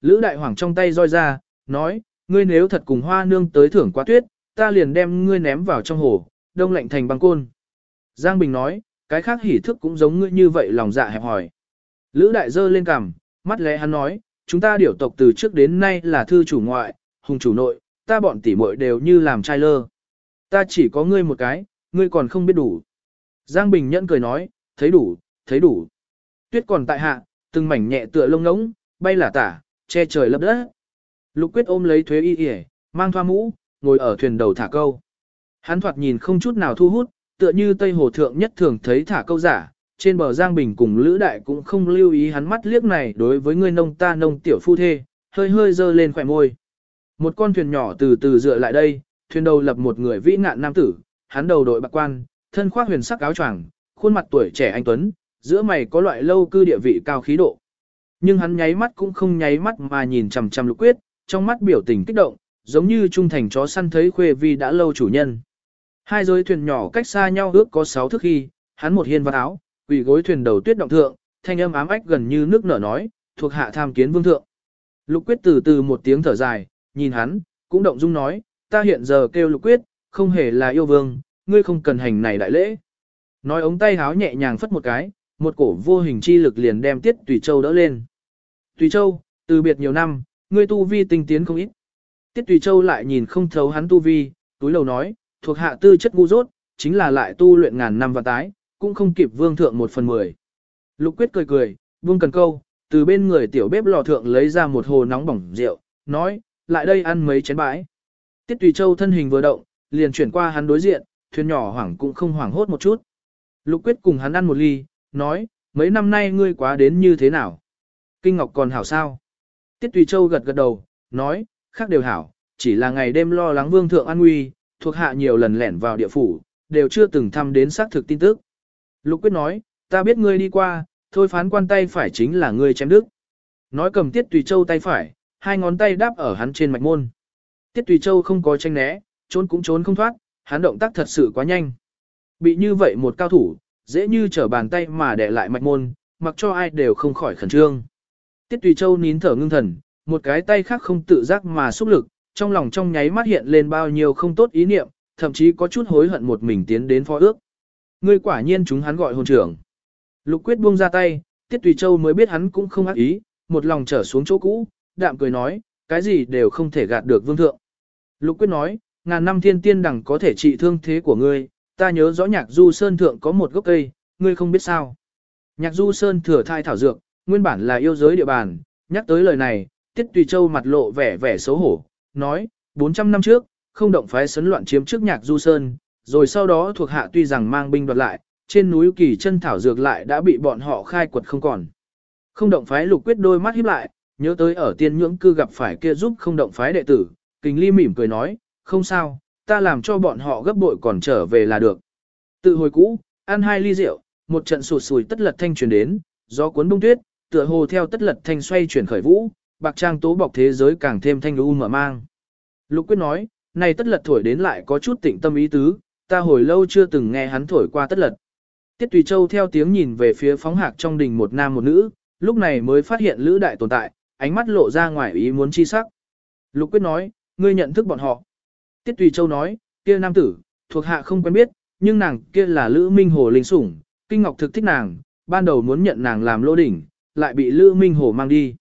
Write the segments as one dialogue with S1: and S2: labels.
S1: Lữ đại hoàng trong tay roi ra, nói, ngươi nếu thật cùng hoa nương tới thưởng quá tuyết, ta liền đem ngươi ném vào trong hồ, đông lạnh thành băng côn. Giang Bình nói, cái khác hỉ thức cũng giống ngươi như vậy lòng dạ hẹp hỏi. Lữ đại dơ lên cằm, mắt lẽ hắn nói, chúng ta điểu tộc từ trước đến nay là thư chủ ngoại, hùng chủ nội, ta bọn tỷ muội đều như làm trai lơ. Ta chỉ có ngươi một cái, ngươi còn không biết đủ. Giang Bình nhẫn cười nói, thấy đủ, thấy đủ. Tuyết còn tại hạ, từng mảnh nhẹ tựa lông ngỗng, bay là tả, che trời lấp đất. Lục quyết ôm lấy thuế y yể, mang thoa mũ, ngồi ở thuyền đầu thả câu. Hắn thoạt nhìn không chút nào thu hút, tựa như Tây Hồ Thượng nhất thường thấy thả câu giả, trên bờ Giang Bình cùng Lữ Đại cũng không lưu ý hắn mắt liếc này đối với người nông ta nông tiểu phu thê, hơi hơi dơ lên khỏe môi. Một con thuyền nhỏ từ từ dựa lại đây, thuyền đầu lập một người vĩ ngạn nam tử, hắn đầu đội bạc quan, thân khoác huyền sắc áo choàng, khuôn mặt tuổi trẻ anh tuấn, giữa mày có loại lâu cư địa vị cao khí độ. Nhưng hắn nháy mắt cũng không nháy mắt mà nhìn chằm chằm Lục Quyết, trong mắt biểu tình kích động, giống như trung thành chó săn thấy khuê vi đã lâu chủ nhân. Hai giới thuyền nhỏ cách xa nhau ước có sáu thước khi, hắn một hiên vạt áo, quỳ gối thuyền đầu tuyết động thượng, thanh âm ám ách gần như nước nở nói, thuộc hạ tham kiến vương thượng. Lục quyết từ từ một tiếng thở dài, nhìn hắn, cũng động dung nói, ta hiện giờ kêu lục quyết, không hề là yêu vương, ngươi không cần hành này đại lễ. Nói ống tay háo nhẹ nhàng phất một cái, một cổ vô hình chi lực liền đem tiết tùy châu đỡ lên. Tùy châu, từ biệt nhiều năm, ngươi tu vi tinh tiến không ít. Tiết tùy châu lại nhìn không thấu hắn tu vi, túi lầu nói, thuộc hạ tư chất ngu dốt, chính là lại tu luyện ngàn năm và tái, cũng không kịp vương thượng một phần mười. Lục quyết cười cười, vương cần câu, từ bên người tiểu bếp lò thượng lấy ra một hồ nóng bỏng rượu, nói, lại đây ăn mấy chén bãi. Tiết Tùy Châu thân hình vừa động, liền chuyển qua hắn đối diện, thuyền nhỏ hoảng cũng không hoảng hốt một chút. Lục quyết cùng hắn ăn một ly, nói, mấy năm nay ngươi quá đến như thế nào? Kinh Ngọc còn hảo sao? Tiết Tùy Châu gật gật đầu, nói, khác đều hảo, chỉ là ngày đêm lo lắng vương thượng an nguy, thuộc hạ nhiều lần lẻn vào địa phủ, đều chưa từng thăm đến xác thực tin tức. Lục quyết nói, ta biết ngươi đi qua, thôi phán quan tay phải chính là ngươi chém đức. Nói cầm tiết tùy châu tay phải, hai ngón tay đáp ở hắn trên mạch môn. Tiết tùy châu không có tranh né, trốn cũng trốn không thoát, hắn động tác thật sự quá nhanh. Bị như vậy một cao thủ, dễ như trở bàn tay mà để lại mạch môn, mặc cho ai đều không khỏi khẩn trương. Tiết tùy châu nín thở ngưng thần, một cái tay khác không tự giác mà xúc lực, trong lòng trong nháy mắt hiện lên bao nhiêu không tốt ý niệm, thậm chí có chút hối hận một mình tiến đến phó ước. Ngươi quả nhiên chúng hắn gọi hồn trưởng. Lục quyết buông ra tay, Tiết Tùy Châu mới biết hắn cũng không ác ý, một lòng trở xuống chỗ cũ, đạm cười nói, cái gì đều không thể gạt được vương thượng. Lục quyết nói, ngàn năm thiên tiên đẳng có thể trị thương thế của ngươi, ta nhớ rõ nhạc du sơn thượng có một gốc cây, ngươi không biết sao. Nhạc du sơn thừa thai thảo dược, nguyên bản là yêu giới địa bàn, nhắc tới lời này, Tiết Tùy Châu mặt lộ vẻ vẻ xấu hổ, nói, 400 năm trước, không động phái sấn loạn chiếm trước nhạc du sơn, rồi sau đó thuộc hạ tuy rằng mang binh đoạt lại, trên núi kỳ chân thảo dược lại đã bị bọn họ khai quật không còn. Không động phái lục quyết đôi mắt híp lại, nhớ tới ở tiên nhưỡng cư gặp phải kia giúp không động phái đệ tử, kình ly mỉm cười nói, không sao, ta làm cho bọn họ gấp bội còn trở về là được. Tự hồi cũ, ăn hai ly rượu, một trận sụt sùi tất lật thanh truyền đến, gió cuốn bông tuyết, tựa hồ theo tất lật thanh xoay chuyển khởi vũ, bạc trang tố bọc thế giới càng thêm thanh u mở mang. Lục quyết nói, này tất lật thổi đến lại có chút tịnh tâm ý tứ, ta hồi lâu chưa từng nghe hắn thổi qua tất lật. Tiết Tùy Châu theo tiếng nhìn về phía phóng hạc trong đình một nam một nữ, lúc này mới phát hiện Lữ Đại tồn tại, ánh mắt lộ ra ngoài ý muốn chi sắc. Lục Quyết nói, ngươi nhận thức bọn họ. Tiết Tùy Châu nói, kia nam tử, thuộc hạ không quen biết, nhưng nàng kia là Lữ Minh Hồ linh sủng, Kinh Ngọc thực thích nàng, ban đầu muốn nhận nàng làm lô đỉnh, lại bị Lữ Minh Hồ mang đi.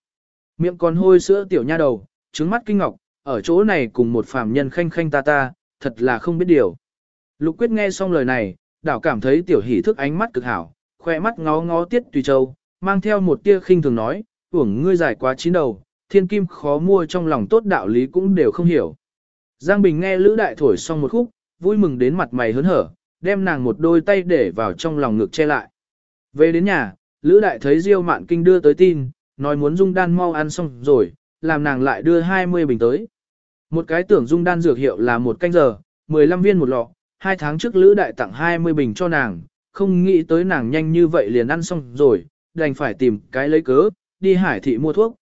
S1: Miệng còn hôi sữa tiểu nha đầu, trứng mắt Kinh Ngọc, ở chỗ này cùng một phàm nhân khanh khanh ta ta, thật là không biết điều. Lục Quyết nghe xong lời này, đảo cảm thấy tiểu hỷ thức ánh mắt cực hảo, khoe mắt ngó ngó tiết tùy châu, mang theo một tia khinh thường nói, uổng ngươi dài quá chín đầu, thiên kim khó mua trong lòng tốt đạo lý cũng đều không hiểu. Giang Bình nghe Lữ Đại thổi xong một khúc, vui mừng đến mặt mày hớn hở, đem nàng một đôi tay để vào trong lòng ngực che lại. Về đến nhà, Lữ Đại thấy Diêu Mạn Kinh đưa tới tin, nói muốn dung đan mau ăn xong rồi, làm nàng lại đưa 20 bình tới. Một cái tưởng dung đan dược hiệu là một canh giờ, 15 viên một lọ, hai tháng trước Lữ Đại tặng 20 bình cho nàng, không nghĩ tới nàng nhanh như vậy liền ăn xong rồi, đành phải tìm cái lấy cớ, đi hải thị mua thuốc.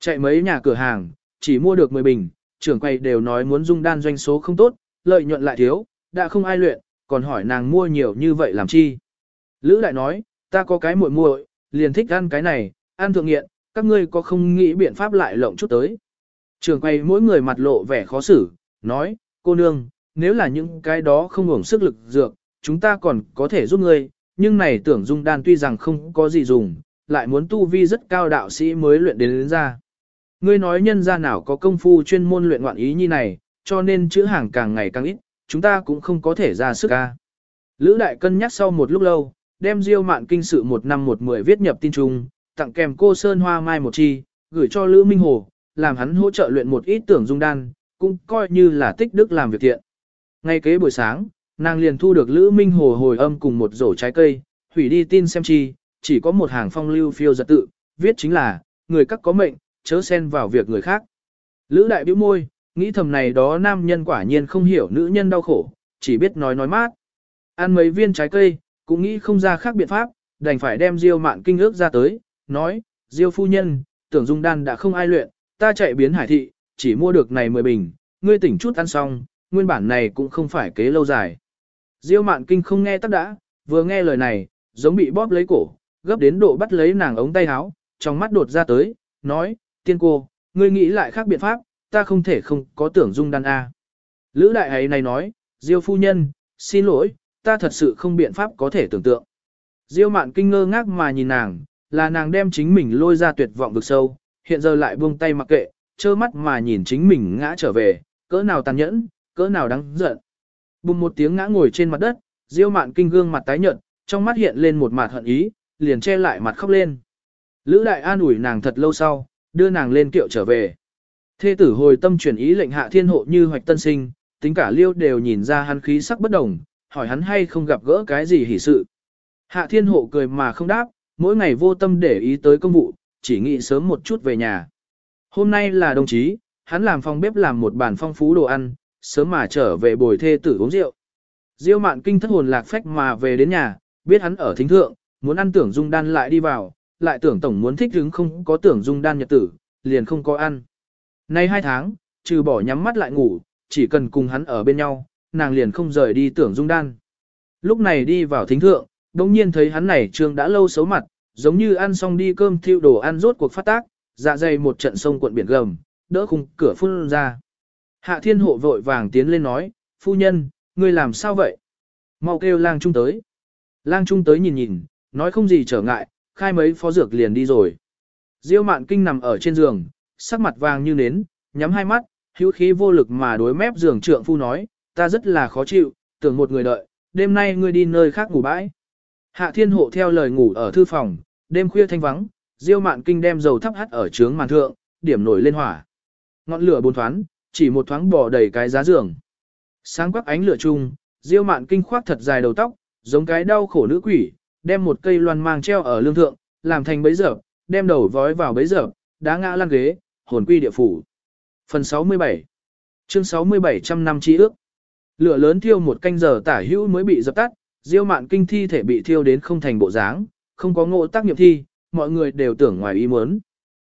S1: Chạy mấy nhà cửa hàng, chỉ mua được 10 bình, trưởng quầy đều nói muốn dung đan doanh số không tốt, lợi nhuận lại thiếu, đã không ai luyện, còn hỏi nàng mua nhiều như vậy làm chi. Lữ Đại nói, ta có cái muội muội, liền thích ăn cái này, ăn thượng nghiện, các ngươi có không nghĩ biện pháp lại lộng chút tới. Trường quay mỗi người mặt lộ vẻ khó xử, nói, cô nương, nếu là những cái đó không hưởng sức lực dược, chúng ta còn có thể giúp ngươi, nhưng này tưởng dung đan tuy rằng không có gì dùng, lại muốn tu vi rất cao đạo sĩ mới luyện đến, đến ra. Ngươi nói nhân ra nào có công phu chuyên môn luyện ngoạn ý như này, cho nên chữ hàng càng ngày càng ít, chúng ta cũng không có thể ra sức ca. Lữ đại cân nhắc sau một lúc lâu, đem diêu mạn kinh sự một năm một mười viết nhập tin trung, tặng kèm cô Sơn Hoa Mai một chi, gửi cho Lữ Minh Hồ, làm hắn hỗ trợ luyện một ít tưởng dung đan, cũng coi như là tích đức làm việc thiện. Ngay kế buổi sáng, nàng liền thu được Lữ Minh Hồ hồi âm cùng một rổ trái cây, hủy đi tin xem chi, chỉ có một hàng phong lưu phiêu giật tự, viết chính là, người các có mệnh, chớ xen vào việc người khác. Lữ đại bĩu môi, nghĩ thầm này đó nam nhân quả nhiên không hiểu nữ nhân đau khổ, chỉ biết nói nói mát. Ăn mấy viên trái cây, cũng nghĩ không ra khác biện pháp, đành phải đem Diêu Mạn Kinh ước ra tới, nói, Diêu phu nhân, tưởng dung đan đã không ai luyện, ta chạy biến hải thị, chỉ mua được này 10 bình, ngươi tỉnh chút ăn xong, nguyên bản này cũng không phải kế lâu dài. Diêu Mạn Kinh không nghe tắc đã, vừa nghe lời này, giống bị bóp lấy cổ, gấp đến độ bắt lấy nàng ống tay áo, trong mắt đột ra tới, nói, tiên cô, ngươi nghĩ lại khác biện pháp, ta không thể không có tưởng dung đan A. Lữ đại ấy này nói, Diêu phu nhân, xin lỗi, ta thật sự không biện pháp có thể tưởng tượng. Diêu mạn kinh ngơ ngác mà nhìn nàng, là nàng đem chính mình lôi ra tuyệt vọng vực sâu, hiện giờ lại buông tay mặc kệ, trơ mắt mà nhìn chính mình ngã trở về, cỡ nào tàn nhẫn, cỡ nào đáng giận. Bùng một tiếng ngã ngồi trên mặt đất, Diêu mạn kinh gương mặt tái nhợt, trong mắt hiện lên một mặt hận ý, liền che lại mặt khóc lên. Lữ đại an ủi nàng thật lâu sau, đưa nàng lên kiệu trở về. Thê tử hồi tâm chuyển ý lệnh hạ thiên hộ như hoạch tân sinh, tính cả liêu đều nhìn ra hắn khí sắc bất đồng, hỏi hắn hay không gặp gỡ cái gì hỉ sự. Hạ thiên hộ cười mà không đáp, mỗi ngày vô tâm để ý tới công vụ, chỉ nghĩ sớm một chút về nhà. Hôm nay là đồng chí, hắn làm phòng bếp làm một bàn phong phú đồ ăn, sớm mà trở về bồi thê tử uống rượu. Diêu mạn kinh thất hồn lạc phách mà về đến nhà, biết hắn ở thính thượng, muốn ăn tưởng dung đan lại đi vào, lại tưởng tổng muốn thích hứng không có tưởng dung đan nhật tử, liền không có ăn. Nay hai tháng, trừ bỏ nhắm mắt lại ngủ, chỉ cần cùng hắn ở bên nhau, nàng liền không rời đi tưởng dung đan. Lúc này đi vào thính thượng, đồng nhiên thấy hắn này trương đã lâu xấu mặt, giống như ăn xong đi cơm thiêu đồ ăn rốt cuộc phát tác, dạ dày một trận sông cuộn biển gầm, đỡ khung cửa phun ra. Hạ thiên hộ vội vàng tiến lên nói, phu nhân, ngươi làm sao vậy? Mau kêu lang trung tới. Lang trung tới nhìn nhìn, nói không gì trở ngại, khai mấy phó dược liền đi rồi. Diêu mạn kinh nằm ở trên giường, sắc mặt vàng như nến, nhắm hai mắt, hữu khí vô lực mà đối mép giường trượng phu nói, ta rất là khó chịu, tưởng một người đợi, đêm nay ngươi đi nơi khác ngủ bãi. Hạ thiên hộ theo lời ngủ ở thư phòng, đêm khuya thanh vắng, diêu mạn kinh đem dầu thắp hắt ở trướng màn thượng, điểm nổi lên hỏa. Ngọn lửa bốn thoáng, chỉ một thoáng bỏ đầy cái giá giường. Sáng quắc ánh lửa chung, diêu mạn kinh khoác thật dài đầu tóc, giống cái đau khổ nữ quỷ, đem một cây loan mang treo ở lương thượng, làm thành bấy giờ, đem đầu vói vào bấy giờ, đá ngã lăn ghế, hồn quy địa phủ. Phần 67 Chương 67 trăm năm chi ước Lửa lớn thiêu một canh giờ tả hữu mới bị dập tắt, diêu mạn kinh thi thể bị thiêu đến không thành bộ dáng, không có ngộ tác nghiệp thi, mọi người đều tưởng ngoài ý muốn.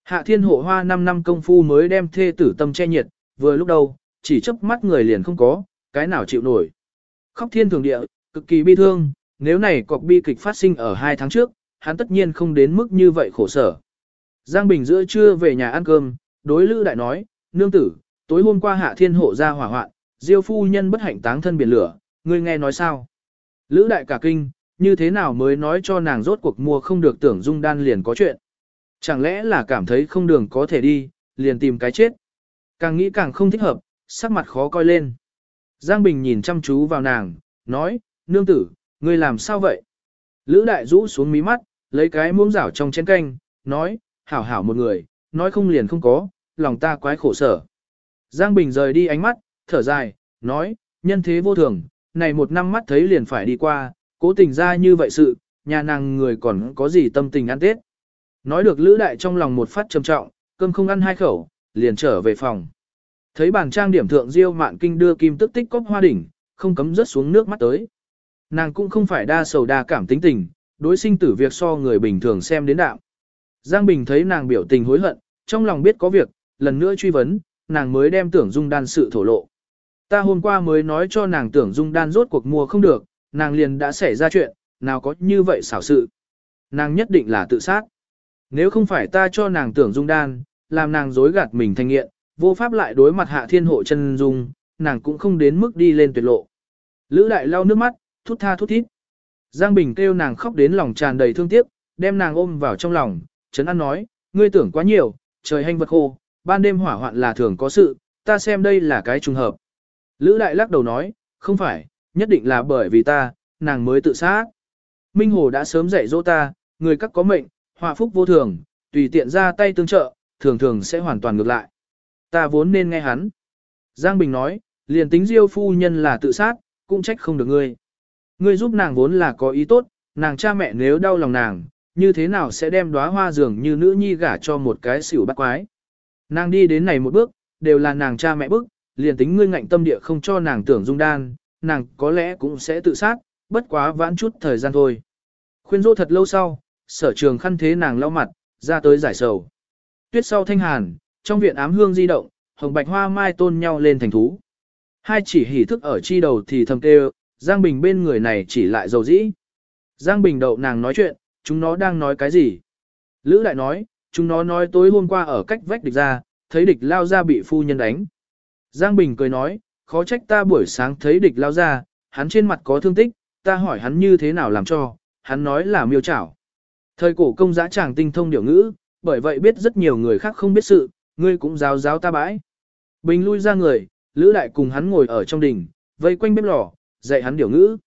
S1: Hạ thiên hộ hoa 5 năm công phu mới đem thê tử tâm che nhiệt, vừa lúc đầu, chỉ chớp mắt người liền không có, cái nào chịu nổi. Khóc thiên thường địa, cực kỳ bi thương, nếu này cọc bi kịch phát sinh ở hai tháng trước, hắn tất nhiên không đến mức như vậy khổ sở. Giang Bình giữa trưa về nhà ăn cơm, đối Lữ Đại nói, nương tử, tối hôm qua hạ thiên hộ ra hỏa hoạn, diêu phu nhân bất hạnh táng thân biển lửa, ngươi nghe nói sao? Lữ Đại cả kinh, như thế nào mới nói cho nàng rốt cuộc mua không được tưởng dung đan liền có chuyện. Chẳng lẽ là cảm thấy không đường có thể đi, liền tìm cái chết. Càng nghĩ càng không thích hợp, sắc mặt khó coi lên. Giang Bình nhìn chăm chú vào nàng, nói, nương tử, ngươi làm sao vậy? Lữ đại rũ xuống mí mắt, lấy cái muỗng rảo trong chén canh, nói, hảo hảo một người, nói không liền không có, lòng ta quái khổ sở. Giang Bình rời đi ánh mắt, thở dài, nói, nhân thế vô thường, này một năm mắt thấy liền phải đi qua, cố tình ra như vậy sự, nhà nàng người còn có gì tâm tình ăn tết. Nói được Lữ Đại trong lòng một phát trầm trọng, cơm không ăn hai khẩu, liền trở về phòng. Thấy bàn trang điểm thượng diêu mạn kinh đưa kim tức tích cốc hoa đỉnh, không cấm rớt xuống nước mắt tới. Nàng cũng không phải đa sầu đa cảm tính tình, đối sinh tử việc so người bình thường xem đến đạo. Giang Bình thấy nàng biểu tình hối hận, trong lòng biết có việc, lần nữa truy vấn, nàng mới đem tưởng dung đan sự thổ lộ. Ta hôm qua mới nói cho nàng tưởng dung đan rốt cuộc mua không được, nàng liền đã xảy ra chuyện, nào có như vậy xảo sự. Nàng nhất định là tự sát. Nếu không phải ta cho nàng tưởng dung đan, làm nàng dối gạt mình thành nghiện, vô pháp lại đối mặt hạ thiên hộ chân dung, nàng cũng không đến mức đi lên tuyệt lộ. Lữ đại lau nước mắt, thút tha thút thít. Giang Bình kêu nàng khóc đến lòng tràn đầy thương tiếc, đem nàng ôm vào trong lòng, Trấn An nói, ngươi tưởng quá nhiều, trời hành vật khô, ban đêm hỏa hoạn là thường có sự, ta xem đây là cái trùng hợp. Lữ đại lắc đầu nói, không phải, nhất định là bởi vì ta, nàng mới tự sát. Minh Hồ đã sớm dạy dỗ ta, người các có mệnh, họa phúc vô thường, tùy tiện ra tay tương trợ, thường thường sẽ hoàn toàn ngược lại. Ta vốn nên nghe hắn. Giang Bình nói, liền tính diêu phu nhân là tự sát, cũng trách không được ngươi. Ngươi giúp nàng vốn là có ý tốt, nàng cha mẹ nếu đau lòng nàng, như thế nào sẽ đem đóa hoa dường như nữ nhi gả cho một cái xỉu bắt quái. Nàng đi đến này một bước, đều là nàng cha mẹ bức, liền tính ngươi ngạnh tâm địa không cho nàng tưởng dung đan, nàng có lẽ cũng sẽ tự sát, bất quá vãn chút thời gian thôi. Khuyên dỗ thật lâu sau, sở trường khăn thế nàng lau mặt, ra tới giải sầu. Tuyết sau thanh hàn, trong viện ám hương di động, hồng bạch hoa mai tôn nhau lên thành thú. Hai chỉ hỉ thức ở chi đầu thì thầm kêu, Giang Bình bên người này chỉ lại dầu dĩ. Giang Bình đậu nàng nói chuyện, chúng nó đang nói cái gì? Lữ đại nói, chúng nó nói tối hôm qua ở cách vách địch ra, thấy địch lao ra bị phu nhân đánh. Giang Bình cười nói, khó trách ta buổi sáng thấy địch lao ra, hắn trên mặt có thương tích, ta hỏi hắn như thế nào làm cho, hắn nói là miêu chảo. Thời cổ công giã chàng tinh thông điều ngữ, bởi vậy biết rất nhiều người khác không biết sự, ngươi cũng giáo giáo ta bãi. Bình lui ra người, Lữ Đại cùng hắn ngồi ở trong đình, vây quanh bếp lò, dạy hắn điều ngữ.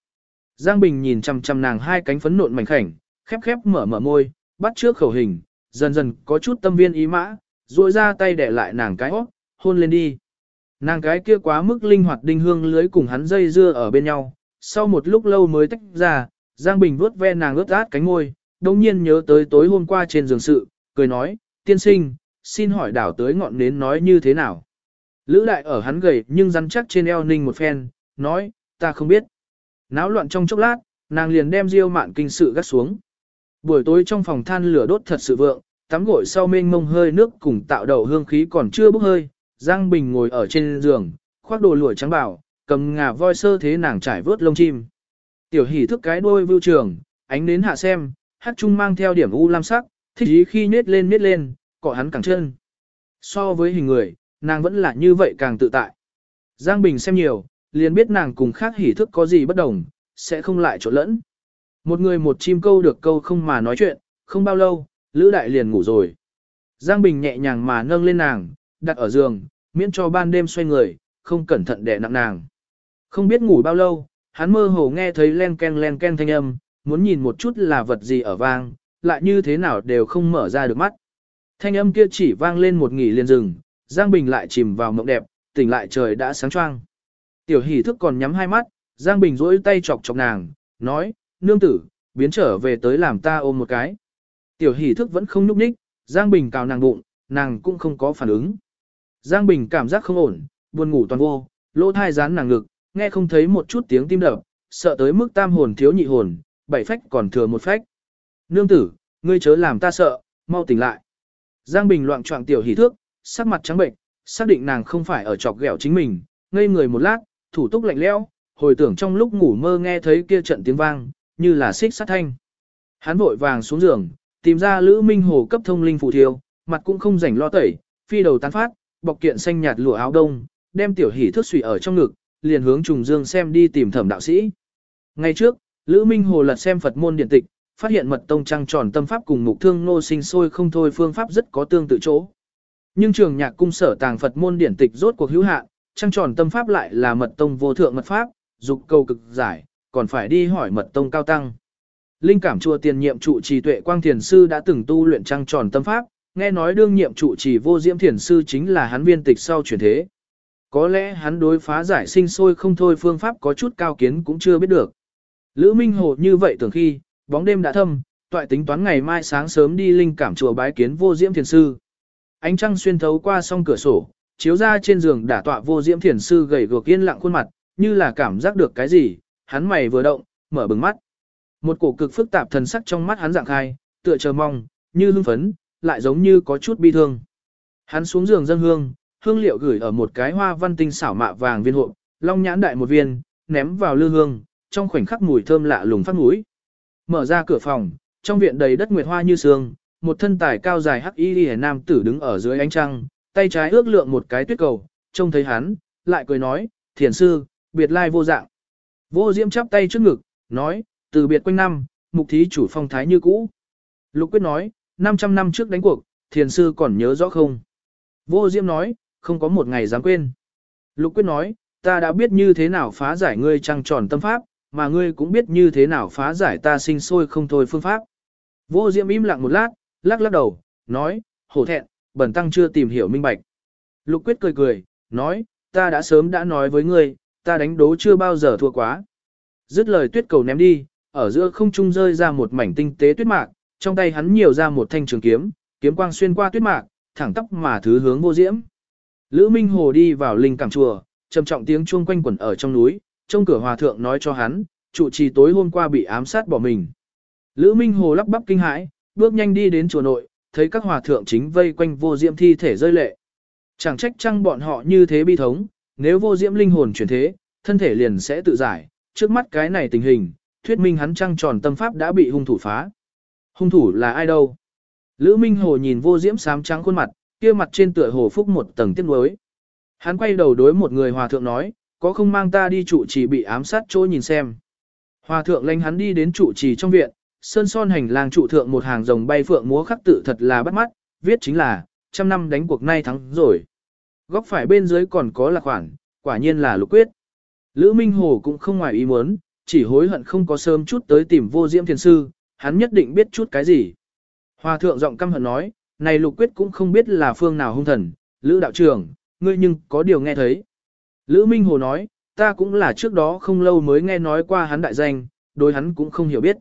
S1: Giang Bình nhìn chằm chằm nàng hai cánh phấn nộn mảnh khảnh, khép khép mở mở môi, bắt trước khẩu hình, dần dần có chút tâm viên ý mã, duỗi ra tay để lại nàng cái óc, hôn lên đi. Nàng cái kia quá mức linh hoạt đinh hương lưới cùng hắn dây dưa ở bên nhau, sau một lúc lâu mới tách ra, Giang Bình vuốt ve nàng ướt át cánh môi, đồng nhiên nhớ tới tối hôm qua trên giường sự, cười nói, tiên sinh, xin hỏi đảo tới ngọn nến nói như thế nào. Lữ đại ở hắn gầy nhưng rắn chắc trên eo ninh một phen, nói, ta không biết. Náo loạn trong chốc lát, nàng liền đem diêu mạn kinh sự gắt xuống. Buổi tối trong phòng than lửa đốt thật sự vượng, tắm gội sau mênh mông hơi nước cùng tạo đầu hương khí còn chưa bốc hơi, Giang Bình ngồi ở trên giường, khoác đồ lụa trắng bảo, cầm ngà voi sơ thế nàng trải vớt lông chim. Tiểu hỉ thức cái đuôi vưu trường, ánh đến hạ xem, hát trung mang theo điểm u lam sắc, thích ý khi nết lên nết lên, cọ hắn cẳng chân. So với hình người, nàng vẫn là như vậy càng tự tại. Giang Bình xem nhiều, liền biết nàng cùng khác hỉ thức có gì bất đồng, sẽ không lại trộn lẫn. Một người một chim câu được câu không mà nói chuyện, không bao lâu, Lữ Đại liền ngủ rồi. Giang Bình nhẹ nhàng mà nâng lên nàng, đặt ở giường, miễn cho ban đêm xoay người, không cẩn thận đè nặng nàng. Không biết ngủ bao lâu, hắn mơ hồ nghe thấy len ken len ken thanh âm, muốn nhìn một chút là vật gì ở vang, lại như thế nào đều không mở ra được mắt. Thanh âm kia chỉ vang lên một nghỉ liền rừng, Giang Bình lại chìm vào mộng đẹp, tỉnh lại trời đã sáng choang. Tiểu hỷ thức còn nhắm hai mắt, Giang Bình rỗi tay chọc chọc nàng, nói, nương tử, biến trở về tới làm ta ôm một cái. Tiểu hỷ thức vẫn không nhúc nhích, Giang Bình cào nàng bụng, nàng cũng không có phản ứng. Giang Bình cảm giác không ổn, buồn ngủ toàn vô, lỗ thai dán nàng ngực, nghe không thấy một chút tiếng tim đập, sợ tới mức tam hồn thiếu nhị hồn, bảy phách còn thừa một phách. Nương tử, ngươi chớ làm ta sợ, mau tỉnh lại. Giang Bình loạn trọng tiểu hỷ thước, sắc mặt trắng bệnh, xác định nàng không phải ở chọc ghẹo chính mình, ngây người một lát, thủ túc lạnh lẽo, hồi tưởng trong lúc ngủ mơ nghe thấy kia trận tiếng vang, như là xích sát thanh. Hắn vội vàng xuống giường, tìm ra Lữ Minh Hồ cấp thông linh phù thiêu, mặt cũng không rảnh lo tẩy, phi đầu tán phát, bọc kiện xanh nhạt lụa áo đông, đem tiểu hỉ thước sủy ở trong ngực, liền hướng trùng dương xem đi tìm thẩm đạo sĩ. Ngày trước, Lữ Minh Hồ lật xem Phật môn điện tịch, phát hiện mật tông trăng tròn tâm pháp cùng mục thương nô sinh sôi không thôi phương pháp rất có tương tự chỗ. Nhưng trường nhạc cung sở tàng Phật môn điển tịch rốt cuộc hữu hạn, trăng tròn tâm pháp lại là mật tông vô thượng mật pháp, dục cầu cực giải, còn phải đi hỏi mật tông cao tăng. Linh cảm chùa tiền nhiệm trụ trì tuệ quang thiền sư đã từng tu luyện trăng tròn tâm pháp, nghe nói đương nhiệm trụ trì vô diễm thiền sư chính là hắn viên tịch sau chuyển thế. Có lẽ hắn đối phá giải sinh sôi không thôi phương pháp có chút cao kiến cũng chưa biết được. Lữ Minh Hồ như vậy tưởng khi, bóng đêm đã thâm, toại tính toán ngày mai sáng sớm đi linh cảm chùa bái kiến vô diễm thiền sư. Ánh trăng xuyên thấu qua song cửa sổ, chiếu ra trên giường đả tọa vô diễm thiền sư gầy guộc yên lặng khuôn mặt, như là cảm giác được cái gì, hắn mày vừa động, mở bừng mắt. Một cổ cực phức tạp thần sắc trong mắt hắn dạng khai, tựa chờ mong, như hưng phấn, lại giống như có chút bi thương. Hắn xuống giường dân hương, hương liệu gửi ở một cái hoa văn tinh xảo mạ vàng viên hộp, long nhãn đại một viên, ném vào lư hương, trong khoảnh khắc mùi thơm lạ lùng phát mũi. Mở ra cửa phòng, trong viện đầy đất nguyệt hoa như sương, một thân tài cao dài hắc y liễu nam tử đứng ở dưới ánh trăng, tay trái ước lượng một cái tuyết cầu, trông thấy hắn, lại cười nói, thiền sư, biệt lai vô dạng. Vô diễm chắp tay trước ngực, nói, từ biệt quanh năm, mục thí chủ phong thái như cũ. Lục quyết nói, 500 năm trước đánh cuộc, thiền sư còn nhớ rõ không? Vô diễm nói, không có một ngày dám quên. Lục quyết nói, ta đã biết như thế nào phá giải ngươi trăng tròn tâm pháp, mà ngươi cũng biết như thế nào phá giải ta sinh sôi không thôi phương pháp. Vô diễm im lặng một lát, lắc lắc đầu, nói, hổ thẹn, bẩn tăng chưa tìm hiểu minh bạch. Lục quyết cười cười, nói, ta đã sớm đã nói với ngươi, ta đánh đố chưa bao giờ thua quá. Dứt lời tuyết cầu ném đi, ở giữa không trung rơi ra một mảnh tinh tế tuyết mạc, trong tay hắn nhiều ra một thanh trường kiếm, kiếm quang xuyên qua tuyết mạc, thẳng tóc mà thứ hướng vô diễm. Lữ Minh Hồ đi vào linh cảm chùa, trầm trọng tiếng chuông quanh quẩn ở trong núi, trong cửa hòa thượng nói cho hắn, trụ trì tối hôm qua bị ám sát bỏ mình. Lữ Minh Hồ lắp bắp kinh hãi, bước nhanh đi đến chùa nội, thấy các hòa thượng chính vây quanh vô diễm thi thể rơi lệ. Chẳng trách chăng bọn họ như thế bi thống, nếu vô diễm linh hồn chuyển thế, thân thể liền sẽ tự giải, trước mắt cái này tình hình, thuyết minh hắn trăng tròn tâm pháp đã bị hung thủ phá. Hung thủ là ai đâu? Lữ Minh Hồ nhìn vô diễm sám trắng khuôn mặt, kia mặt trên tựa hồ phúc một tầng tiếc nuối. Hắn quay đầu đối một người hòa thượng nói, có không mang ta đi trụ trì bị ám sát chỗ nhìn xem. Hòa thượng lãnh hắn đi đến trụ trì trong viện, sơn son hành lang trụ thượng một hàng rồng bay phượng múa khắc tự thật là bắt mắt, viết chính là, trăm năm đánh cuộc nay thắng rồi. Góc phải bên dưới còn có là khoản, quả nhiên là lục quyết. Lữ Minh Hồ cũng không ngoài ý muốn, chỉ hối hận không có sớm chút tới tìm vô diễm thiền sư, hắn nhất định biết chút cái gì. Hòa thượng giọng căm hận nói, này lục quyết cũng không biết là phương nào hung thần, Lữ đạo trưởng, ngươi nhưng có điều nghe thấy. Lữ Minh Hồ nói, ta cũng là trước đó không lâu mới nghe nói qua hắn đại danh, đối hắn cũng không hiểu biết.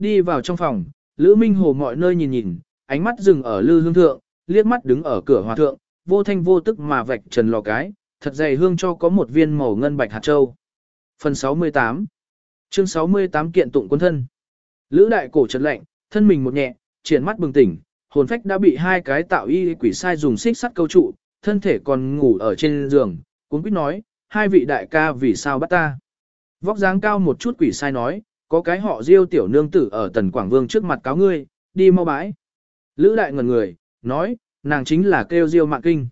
S1: Đi vào trong phòng, Lữ Minh Hồ mọi nơi nhìn nhìn, ánh mắt dừng ở lư hương thượng, liếc mắt đứng ở cửa hòa thượng, vô thanh vô tức mà vạch trần lò cái, thật dày hương cho có một viên màu ngân bạch hạt châu. Phần 68 Chương 68 kiện tụng quân thân Lữ đại cổ trật lạnh, thân mình một nhẹ, triển mắt bừng tỉnh, hồn phách đã bị hai cái tạo y quỷ sai dùng xích sắt câu trụ, thân thể còn ngủ ở trên giường, cuốn quýt nói, hai vị đại ca vì sao bắt ta. Vóc dáng cao một chút quỷ sai nói, có cái họ diêu tiểu nương tử ở tần Quảng Vương trước mặt cáo ngươi, đi mau bãi. Lữ đại ngẩn người, nói, nàng chính là kêu diêu mạng kinh.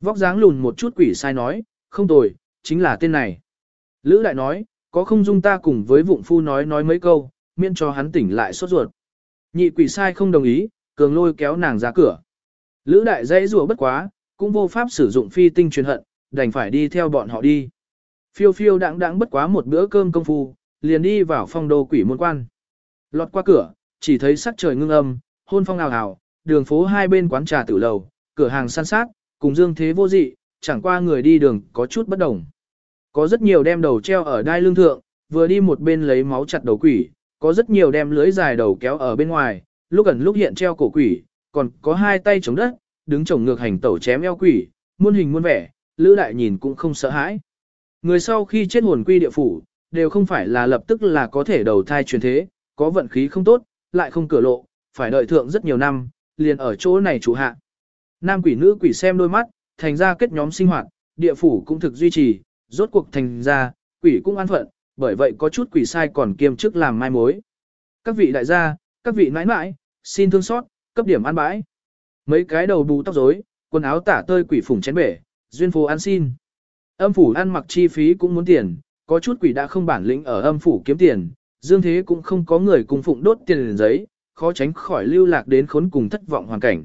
S1: Vóc dáng lùn một chút quỷ sai nói, không tồi, chính là tên này. Lữ đại nói, có không dung ta cùng với vụng phu nói nói mấy câu, miễn cho hắn tỉnh lại sốt ruột. Nhị quỷ sai không đồng ý, cường lôi kéo nàng ra cửa. Lữ đại dãy rùa bất quá, cũng vô pháp sử dụng phi tinh truyền hận, đành phải đi theo bọn họ đi. Phiêu phiêu đãng đãng bất quá một bữa cơm công phu, liền đi vào phong đô quỷ môn quan. Lọt qua cửa, chỉ thấy sắc trời ngưng âm, hôn phong ào ào, đường phố hai bên quán trà tử lầu, cửa hàng san sát, cùng dương thế vô dị, chẳng qua người đi đường có chút bất đồng. Có rất nhiều đem đầu treo ở đai lương thượng, vừa đi một bên lấy máu chặt đầu quỷ, có rất nhiều đem lưới dài đầu kéo ở bên ngoài, lúc ẩn lúc hiện treo cổ quỷ, còn có hai tay chống đất, đứng chồng ngược hành tẩu chém eo quỷ, muôn hình muôn vẻ, lữ đại nhìn cũng không sợ hãi. Người sau khi chết hồn quy địa phủ, đều không phải là lập tức là có thể đầu thai truyền thế, có vận khí không tốt, lại không cửa lộ, phải đợi thượng rất nhiều năm, liền ở chỗ này chủ hạ. Nam quỷ nữ quỷ xem đôi mắt, thành ra kết nhóm sinh hoạt, địa phủ cũng thực duy trì, rốt cuộc thành ra, quỷ cũng an phận, bởi vậy có chút quỷ sai còn kiêm chức làm mai mối. Các vị đại gia, các vị nãi nãi, xin thương xót, cấp điểm ăn bãi. Mấy cái đầu bù tóc rối, quần áo tả tơi quỷ phủng chén bể, duyên phố ăn xin. Âm phủ ăn mặc chi phí cũng muốn tiền, có chút quỷ đã không bản lĩnh ở âm phủ kiếm tiền, dương thế cũng không có người cùng phụng đốt tiền giấy, khó tránh khỏi lưu lạc đến khốn cùng thất vọng hoàn cảnh.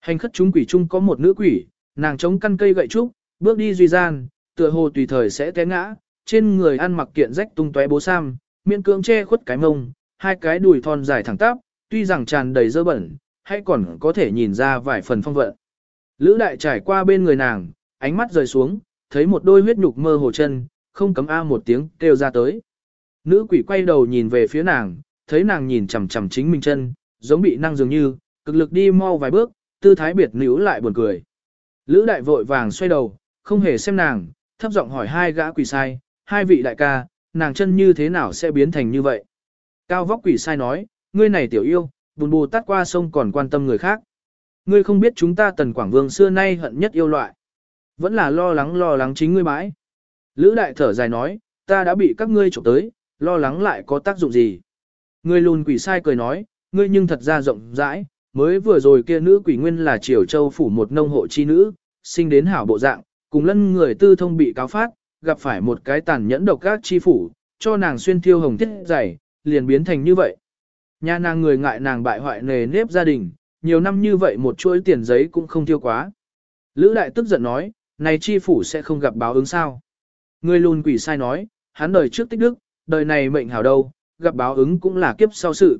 S1: Hành khất chúng quỷ chung có một nữ quỷ, nàng chống căn cây gậy trúc, bước đi duy gian, tựa hồ tùy thời sẽ té ngã, trên người ăn mặc kiện rách tung tóe bố sam, miên cưỡng che khuất cái mông, hai cái đùi thon dài thẳng tắp, tuy rằng tràn đầy dơ bẩn, hay còn có thể nhìn ra vài phần phong vận. Lữ đại trải qua bên người nàng, ánh mắt rời xuống, thấy một đôi huyết nhục mơ hồ chân, không cấm a một tiếng kêu ra tới. Nữ quỷ quay đầu nhìn về phía nàng, thấy nàng nhìn chằm chằm chính mình chân, giống bị năng dường như, cực lực đi mau vài bước, tư thái biệt nữ lại buồn cười. Lữ đại vội vàng xoay đầu, không hề xem nàng, thấp giọng hỏi hai gã quỷ sai, hai vị đại ca, nàng chân như thế nào sẽ biến thành như vậy? Cao vóc quỷ sai nói, ngươi này tiểu yêu, bùn bù tát qua sông còn quan tâm người khác. Ngươi không biết chúng ta tần Quảng Vương xưa nay hận nhất yêu loại. Vẫn là lo lắng lo lắng chính ngươi bãi. Lữ đại thở dài nói, ta đã bị các ngươi trộm tới, lo lắng lại có tác dụng gì. Ngươi lùn quỷ sai cười nói, ngươi nhưng thật ra rộng rãi, mới vừa rồi kia nữ quỷ nguyên là triều châu phủ một nông hộ chi nữ, sinh đến hảo bộ dạng, cùng lân người tư thông bị cáo phát, gặp phải một cái tàn nhẫn độc các chi phủ, cho nàng xuyên thiêu hồng thiết dày, liền biến thành như vậy. Nhà nàng người ngại nàng bại hoại nề nếp gia đình, nhiều năm như vậy một chuỗi tiền giấy cũng không tiêu quá. Lữ đại tức giận nói, này chi phủ sẽ không gặp báo ứng sao. Người lùn quỷ sai nói, hắn đời trước tích đức, đời này mệnh hảo đâu, gặp báo ứng cũng là kiếp sau sự.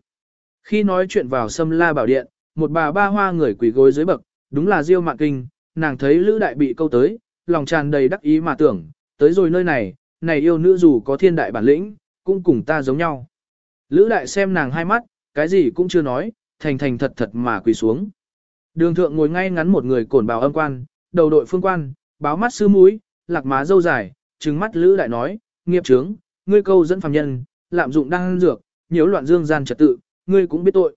S1: Khi nói chuyện vào sâm la bảo điện, một bà ba hoa người quỷ gối dưới bậc, đúng là Diêu Mạn Kinh, nàng thấy Lữ Đại bị câu tới, lòng tràn đầy đắc ý mà tưởng, tới rồi nơi này, này yêu nữ dù có thiên đại bản lĩnh, cũng cùng ta giống nhau. Lữ Đại xem nàng hai mắt, cái gì cũng chưa nói, thành thành thật thật mà quỳ xuống. Đường thượng ngồi ngay ngắn một người cổn bào âm quan, đầu đội phương quan, báo mắt sư mũi, lạc má dâu dài, trừng mắt Lữ Đại nói, nghiệp trướng, ngươi câu dẫn phàm nhân, lạm dụng đang dược, nhiễu loạn dương gian trật tự, ngươi cũng biết tội.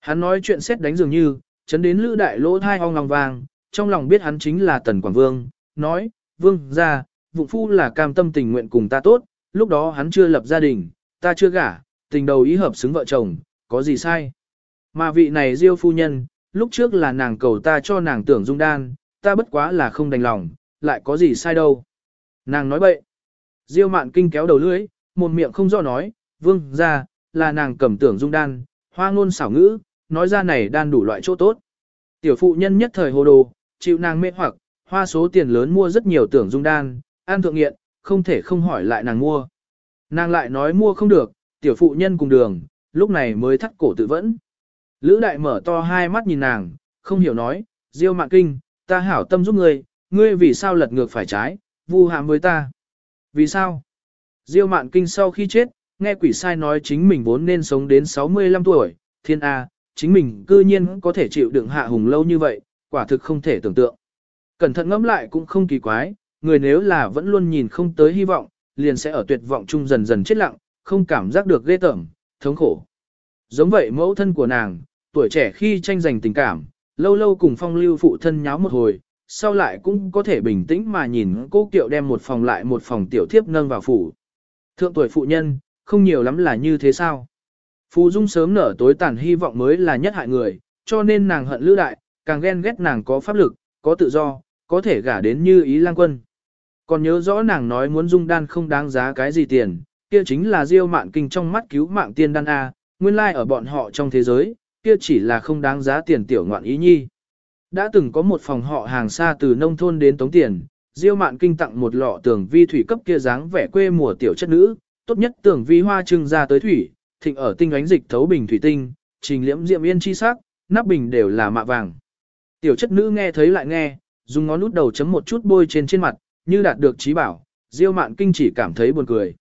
S1: Hắn nói chuyện xét đánh dường như, chấn đến Lữ Đại lỗ thai ong lòng vàng, trong lòng biết hắn chính là Tần Quảng Vương, nói, Vương, ra, vụ phu là cam tâm tình nguyện cùng ta tốt, lúc đó hắn chưa lập gia đình, ta chưa gả, tình đầu ý hợp xứng vợ chồng, có gì sai. Mà vị này diêu phu nhân, lúc trước là nàng cầu ta cho nàng tưởng dung đan, ta bất quá là không đành lòng, lại có gì sai đâu. Nàng nói bậy. Diêu mạn kinh kéo đầu lưỡi, một miệng không do nói, vương, ra, là nàng cầm tưởng dung đan, hoa ngôn xảo ngữ, nói ra này đan đủ loại chỗ tốt. Tiểu phụ nhân nhất thời hồ đồ, chịu nàng mê hoặc, hoa số tiền lớn mua rất nhiều tưởng dung đan, an thượng nghiện, không thể không hỏi lại nàng mua. Nàng lại nói mua không được, tiểu phụ nhân cùng đường, lúc này mới thắt cổ tự vẫn. Lữ đại mở to hai mắt nhìn nàng, không hiểu nói, Diêu Mạn Kinh, ta hảo tâm giúp ngươi, ngươi vì sao lật ngược phải trái, vu hãm với ta. Vì sao? Diêu Mạn Kinh sau khi chết, nghe quỷ sai nói chính mình vốn nên sống đến 65 tuổi, thiên A, chính mình cư nhiên có thể chịu đựng hạ hùng lâu như vậy, quả thực không thể tưởng tượng. Cẩn thận ngẫm lại cũng không kỳ quái, người nếu là vẫn luôn nhìn không tới hy vọng, liền sẽ ở tuyệt vọng chung dần dần chết lặng, không cảm giác được ghê tởm, thống khổ. Giống vậy mẫu thân của nàng, tuổi trẻ khi tranh giành tình cảm, lâu lâu cùng phong lưu phụ thân nháo một hồi, sau lại cũng có thể bình tĩnh mà nhìn cô kiệu đem một phòng lại một phòng tiểu thiếp nâng vào phủ. Thượng tuổi phụ nhân, không nhiều lắm là như thế sao. Phù Dung sớm nở tối tàn hy vọng mới là nhất hại người, cho nên nàng hận Lữ Đại, càng ghen ghét nàng có pháp lực, có tự do, có thể gả đến như ý lang quân. Còn nhớ rõ nàng nói muốn dung đan không đáng giá cái gì tiền, kia chính là diêu mạn kinh trong mắt cứu mạng tiên đan A, nguyên lai ở bọn họ trong thế giới, kia chỉ là không đáng giá tiền tiểu ngoạn ý nhi. Đã từng có một phòng họ hàng xa từ nông thôn đến tống tiền, diêu mạn kinh tặng một lọ tường vi thủy cấp kia dáng vẻ quê mùa tiểu chất nữ, tốt nhất tường vi hoa trưng ra tới thủy, thịnh ở tinh ánh dịch thấu bình thủy tinh, trình liễm diệm yên chi sắc, nắp bình đều là mạ vàng. Tiểu chất nữ nghe thấy lại nghe, dùng ngón út đầu chấm một chút bôi trên trên mặt, như đạt được trí bảo, Diêu Mạn Kinh chỉ cảm thấy buồn cười.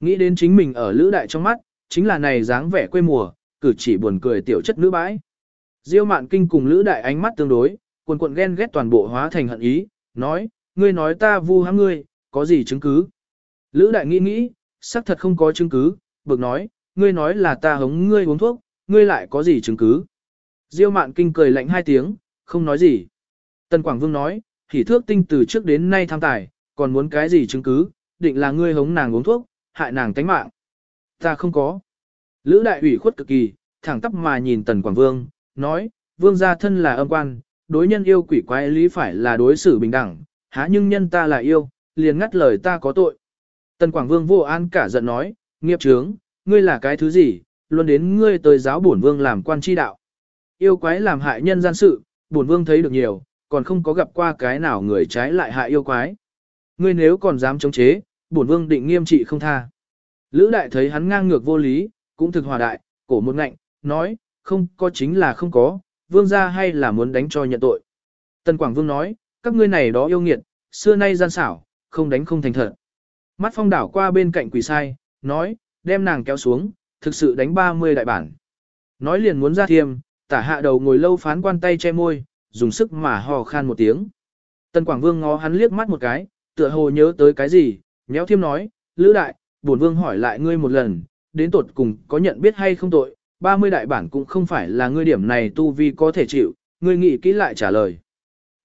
S1: Nghĩ đến chính mình ở lữ đại trong mắt, chính là này dáng vẻ quê mùa, cử chỉ buồn cười tiểu chất nữ bãi. Diêu Mạn Kinh cùng lữ đại ánh mắt tương đối, cuồn cuộn ghen ghét toàn bộ hóa thành hận ý, nói, ngươi nói ta vu hãm ngươi, có gì chứng cứ? Lữ đại nghĩ nghĩ, xác thật không có chứng cứ, bực nói, ngươi nói là ta hống ngươi uống thuốc, ngươi lại có gì chứng cứ? Diêu Mạn Kinh cười lạnh hai tiếng, không nói gì. Tần Quảng Vương nói, hỉ thước tinh từ trước đến nay tham tài, còn muốn cái gì chứng cứ, định là ngươi hống nàng uống thuốc, hại nàng tánh mạng. Ta không có. Lữ đại ủy khuất cực kỳ, thẳng tắp mà nhìn Tần Quảng Vương, nói, vương gia thân là âm quan, đối nhân yêu quỷ quái lý phải là đối xử bình đẳng, há nhưng nhân ta là yêu, liền ngắt lời ta có tội. Tần Quảng Vương vô an cả giận nói, nghiệp trướng, ngươi là cái thứ gì, luôn đến ngươi tới giáo bổn vương làm quan chi đạo. Yêu quái làm hại nhân gian sự, bổn vương thấy được nhiều, còn không có gặp qua cái nào người trái lại hại yêu quái. Ngươi nếu còn dám chống chế, bổn vương định nghiêm trị không tha. Lữ đại thấy hắn ngang ngược vô lý, cũng thực hòa đại, cổ một ngạnh, nói, không có chính là không có, vương gia hay là muốn đánh cho nhận tội. Tần Quảng Vương nói, các ngươi này đó yêu nghiệt, xưa nay gian xảo, không đánh không thành thật. Mắt phong đảo qua bên cạnh quỷ sai, nói, đem nàng kéo xuống, thực sự đánh 30 đại bản. Nói liền muốn ra thiêm, tả hạ đầu ngồi lâu phán quan tay che môi, dùng sức mà hò khan một tiếng. Tần Quảng Vương ngó hắn liếc mắt một cái, tựa hồ nhớ tới cái gì, nhéo thiêm nói, Lữ đại, bổn vương hỏi lại ngươi một lần, đến tột cùng có nhận biết hay không tội, 30 đại bản cũng không phải là ngươi điểm này tu vi có thể chịu, ngươi nghĩ kỹ lại trả lời.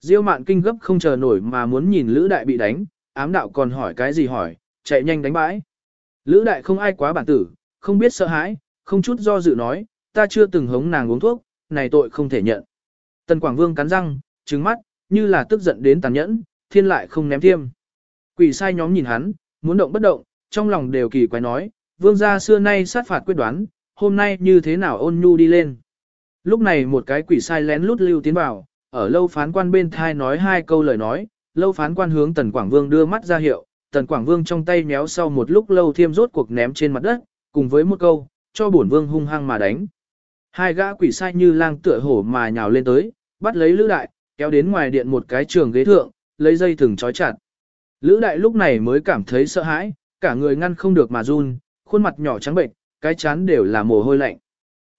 S1: Diêu mạn kinh gấp không chờ nổi mà muốn nhìn Lữ đại bị đánh, ám đạo còn hỏi cái gì hỏi, chạy nhanh đánh bãi. Lữ đại không ai quá bản tử, không biết sợ hãi, không chút do dự nói, ta chưa từng hống nàng uống thuốc, này tội không thể nhận. Tần Quảng Vương cắn răng, trừng mắt, như là tức giận đến tàn nhẫn, thiên lại không ném thiêm. Quỷ sai nhóm nhìn hắn, muốn động bất động, trong lòng đều kỳ quái nói, vương gia xưa nay sát phạt quyết đoán, hôm nay như thế nào ôn nhu đi lên. Lúc này một cái quỷ sai lén lút lưu tiến vào, ở lâu phán quan bên thai nói hai câu lời nói, lâu phán quan hướng Tần Quảng Vương đưa mắt ra hiệu, Tần Quảng Vương trong tay méo sau một lúc lâu thiêm rốt cuộc ném trên mặt đất, cùng với một câu, cho bổn vương hung hăng mà đánh. Hai gã quỷ sai như lang tựa hổ mà nhào lên tới, bắt lấy Lữ Đại, kéo đến ngoài điện một cái trường ghế thượng, lấy dây thừng trói chặt. Lữ Đại lúc này mới cảm thấy sợ hãi, cả người ngăn không được mà run, khuôn mặt nhỏ trắng bệnh, cái chán đều là mồ hôi lạnh.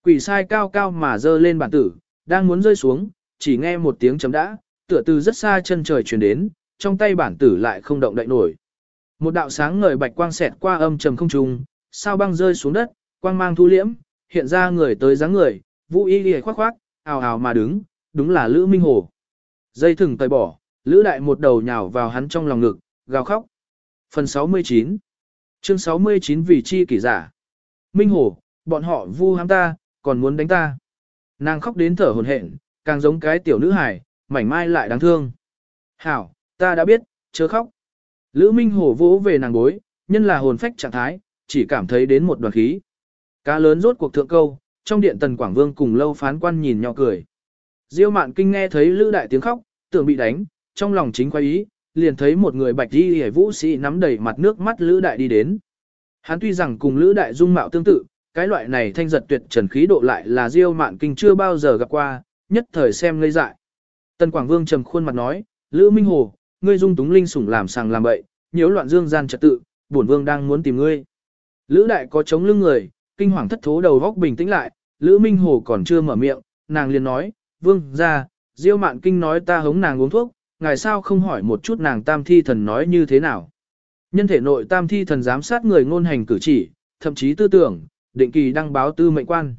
S1: Quỷ sai cao cao mà dơ lên bản tử, đang muốn rơi xuống, chỉ nghe một tiếng chấm đã, tựa từ rất xa chân trời truyền đến, trong tay bản tử lại không động đậy nổi. Một đạo sáng ngời bạch quang xẹt qua âm trầm không trung, sao băng rơi xuống đất, quang mang thu liễm, hiện ra người tới dáng người, vũ y lìa khoác khoác, ào ào mà đứng, đúng là Lữ Minh Hồ. Dây thừng tơi bỏ, Lữ Đại một đầu nhào vào hắn trong lòng ngực, gào khóc. Phần 69 Chương 69 vì chi kỷ giả Minh Hổ, bọn họ vu hãm ta, còn muốn đánh ta. Nàng khóc đến thở hồn hển, càng giống cái tiểu nữ hài, mảnh mai lại đáng thương. Hảo, ta đã biết, chớ khóc. Lữ Minh Hổ vỗ về nàng bối, nhân là hồn phách trạng thái, chỉ cảm thấy đến một đoàn khí. Cá lớn rốt cuộc thượng câu, trong điện tần Quảng Vương cùng lâu phán quan nhìn nhỏ cười. Diêu mạn kinh nghe thấy Lữ Đại tiếng khóc, tưởng bị đánh, trong lòng chính quay ý, liền thấy một người bạch đi hề vũ sĩ nắm đầy mặt nước mắt Lữ Đại đi đến. Hắn tuy rằng cùng Lữ Đại dung mạo tương tự, cái loại này thanh giật tuyệt trần khí độ lại là Diêu mạn kinh chưa bao giờ gặp qua, nhất thời xem ngây dại. Tần Quảng Vương trầm khuôn mặt nói, Lữ Minh Hồ, ngươi dung túng linh sủng làm sàng làm bậy, nhiễu loạn dương gian trật tự, bổn vương đang muốn tìm ngươi. Lữ đại có chống lưng người, kinh hoàng thất thố đầu góc bình tĩnh lại, Lữ Minh Hồ còn chưa mở miệng, nàng liền nói, vương, ra, Diêu mạn kinh nói ta hống nàng uống thuốc, ngài sao không hỏi một chút nàng tam thi thần nói như thế nào. Nhân thể nội tam thi thần giám sát người ngôn hành cử chỉ, thậm chí tư tưởng, định kỳ đăng báo tư mệnh quan.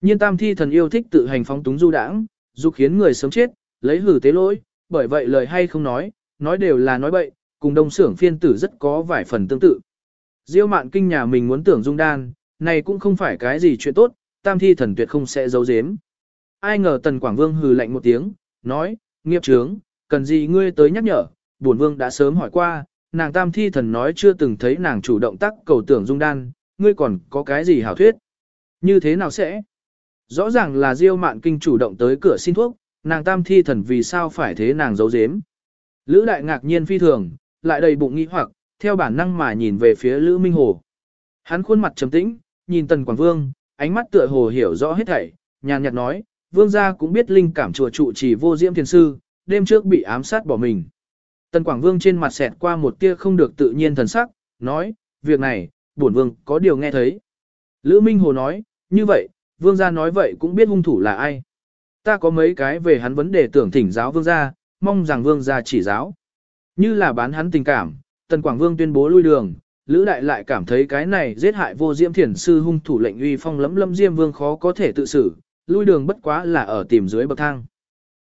S1: Nhiên tam thi thần yêu thích tự hành phóng túng du đãng, dục khiến người sớm chết, lấy hử tế lỗi, bởi vậy lời hay không nói, nói đều là nói bậy, cùng đông xưởng phiên tử rất có vài phần tương tự. Diêu mạn kinh nhà mình muốn tưởng dung đan, này cũng không phải cái gì chuyện tốt, tam thi thần tuyệt không sẽ giấu giếm. Ai ngờ tần Quảng Vương hừ lạnh một tiếng, nói, nghiệp trướng, cần gì ngươi tới nhắc nhở, bổn vương đã sớm hỏi qua, nàng tam thi thần nói chưa từng thấy nàng chủ động tác cầu tưởng dung đan, ngươi còn có cái gì hảo thuyết. Như thế nào sẽ? Rõ ràng là Diêu Mạn Kinh chủ động tới cửa xin thuốc, nàng tam thi thần vì sao phải thế nàng giấu giếm. Lữ đại ngạc nhiên phi thường, lại đầy bụng nghi hoặc, theo bản năng mà nhìn về phía Lữ Minh Hồ. Hắn khuôn mặt trầm tĩnh, nhìn Tần Quảng Vương, ánh mắt tựa hồ hiểu rõ hết thảy, nhàn nhạt nói, vương gia cũng biết linh cảm chùa trụ chỉ vô diễm thiền sư, đêm trước bị ám sát bỏ mình. Tần Quảng Vương trên mặt xẹt qua một tia không được tự nhiên thần sắc, nói, việc này, bổn vương có điều nghe thấy. Lữ Minh Hồ nói, như vậy, vương gia nói vậy cũng biết hung thủ là ai. Ta có mấy cái về hắn vấn đề tưởng thỉnh giáo vương gia, mong rằng vương gia chỉ giáo. Như là bán hắn tình cảm, Tần Quảng Vương tuyên bố lui đường, Lữ Đại lại cảm thấy cái này giết hại vô diễm thiền sư hung thủ lệnh uy phong lấm lâm diêm vương khó có thể tự xử, lui đường bất quá là ở tìm dưới bậc thang.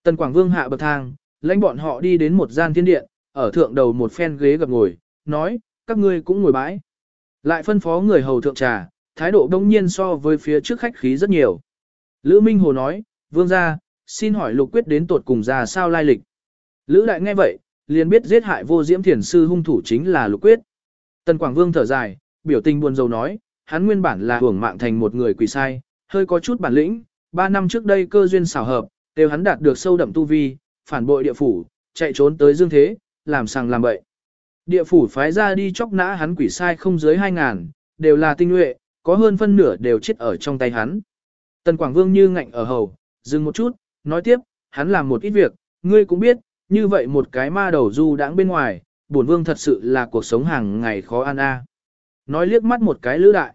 S1: Tần Quảng Vương hạ bậc thang, lãnh bọn họ đi đến một gian thiên điện, ở thượng đầu một phen ghế gặp ngồi, nói, các ngươi cũng ngồi bãi. Lại phân phó người hầu thượng trà, thái độ đông nhiên so với phía trước khách khí rất nhiều. Lữ Minh Hồ nói, vương gia, xin hỏi lục quyết đến tột cùng ra sao lai lịch. Lữ đại nghe vậy, liền biết giết hại vô diễm thiền sư hung thủ chính là lục quyết. Tần Quảng Vương thở dài, biểu tình buồn rầu nói, hắn nguyên bản là hưởng mạng thành một người quỷ sai, hơi có chút bản lĩnh, ba năm trước đây cơ duyên xảo hợp, đều hắn đạt được sâu đậm tu vi, phản bội địa phủ, chạy trốn tới dương thế, làm sàng làm bậy. Địa phủ phái ra đi chóc nã hắn quỷ sai không dưới 2 ngàn, đều là tinh nhuệ, có hơn phân nửa đều chết ở trong tay hắn. Tần Quảng Vương như ngạnh ở hầu, dừng một chút, nói tiếp, hắn làm một ít việc, ngươi cũng biết, như vậy một cái ma đầu du đãng bên ngoài, bổn vương thật sự là cuộc sống hàng ngày khó ăn a. Nói liếc mắt một cái lữ đại.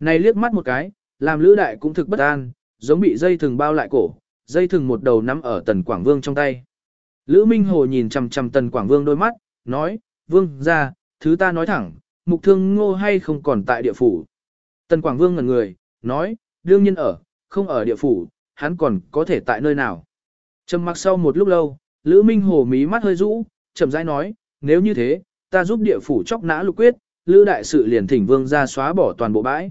S1: Này liếc mắt một cái, làm lữ đại cũng thực bất an, giống bị dây thừng bao lại cổ, dây thừng một đầu nắm ở tần Quảng Vương trong tay. Lữ Minh Hồ nhìn chằm chằm tần Quảng Vương đôi mắt, nói, vương ra, thứ ta nói thẳng, mục thương ngô hay không còn tại địa phủ. Tần Quảng Vương ngẩn người, nói, đương nhiên ở, không ở địa phủ, hắn còn có thể tại nơi nào. Trầm mặc sau một lúc lâu, Lữ Minh Hồ mí mắt hơi rũ, chậm rãi nói, nếu như thế, ta giúp địa phủ chóc nã lục quyết, Lữ đại sự liền thỉnh vương ra xóa bỏ toàn bộ bãi.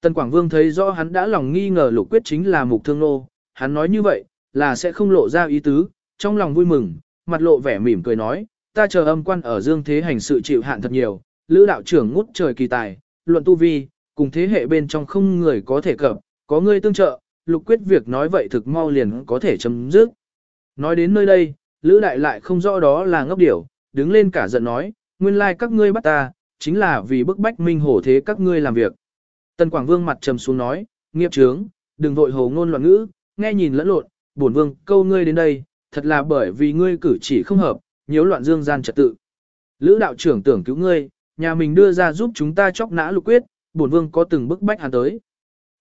S1: Tần Quảng Vương thấy rõ hắn đã lòng nghi ngờ lục quyết chính là mục thương nô, hắn nói như vậy, là sẽ không lộ ra ý tứ, trong lòng vui mừng, mặt lộ vẻ mỉm cười nói, ta chờ âm quan ở dương thế hành sự chịu hạn thật nhiều, lữ đạo trưởng ngút trời kỳ tài, luận tu vi, cùng thế hệ bên trong không người có thể cập, có người tương trợ, lục quyết việc nói vậy thực mau liền có thể chấm dứt. Nói đến nơi đây, lữ đại lại không rõ đó là ngốc điểu, đứng lên cả giận nói, nguyên lai các ngươi bắt ta, chính là vì bức bách minh hổ thế các ngươi làm việc. Tần Quảng Vương mặt trầm xuống nói, nghiệp trướng, đừng vội hồ ngôn loạn ngữ, nghe nhìn lẫn lộn, bổn vương câu ngươi đến đây, thật là bởi vì ngươi cử chỉ không hợp, nhiễu loạn dương gian trật tự. Lữ đạo trưởng tưởng cứu ngươi, nhà mình đưa ra giúp chúng ta chóc nã lục quyết, bổn vương có từng bức bách hắn tới.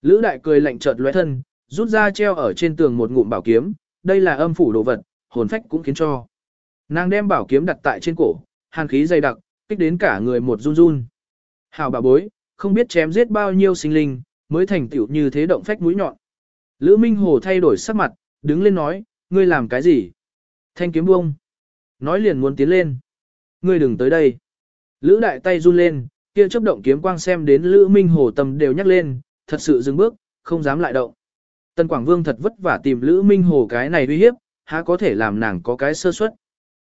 S1: Lữ đại cười lạnh chợt lóe thân, rút ra treo ở trên tường một ngụm bảo kiếm, đây là âm phủ đồ vật, hồn phách cũng khiến cho. Nàng đem bảo kiếm đặt tại trên cổ, hàn khí dày đặc, kích đến cả người một run run. Hào bà bối, không biết chém giết bao nhiêu sinh linh, mới thành tựu như thế động phách mũi nhọn. Lữ Minh Hồ thay đổi sắc mặt, đứng lên nói, ngươi làm cái gì? Thanh kiếm buông. Nói liền muốn tiến lên. Ngươi đừng tới đây. Lữ đại tay run lên, kia chấp động kiếm quang xem đến Lữ Minh Hồ tâm đều nhắc lên, thật sự dừng bước, không dám lại động. Tân Quảng Vương thật vất vả tìm Lữ Minh Hồ cái này uy hiếp, há có thể làm nàng có cái sơ suất.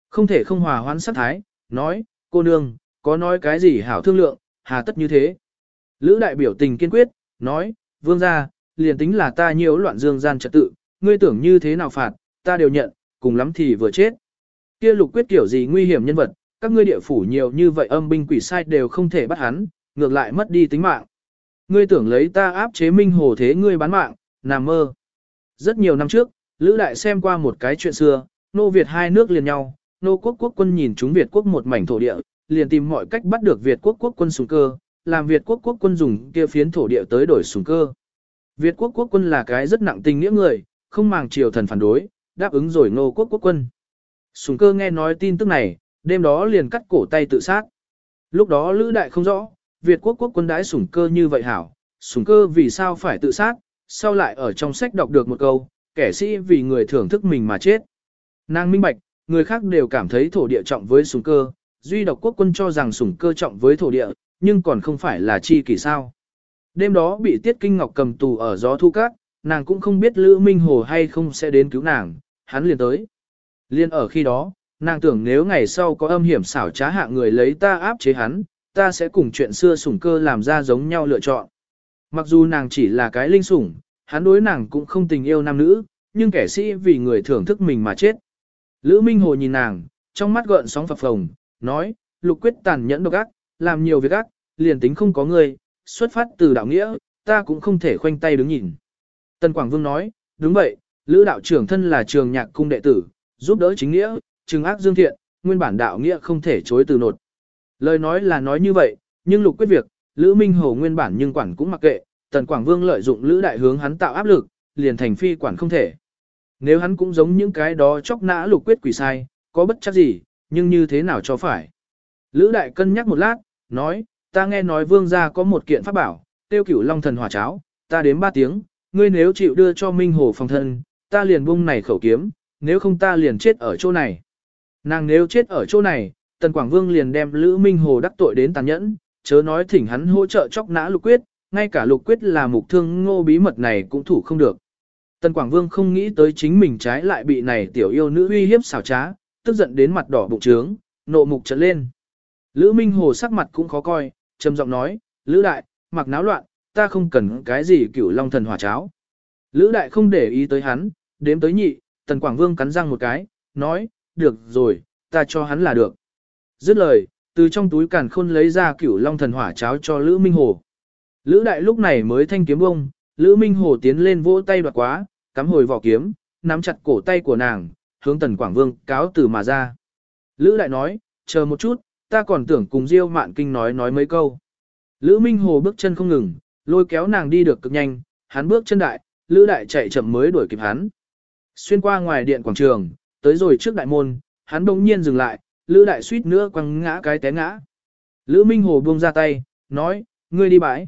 S1: Không thể không hòa hoãn sát thái, nói, cô nương, có nói cái gì hảo thương lượng, hà tất như thế. Lữ đại biểu tình kiên quyết, nói, vương gia, liền tính là ta nhiễu loạn dương gian trật tự, ngươi tưởng như thế nào phạt, ta đều nhận, cùng lắm thì vừa chết. Kia lục quyết kiểu gì nguy hiểm nhân vật, các ngươi địa phủ nhiều như vậy âm binh quỷ sai đều không thể bắt hắn, ngược lại mất đi tính mạng. Ngươi tưởng lấy ta áp chế minh hồ thế ngươi bán mạng, nằm mơ. Rất nhiều năm trước, Lữ Đại xem qua một cái chuyện xưa, nô Việt hai nước liền nhau, nô quốc quốc quân nhìn chúng Việt quốc một mảnh thổ địa, liền tìm mọi cách bắt được Việt quốc quốc quân sùng cơ, làm Việt quốc quốc quân dùng kia phiến thổ địa tới đổi sùng cơ. Việt quốc quốc quân là cái rất nặng tình nghĩa người, không màng triều thần phản đối, đáp ứng rồi nô quốc quốc quân. Sùng cơ nghe nói tin tức này, đêm đó liền cắt cổ tay tự sát. Lúc đó Lữ Đại không rõ, Việt quốc quốc quân đãi sùng cơ như vậy hảo, sùng cơ vì sao phải tự sát, sau lại ở trong sách đọc được một câu, kẻ sĩ vì người thưởng thức mình mà chết. Nàng minh bạch, người khác đều cảm thấy thổ địa trọng với sùng cơ, duy độc quốc quân cho rằng sùng cơ trọng với thổ địa, nhưng còn không phải là chi kỷ sao. Đêm đó bị Tiết Kinh Ngọc cầm tù ở gió thu cát, nàng cũng không biết Lữ Minh Hồ hay không sẽ đến cứu nàng, hắn liền tới. Liên ở khi đó, nàng tưởng nếu ngày sau có âm hiểm xảo trá hạ người lấy ta áp chế hắn, ta sẽ cùng chuyện xưa sủng cơ làm ra giống nhau lựa chọn. Mặc dù nàng chỉ là cái linh sủng, hắn đối nàng cũng không tình yêu nam nữ, nhưng kẻ sĩ vì người thưởng thức mình mà chết. Lữ Minh Hồ nhìn nàng, trong mắt gợn sóng phập phồng, nói, lục quyết tàn nhẫn độc ác, làm nhiều việc ác, liền tính không có người, xuất phát từ đạo nghĩa, ta cũng không thể khoanh tay đứng nhìn. Tần Quảng Vương nói, đúng vậy, Lữ đạo trưởng thân là trường nhạc cung đệ tử, giúp đỡ chính nghĩa, trừng ác dương thiện, nguyên bản đạo nghĩa không thể chối từ nột. Lời nói là nói như vậy, nhưng lục quyết việc, Lữ Minh Hồ nguyên bản nhưng quản cũng mặc kệ, Tần Quảng Vương lợi dụng Lữ đại hướng hắn tạo áp lực, liền thành phi quản không thể. Nếu hắn cũng giống những cái đó chóc nã lục quyết quỷ sai, có bất chắc gì, nhưng như thế nào cho phải. Lữ đại cân nhắc một lát, nói, ta nghe nói vương gia có một kiện pháp bảo, tiêu cửu long thần hỏa cháo, ta đếm ba tiếng, ngươi nếu chịu đưa cho Minh Hồ phòng thân, ta liền buông này khẩu kiếm, nếu không ta liền chết ở chỗ này. Nàng nếu chết ở chỗ này, Tần Quảng Vương liền đem Lữ Minh Hồ đắc tội đến tàn nhẫn, chớ nói thỉnh hắn hỗ trợ chóc nã lục quyết, ngay cả lục quyết là mục thương ngô bí mật này cũng thủ không được. Tần Quảng Vương không nghĩ tới chính mình trái lại bị này tiểu yêu nữ uy hiếp xảo trá, tức giận đến mặt đỏ bụng trướng, nộ mục trợn lên. Lữ Minh Hồ sắc mặt cũng khó coi, trầm giọng nói, Lữ Đại, mặc náo loạn, ta không cần cái gì cửu long thần hỏa cháo. Lữ Đại không để ý tới hắn, đếm tới nhị, Tần Quảng Vương cắn răng một cái, nói, được rồi, ta cho hắn là được. Dứt lời, từ trong túi càn khôn lấy ra cửu long thần hỏa cháo cho Lữ Minh Hồ. Lữ Đại lúc này mới thanh kiếm bông, Lữ Minh Hồ tiến lên vỗ tay đoạt quá, cắm hồi vỏ kiếm, nắm chặt cổ tay của nàng, hướng Tần Quảng Vương cáo từ mà ra. Lữ Đại nói, chờ một chút, ta còn tưởng cùng Diêu Mạn Kinh nói nói mấy câu. Lữ Minh Hồ bước chân không ngừng, lôi kéo nàng đi được cực nhanh, hắn bước chân đại, Lữ Đại chạy chậm mới đuổi kịp hắn. Xuyên qua ngoài điện quảng trường, tới rồi trước đại môn, hắn bỗng nhiên dừng lại, Lữ Đại suýt nữa quăng ngã cái té ngã. Lữ Minh Hồ buông ra tay, nói, ngươi đi bãi.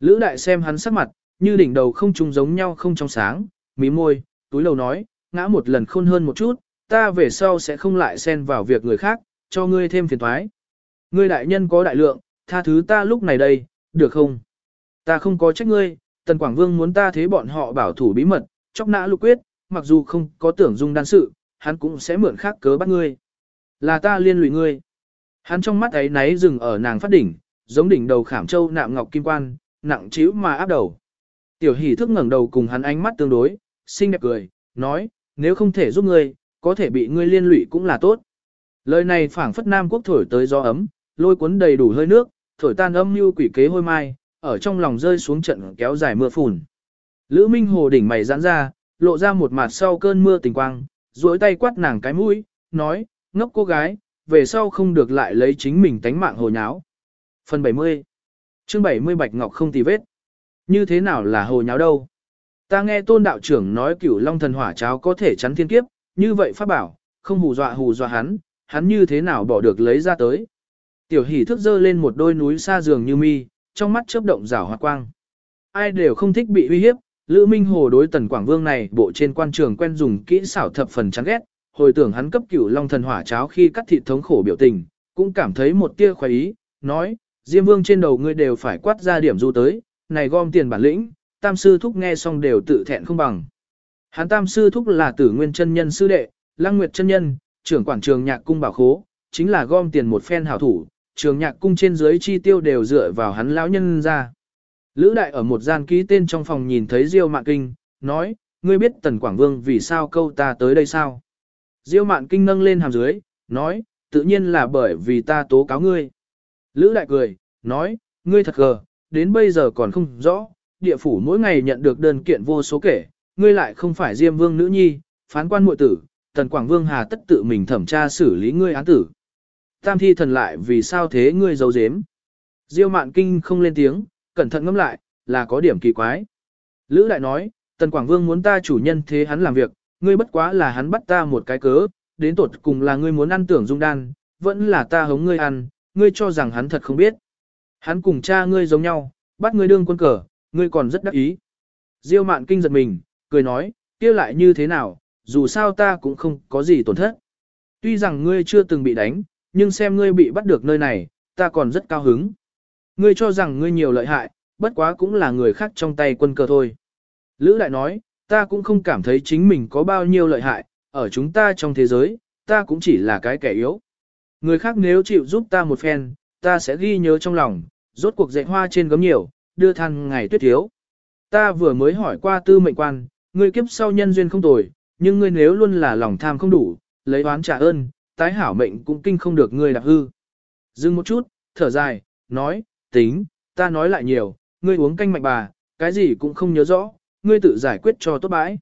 S1: Lữ Đại xem hắn sắc mặt, như đỉnh đầu không trùng giống nhau không trong sáng, mí môi, túi lầu nói, ngã một lần khôn hơn một chút, ta về sau sẽ không lại xen vào việc người khác, cho ngươi thêm phiền thoái. Ngươi đại nhân có đại lượng, tha thứ ta lúc này đây, được không? Ta không có trách ngươi, Tần Quảng Vương muốn ta thế bọn họ bảo thủ bí mật, chóc nã lục quyết, mặc dù không có tưởng dung đan sự, hắn cũng sẽ mượn khác cớ bắt ngươi. Là ta liên lụy ngươi. Hắn trong mắt ấy náy dừng ở nàng phát đỉnh, giống đỉnh đầu khảm châu nạm ngọc kim quan, nặng chiếu mà áp đầu. Tiểu hỷ thức ngẩng đầu cùng hắn ánh mắt tương đối, xinh đẹp cười, nói, nếu không thể giúp ngươi, có thể bị ngươi liên lụy cũng là tốt. Lời này phảng phất nam quốc thổi tới gió ấm, lôi cuốn đầy đủ hơi nước, thổi tan âm mưu quỷ kế hôi mai, ở trong lòng rơi xuống trận kéo dài mưa phùn. Lữ Minh Hồ đỉnh mày giãn ra, lộ ra một mặt sau cơn mưa tình quang, duỗi tay quát nàng cái mũi, nói, ngốc cô gái, về sau không được lại lấy chính mình tánh mạng hồ nháo. Phần 70 chương 70 Bạch Ngọc không tì vết. Như thế nào là hồ nháo đâu? Ta nghe tôn đạo trưởng nói cửu long thần hỏa cháo có thể chắn thiên kiếp, như vậy pháp bảo, không hù dọa hù dọa hắn, hắn như thế nào bỏ được lấy ra tới. Tiểu hỷ thức dơ lên một đôi núi xa giường như mi, trong mắt chớp động rảo hoa quang. Ai đều không thích bị uy hiếp, Lữ Minh Hồ đối tần Quảng Vương này bộ trên quan trường quen dùng kỹ xảo thập phần chán ghét, hồi tưởng hắn cấp cửu long thần hỏa cháo khi cắt thịt thống khổ biểu tình, cũng cảm thấy một tia khoái ý, nói, Diêm Vương trên đầu ngươi đều phải quát ra điểm du tới, này gom tiền bản lĩnh, tam sư thúc nghe xong đều tự thẹn không bằng. Hắn tam sư thúc là tử nguyên chân nhân sư đệ, lăng nguyệt chân nhân, trưởng quản trường nhạc cung bảo khố, chính là gom tiền một phen hảo thủ, trường nhạc cung trên dưới chi tiêu đều dựa vào hắn lão nhân ra. Lữ đại ở một gian ký tên trong phòng nhìn thấy Diêu Mạn Kinh, nói, ngươi biết Tần Quảng Vương vì sao câu ta tới đây sao? Diêu Mạn Kinh nâng lên hàm dưới, nói, tự nhiên là bởi vì ta tố cáo ngươi. Lữ đại cười, nói, ngươi thật gờ, đến bây giờ còn không rõ, địa phủ mỗi ngày nhận được đơn kiện vô số kể, ngươi lại không phải Diêm Vương nữ nhi, phán quan muội tử, Tần Quảng Vương hà tất tự mình thẩm tra xử lý ngươi án tử. Tam thi thần lại vì sao thế ngươi giấu giếm? Diêu Mạn Kinh không lên tiếng, cẩn thận ngẫm lại, là có điểm kỳ quái. Lữ lại nói, Tần Quảng Vương muốn ta chủ nhân thế hắn làm việc, ngươi bất quá là hắn bắt ta một cái cớ, đến tột cùng là ngươi muốn ăn tưởng dung đan, vẫn là ta hống ngươi ăn, ngươi cho rằng hắn thật không biết. Hắn cùng cha ngươi giống nhau, bắt ngươi đương quân cờ, ngươi còn rất đắc ý. Diêu mạn kinh giật mình, cười nói, kia lại như thế nào, dù sao ta cũng không có gì tổn thất. Tuy rằng ngươi chưa từng bị đánh, nhưng xem ngươi bị bắt được nơi này, ta còn rất cao hứng. Ngươi cho rằng ngươi nhiều lợi hại, bất quá cũng là người khác trong tay quân cờ thôi. Lữ lại nói, ta cũng không cảm thấy chính mình có bao nhiêu lợi hại, ở chúng ta trong thế giới, ta cũng chỉ là cái kẻ yếu. Người khác nếu chịu giúp ta một phen, ta sẽ ghi nhớ trong lòng, rốt cuộc dạy hoa trên gấm nhiều, đưa than ngày tuyết thiếu. Ta vừa mới hỏi qua tư mệnh quan, ngươi kiếp sau nhân duyên không tồi, nhưng ngươi nếu luôn là lòng tham không đủ, lấy oán trả ơn, tái hảo mệnh cũng kinh không được ngươi đạp hư. Dừng một chút, thở dài, nói, tính, ta nói lại nhiều, ngươi uống canh mạnh bà, cái gì cũng không nhớ rõ, ngươi tự giải quyết cho tốt bãi.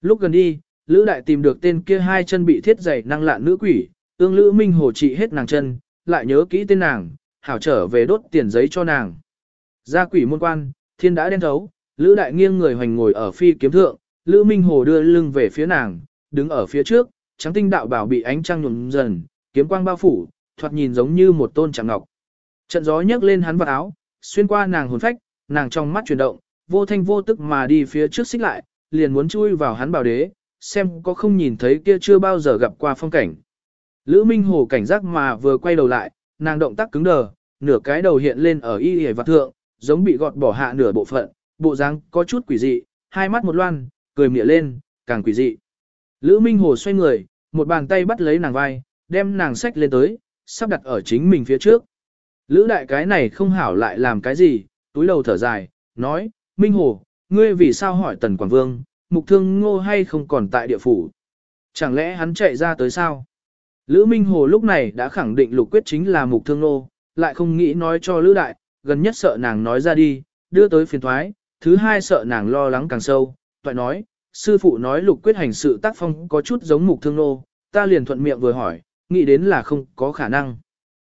S1: Lúc gần đi, Lữ Đại tìm được tên kia hai chân bị thiết dày năng lạn nữ quỷ, ương Lữ Minh hồ trị hết nàng chân, lại nhớ kỹ tên nàng, hảo trở về đốt tiền giấy cho nàng. Ra quỷ môn quan, thiên đã đen thấu, Lữ Đại nghiêng người hoành ngồi ở phi kiếm thượng, Lữ Minh hồ đưa lưng về phía nàng, đứng ở phía trước, trắng tinh đạo bảo bị ánh trăng nhuộm dần, kiếm quang bao phủ, thoạt nhìn giống như một tôn tràng ngọc. Trận gió nhấc lên hắn vào áo, xuyên qua nàng hồn phách, nàng trong mắt chuyển động, vô thanh vô tức mà đi phía trước xích lại, liền muốn chui vào hắn bảo đế, xem có không nhìn thấy kia chưa bao giờ gặp qua phong cảnh. Lữ Minh Hồ cảnh giác mà vừa quay đầu lại, nàng động tác cứng đờ, nửa cái đầu hiện lên ở y y vạt thượng, giống bị gọt bỏ hạ nửa bộ phận, bộ dáng có chút quỷ dị, hai mắt một loan, cười mỉa lên, càng quỷ dị. Lữ Minh Hồ xoay người, một bàn tay bắt lấy nàng vai, đem nàng sách lên tới, sắp đặt ở chính mình phía trước. Lữ đại cái này không hảo lại làm cái gì, túi đầu thở dài, nói, Minh Hồ, ngươi vì sao hỏi Tần Quảng Vương, mục thương ngô hay không còn tại địa phủ? Chẳng lẽ hắn chạy ra tới sao? Lữ Minh Hồ lúc này đã khẳng định lục quyết chính là mục thương ngô, lại không nghĩ nói cho Lữ đại, gần nhất sợ nàng nói ra đi, đưa tới phiền thoái, thứ hai sợ nàng lo lắng càng sâu, toại nói, sư phụ nói lục quyết hành sự tác phong có chút giống mục thương nô, ta liền thuận miệng vừa hỏi, nghĩ đến là không có khả năng.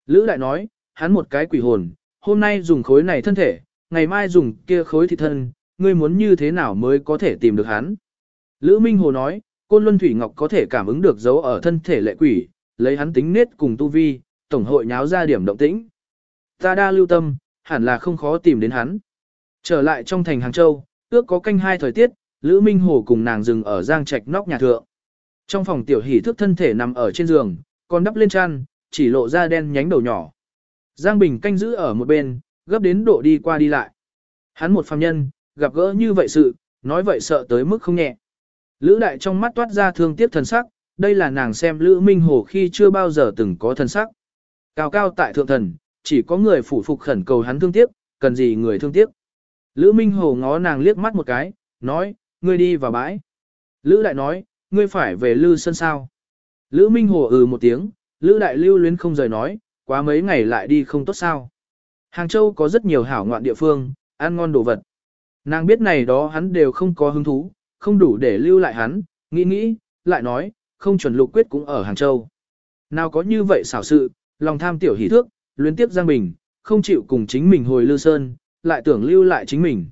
S1: Lữ đại nói, hắn một cái quỷ hồn, hôm nay dùng khối này thân thể, ngày mai dùng kia khối thịt thân, ngươi muốn như thế nào mới có thể tìm được hắn. Lữ Minh Hồ nói, Côn Luân Thủy Ngọc có thể cảm ứng được dấu ở thân thể lệ quỷ, lấy hắn tính nết cùng tu vi, tổng hội nháo ra điểm động tĩnh. Ta đa lưu tâm, hẳn là không khó tìm đến hắn. Trở lại trong thành Hàng Châu, ước có canh hai thời tiết, Lữ Minh Hồ cùng nàng dừng ở giang trạch nóc nhà thượng. Trong phòng tiểu hỷ thức thân thể nằm ở trên giường, còn đắp lên chăn, chỉ lộ ra đen nhánh đầu nhỏ. Giang Bình canh giữ ở một bên, gấp đến độ đi qua đi lại. Hắn một phàm nhân, gặp gỡ như vậy sự, nói vậy sợ tới mức không nhẹ. Lữ đại trong mắt toát ra thương tiếc thần sắc, đây là nàng xem Lữ Minh Hồ khi chưa bao giờ từng có thần sắc. Cao cao tại thượng thần, chỉ có người phủ phục khẩn cầu hắn thương tiếc, cần gì người thương tiếc. Lữ Minh Hồ ngó nàng liếc mắt một cái, nói, ngươi đi vào bãi. Lữ đại nói, ngươi phải về Lư Sơn sao. Lữ Minh Hồ ừ một tiếng, Lữ đại lưu luyến không rời nói, quá mấy ngày lại đi không tốt sao. Hàng Châu có rất nhiều hảo ngoạn địa phương, ăn ngon đồ vật. Nàng biết này đó hắn đều không có hứng thú, không đủ để lưu lại hắn, nghĩ nghĩ, lại nói, không chuẩn lục quyết cũng ở Hàng Châu. Nào có như vậy xảo sự, lòng tham tiểu hỷ thước, luyến tiếp Giang Bình, không chịu cùng chính mình hồi Lư Sơn, lại tưởng lưu lại chính mình.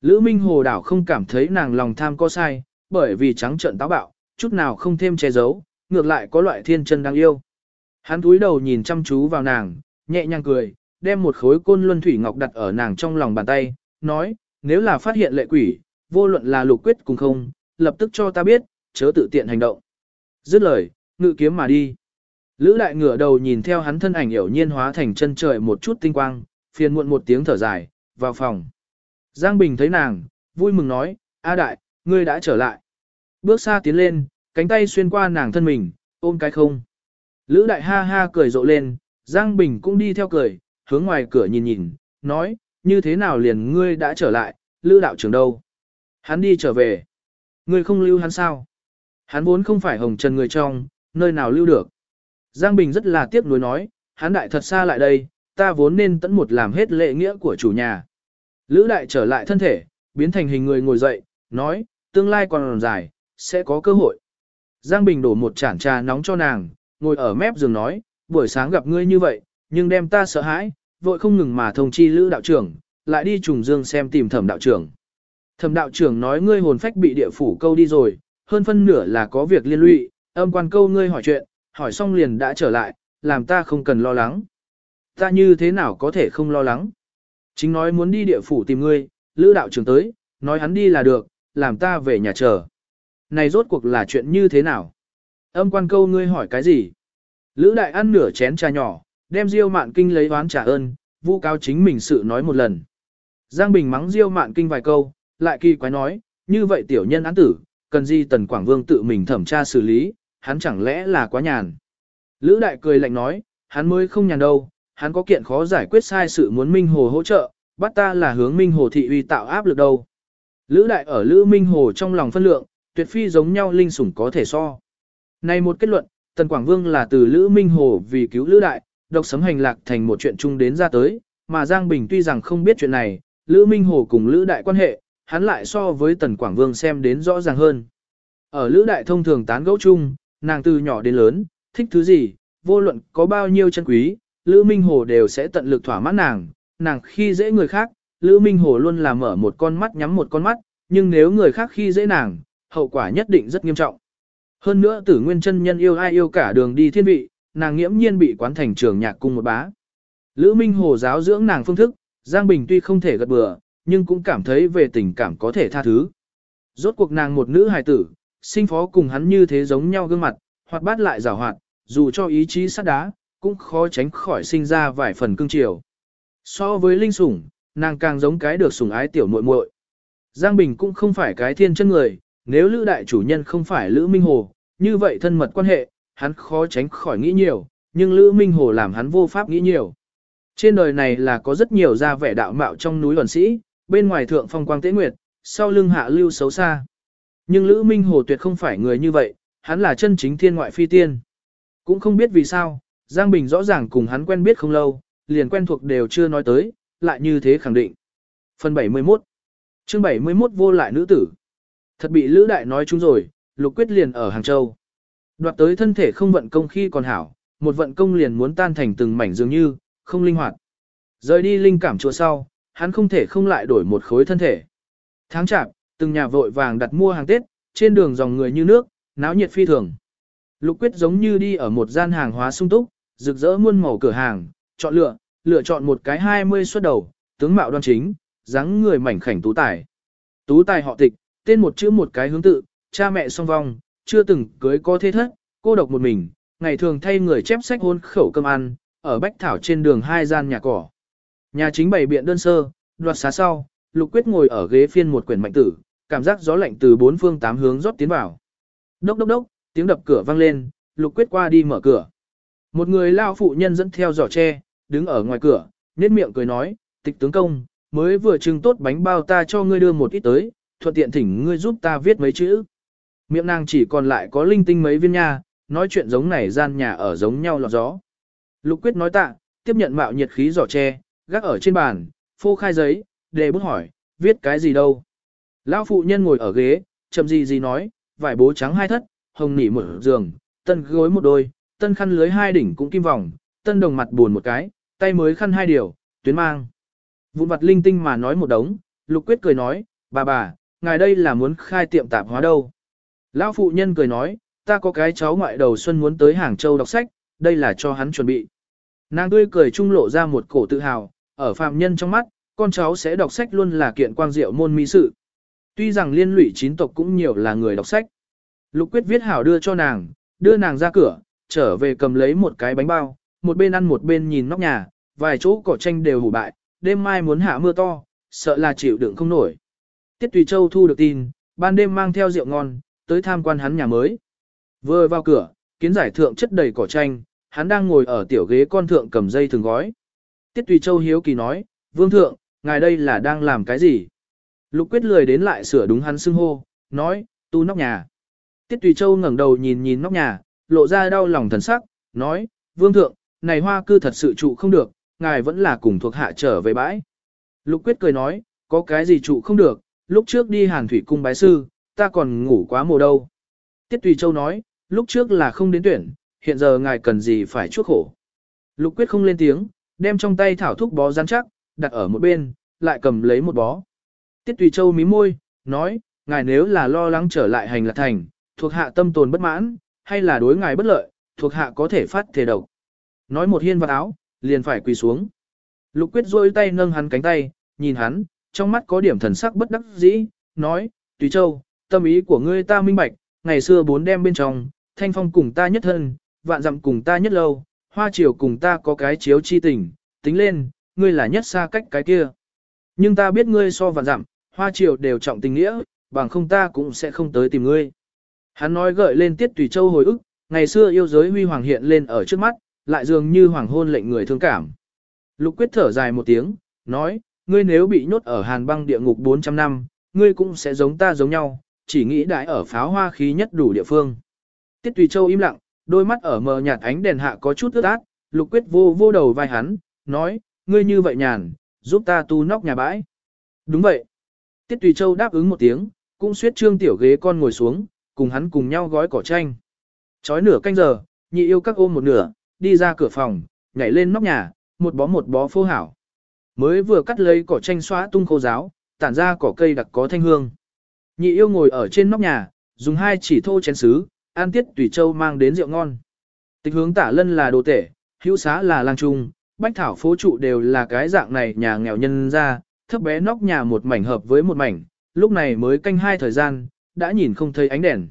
S1: Lữ Minh Hồ đảo không cảm thấy nàng lòng tham có sai, bởi vì trắng trợn táo bạo, chút nào không thêm che giấu, ngược lại có loại thiên chân đáng yêu. Hắn cúi đầu nhìn chăm chú vào nàng, nhẹ nhàng cười, đem một khối côn luân thủy ngọc đặt ở nàng trong lòng bàn tay, nói, nếu là phát hiện lệ quỷ, vô luận là lục quyết cùng không, lập tức cho ta biết, chớ tự tiện hành động. Dứt lời, ngự kiếm mà đi. Lữ đại ngửa đầu nhìn theo hắn thân ảnh hiểu nhiên hóa thành chân trời một chút tinh quang, phiền muộn một tiếng thở dài, vào phòng. Giang Bình thấy nàng, vui mừng nói, A đại, ngươi đã trở lại. Bước xa tiến lên, cánh tay xuyên qua nàng thân mình, ôm cái không. Lữ đại ha ha cười rộ lên, Giang Bình cũng đi theo cười, hướng ngoài cửa nhìn nhìn, nói, như thế nào liền ngươi đã trở lại, Lữ đạo trưởng đâu? Hắn đi trở về. Ngươi không lưu hắn sao? Hắn vốn không phải hồng trần người trong, nơi nào lưu được. Giang Bình rất là tiếc nuối nói, hắn đại thật xa lại đây, ta vốn nên tận một làm hết lệ nghĩa của chủ nhà. Lữ đại trở lại thân thể, biến thành hình người ngồi dậy, nói, tương lai còn dài, sẽ có cơ hội. Giang Bình đổ một chản trà nóng cho nàng, ngồi ở mép giường nói, buổi sáng gặp ngươi như vậy, nhưng đem ta sợ hãi, vội không ngừng mà thông chi lữ đạo trưởng, lại đi trùng dương xem tìm thẩm đạo trưởng. Thẩm đạo trưởng nói ngươi hồn phách bị địa phủ câu đi rồi, hơn phân nửa là có việc liên lụy, âm quan câu ngươi hỏi chuyện, hỏi xong liền đã trở lại, làm ta không cần lo lắng. Ta như thế nào có thể không lo lắng? Chính nói muốn đi địa phủ tìm ngươi, lữ đạo trưởng tới, nói hắn đi là được, làm ta về nhà chờ. Này rốt cuộc là chuyện như thế nào? Âm quan câu ngươi hỏi cái gì? Lữ đại ăn nửa chén trà nhỏ, đem Diêu Mạn Kinh lấy oán trả ơn, vu cáo chính mình sự nói một lần. Giang Bình mắng Diêu Mạn Kinh vài câu, lại kỳ quái nói, như vậy tiểu nhân án tử, cần gì Tần Quảng Vương tự mình thẩm tra xử lý, hắn chẳng lẽ là quá nhàn. Lữ đại cười lạnh nói, hắn mới không nhàn đâu, hắn có kiện khó giải quyết sai sự muốn Minh Hồ hỗ trợ, bắt ta là hướng Minh Hồ thị uy tạo áp lực đâu. Lữ đại ở Lữ Minh Hồ trong lòng phân lượng, tuyệt phi giống nhau linh sủng có thể so. Này một kết luận, Tần Quảng Vương là từ Lữ Minh Hồ vì cứu Lữ đại, độc sấm hành lạc thành một chuyện chung đến ra tới, mà Giang Bình tuy rằng không biết chuyện này, Lữ Minh Hồ cùng Lữ đại quan hệ, hắn lại so với Tần Quảng Vương xem đến rõ ràng hơn. Ở Lữ đại thông thường tán gẫu chung, nàng từ nhỏ đến lớn, thích thứ gì, vô luận có bao nhiêu chân quý, Lữ Minh Hồ đều sẽ tận lực thỏa mãn nàng, nàng khi dễ người khác, Lữ Minh Hồ luôn là mở một con mắt nhắm một con mắt, nhưng nếu người khác khi dễ nàng, hậu quả nhất định rất nghiêm trọng. Hơn nữa tử nguyên chân nhân yêu ai yêu cả đường đi thiên vị, nàng nghiễm nhiên bị quán thành trường nhạc cung một bá. Lữ Minh Hồ giáo dưỡng nàng phương thức, Giang Bình tuy không thể gật bừa, nhưng cũng cảm thấy về tình cảm có thể tha thứ. Rốt cuộc nàng một nữ hài tử, sinh phó cùng hắn như thế giống nhau gương mặt, hoạt bát lại rào hoạt, dù cho ý chí sắt đá, cũng khó tránh khỏi sinh ra vài phần cương triều. So với linh sủng, nàng càng giống cái được sủng ái tiểu muội muội. Giang Bình cũng không phải cái thiên chân người, nếu Lữ đại chủ nhân không phải Lữ Minh Hồ, như vậy thân mật quan hệ, hắn khó tránh khỏi nghĩ nhiều, nhưng Lữ Minh Hồ làm hắn vô pháp nghĩ nhiều. Trên đời này là có rất nhiều gia vẻ đạo mạo trong núi luận sĩ, bên ngoài thượng phong quang tế nguyệt, sau lưng hạ lưu xấu xa. Nhưng Lữ Minh Hồ tuyệt không phải người như vậy, hắn là chân chính thiên ngoại phi tiên. Cũng không biết vì sao, Giang Bình rõ ràng cùng hắn quen biết không lâu, liền quen thuộc đều chưa nói tới, lại như thế khẳng định. Phần 71 chương 71 vô lại nữ tử. Thật bị Lữ Đại nói chúng rồi, Lục Quyết liền ở Hàng Châu. Đoạt tới thân thể không vận công khi còn hảo, một vận công liền muốn tan thành từng mảnh dường như, không linh hoạt. Rời đi linh cảm chùa sau, hắn không thể không lại đổi một khối thân thể. Tháng chạp, từng nhà vội vàng đặt mua hàng Tết, trên đường dòng người như nước, náo nhiệt phi thường. Lục Quyết giống như đi ở một gian hàng hóa sung túc, rực rỡ muôn màu cửa hàng, chọn lựa, lựa chọn một cái 20 xuất đầu, tướng mạo đoan chính, dáng người mảnh khảnh tú tài. Tú tài họ tịch, tên một chữ một cái hướng tự, cha mẹ song vong, chưa từng cưới có thế thất, cô độc một mình, ngày thường thay người chép sách hôn khẩu cơm ăn, ở bách thảo trên đường hai gian nhà cỏ. Nhà chính bày biện đơn sơ, đoạt xá sau, lục quyết ngồi ở ghế phiên một quyển mạnh tử, cảm giác gió lạnh từ bốn phương tám hướng rót tiến vào. Đốc đốc đốc, tiếng đập cửa vang lên, Lục Quyết qua đi mở cửa. Một người lao phụ nhân dẫn theo giỏ tre, đứng ở ngoài cửa, nét miệng cười nói, tịch tướng công, mới vừa trưng tốt bánh bao ta cho ngươi đưa một ít tới, thuận tiện thỉnh ngươi giúp ta viết mấy chữ. Miệng nàng chỉ còn lại có linh tinh mấy viên nha, nói chuyện giống này gian nhà ở giống nhau lọt gió. Lục quyết nói tạ, tiếp nhận mạo nhiệt khí giỏ tre, gác ở trên bàn, phô khai giấy, đề bút hỏi, viết cái gì đâu. Lão phụ nhân ngồi ở ghế, chậm gì gì nói, vải bố trắng hai thất, hồng nỉ mở giường, tân gối một đôi, tân khăn lưới hai đỉnh cũng kim vòng, tân đồng mặt buồn một cái, tay mới khăn hai điều, tuyến mang. Vụn vặt linh tinh mà nói một đống, lục quyết cười nói, bà bà, ngài đây là muốn khai tiệm tạp hóa đâu. Lão phụ nhân cười nói, ta có cái cháu ngoại đầu xuân muốn tới Hàng Châu đọc sách, đây là cho hắn chuẩn bị. Nàng tươi cười trung lộ ra một cổ tự hào, ở phạm nhân trong mắt, con cháu sẽ đọc sách luôn là kiện quang diệu môn mỹ sự. Tuy rằng liên lụy chín tộc cũng nhiều là người đọc sách. Lục quyết viết hảo đưa cho nàng, đưa nàng ra cửa, trở về cầm lấy một cái bánh bao, một bên ăn một bên nhìn nóc nhà, vài chỗ cỏ tranh đều hủ bại, đêm mai muốn hạ mưa to, sợ là chịu đựng không nổi. Tiết Tùy Châu thu được tin, ban đêm mang theo rượu ngon, tới tham quan hắn nhà mới. Vừa vào cửa, kiến giải thượng chất đầy cỏ tranh, hắn đang ngồi ở tiểu ghế con thượng cầm dây thường gói. Tiết Tùy Châu hiếu kỳ nói, Vương Thượng, ngài đây là đang làm cái gì? Lục quyết lười đến lại sửa đúng hắn xưng hô, nói, tu nóc nhà. Tiết Tùy Châu ngẩng đầu nhìn nhìn nóc nhà, lộ ra đau lòng thần sắc, nói, Vương Thượng, này hoa cư thật sự trụ không được, ngài vẫn là cùng thuộc hạ trở về bãi. Lục quyết cười nói, có cái gì trụ không được, lúc trước đi hàn thủy cung bái sư, ta còn ngủ quá mồ đâu. Tiết Tùy Châu nói, lúc trước là không đến tuyển, hiện giờ ngài cần gì phải chuốc khổ. Lục quyết không lên tiếng, đem trong tay thảo thúc bó rắn chắc, đặt ở một bên, lại cầm lấy một bó. Tiết Tùy Châu mím môi, nói, ngài nếu là lo lắng trở lại hành lạc thành, thuộc hạ tâm tồn bất mãn, hay là đối ngài bất lợi, thuộc hạ có thể phát thể độc. Nói một hiên vào áo, liền phải quỳ xuống. Lục quyết rôi tay nâng hắn cánh tay, nhìn hắn, trong mắt có điểm thần sắc bất đắc dĩ, nói, Tùy Châu, tâm ý của ngươi ta minh bạch, ngày xưa bốn đêm bên trong, thanh phong cùng ta nhất thân, vạn dặm cùng ta nhất lâu, hoa chiều cùng ta có cái chiếu chi tình, tính lên, ngươi là nhất xa cách cái kia. Nhưng ta biết ngươi so vạn dặm, hoa chiều đều trọng tình nghĩa, bằng không ta cũng sẽ không tới tìm ngươi. Hắn nói gợi lên tiết tùy châu hồi ức, ngày xưa yêu giới huy hoàng hiện lên ở trước mắt, lại dường như hoàng hôn lệnh người thương cảm. Lục quyết thở dài một tiếng, nói, ngươi nếu bị nhốt ở hàn băng địa ngục 400 năm, ngươi cũng sẽ giống ta giống nhau, chỉ nghĩ đại ở pháo hoa khí nhất đủ địa phương. Tiết Tùy Châu im lặng, đôi mắt ở mờ nhạt ánh đèn hạ có chút ướt át, lục quyết vô vô đầu vai hắn, nói, ngươi như vậy nhàn, giúp ta tu nóc nhà bãi. Đúng vậy. Tiết Tùy Châu đáp ứng một tiếng, cũng suyết trương tiểu ghế con ngồi xuống, cùng hắn cùng nhau gói cỏ tranh. Chói nửa canh giờ, nhị yêu các ôm một nửa, đi ra cửa phòng, nhảy lên nóc nhà, một bó một bó phô hảo. Mới vừa cắt lấy cỏ tranh xóa tung khô giáo, tản ra cỏ cây đặc có thanh hương. Nhị yêu ngồi ở trên nóc nhà, dùng hai chỉ thô chén sứ, an tiết tùy châu mang đến rượu ngon. Tịch hướng tả lân là đồ tể, hữu xá là lang trung, bách thảo phố trụ đều là cái dạng này nhà nghèo nhân ra, thấp bé nóc nhà một mảnh hợp với một mảnh, lúc này mới canh hai thời gian, đã nhìn không thấy ánh đèn.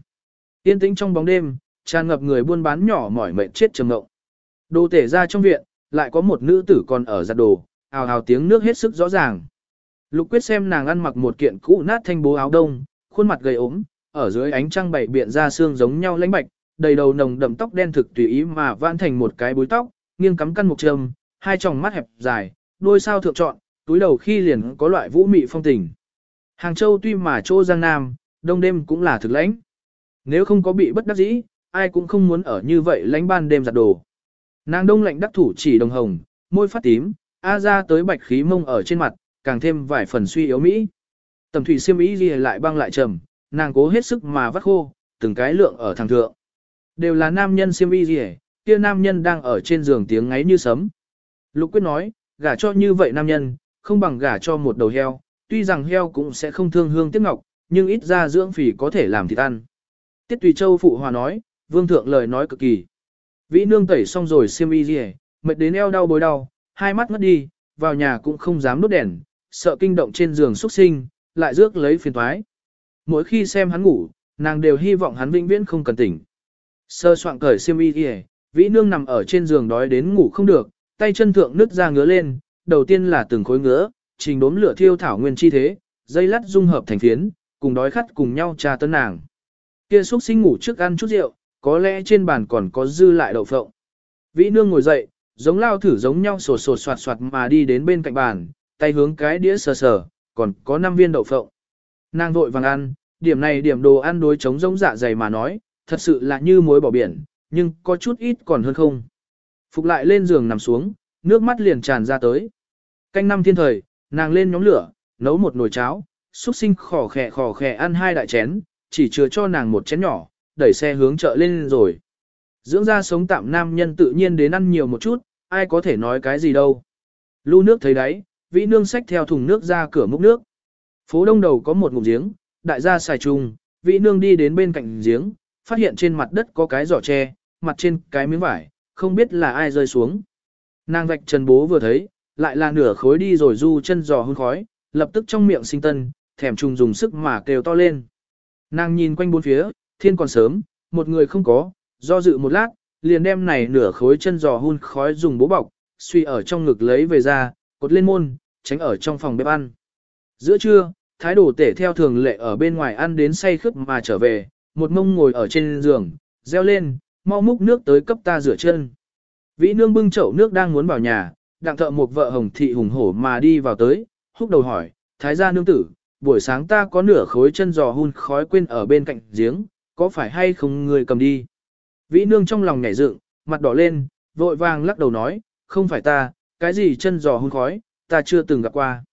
S1: Yên tĩnh trong bóng đêm, tràn ngập người buôn bán nhỏ mỏi mệt chết trầm ngộng. Đồ tể ra trong viện, lại có một nữ tử còn ở giặt đồ, ào ào tiếng nước hết sức rõ ràng. Lục quyết xem nàng ăn mặc một kiện cũ nát thanh bố áo đông, khuôn mặt gầy ốm, ở dưới ánh trăng bảy biện ra xương giống nhau lãnh bạch, đầy đầu nồng đậm tóc đen thực tùy ý mà vãn thành một cái búi tóc, nghiêng cắm căn một trâm, hai tròng mắt hẹp dài, đôi sao thượng trọn, túi đầu khi liền có loại vũ mị phong tình. Hàng Châu tuy mà chỗ Giang Nam, đông đêm cũng là thực lãnh. Nếu không có bị bất đắc dĩ, ai cũng không muốn ở như vậy lãnh ban đêm giặt đồ. Nàng đông lạnh đắc thủ chỉ đồng hồng, môi phát tím, a ra tới bạch khí mông ở trên mặt, càng thêm vài phần suy yếu mỹ. Tầm thủy siêm ý gì lại băng lại trầm, nàng cố hết sức mà vắt khô, từng cái lượng ở thằng thượng. Đều là nam nhân siêm y gì kia nam nhân đang ở trên giường tiếng ngáy như sấm. Lục quyết nói, gả cho như vậy nam nhân, không bằng gả cho một đầu heo, tuy rằng heo cũng sẽ không thương hương tiếc ngọc, nhưng ít ra dưỡng phì có thể làm thịt ăn. Tiết Tùy Châu phụ hòa nói, vương thượng lời nói cực kỳ. Vĩ nương tẩy xong rồi xem y gì mệt đến eo đau bối đau, hai mắt ngất đi, vào nhà cũng không dám đốt đèn, sợ kinh động trên giường xuất sinh, lại rước lấy phiền toái. Mỗi khi xem hắn ngủ, nàng đều hy vọng hắn vĩnh viễn không cần tỉnh. Sơ soạn cởi xiêm y gì, vĩ nương nằm ở trên giường đói đến ngủ không được, tay chân thượng nứt ra ngứa lên, đầu tiên là từng khối ngứa, trình đốm lửa thiêu thảo nguyên chi thế, dây lắt dung hợp thành phiến, cùng đói khát cùng nhau trà tấn nàng. Kia xúc sinh ngủ trước ăn chút rượu, có lẽ trên bàn còn có dư lại đậu phộng. Vĩ nương ngồi dậy, giống lao thử giống nhau sột sột soạt soạt mà đi đến bên cạnh bàn, tay hướng cái đĩa sờ sờ, còn có 5 viên đậu phộng. Nàng vội vàng ăn, điểm này điểm đồ ăn đối chống giống dạ dày mà nói, thật sự là như muối bỏ biển, nhưng có chút ít còn hơn không. Phục lại lên giường nằm xuống, nước mắt liền tràn ra tới. Canh năm thiên thời, nàng lên nhóm lửa, nấu một nồi cháo, xúc sinh khỏ khẻ khỏ khẻ ăn hai đại chén, chỉ chừa cho nàng một chén nhỏ, đẩy xe hướng chợ lên rồi. Dưỡng ra sống tạm nam nhân tự nhiên đến ăn nhiều một chút, ai có thể nói cái gì đâu. Lưu nước thấy đấy vĩ nương xách theo thùng nước ra cửa múc nước. Phố đông đầu có một ngụm giếng, đại gia xài chung, vĩ nương đi đến bên cạnh giếng, phát hiện trên mặt đất có cái giỏ tre, mặt trên cái miếng vải, không biết là ai rơi xuống. Nàng vạch trần bố vừa thấy, lại là nửa khối đi rồi du chân giò hôn khói, lập tức trong miệng sinh tân, thèm trùng dùng sức mà kêu to lên. Nàng nhìn quanh bốn phía, thiên còn sớm, một người không có, do dự một lát, liền đem này nửa khối chân giò hun khói dùng bố bọc, suy ở trong ngực lấy về ra, cột lên môn, tránh ở trong phòng bếp ăn. Giữa trưa, thái đồ tể theo thường lệ ở bên ngoài ăn đến say khướt mà trở về, một mông ngồi ở trên giường, reo lên, mau múc nước tới cấp ta rửa chân. Vĩ nương bưng chậu nước đang muốn vào nhà, đặng thợ một vợ hồng thị hùng hổ mà đi vào tới, húc đầu hỏi, thái gia nương tử, buổi sáng ta có nửa khối chân giò hun khói quên ở bên cạnh giếng, có phải hay không người cầm đi? Vĩ nương trong lòng nhảy dựng, mặt đỏ lên, vội vàng lắc đầu nói, không phải ta, cái gì chân giò hun khói, ta chưa từng gặp qua.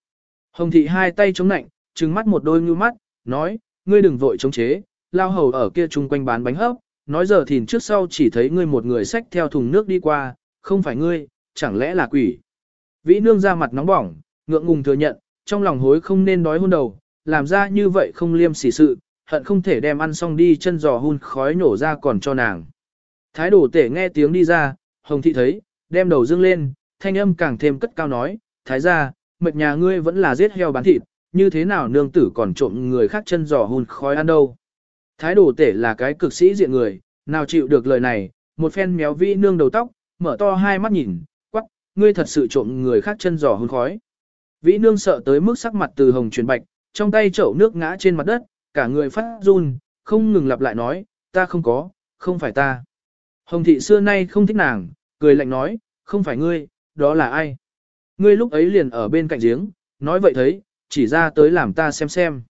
S1: Hồng thị hai tay chống nạnh, trừng mắt một đôi ngưu mắt, nói, ngươi đừng vội chống chế, lao hầu ở kia chung quanh bán bánh hấp, nói giờ thìn trước sau chỉ thấy ngươi một người xách theo thùng nước đi qua, không phải ngươi, chẳng lẽ là quỷ. Vĩ nương ra mặt nóng bỏng, ngượng ngùng thừa nhận, trong lòng hối không nên đói hôn đầu, làm ra như vậy không liêm sỉ sự, hận không thể đem ăn xong đi chân giò hun khói nổ ra còn cho nàng. Thái đổ tể nghe tiếng đi ra, hồng thị thấy, đem đầu dương lên, thanh âm càng thêm cất cao nói, thái gia, mệt nhà ngươi vẫn là giết heo bán thịt, như thế nào nương tử còn trộm người khác chân giò hun khói ăn đâu. Thái đồ tể là cái cực sĩ diện người, nào chịu được lời này, một phen méo vi nương đầu tóc, mở to hai mắt nhìn, quắc, ngươi thật sự trộm người khác chân giò hôn khói. Vĩ nương sợ tới mức sắc mặt từ hồng chuyển bạch, trong tay chậu nước ngã trên mặt đất, cả người phát run, không ngừng lặp lại nói, ta không có, không phải ta. Hồng thị xưa nay không thích nàng, cười lạnh nói, không phải ngươi, đó là ai? Ngươi lúc ấy liền ở bên cạnh giếng, nói vậy thấy, chỉ ra tới làm ta xem xem.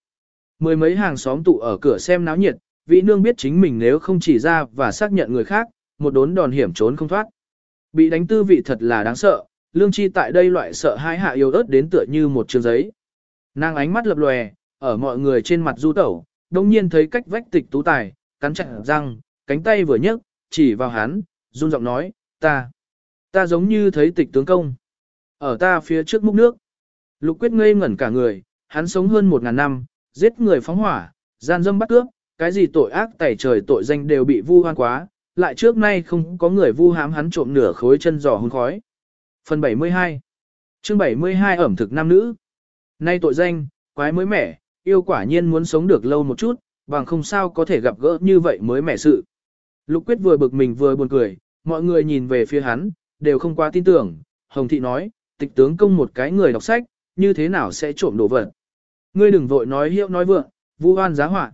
S1: Mười mấy hàng xóm tụ ở cửa xem náo nhiệt, vị nương biết chính mình nếu không chỉ ra và xác nhận người khác, một đốn đòn hiểm trốn không thoát. Bị đánh tư vị thật là đáng sợ, lương chi tại đây loại sợ hãi hạ yêu ớt đến tựa như một trường giấy. Nàng ánh mắt lập lòe, ở mọi người trên mặt du tẩu, đồng nhiên thấy cách vách tịch tú tài, cắn chặt răng, cánh tay vừa nhấc, chỉ vào hắn, run giọng nói, ta, ta giống như thấy tịch tướng công. Ở ta phía trước múc nước, lục quyết ngây ngẩn cả người, hắn sống hơn một ngàn năm, giết người phóng hỏa, gian dâm bắt cướp, cái gì tội ác tẩy trời tội danh đều bị vu hoan quá, lại trước nay không có người vu hám hắn trộm nửa khối chân giò hôn khói. Phần 72 chương 72 ẩm thực nam nữ Nay tội danh, quái mới mẻ, yêu quả nhiên muốn sống được lâu một chút, bằng không sao có thể gặp gỡ như vậy mới mẻ sự. Lục quyết vừa bực mình vừa buồn cười, mọi người nhìn về phía hắn, đều không quá tin tưởng. Hồng thị nói, tịch tướng công một cái người đọc sách, như thế nào sẽ trộm đồ vật. Ngươi đừng vội nói hiệu nói vượng, vu oan giá họa.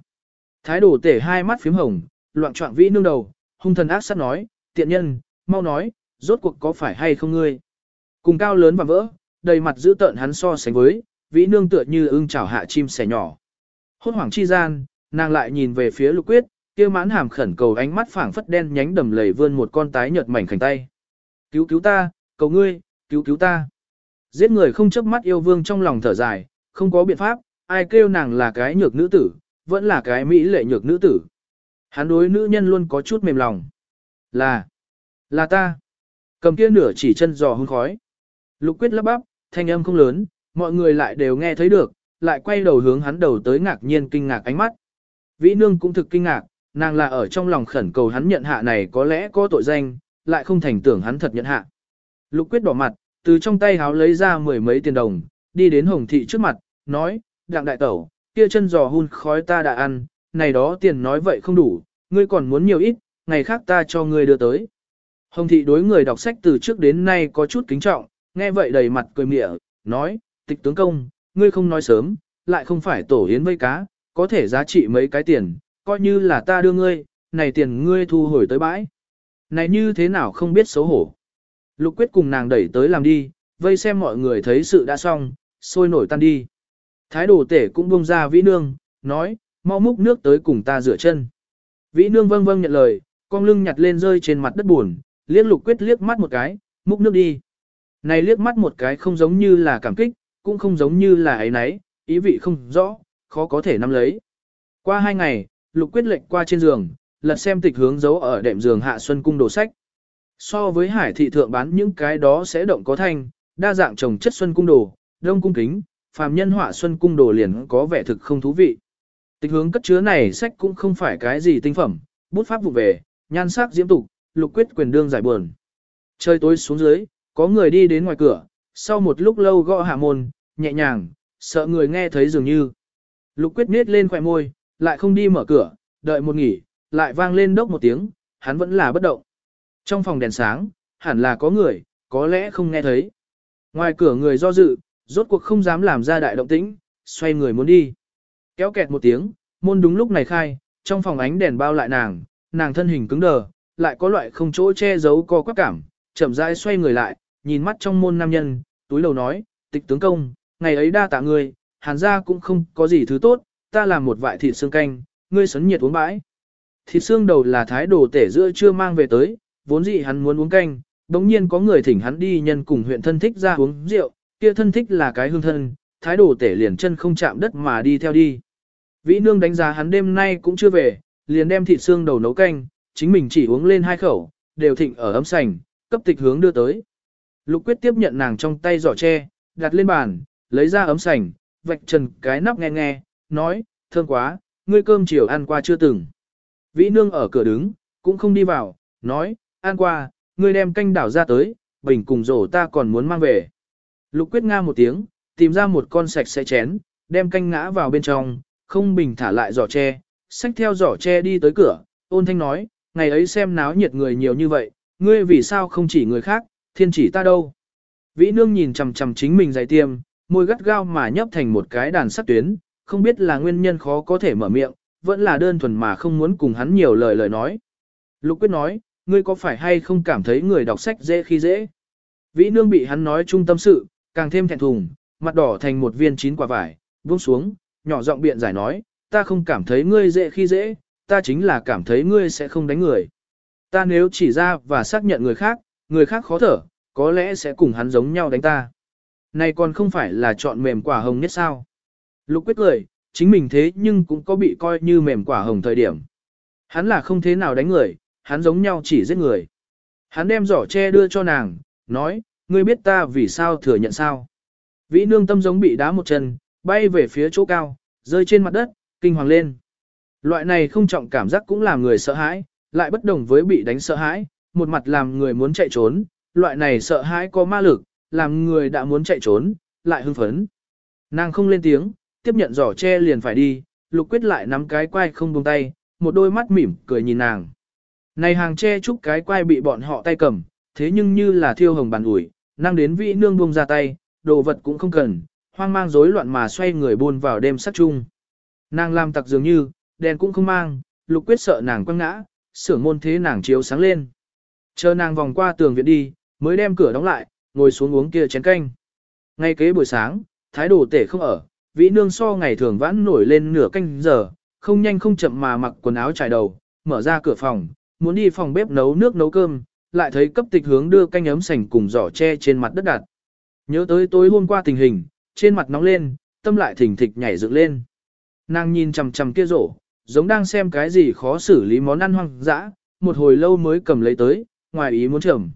S1: Thái đồ tể hai mắt phím hồng, loạn trọng vĩ nương đầu, hung thần ác sát nói, tiện nhân, mau nói, rốt cuộc có phải hay không ngươi. Cùng cao lớn và vỡ, đầy mặt giữ tợn hắn so sánh với, vĩ nương tựa như ưng chảo hạ chim sẻ nhỏ. Hốt hoảng chi gian, nàng lại nhìn về phía lục quyết, kia mãn hàm khẩn cầu ánh mắt phảng phất đen nhánh đầm lầy vươn một con tái nhợt mảnh khảnh tay. Cứu cứu ta, cầu ngươi, cứu cứu ta. Giết người không chớp mắt yêu vương trong lòng thở dài, không có biện pháp, ai kêu nàng là cái nhược nữ tử, vẫn là cái mỹ lệ nhược nữ tử. Hắn đối nữ nhân luôn có chút mềm lòng. Là, là ta. Cầm kia nửa chỉ chân giò hương khói. Lục quyết lắp bắp, thanh âm không lớn, mọi người lại đều nghe thấy được, lại quay đầu hướng hắn đầu tới ngạc nhiên kinh ngạc ánh mắt. Vĩ nương cũng thực kinh ngạc, nàng là ở trong lòng khẩn cầu hắn nhận hạ này có lẽ có tội danh, lại không thành tưởng hắn thật nhận hạ. Lục quyết đỏ mặt, từ trong tay háo lấy ra mười mấy tiền đồng, đi đến hồng thị trước mặt, nói, đặng đại tẩu, kia chân giò hun khói ta đã ăn, này đó tiền nói vậy không đủ, ngươi còn muốn nhiều ít, ngày khác ta cho ngươi đưa tới. Hồng thị đối người đọc sách từ trước đến nay có chút kính trọng, nghe vậy đầy mặt cười mỉa, nói, tịch tướng công, ngươi không nói sớm, lại không phải tổ yến vây cá, có thể giá trị mấy cái tiền, coi như là ta đưa ngươi, này tiền ngươi thu hồi tới bãi. Này như thế nào không biết xấu hổ. Lục quyết cùng nàng đẩy tới làm đi, vây xem mọi người thấy sự đã xong, sôi nổi tan đi. Thái đồ tể cũng buông ra vĩ nương, nói, mau múc nước tới cùng ta rửa chân. Vĩ nương vâng vâng nhận lời, con lưng nhặt lên rơi trên mặt đất buồn, liếc lục quyết liếc mắt một cái, múc nước đi. Này liếc mắt một cái không giống như là cảm kích, cũng không giống như là ấy nấy, ý vị không rõ, khó có thể nắm lấy. Qua hai ngày, lục quyết lệnh qua trên giường, lật xem tịch hướng dấu ở đệm giường hạ xuân cung đồ sách. So với hải thị thượng bán những cái đó sẽ động có thanh, đa dạng trồng chất xuân cung đồ, đông cung kính, phàm nhân họa xuân cung đồ liền có vẻ thực không thú vị. Tịch hướng cất chứa này sách cũng không phải cái gì tinh phẩm, bút pháp vụ về, nhan sắc diễm tục, lục quyết quyền đương giải buồn. Trời tối xuống dưới, có người đi đến ngoài cửa, sau một lúc lâu gõ hạ môn, nhẹ nhàng, sợ người nghe thấy dường như. Lục quyết nết lên khỏe môi, lại không đi mở cửa, đợi một nghỉ, lại vang lên đốc một tiếng, hắn vẫn là bất động. Trong phòng đèn sáng, hẳn là có người, có lẽ không nghe thấy. Ngoài cửa người do dự, rốt cuộc không dám làm ra đại động tĩnh, xoay người muốn đi. Kéo kẹt một tiếng, môn đúng lúc này khai, trong phòng ánh đèn bao lại nàng, nàng thân hình cứng đờ, lại có loại không chỗ che giấu co quắc cảm, chậm rãi xoay người lại, nhìn mắt trong môn nam nhân, túi đầu nói, tịch tướng công, ngày ấy đa tạ ngươi, hàn gia cũng không có gì thứ tốt, ta làm một vại thịt xương canh, ngươi sấn nhiệt uống bãi. Thịt xương đầu là thái đồ tể giữa chưa mang về tới, vốn dĩ hắn muốn uống canh, đống nhiên có người thỉnh hắn đi nhân cùng huyện thân thích ra uống rượu, kia thân thích là cái hương thân, thái đồ tể liền chân không chạm đất mà đi theo đi. Vĩ nương đánh giá hắn đêm nay cũng chưa về, liền đem thịt xương đầu nấu canh, chính mình chỉ uống lên hai khẩu, đều thịnh ở ấm sành, cấp tịch hướng đưa tới. Lục quyết tiếp nhận nàng trong tay giỏ tre, đặt lên bàn, lấy ra ấm sành, vạch trần cái nắp nghe nghe, nói, thơm quá, ngươi cơm chiều ăn qua chưa từng. Vĩ nương ở cửa đứng, cũng không đi vào, nói, ăn qua, ngươi đem canh đảo ra tới, bình cùng rổ ta còn muốn mang về. Lục quyết nga một tiếng, tìm ra một con sạch sẽ chén, đem canh ngã vào bên trong, không bình thả lại giỏ tre, xách theo giỏ tre đi tới cửa, ôn thanh nói, ngày ấy xem náo nhiệt người nhiều như vậy, ngươi vì sao không chỉ người khác, thiên chỉ ta đâu. Vĩ nương nhìn chằm chằm chính mình dày tiêm, môi gắt gao mà nhấp thành một cái đàn sắc tuyến, không biết là nguyên nhân khó có thể mở miệng, vẫn là đơn thuần mà không muốn cùng hắn nhiều lời lời nói. Lục quyết nói, ngươi có phải hay không cảm thấy người đọc sách dễ khi dễ? Vĩ nương bị hắn nói trung tâm sự, càng thêm thẹn thùng, mặt đỏ thành một viên chín quả vải, buông xuống, nhỏ giọng biện giải nói, ta không cảm thấy ngươi dễ khi dễ, ta chính là cảm thấy ngươi sẽ không đánh người. Ta nếu chỉ ra và xác nhận người khác, người khác khó thở, có lẽ sẽ cùng hắn giống nhau đánh ta. Này còn không phải là chọn mềm quả hồng nhất sao? Lục quyết cười, chính mình thế nhưng cũng có bị coi như mềm quả hồng thời điểm. Hắn là không thế nào đánh người, hắn giống nhau chỉ giết người. Hắn đem giỏ tre đưa cho nàng, nói, ngươi biết ta vì sao thừa nhận sao. Vĩ nương tâm giống bị đá một chân, bay về phía chỗ cao, rơi trên mặt đất, kinh hoàng lên. Loại này không trọng cảm giác cũng làm người sợ hãi, lại bất đồng với bị đánh sợ hãi, một mặt làm người muốn chạy trốn, loại này sợ hãi có ma lực, làm người đã muốn chạy trốn, lại hưng phấn. Nàng không lên tiếng, tiếp nhận giỏ tre liền phải đi, lục quyết lại nắm cái quai không buông tay, một đôi mắt mỉm cười nhìn nàng. Này hàng tre chúc cái quai bị bọn họ tay cầm, thế nhưng như là thiêu hồng bàn ủi, năng đến vị nương buông ra tay, đồ vật cũng không cần, hoang mang rối loạn mà xoay người buôn vào đêm sắc chung. Nàng làm tặc dường như, đèn cũng không mang, lục quyết sợ nàng quăng ngã, sưởng môn thế nàng chiếu sáng lên. Chờ nàng vòng qua tường viện đi, mới đem cửa đóng lại, ngồi xuống uống kia chén canh. Ngay kế buổi sáng, thái đồ tể không ở, vĩ nương so ngày thường vãn nổi lên nửa canh giờ, không nhanh không chậm mà mặc quần áo trải đầu, mở ra cửa phòng, muốn đi phòng bếp nấu nước nấu cơm, lại thấy cấp tịch hướng đưa canh ấm sành cùng giỏ tre trên mặt đất đặt. Nhớ tới tối hôm qua tình hình, trên mặt nóng lên, tâm lại thỉnh thịch nhảy dựng lên. Nàng nhìn chằm chằm kia rổ, giống đang xem cái gì khó xử lý món ăn hoang dã, một hồi lâu mới cầm lấy tới, ngoài ý muốn trầm.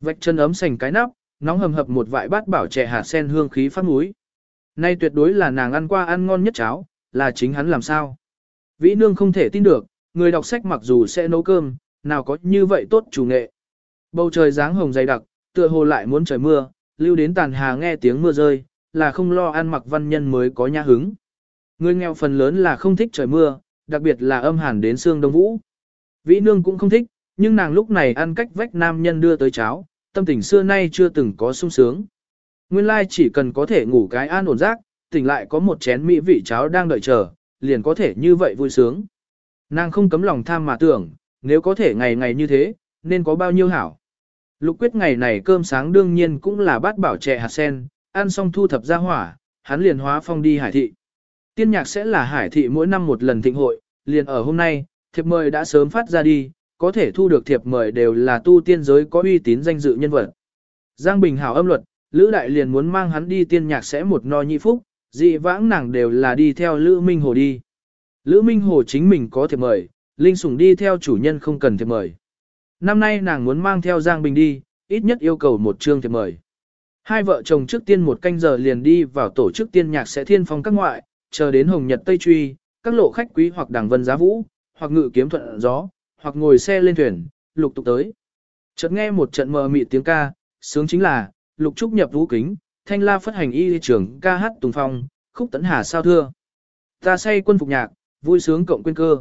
S1: Vạch chân ấm sành cái nắp, nóng hầm hập một vại bát bảo trẻ hạt sen hương khí phát mũi. Nay tuyệt đối là nàng ăn qua ăn ngon nhất cháo, là chính hắn làm sao. Vĩ nương không thể tin được, người đọc sách mặc dù sẽ nấu cơm, nào có như vậy tốt chủ nghệ. Bầu trời dáng hồng dày đặc, tựa hồ lại muốn trời mưa, lưu đến tàn hà nghe tiếng mưa rơi, là không lo ăn mặc văn nhân mới có nhã hứng. Người nghèo phần lớn là không thích trời mưa, đặc biệt là âm hàn đến xương đông vũ. Vĩ nương cũng không thích, nhưng nàng lúc này ăn cách vách nam nhân đưa tới cháo, tâm tình xưa nay chưa từng có sung sướng. Nguyên lai chỉ cần có thể ngủ cái an ổn giấc, tỉnh lại có một chén mỹ vị cháo đang đợi chờ, liền có thể như vậy vui sướng. Nàng không cấm lòng tham mà tưởng, nếu có thể ngày ngày như thế, nên có bao nhiêu hảo. Lục quyết ngày này cơm sáng đương nhiên cũng là bát bảo trẻ hạt sen, ăn xong thu thập ra hỏa, hắn liền hóa phong đi hải thị. Tiên nhạc sẽ là hải thị mỗi năm một lần thịnh hội, liền ở hôm nay, thiệp mời đã sớm phát ra đi, có thể thu được thiệp mời đều là tu tiên giới có uy tín danh dự nhân vật. Giang Bình hảo âm luật, Lữ Đại liền muốn mang hắn đi tiên nhạc sẽ một no nhị phúc, dị vãng nàng đều là đi theo Lữ Minh Hồ đi. Lữ Minh Hồ chính mình có thiệp mời, Linh Sủng đi theo chủ nhân không cần thiệp mời. Năm nay nàng muốn mang theo Giang Bình đi, ít nhất yêu cầu một chương thiệp mời. Hai vợ chồng trước tiên một canh giờ liền đi vào tổ chức tiên nhạc sẽ thiên phong các ngoại, chờ đến Hồng Nhật Tây Truy, các lộ khách quý hoặc đảng vân giá vũ, hoặc ngự kiếm thuận gió, hoặc ngồi xe lên thuyền, lục tục tới. Chợt nghe một trận mờ mịt tiếng ca, sướng chính là, lục trúc nhập vũ kính, thanh la phất hành y trưởng ca hát tùng phong, khúc tấn hà sao thưa. Ta say quân phục nhạc, vui sướng cộng quên cơ.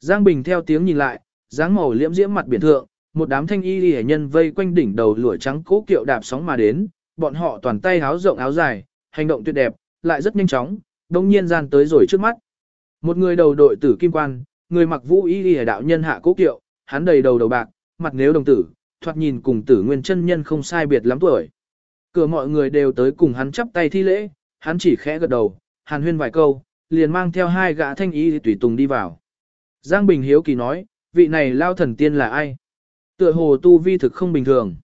S1: Giang Bình theo tiếng nhìn lại, dáng màu liễm diễm mặt biển thượng, một đám thanh y hệ nhân vây quanh đỉnh đầu lụa trắng cố kiệu đạp sóng mà đến, bọn họ toàn tay áo rộng áo dài, hành động tuyệt đẹp, lại rất nhanh chóng, đông nhiên gian tới rồi trước mắt. Một người đầu đội tử kim quan, người mặc vũ y y đạo nhân hạ cố kiệu, hắn đầy đầu đầu bạc, mặt nếu đồng tử, thoạt nhìn cùng tử nguyên chân nhân không sai biệt lắm tuổi. Cửa mọi người đều tới cùng hắn chắp tay thi lễ, hắn chỉ khẽ gật đầu, hàn huyên vài câu, liền mang theo hai gã thanh y tùy tùng đi vào. Giang Bình Hiếu kỳ nói, vị này lao thần tiên là ai? Tựa hồ tu vi thực không bình thường.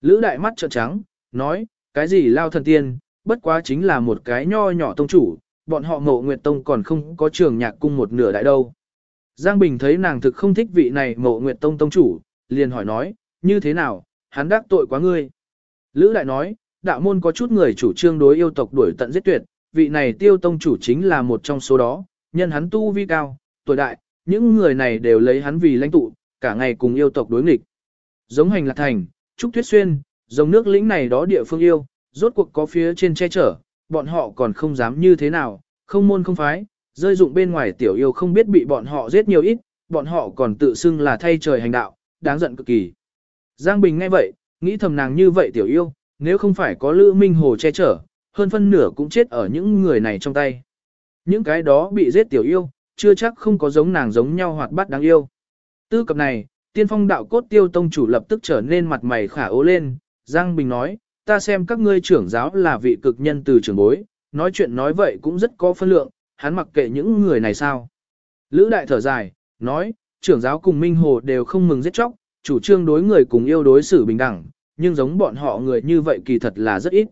S1: Lữ đại mắt trợn trắng, nói, cái gì lao thần tiên, bất quá chính là một cái nho nhỏ tông chủ, bọn họ ngộ nguyệt tông còn không có trường nhạc cung một nửa đại đâu. Giang Bình thấy nàng thực không thích vị này ngộ nguyệt tông tông chủ, liền hỏi nói, như thế nào, hắn đắc tội quá ngươi. Lữ đại nói, đạo môn có chút người chủ trương đối yêu tộc đuổi tận giết tuyệt, vị này tiêu tông chủ chính là một trong số đó, nhân hắn tu vi cao, tuổi đại, những người này đều lấy hắn vì lãnh tụ, cả ngày cùng yêu tộc đối nghịch. Giống hành lạc thành, trúc tuyết xuyên, giống nước lĩnh này đó địa phương yêu, rốt cuộc có phía trên che chở, bọn họ còn không dám như thế nào, không môn không phái, rơi dụng bên ngoài tiểu yêu không biết bị bọn họ giết nhiều ít, bọn họ còn tự xưng là thay trời hành đạo, đáng giận cực kỳ. Giang Bình nghe vậy, nghĩ thầm nàng như vậy tiểu yêu, nếu không phải có Lữ Minh Hồ che chở, hơn phân nửa cũng chết ở những người này trong tay. Những cái đó bị giết tiểu yêu, chưa chắc không có giống nàng giống nhau hoạt bát đáng yêu. Tư cập này, tiên phong đạo cốt tiêu tông chủ lập tức trở nên mặt mày khả ố lên, Giang Bình nói, ta xem các ngươi trưởng giáo là vị cực nhân từ trưởng bối, nói chuyện nói vậy cũng rất có phân lượng, hắn mặc kệ những người này sao. Lữ đại thở dài, nói, trưởng giáo cùng Minh Hồ đều không mừng giết chóc, chủ trương đối người cùng yêu đối xử bình đẳng, nhưng giống bọn họ người như vậy kỳ thật là rất ít.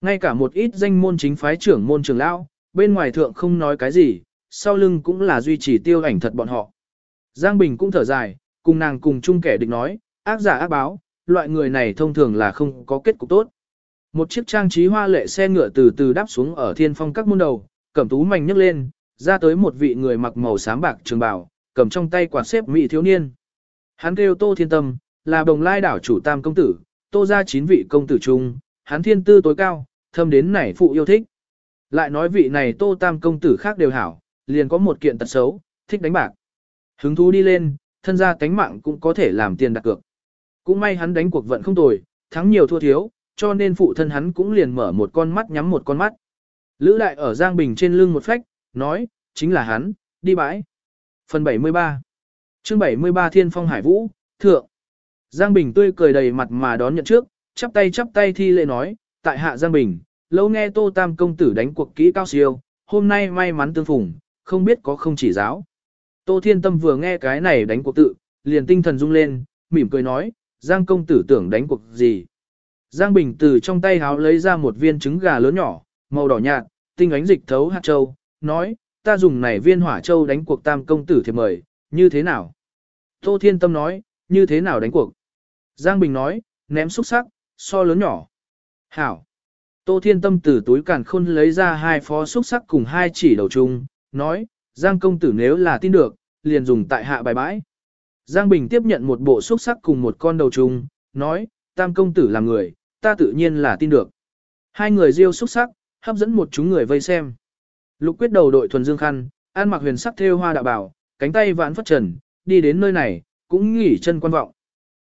S1: Ngay cả một ít danh môn chính phái trưởng môn trưởng lão, bên ngoài thượng không nói cái gì, sau lưng cũng là duy trì tiêu ảnh thật bọn họ. Giang Bình cũng thở dài, cùng nàng cùng chung kẻ địch nói, ác giả ác báo, loại người này thông thường là không có kết cục tốt. Một chiếc trang trí hoa lệ xe ngựa từ từ đáp xuống ở thiên phong các môn đầu, cẩm tú mảnh nhấc lên, ra tới một vị người mặc màu xám bạc trường bào, cầm trong tay quạt xếp mỹ thiếu niên. Hắn kêu Tô Thiên Tâm, là đồng lai đảo chủ tam công tử, Tô ra chín vị công tử chung, hắn thiên tư tối cao, thâm đến nảy phụ yêu thích. Lại nói vị này Tô Tam công tử khác đều hảo, liền có một kiện tật xấu, thích đánh bạc. Hứng thú đi lên, thân gia tánh mạng cũng có thể làm tiền đặt cược. Cũng may hắn đánh cuộc vận không tồi, thắng nhiều thua thiếu, cho nên phụ thân hắn cũng liền mở một con mắt nhắm một con mắt. Lữ đại ở Giang Bình trên lưng một phách, nói, chính là hắn, đi bãi. Phần 73 chương 73 Thiên Phong Hải Vũ, Thượng. Giang Bình tươi cười đầy mặt mà đón nhận trước, chắp tay chắp tay thi lễ nói, tại hạ Giang Bình, lâu nghe Tô Tam công tử đánh cuộc kỹ cao siêu, hôm nay may mắn tương phùng, không biết có không chỉ giáo. Tô Thiên Tâm vừa nghe cái này đánh cuộc tự, liền tinh thần rung lên, mỉm cười nói, Giang công tử tưởng đánh cuộc gì. Giang Bình từ trong tay háo lấy ra một viên trứng gà lớn nhỏ, màu đỏ nhạt, tinh ánh dịch thấu hạt châu, nói, ta dùng này viên hỏa châu đánh cuộc tam công tử thiệp mời, như thế nào? Tô Thiên Tâm nói, như thế nào đánh cuộc? Giang Bình nói, ném xúc sắc, so lớn nhỏ. Hảo. Tô Thiên Tâm từ túi càn khôn lấy ra hai phó xúc sắc cùng hai chỉ đầu chung, nói, Giang công tử nếu là tin được, liền dùng tại hạ bài bãi. Giang Bình tiếp nhận một bộ xúc sắc cùng một con đầu trùng, nói, tam công tử là người, ta tự nhiên là tin được. Hai người riêu xúc sắc, hấp dẫn một chúng người vây xem. Lục quyết đầu đội thuần dương khăn, an mặc huyền sắc thêu hoa đạo bảo, cánh tay vãn phất trần, đi đến nơi này, cũng nghỉ chân quan vọng.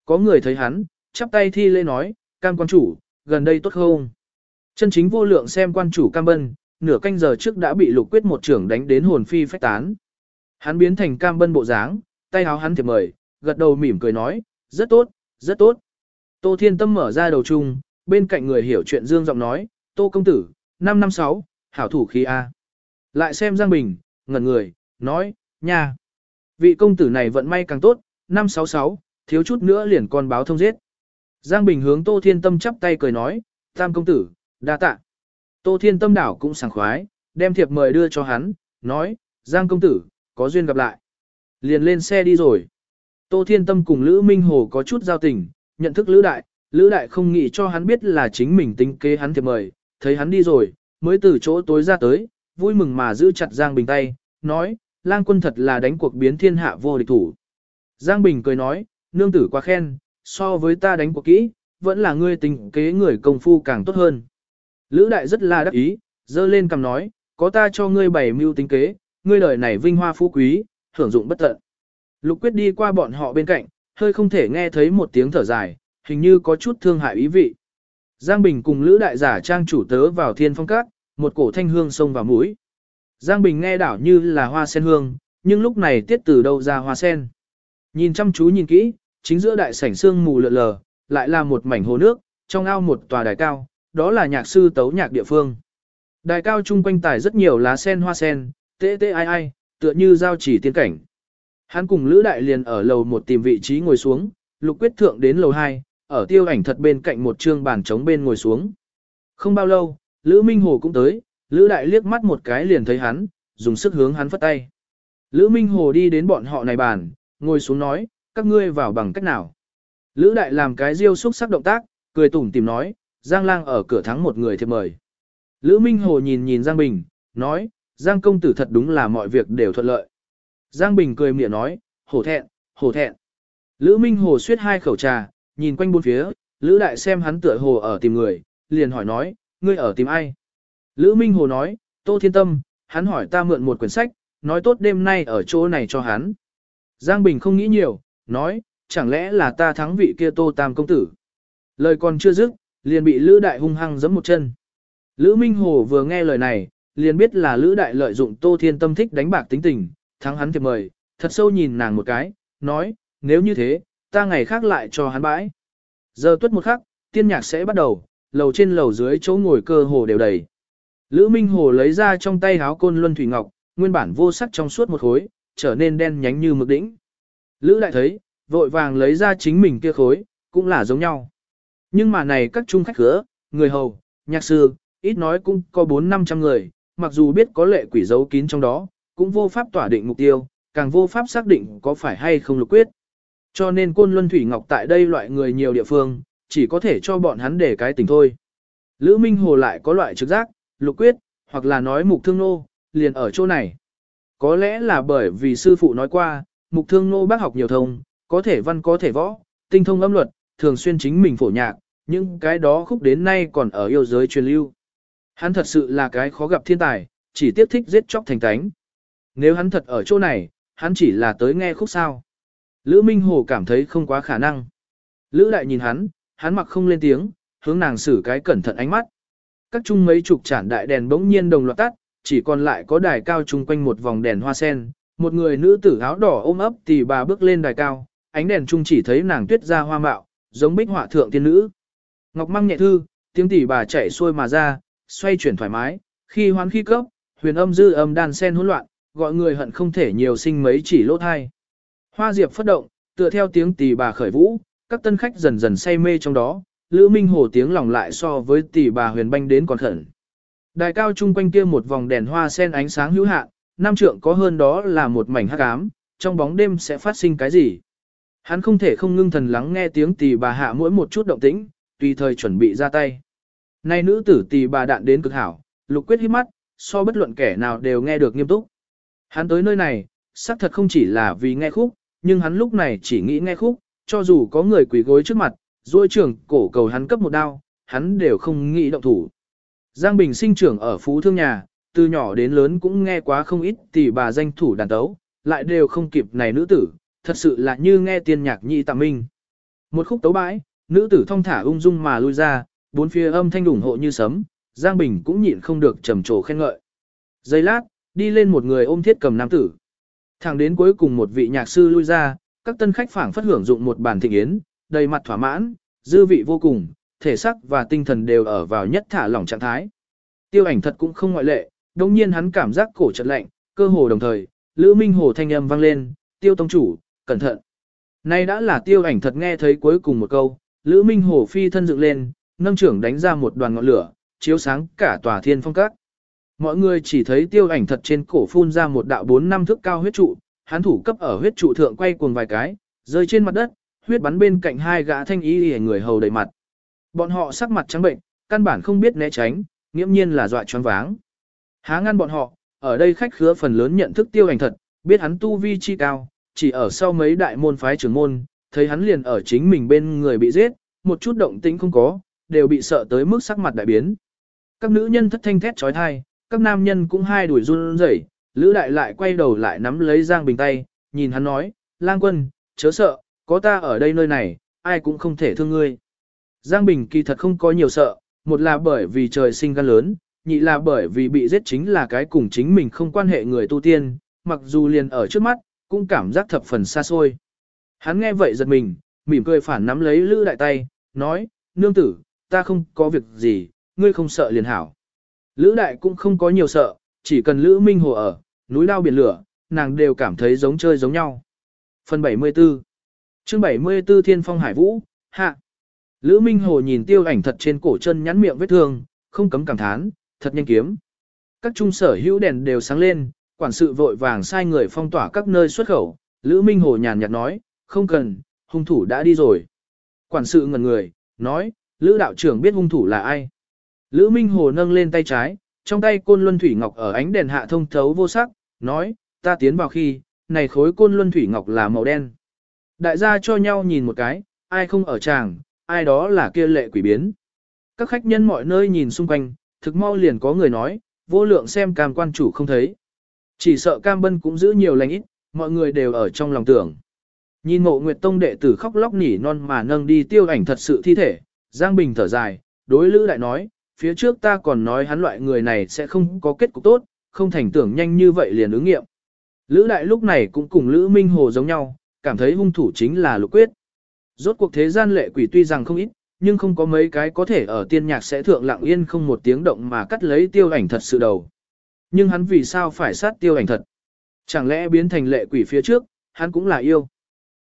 S1: Có người thấy hắn, chắp tay thi lễ nói, cam quan chủ, gần đây tốt không? Chân chính vô lượng xem quan chủ cam bân, nửa canh giờ trước đã bị lục quyết một trưởng đánh đến hồn phi phách tán. Hắn biến thành cam bân bộ dáng, tay háo hắn thiệp mời, gật đầu mỉm cười nói, rất tốt, rất tốt. Tô Thiên Tâm mở ra đầu chung, bên cạnh người hiểu chuyện dương giọng nói, Tô Công Tử, 556, hảo thủ khí A. Lại xem Giang Bình, ngẩn người, nói, nha. Vị công tử này vận may càng tốt, 566, thiếu chút nữa liền con báo thông giết. Giang Bình hướng Tô Thiên Tâm chắp tay cười nói, Tam công tử, đa tạ. Tô Thiên Tâm đảo cũng sảng khoái, đem thiệp mời đưa cho hắn, nói, Giang công tử, có duyên gặp lại. Liền lên xe đi rồi. Tô Thiên Tâm cùng Lữ Minh Hồ có chút giao tình, nhận thức Lữ Đại, Lữ Đại không nghĩ cho hắn biết là chính mình tính kế hắn thiệp mời, thấy hắn đi rồi, mới từ chỗ tối ra tới, vui mừng mà giữ chặt Giang Bình tay, nói, lang quân thật là đánh cuộc biến thiên hạ vô địch thủ. Giang Bình cười nói, nương tử quá khen, so với ta đánh cuộc kỹ, vẫn là ngươi tính kế người công phu càng tốt hơn. Lữ Đại rất là đắc ý, dơ lên cầm nói, có ta cho ngươi bảy mưu tính kế, ngươi đời này vinh hoa phú quý, hưởng dụng bất tận. Lục quyết đi qua bọn họ bên cạnh, hơi không thể nghe thấy một tiếng thở dài, hình như có chút thương hại ý vị. Giang Bình cùng Lữ đại giả trang chủ tớ vào thiên phong cát, một cổ thanh hương sông vào mũi. Giang Bình nghe đảo như là hoa sen hương, nhưng lúc này tiết từ đâu ra hoa sen. Nhìn chăm chú nhìn kỹ, chính giữa đại sảnh sương mù lượn lờ, lại là một mảnh hồ nước, trong ao một tòa đài cao, đó là nhạc sư tấu nhạc địa phương. Đài cao chung quanh tải rất nhiều lá sen hoa sen, tê tê ai ai, tựa như giao chỉ tiên cảnh. Hắn cùng Lữ Đại liền ở lầu một tìm vị trí ngồi xuống, Lục Quyết Thượng đến lầu 2, ở tiêu ảnh thật bên cạnh một trương bàn trống bên ngồi xuống. Không bao lâu, Lữ Minh Hồ cũng tới, Lữ Đại liếc mắt một cái liền thấy hắn, dùng sức hướng hắn phất tay. Lữ Minh Hồ đi đến bọn họ này bàn, ngồi xuống nói, các ngươi vào bằng cách nào. Lữ Đại làm cái riêu xúc sắc động tác, cười tủm tìm nói, Giang Lang ở cửa thắng một người thiệp mời. Lữ Minh Hồ nhìn nhìn Giang Bình, nói, Giang công tử thật đúng là mọi việc đều thuận lợi. Giang Bình cười miệng nói, hổ thẹn, hổ thẹn. Lữ Minh Hồ suyết hai khẩu trà, nhìn quanh bốn phía, Lữ Đại xem hắn tựa hồ ở tìm người, liền hỏi nói, ngươi ở tìm ai? Lữ Minh Hồ nói, Tô Thiên Tâm, hắn hỏi ta mượn một quyển sách, nói tốt đêm nay ở chỗ này cho hắn. Giang Bình không nghĩ nhiều, nói, chẳng lẽ là ta thắng vị kia Tô Tam công tử. Lời còn chưa dứt, liền bị Lữ Đại hung hăng giẫm một chân. Lữ Minh Hồ vừa nghe lời này, liền biết là Lữ Đại lợi dụng Tô Thiên Tâm thích đánh bạc tính tình, thắng hắn thiệp mời, thật sâu nhìn nàng một cái, nói, nếu như thế, ta ngày khác lại cho hắn bãi. Giờ tuất một khắc, tiên nhạc sẽ bắt đầu, lầu trên lầu dưới chỗ ngồi cơ hồ đều đầy. Lữ Minh Hồ lấy ra trong tay háo côn luân thủy ngọc, nguyên bản vô sắc trong suốt một khối, trở nên đen nhánh như mực đỉnh. Lữ lại thấy, vội vàng lấy ra chính mình kia khối, cũng là giống nhau. Nhưng mà này các trung khách khứa, người hầu, nhạc sư, ít nói cũng có 4-500 người, mặc dù biết có lệ quỷ giấu kín trong đó, cũng vô pháp tỏa định mục tiêu, càng vô pháp xác định có phải hay không lục quyết. Cho nên côn luân thủy ngọc tại đây loại người nhiều địa phương, chỉ có thể cho bọn hắn để cái tình thôi. Lữ Minh Hồ lại có loại trực giác, lục quyết, hoặc là nói mục thương nô, liền ở chỗ này. Có lẽ là bởi vì sư phụ nói qua, mục thương nô bác học nhiều thông, có thể văn có thể võ, tinh thông âm luật, thường xuyên chính mình phổ nhạc, nhưng cái đó khúc đến nay còn ở yêu giới truyền lưu. Hắn thật sự là cái khó gặp thiên tài, chỉ tiếp thích giết chóc thành tánh. Nếu hắn thật ở chỗ này, hắn chỉ là tới nghe khúc sao. Lữ Minh Hồ cảm thấy không quá khả năng. Lữ đại nhìn hắn, hắn mặc không lên tiếng, hướng nàng xử cái cẩn thận ánh mắt. Các chung mấy chục chản đại đèn bỗng nhiên đồng loạt tắt, chỉ còn lại có đài cao chung quanh một vòng đèn hoa sen. Một người nữ tử áo đỏ ôm ấp thì bà bước lên đài cao, ánh đèn chung chỉ thấy nàng tuyết ra hoa mạo, giống bích họa thượng tiên nữ. Ngọc mang nhẹ thư, tiếng tỷ bà chạy xuôi mà ra, xoay chuyển thoải mái, khi hoán khi cấp, huyền âm dư âm đàn sen hỗn loạn, gọi người hận không thể nhiều sinh mấy chỉ lỗ thai. Hoa diệp phất động, tựa theo tiếng tỷ bà khởi vũ, các tân khách dần dần say mê trong đó, Lữ Minh Hồ tiếng lòng lại so với tỷ bà huyền banh đến còn khẩn. Đài cao chung quanh kia một vòng đèn hoa sen ánh sáng hữu hạn, nam trượng có hơn đó là một mảnh hắc ám, trong bóng đêm sẽ phát sinh cái gì. Hắn không thể không ngưng thần lắng nghe tiếng tỷ bà hạ mỗi một chút động tĩnh, tùy thời chuẩn bị ra tay. Nay nữ tử tỷ bà đạn đến cực hảo, lục quyết hít mắt, so bất luận kẻ nào đều nghe được nghiêm túc. Hắn tới nơi này, xác thật không chỉ là vì nghe khúc, nhưng hắn lúc này chỉ nghĩ nghe khúc, cho dù có người quỳ gối trước mặt, duỗi trưởng cổ cầu hắn cấp một đao, hắn đều không nghĩ động thủ. Giang Bình sinh trưởng ở phú thương nhà, từ nhỏ đến lớn cũng nghe quá không ít tỷ bà danh thủ đàn tấu, lại đều không kịp này nữ tử, thật sự là như nghe tiên nhạc nhị tạm minh. Một khúc tấu bãi, nữ tử thong thả ung dung mà lui ra, bốn phía âm thanh ủng hộ như sấm, Giang Bình cũng nhịn không được trầm trồ khen ngợi. Giây lát, đi lên một người ôm thiết cầm nam tử. Thẳng đến cuối cùng một vị nhạc sư lui ra, các tân khách phảng phất hưởng dụng một bàn thịnh yến, đầy mặt thỏa mãn, dư vị vô cùng, thể sắc và tinh thần đều ở vào nhất thả lỏng trạng thái. Tiêu ảnh thật cũng không ngoại lệ, đồng nhiên hắn cảm giác cổ chợt lạnh, cơ hồ đồng thời, Lữ Minh Hồ thanh âm vang lên, tiêu tông chủ, cẩn thận. Nay đã là tiêu ảnh thật nghe thấy cuối cùng một câu, Lữ Minh Hồ phi thân dựng lên, nâng trưởng đánh ra một đoàn ngọn lửa, chiếu sáng cả tòa thiên phong các. Mọi người chỉ thấy tiêu ảnh thật trên cổ phun ra một đạo 4 năm thước cao huyết trụ, hắn thủ cấp ở huyết trụ thượng quay cuồng vài cái, rơi trên mặt đất, huyết bắn bên cạnh hai gã thanh ý y người hầu đầy mặt. Bọn họ sắc mặt trắng bệnh, căn bản không biết né tránh, nghiễm nhiên là dọa choáng váng. Há ngăn bọn họ, ở đây khách khứa phần lớn nhận thức tiêu ảnh thật, biết hắn tu vi chi cao, chỉ ở sau mấy đại môn phái trưởng môn, thấy hắn liền ở chính mình bên người bị giết, một chút động tĩnh không có, đều bị sợ tới mức sắc mặt đại biến. Các nữ nhân thất thanh thét trói thai, các nam nhân cũng hai đuổi run rẩy, Lữ Đại lại quay đầu lại nắm lấy Giang Bình tay, nhìn hắn nói, lang quân, chớ sợ, có ta ở đây nơi này, ai cũng không thể thương ngươi. Giang Bình kỳ thật không có nhiều sợ, một là bởi vì trời sinh gan lớn, nhị là bởi vì bị giết chính là cái cùng chính mình không quan hệ người tu tiên, mặc dù liền ở trước mắt, cũng cảm giác thập phần xa xôi. Hắn nghe vậy giật mình, mỉm cười phản nắm lấy Lữ Đại tay, nói, nương tử, ta không có việc gì, ngươi không sợ liền hảo. Lữ Đại cũng không có nhiều sợ, chỉ cần Lữ Minh Hồ ở, núi lao biển lửa, nàng đều cảm thấy giống chơi giống nhau. Phần 74 chương 74 Thiên Phong Hải Vũ, hạ. Lữ Minh Hồ nhìn tiêu ảnh thật trên cổ chân nhắn miệng vết thương, không cấm cảm thán, thật nhanh kiếm. Các trung sở hữu đèn đều sáng lên, quản sự vội vàng sai người phong tỏa các nơi xuất khẩu. Lữ Minh Hồ nhàn nhạt nói, không cần, hung thủ đã đi rồi. Quản sự ngẩn người, nói, Lữ đạo trưởng biết hung thủ là ai. Lữ Minh Hồ nâng lên tay trái, trong tay côn luân thủy ngọc ở ánh đèn hạ thông thấu vô sắc, nói, ta tiến vào khi, này khối côn luân thủy ngọc là màu đen. Đại gia cho nhau nhìn một cái, ai không ở tràng, ai đó là kia lệ quỷ biến. Các khách nhân mọi nơi nhìn xung quanh, thực mau liền có người nói, vô lượng xem cam quan chủ không thấy. Chỉ sợ cam bân cũng giữ nhiều lành ít, mọi người đều ở trong lòng tưởng. Nhìn mộ nguyệt tông đệ tử khóc lóc nỉ non mà nâng đi tiêu ảnh thật sự thi thể, Giang Bình thở dài, đối Lữ đại nói, phía trước ta còn nói hắn loại người này sẽ không có kết cục tốt, không thành tưởng nhanh như vậy liền ứng nghiệm. Lữ đại lúc này cũng cùng Lữ Minh Hồ giống nhau, cảm thấy hung thủ chính là lục quyết. Rốt cuộc thế gian lệ quỷ tuy rằng không ít, nhưng không có mấy cái có thể ở tiên nhạc sẽ thượng lặng yên không một tiếng động mà cắt lấy tiêu ảnh thật sự đầu. Nhưng hắn vì sao phải sát tiêu ảnh thật? Chẳng lẽ biến thành lệ quỷ phía trước, hắn cũng là yêu.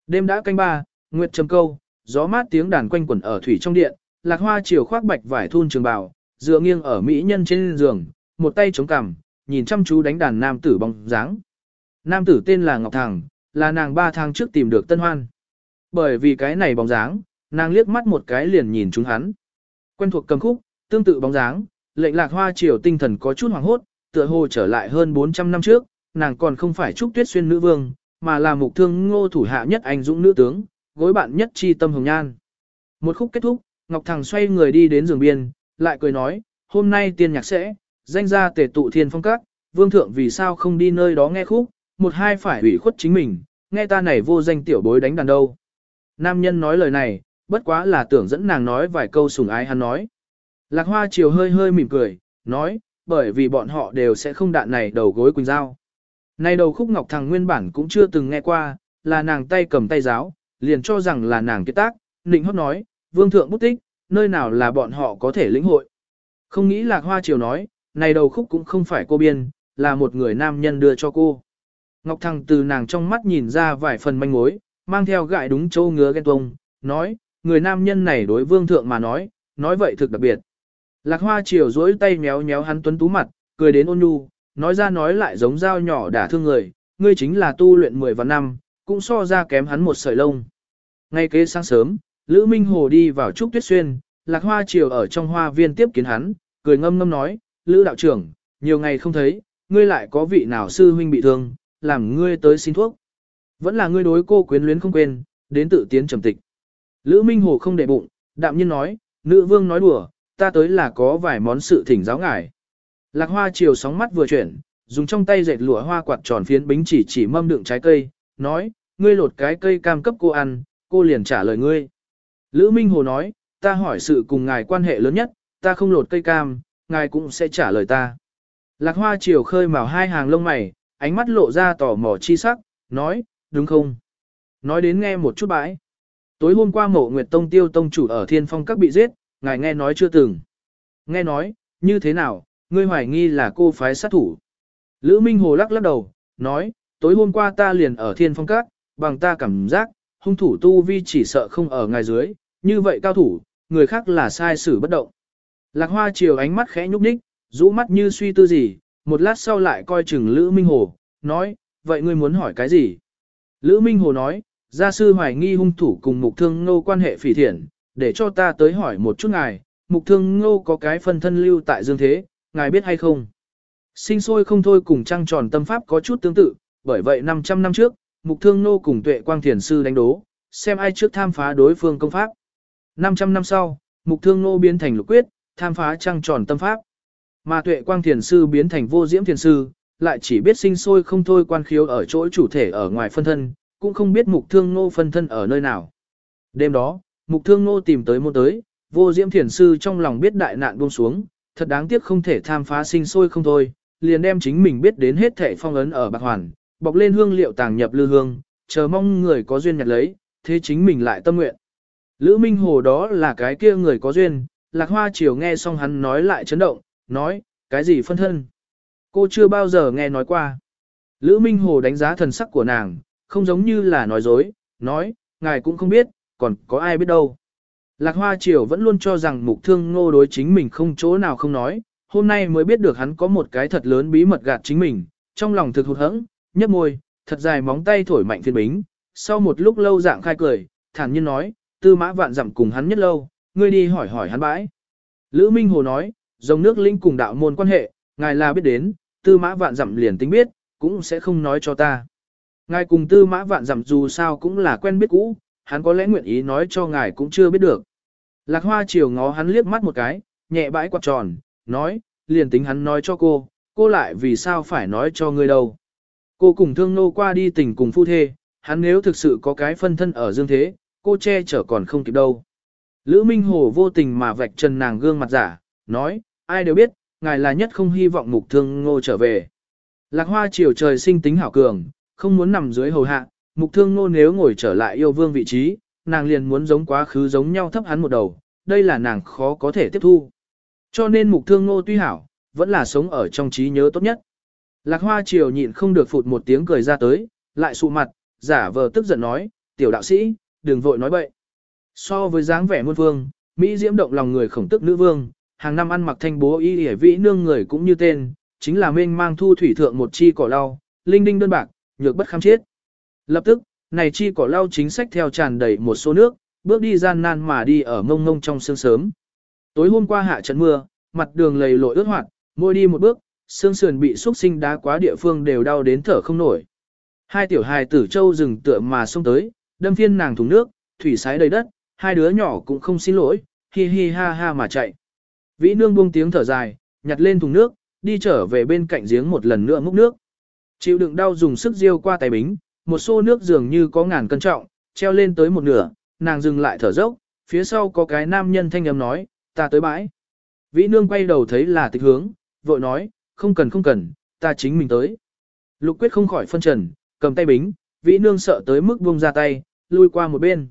S1: Đêm đã canh ba, nguyệt trầm câu, gió mát tiếng đàn quanh quẩn ở thủy trong điện, lạc hoa chiều khoác bạch vải thun trường bào, dựa nghiêng ở mỹ nhân trên giường, một tay chống cằm, nhìn chăm chú đánh đàn nam tử bóng dáng. Nam tử tên là Ngọc Thằng, là nàng ba tháng trước tìm được Tân Hoan. Bởi vì cái này bóng dáng, nàng liếc mắt một cái liền nhìn chúng hắn. Quen thuộc cầm khúc, tương tự bóng dáng, lệnh lạc hoa chiều tinh thần có chút hoàng hốt, tựa hồ trở lại hơn 400 năm trước, nàng còn không phải trúc tuyết xuyên nữ vương, mà là mục thương ngô thủ hạ nhất anh dũng nữ tướng, gối bạn nhất chi tâm hồng nhan. Một khúc kết thúc, Ngọc Thằng xoay người đi đến giường biên, lại cười nói, hôm nay tiên nhạc sẽ, danh ra tề tụ thiên phong các, vương thượng vì sao không đi nơi đó nghe khúc, một hai phải ủy khuất chính mình, nghe ta này vô danh tiểu bối đánh đàn đâu. Nam nhân nói lời này, bất quá là tưởng dẫn nàng nói vài câu sùng ái hắn nói. Lạc hoa chiều hơi hơi mỉm cười, nói, bởi vì bọn họ đều sẽ không đạn này đầu gối quỳnh dao. Này đầu khúc ngọc thằng nguyên bản cũng chưa từng nghe qua, là nàng tay cầm tay giáo, liền cho rằng là nàng kết tác, nịnh hót nói, vương thượng bút tích, nơi nào là bọn họ có thể lĩnh hội. Không nghĩ lạc hoa Triều nói, này đầu khúc cũng không phải cô biên, là một người nam nhân đưa cho cô. Ngọc Thăng từ nàng trong mắt nhìn ra vài phần manh mối, mang theo gại đúng châu ngứa ghen tuông, nói, người nam nhân này đối vương thượng mà nói, nói vậy thực đặc biệt. Lạc hoa chiều dối tay méo méo hắn tuấn tú mặt, cười đến ôn nhu, nói ra nói lại giống dao nhỏ đả thương người, ngươi chính là tu luyện 10 và năm, cũng so ra kém hắn một sợi lông. Ngay kế sáng sớm, Lữ Minh Hồ đi vào Trúc Tuyết Xuyên, Lạc Hoa Triều ở trong hoa viên tiếp kiến hắn, cười ngâm ngâm nói, Lữ đạo trưởng, nhiều ngày không thấy, ngươi lại có vị nào sư huynh bị thương, làm ngươi tới xin thuốc. Vẫn là ngươi đối cô quyến luyến không quên, đến tự tiến trầm tịch. Lữ Minh Hồ không để bụng, đạm nhiên nói, nữ vương nói đùa, ta tới là có vài món sự thỉnh giáo ngài. Lạc Hoa Triều sóng mắt vừa chuyển, dùng trong tay dệt lụa hoa quạt tròn phiến bính chỉ chỉ mâm đựng trái cây, nói, ngươi lột cái cây cam cấp cô ăn, cô liền trả lời ngươi. Lữ Minh Hồ nói, ta hỏi sự cùng ngài quan hệ lớn nhất, ta không lột cây cam, ngài cũng sẽ trả lời ta. Lạc hoa chiều khơi màu hai hàng lông mày, ánh mắt lộ ra tò mò chi sắc, nói, đúng không? Nói đến nghe một chút bãi. Tối hôm qua mộ Nguyệt Tông tiêu tông chủ ở thiên phong các bị giết, ngài nghe nói chưa từng. Nghe nói, như thế nào, ngươi hoài nghi là cô phái sát thủ. Lữ Minh Hồ lắc lắc đầu, nói, tối hôm qua ta liền ở thiên phong các, bằng ta cảm giác, hung thủ tu vi chỉ sợ không ở ngài dưới, như vậy cao thủ, người khác là sai xử bất động. Lạc hoa chiều ánh mắt khẽ nhúc nhích, rũ mắt như suy tư gì, một lát sau lại coi chừng Lữ Minh Hồ, nói, vậy ngươi muốn hỏi cái gì? Lữ Minh Hồ nói, gia sư hoài nghi hung thủ cùng mục thương ngô quan hệ phỉ thiện, để cho ta tới hỏi một chút ngài, mục thương ngô có cái phân thân lưu tại dương thế, ngài biết hay không? Sinh sôi không thôi cùng trăng tròn tâm pháp có chút tương tự, bởi vậy 500 năm trước, mục thương Nô cùng tuệ quang thiền sư đánh đố, xem ai trước tham phá đối phương công pháp. 500 năm sau, mục thương Nô biến thành lục quyết, tham phá trăng tròn tâm pháp. Mà tuệ quang thiền sư biến thành vô diễm thiền sư, lại chỉ biết sinh sôi không thôi quan khiếu ở chỗ chủ thể ở ngoài phân thân, cũng không biết mục thương Nô phân thân ở nơi nào. Đêm đó, mục thương Nô tìm tới môn tới, vô diễm thiền sư trong lòng biết đại nạn buông xuống, thật đáng tiếc không thể tham phá sinh sôi không thôi, liền đem chính mình biết đến hết thể phong ấn ở bạc hoàn, bọc lên hương liệu tàng nhập lư hương, chờ mong người có duyên nhặt lấy, thế chính mình lại tâm nguyện. Lữ Minh Hồ đó là cái kia người có duyên, Lạc Hoa Triều nghe xong hắn nói lại chấn động, nói, cái gì phân thân? Cô chưa bao giờ nghe nói qua. Lữ Minh Hồ đánh giá thần sắc của nàng, không giống như là nói dối, nói, ngài cũng không biết, còn có ai biết đâu. Lạc Hoa Triều vẫn luôn cho rằng mục thương ngô đối chính mình không chỗ nào không nói, hôm nay mới biết được hắn có một cái thật lớn bí mật gạt chính mình, trong lòng thực hụt hẫng, nhấp môi, thật dài móng tay thổi mạnh phiên bính, sau một lúc lâu dạng khai cười, thản nhiên nói, tư mã vạn dặm cùng hắn nhất lâu, ngươi đi hỏi hỏi hắn bãi. Lữ Minh Hồ nói, dòng nước linh cùng đạo môn quan hệ, ngài là biết đến, tư mã vạn dặm liền tính biết, cũng sẽ không nói cho ta. Ngài cùng tư mã vạn dặm dù sao cũng là quen biết cũ, hắn có lẽ nguyện ý nói cho ngài cũng chưa biết được. Lạc hoa chiều ngó hắn liếc mắt một cái, nhẹ bãi quạt tròn, nói, liền tính hắn nói cho cô, cô lại vì sao phải nói cho ngươi đâu. Cô cùng thương nô qua đi tình cùng phu thê, hắn nếu thực sự có cái phân thân ở dương thế, cô che chở còn không kịp đâu. Lữ Minh Hồ vô tình mà vạch trần nàng gương mặt giả, nói, ai đều biết, ngài là nhất không hy vọng mục thương ngô trở về. Lạc hoa chiều trời sinh tính hảo cường, không muốn nằm dưới hầu hạ, mục thương ngô nếu ngồi trở lại yêu vương vị trí, nàng liền muốn giống quá khứ giống nhau thấp hắn một đầu, đây là nàng khó có thể tiếp thu. Cho nên mục thương ngô tuy hảo, vẫn là sống ở trong trí nhớ tốt nhất. Lạc hoa chiều nhịn không được phụt một tiếng cười ra tới, lại sụ mặt, giả vờ tức giận nói, tiểu đạo sĩ, đừng vội nói bậy. So với dáng vẻ muôn vương, Mỹ diễm động lòng người khổng tức nữ vương, hàng năm ăn mặc thanh bố y hề vĩ nương người cũng như tên, chính là mênh mang thu thủy thượng một chi cỏ lau, linh đinh đơn bạc, nhược bất kham chết. Lập tức, này chi cỏ lau chính sách theo tràn đầy một số nước, bước đi gian nan mà đi ở ngông ngông trong sương sớm. Tối hôm qua hạ trận mưa, mặt đường lầy lội ướt hoạt, môi đi một bước, xương sườn bị xúc sinh đá quá địa phương đều đau đến thở không nổi. Hai tiểu hài tử châu rừng tựa mà xông tới, đâm phiên nàng thùng nước, thủy sái đầy đất, hai đứa nhỏ cũng không xin lỗi, hi hi ha ha mà chạy. Vĩ nương buông tiếng thở dài, nhặt lên thùng nước, đi trở về bên cạnh giếng một lần nữa múc nước. Chịu đựng đau dùng sức riêu qua tay bính, một xô nước dường như có ngàn cân trọng, treo lên tới một nửa, nàng dừng lại thở dốc, phía sau có cái nam nhân thanh âm nói, ta tới bãi. Vĩ nương quay đầu thấy là tịch hướng, vội nói, không cần không cần, ta chính mình tới. Lục quyết không khỏi phân trần, cầm tay bính, vĩ nương sợ tới mức buông ra tay, lui qua một bên.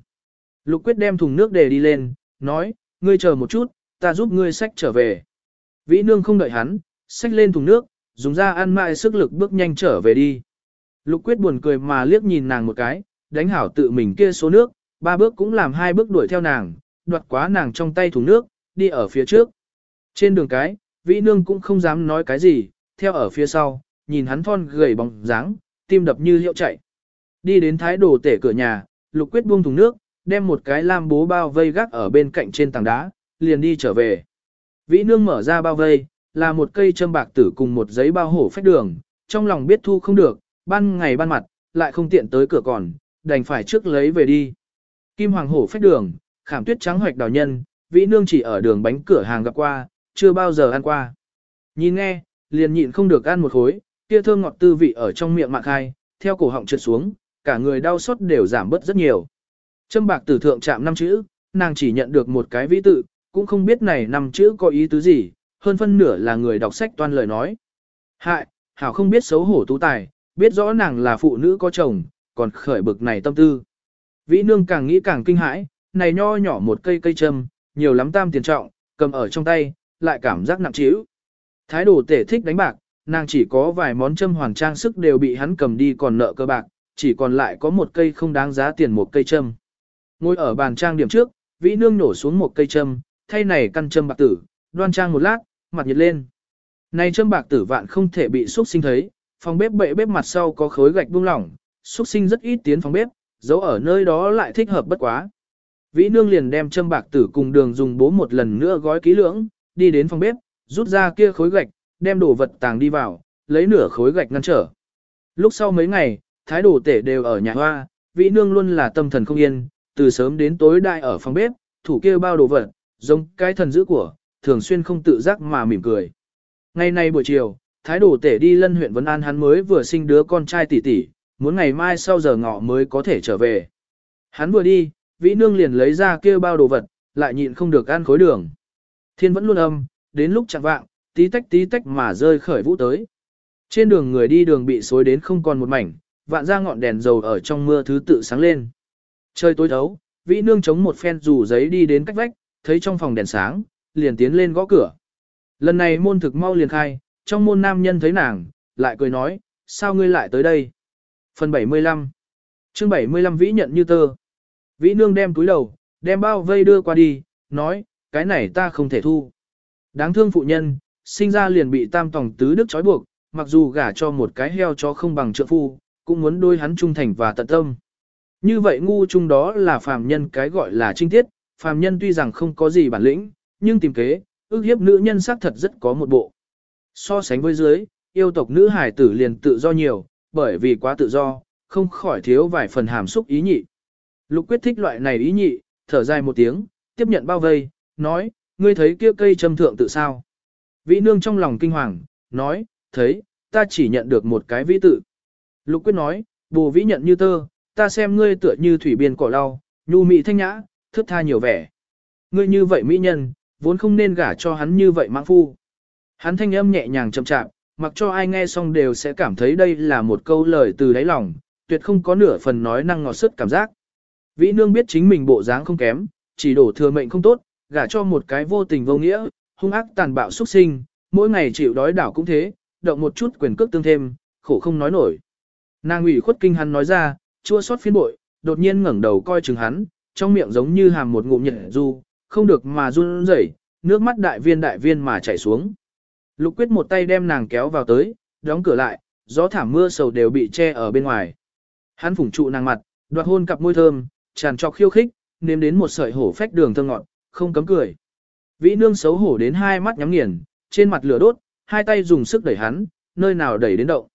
S1: Lục quyết đem thùng nước để đi lên, nói, ngươi chờ một chút, ta giúp ngươi xách trở về. Vĩ nương không đợi hắn, xách lên thùng nước, dùng ra ăn mại sức lực bước nhanh trở về đi. Lục quyết buồn cười mà liếc nhìn nàng một cái, đánh hảo tự mình kia số nước, ba bước cũng làm hai bước đuổi theo nàng, đoạt quá nàng trong tay thùng nước, đi ở phía trước. Trên đường cái, vĩ nương cũng không dám nói cái gì, theo ở phía sau, nhìn hắn thon gầy bóng dáng, tim đập như hiệu chạy. Đi đến thái đồ tể cửa nhà, lục quyết buông thùng nước, đem một cái lam bố bao vây gác ở bên cạnh trên tảng đá, liền đi trở về. Vĩ nương mở ra bao vây, là một cây châm bạc tử cùng một giấy bao hổ phách đường, trong lòng biết thu không được, ban ngày ban mặt, lại không tiện tới cửa còn, đành phải trước lấy về đi. Kim hoàng hổ phách đường, khảm tuyết trắng hoạch đào nhân, vĩ nương chỉ ở đường bánh cửa hàng gặp qua, chưa bao giờ ăn qua. Nhìn nghe, liền nhịn không được ăn một khối, kia thơm ngọt tư vị ở trong miệng mạc khai, theo cổ họng trượt xuống, cả người đau xót đều giảm bớt rất nhiều. Châm bạc tử thượng chạm năm chữ, nàng chỉ nhận được một cái vĩ tự, cũng không biết này năm chữ có ý tứ gì, hơn phân nửa là người đọc sách toan lời nói. Hại, hảo không biết xấu hổ tú tài, biết rõ nàng là phụ nữ có chồng, còn khởi bực này tâm tư. Vĩ nương càng nghĩ càng kinh hãi, này nho nhỏ một cây cây châm, nhiều lắm tam tiền trọng, cầm ở trong tay, lại cảm giác nặng trĩu. Thái độ tể thích đánh bạc, nàng chỉ có vài món châm hoàng trang sức đều bị hắn cầm đi còn nợ cơ bạc, chỉ còn lại có một cây không đáng giá tiền một cây châm. Ngồi ở bàn trang điểm trước, vĩ nương nổ xuống một cây châm, thay này căn châm bạc tử, đoan trang một lát, mặt nhiệt lên. Này châm bạc tử vạn không thể bị xúc sinh thấy, phòng bếp bệ bếp mặt sau có khối gạch buông lỏng, xúc sinh rất ít tiến phòng bếp, giấu ở nơi đó lại thích hợp bất quá. Vĩ nương liền đem châm bạc tử cùng đường dùng bố một lần nữa gói kỹ lưỡng, đi đến phòng bếp, rút ra kia khối gạch, đem đồ vật tàng đi vào, lấy nửa khối gạch ngăn trở. Lúc sau mấy ngày, thái đồ tể đều ở nhà hoa, vĩ nương luôn là tâm thần không yên, từ sớm đến tối đại ở phòng bếp, thủ kia bao đồ vật, giống cái thần giữ của, thường xuyên không tự giác mà mỉm cười. Ngày nay buổi chiều, thái đồ tể đi lân huyện Vân An hắn mới vừa sinh đứa con trai tỷ tỷ, muốn ngày mai sau giờ ngọ mới có thể trở về. Hắn vừa đi, vĩ nương liền lấy ra kia bao đồ vật, lại nhịn không được ăn khối đường. Thiên vẫn luôn âm, đến lúc chẳng vạng, tí tách tí tách mà rơi khởi vũ tới. Trên đường người đi đường bị xối đến không còn một mảnh, vạn ra ngọn đèn dầu ở trong mưa thứ tự sáng lên. Trời tối thấu, vĩ nương chống một phen dù giấy đi đến cách vách, thấy trong phòng đèn sáng, liền tiến lên gõ cửa. Lần này môn thực mau liền khai, trong môn nam nhân thấy nàng, lại cười nói, sao ngươi lại tới đây? Phần 75 chương 75 vĩ nhận như tơ. Vĩ nương đem túi đầu, đem bao vây đưa qua đi, nói, cái này ta không thể thu. Đáng thương phụ nhân, sinh ra liền bị tam tòng tứ đức trói buộc, mặc dù gả cho một cái heo cho không bằng trợ phu, cũng muốn đôi hắn trung thành và tận tâm. Như vậy ngu chung đó là phàm nhân cái gọi là trinh tiết, phàm nhân tuy rằng không có gì bản lĩnh, nhưng tìm kế, ước hiếp nữ nhân xác thật rất có một bộ. So sánh với dưới, yêu tộc nữ hải tử liền tự do nhiều, bởi vì quá tự do, không khỏi thiếu vài phần hàm xúc ý nhị. Lục quyết thích loại này ý nhị, thở dài một tiếng, tiếp nhận bao vây, nói, ngươi thấy kia cây châm thượng tự sao. Vĩ nương trong lòng kinh hoàng, nói, thấy, ta chỉ nhận được một cái vĩ tự. Lục quyết nói, bù vĩ nhận như tơ, ta xem ngươi tựa như thủy biên cỏ lau, nhu mị thanh nhã, thức tha nhiều vẻ. Ngươi như vậy mỹ nhân, vốn không nên gả cho hắn như vậy mạng phu. Hắn thanh âm nhẹ nhàng chậm chạp, mặc cho ai nghe xong đều sẽ cảm thấy đây là một câu lời từ đáy lòng, tuyệt không có nửa phần nói năng ngọt sức cảm giác. Vĩ nương biết chính mình bộ dáng không kém, chỉ đổ thừa mệnh không tốt, gả cho một cái vô tình vô nghĩa, hung ác tàn bạo xuất sinh, mỗi ngày chịu đói đảo cũng thế, động một chút quyền cước tương thêm, khổ không nói nổi. Nàng ủy khuất kinh hắn nói ra, chua xót phiên bội, đột nhiên ngẩng đầu coi chừng hắn, trong miệng giống như hàm một ngụm nhiệt du, không được mà run rẩy, nước mắt đại viên đại viên mà chảy xuống. Lục quyết một tay đem nàng kéo vào tới, đóng cửa lại, gió thảm mưa sầu đều bị che ở bên ngoài. Hắn phủng trụ nàng mặt, đoạt hôn cặp môi thơm, tràn trọc khiêu khích, nếm đến một sợi hổ phách đường thơm ngọt, không cấm cười. Vĩ nương xấu hổ đến hai mắt nhắm nghiền, trên mặt lửa đốt, hai tay dùng sức đẩy hắn, nơi nào đẩy đến động.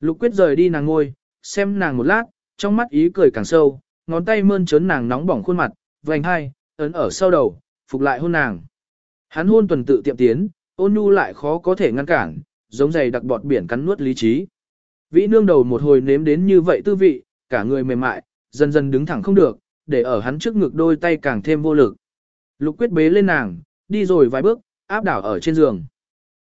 S1: Lục quyết rời đi nàng ngôi, xem nàng một lát, trong mắt ý cười càng sâu, ngón tay mơn trớn nàng nóng bỏng khuôn mặt, vành hai, ấn ở sau đầu, phục lại hôn nàng. Hắn hôn tuần tự tiệm tiến, ôn nhu lại khó có thể ngăn cản, giống giày đặc bọt biển cắn nuốt lý trí. Vĩ nương đầu một hồi nếm đến như vậy tư vị, cả người mềm mại, dần dần đứng thẳng không được, để ở hắn trước ngực đôi tay càng thêm vô lực. Lục quyết bế lên nàng, đi rồi vài bước, áp đảo ở trên giường.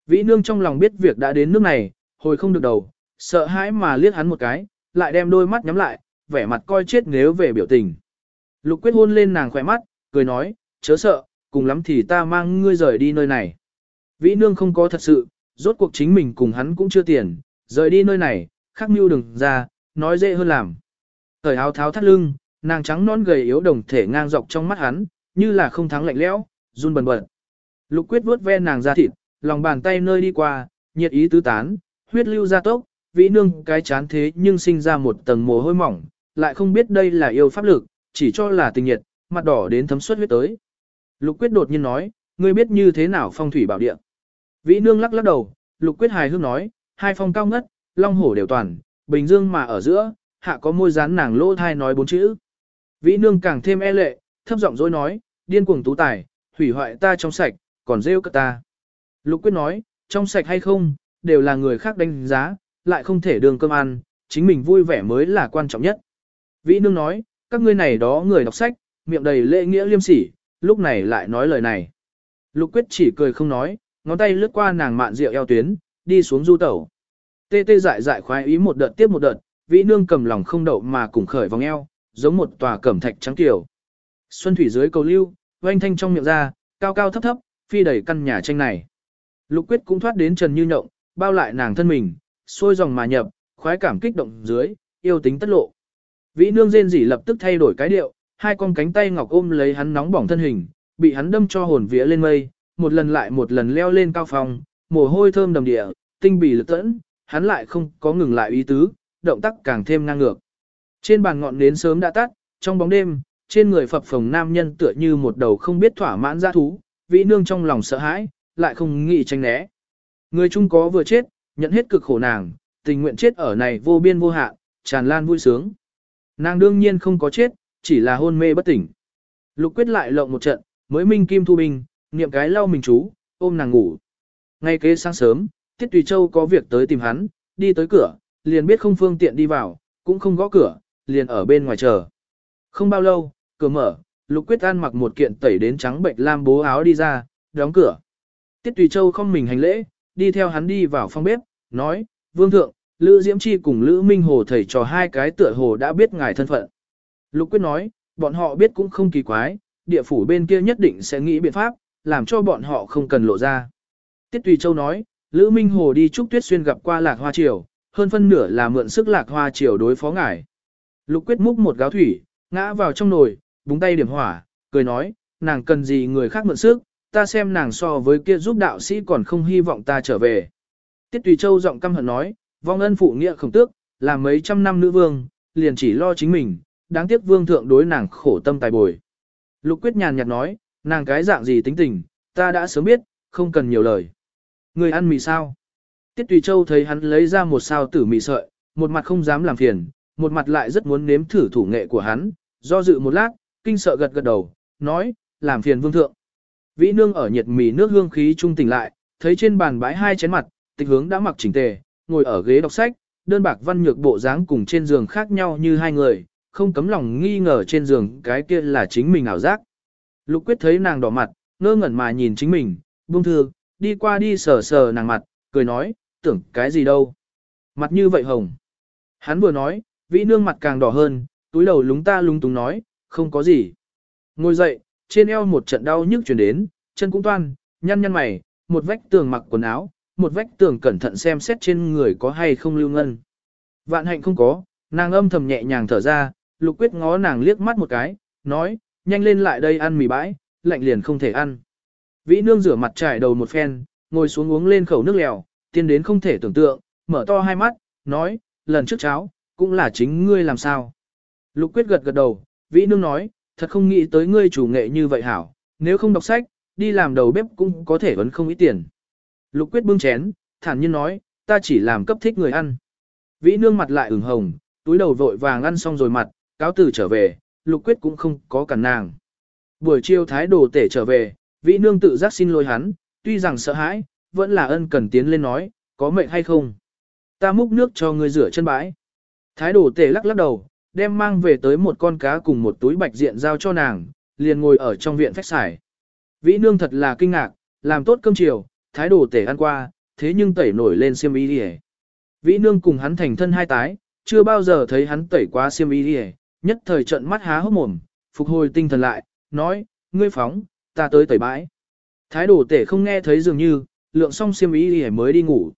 S1: Vĩ nương trong lòng biết việc đã đến nước này, hồi không được đầu, sợ hãi mà liếc hắn một cái, lại đem đôi mắt nhắm lại, vẻ mặt coi chết nếu về biểu tình. Lục quyết hôn lên nàng khỏe mắt, cười nói, chớ sợ, cùng lắm thì ta mang ngươi rời đi nơi này. Vĩ nương không có thật sự, rốt cuộc chính mình cùng hắn cũng chưa tiền, rời đi nơi này, khắc mưu đừng ra, nói dễ hơn làm. Thời áo tháo thắt lưng, nàng trắng non gầy yếu đồng thể ngang dọc trong mắt hắn, như là không thắng lạnh lẽo, run bần bật. Lục quyết vuốt ve nàng ra thịt, lòng bàn tay nơi đi qua, nhiệt ý tứ tán, huyết lưu ra tốc, vĩ nương cái chán thế nhưng sinh ra một tầng mồ hôi mỏng, lại không biết đây là yêu pháp lực, chỉ cho là tình nhiệt, mặt đỏ đến thấm suất huyết tới. Lục quyết đột nhiên nói, ngươi biết như thế nào phong thủy bảo địa. Vĩ nương lắc lắc đầu, lục quyết hài hước nói, hai phong cao ngất, long hổ đều toàn, bình dương mà ở giữa, hạ có môi rán nàng lỗ thai nói bốn chữ. Vĩ nương càng thêm e lệ, thấp giọng dối nói, điên cuồng tú tài, hủy hoại ta trong sạch, còn rêu cả ta. Lục quyết nói, trong sạch hay không, đều là người khác đánh giá, lại không thể đường cơm ăn, chính mình vui vẻ mới là quan trọng nhất. Vĩ nương nói, các ngươi này đó người đọc sách, miệng đầy lễ nghĩa liêm sỉ, lúc này lại nói lời này. Lục quyết chỉ cười không nói, ngón tay lướt qua nàng mạn rượu eo tuyến, đi xuống du tẩu. Tê tê dại dại khoái ý một đợt tiếp một đợt, vĩ nương cầm lòng không đậu mà cùng khởi vòng eo, giống một tòa cẩm thạch trắng tiểu. Xuân thủy dưới cầu lưu, oanh thanh trong miệng ra, cao cao thấp thấp, phi đẩy căn nhà tranh này. Lục quyết cũng thoát đến trần như nhộng, bao lại nàng thân mình, xôi dòng mà nhập, khoái cảm kích động dưới, yêu tính tất lộ. Vĩ nương rên rỉ lập tức thay đổi cái điệu, hai con cánh tay ngọc ôm lấy hắn nóng bỏng thân hình, bị hắn đâm cho hồn vía lên mây, một lần lại một lần leo lên cao phòng, mồ hôi thơm đầm địa, tinh bì lực tẫn, hắn lại không có ngừng lại ý tứ, động tác càng thêm ngang ngược. Trên bàn ngọn nến sớm đã tắt, trong bóng đêm, trên người phập phồng nam nhân tựa như một đầu không biết thỏa mãn ra thú, vị nương trong lòng sợ hãi, lại không nghĩ tránh né. Người chung có vừa chết, nhận hết cực khổ nàng, tình nguyện chết ở này vô biên vô hạn, tràn lan vui sướng. Nàng đương nhiên không có chết, chỉ là hôn mê bất tỉnh. Lục quyết lại lộng một trận, mới minh kim thu bình, niệm cái lau mình chú, ôm nàng ngủ. Ngay kế sáng sớm, Tiết Tùy Châu có việc tới tìm hắn, đi tới cửa, liền biết không phương tiện đi vào, cũng không gõ cửa, liền ở bên ngoài chờ. Không bao lâu, cửa mở, Lục Quyết An mặc một kiện tẩy đến trắng bệnh lam bố áo đi ra, đóng cửa. Tiết Tùy Châu không mình hành lễ, đi theo hắn đi vào phòng bếp, nói, Vương Thượng, Lữ Diễm Chi cùng Lữ Minh Hồ thầy trò hai cái tựa hồ đã biết ngài thân phận. Lục Quyết nói, bọn họ biết cũng không kỳ quái, địa phủ bên kia nhất định sẽ nghĩ biện pháp, làm cho bọn họ không cần lộ ra. Tiết Tùy Châu nói, Lữ Minh Hồ đi Trúc Tuyết Xuyên gặp qua Lạc Hoa Triều, hơn phân nửa là mượn sức Lạc Hoa Triều đối phó ngài. Lục Quyết múc một gáo thủy, ngã vào trong nồi, búng tay điểm hỏa, cười nói, nàng cần gì người khác mượn sức, ta xem nàng so với kia giúp đạo sĩ còn không hy vọng ta trở về. Tiết Tùy Châu giọng căm hận nói, vong ân phụ nghĩa khổng tước, là mấy trăm năm nữ vương, liền chỉ lo chính mình, đáng tiếc vương thượng đối nàng khổ tâm tài bồi. Lục Quyết nhàn nhạt nói, nàng cái dạng gì tính tình, ta đã sớm biết, không cần nhiều lời. Người ăn mì sao? Tiết Tùy Châu thấy hắn lấy ra một sao tử mì sợi, một mặt không dám làm phiền, một mặt lại rất muốn nếm thử thủ nghệ của hắn, do dự một lát, kinh sợ gật gật đầu, nói, làm phiền vương thượng. Vĩ nương ở nhiệt mì nước hương khí trung tỉnh lại, thấy trên bàn bãi hai chén mặt, tịch hướng đã mặc chỉnh tề, ngồi ở ghế đọc sách, đơn bạc văn nhược bộ dáng cùng trên giường khác nhau như hai người, không cấm lòng nghi ngờ trên giường cái kia là chính mình ảo giác. Lục quyết thấy nàng đỏ mặt, ngơ ngẩn mà nhìn chính mình, buông thư, đi qua đi sờ sờ nàng mặt, cười nói, tưởng cái gì đâu. Mặt như vậy hồng. Hắn vừa nói, vĩ nương mặt càng đỏ hơn, túi đầu lúng ta lúng túng nói, không có gì. Ngồi dậy, trên eo một trận đau nhức chuyển đến, chân cũng toan, nhăn nhăn mày, một vách tường mặc quần áo, một vách tường cẩn thận xem xét trên người có hay không lưu ngân. Vạn hạnh không có, nàng âm thầm nhẹ nhàng thở ra, lục quyết ngó nàng liếc mắt một cái, nói, nhanh lên lại đây ăn mì bãi, lạnh liền không thể ăn. Vĩ nương rửa mặt trải đầu một phen, ngồi xuống uống lên khẩu nước lèo, tiên đến không thể tưởng tượng, mở to hai mắt, nói, lần trước cháo, cũng là chính ngươi làm sao. Lục quyết gật gật đầu, vĩ nương nói, thật không nghĩ tới ngươi chủ nghệ như vậy hảo, nếu không đọc sách, đi làm đầu bếp cũng có thể vẫn không ít tiền. Lục quyết bưng chén, thản nhiên nói, ta chỉ làm cấp thích người ăn. Vĩ nương mặt lại ửng hồng, túi đầu vội vàng ăn xong rồi mặt, cáo từ trở về, lục quyết cũng không có cản nàng. Buổi chiều thái đồ tể trở về, vĩ nương tự giác xin lỗi hắn, tuy rằng sợ hãi, vẫn là ân cần tiến lên nói, có mệnh hay không. Ta múc nước cho ngươi rửa chân bãi. Thái đồ tể lắc lắc đầu, đem mang về tới một con cá cùng một túi bạch diện giao cho nàng, liền ngồi ở trong viện phách xài. Vĩ nương thật là kinh ngạc, làm tốt cơm chiều, thái đồ tể ăn qua, thế nhưng tẩy nổi lên xiêm y đi Vĩ nương cùng hắn thành thân hai tái, chưa bao giờ thấy hắn tẩy quá xiêm y đi nhất thời trận mắt há hốc mồm, phục hồi tinh thần lại, nói, ngươi phóng, ta tới tẩy bãi. Thái đồ tể không nghe thấy dường như, lượng xong xiêm y đi mới đi ngủ.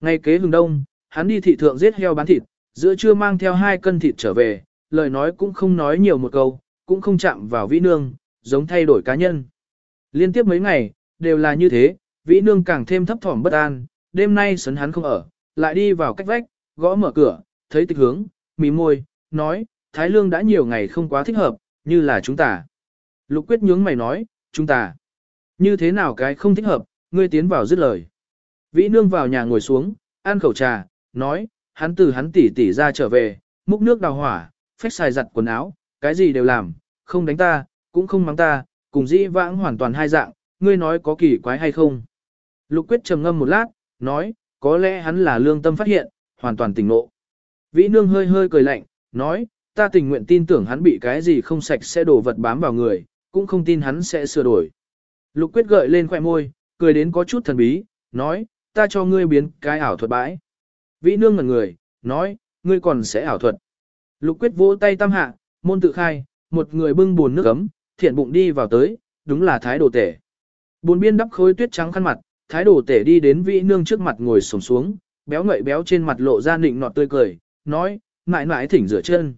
S1: Ngay kế hừng đông, hắn đi thị thượng giết heo bán thịt, giữa trưa mang theo hai cân thịt trở về, lời nói cũng không nói nhiều một câu, cũng không chạm vào vĩ nương, giống thay đổi cá nhân. Liên tiếp mấy ngày, đều là như thế, vĩ nương càng thêm thấp thỏm bất an, đêm nay sấn hắn không ở, lại đi vào cách vách, gõ mở cửa, thấy tịch hướng, mỉ môi, nói, Thái Lương đã nhiều ngày không quá thích hợp, như là chúng ta. Lục quyết nhướng mày nói, chúng ta. Như thế nào cái không thích hợp, ngươi tiến vào dứt lời. Vĩ nương vào nhà ngồi xuống, ăn khẩu trà, nói, hắn từ hắn tỉ tỉ ra trở về, múc nước đào hỏa, phách xài giặt quần áo, cái gì đều làm, không đánh ta, cũng không mắng ta, cùng dĩ vãng hoàn toàn hai dạng, ngươi nói có kỳ quái hay không. Lục quyết trầm ngâm một lát, nói, có lẽ hắn là lương tâm phát hiện, hoàn toàn tỉnh ngộ. Vĩ nương hơi hơi cười lạnh, nói, ta tình nguyện tin tưởng hắn bị cái gì không sạch sẽ đổ vật bám vào người, cũng không tin hắn sẽ sửa đổi. Lục quyết gợi lên khoẻ môi, cười đến có chút thần bí, nói, ta cho ngươi biến cái ảo thuật bãi. Vĩ nương ngẩn người, nói, ngươi còn sẽ ảo thuật. Lục quyết vỗ tay tam hạ, môn tự khai, một người bưng buồn nước ấm, thiện bụng đi vào tới, đúng là thái đồ tể. Buồn biên đắp khối tuyết trắng khăn mặt, thái đồ tể đi đến vĩ nương trước mặt ngồi sổng xuống, béo ngậy béo trên mặt lộ ra nịnh nọt tươi cười, nói, mãi mãi thỉnh rửa chân.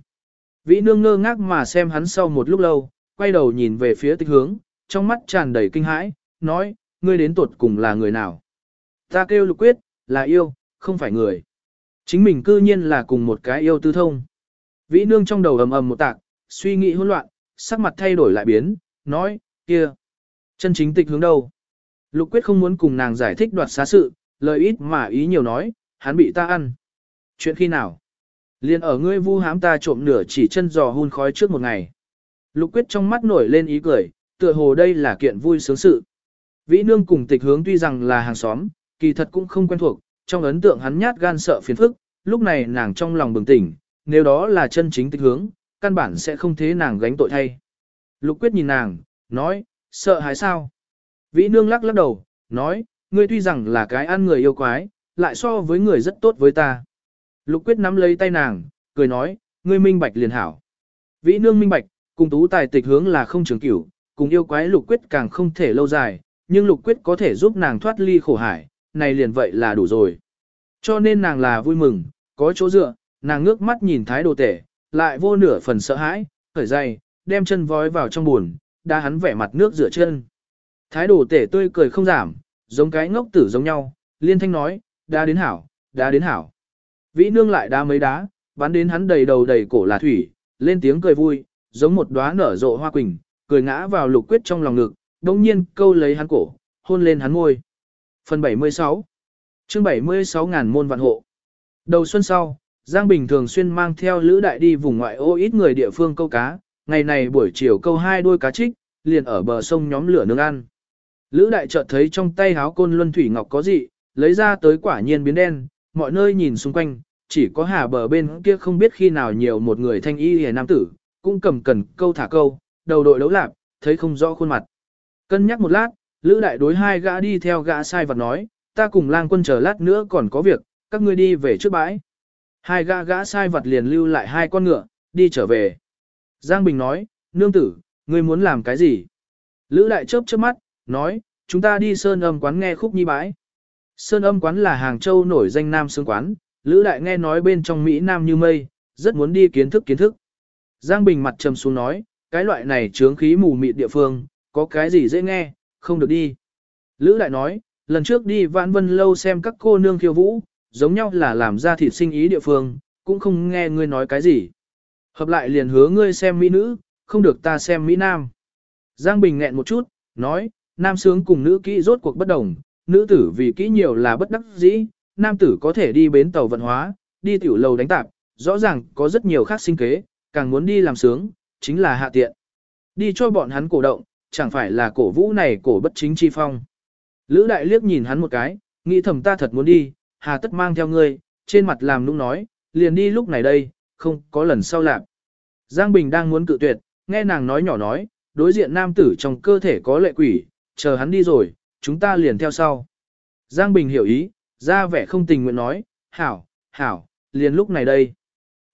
S1: Vĩ nương ngơ ngác mà xem hắn sau một lúc lâu, quay đầu nhìn về phía tích hướng, trong mắt tràn đầy kinh hãi, nói, ngươi đến tuột cùng là người nào? Ta kêu lục quyết, là yêu, không phải người. Chính mình cư nhiên là cùng một cái yêu tư thông. Vĩ nương trong đầu ầm ầm một tạc, suy nghĩ hỗn loạn, sắc mặt thay đổi lại biến, nói, kia, chân chính tịch hướng đâu? Lục quyết không muốn cùng nàng giải thích đoạt xá sự, lời ít mà ý nhiều nói, hắn bị ta ăn. Chuyện khi nào? Liên ở ngươi vu hám ta trộm nửa chỉ chân giò hun khói trước một ngày. Lục quyết trong mắt nổi lên ý cười, tựa hồ đây là kiện vui sướng sự. Vĩ nương cùng tịch hướng tuy rằng là hàng xóm, kỳ thật cũng không quen thuộc, trong ấn tượng hắn nhát gan sợ phiền phức, lúc này nàng trong lòng bừng tỉnh, nếu đó là chân chính tịch hướng, căn bản sẽ không thế nàng gánh tội thay. Lục quyết nhìn nàng, nói, sợ hãi sao? Vĩ nương lắc lắc đầu, nói, ngươi tuy rằng là cái ăn người yêu quái, lại so với người rất tốt với ta. Lục quyết nắm lấy tay nàng, cười nói, ngươi minh bạch liền hảo. Vĩ nương minh bạch, cùng tú tài tịch hướng là không trường cửu, cùng yêu quái lục quyết càng không thể lâu dài, nhưng lục quyết có thể giúp nàng thoát ly khổ hải, này liền vậy là đủ rồi. Cho nên nàng là vui mừng, có chỗ dựa, nàng ngước mắt nhìn thái đồ tể, lại vô nửa phần sợ hãi, khởi dày, đem chân vói vào trong buồn, đa hắn vẻ mặt nước rửa chân. Thái đồ tể tươi cười không giảm, giống cái ngốc tử giống nhau, liên thanh nói, đa đến hảo, đa đến hảo. Vĩ nương lại đá mấy đá, bắn đến hắn đầy đầu đầy cổ là thủy, lên tiếng cười vui, giống một đóa nở rộ hoa quỳnh, cười ngã vào lục quyết trong lòng ngực, đồng nhiên câu lấy hắn cổ, hôn lên hắn ngôi. Phần 76 chương 76 ngàn môn vạn hộ Đầu xuân sau, Giang Bình thường xuyên mang theo Lữ Đại đi vùng ngoại ô ít người địa phương câu cá, ngày này buổi chiều câu hai đôi cá trích, liền ở bờ sông nhóm lửa nướng ăn. Lữ Đại chợt thấy trong tay háo côn luân thủy ngọc có gì, lấy ra tới quả nhiên biến đen, mọi nơi nhìn xung quanh, chỉ có hà bờ bên kia không biết khi nào nhiều một người thanh y hề nam tử, cũng cầm cần câu thả câu, đầu đội đấu lạp, thấy không rõ khuôn mặt. Cân nhắc một lát, Lữ đại đối hai gã đi theo gã sai vật nói, ta cùng lang quân chờ lát nữa còn có việc, các ngươi đi về trước bãi. Hai gã gã sai vật liền lưu lại hai con ngựa, đi trở về. Giang Bình nói, nương tử, ngươi muốn làm cái gì? Lữ đại chớp chớp mắt, nói, chúng ta đi sơn âm quán nghe khúc nhi bãi. Sơn âm quán là Hàng Châu nổi danh nam sương quán, Lữ đại nghe nói bên trong Mỹ Nam như mây, rất muốn đi kiến thức kiến thức. Giang Bình mặt trầm xuống nói, cái loại này trướng khí mù mịt địa phương, có cái gì dễ nghe, không được đi. Lữ đại nói, lần trước đi vãn vân lâu xem các cô nương khiêu vũ, giống nhau là làm ra thịt sinh ý địa phương, cũng không nghe ngươi nói cái gì. Hợp lại liền hứa ngươi xem mỹ nữ, không được ta xem mỹ nam. Giang Bình nghẹn một chút, nói, nam sướng cùng nữ kỹ rốt cuộc bất đồng, nữ tử vì kỹ nhiều là bất đắc dĩ, nam tử có thể đi bến tàu vận hóa, đi tiểu lầu đánh tạp, rõ ràng có rất nhiều khác sinh kế, càng muốn đi làm sướng, chính là hạ tiện. Đi cho bọn hắn cổ động, chẳng phải là cổ vũ này cổ bất chính chi phong. Lữ đại liếc nhìn hắn một cái, nghĩ thầm ta thật muốn đi, hà tất mang theo ngươi, trên mặt làm nũng nói, liền đi lúc này đây, không có lần sau lạc. Giang Bình đang muốn cự tuyệt, nghe nàng nói nhỏ nói, đối diện nam tử trong cơ thể có lệ quỷ, chờ hắn đi rồi, chúng ta liền theo sau. Giang Bình hiểu ý, ra vẻ không tình nguyện nói, hảo, hảo, liền lúc này đây.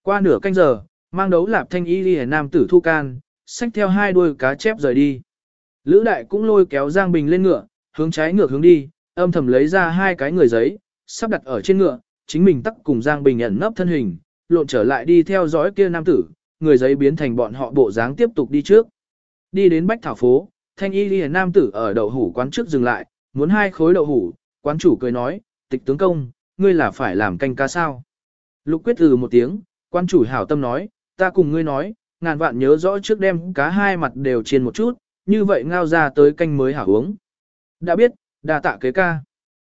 S1: Qua nửa canh giờ, mang đấu lạp thanh y đi nam tử thu can, xách theo hai đuôi cá chép rời đi. Lữ đại cũng lôi kéo Giang Bình lên ngựa, hướng trái ngược hướng đi, âm thầm lấy ra hai cái người giấy, sắp đặt ở trên ngựa, chính mình tắc cùng Giang Bình ẩn nấp thân hình, lộn trở lại đi theo dõi kia nam tử, người giấy biến thành bọn họ bộ dáng tiếp tục đi trước. Đi đến Bách Thảo Phố, thanh y liền nam tử ở đậu hủ quán trước dừng lại, muốn hai khối đậu hủ, quán chủ cười nói, tịch tướng công, ngươi là phải làm canh cá sao. Lục quyết từ một tiếng, quán chủ hảo tâm nói, ta cùng ngươi nói, ngàn vạn nhớ rõ trước đem cá hai mặt đều chiên một chút, như vậy ngao ra tới canh mới hảo uống. Đã biết, đa tạ kế ca.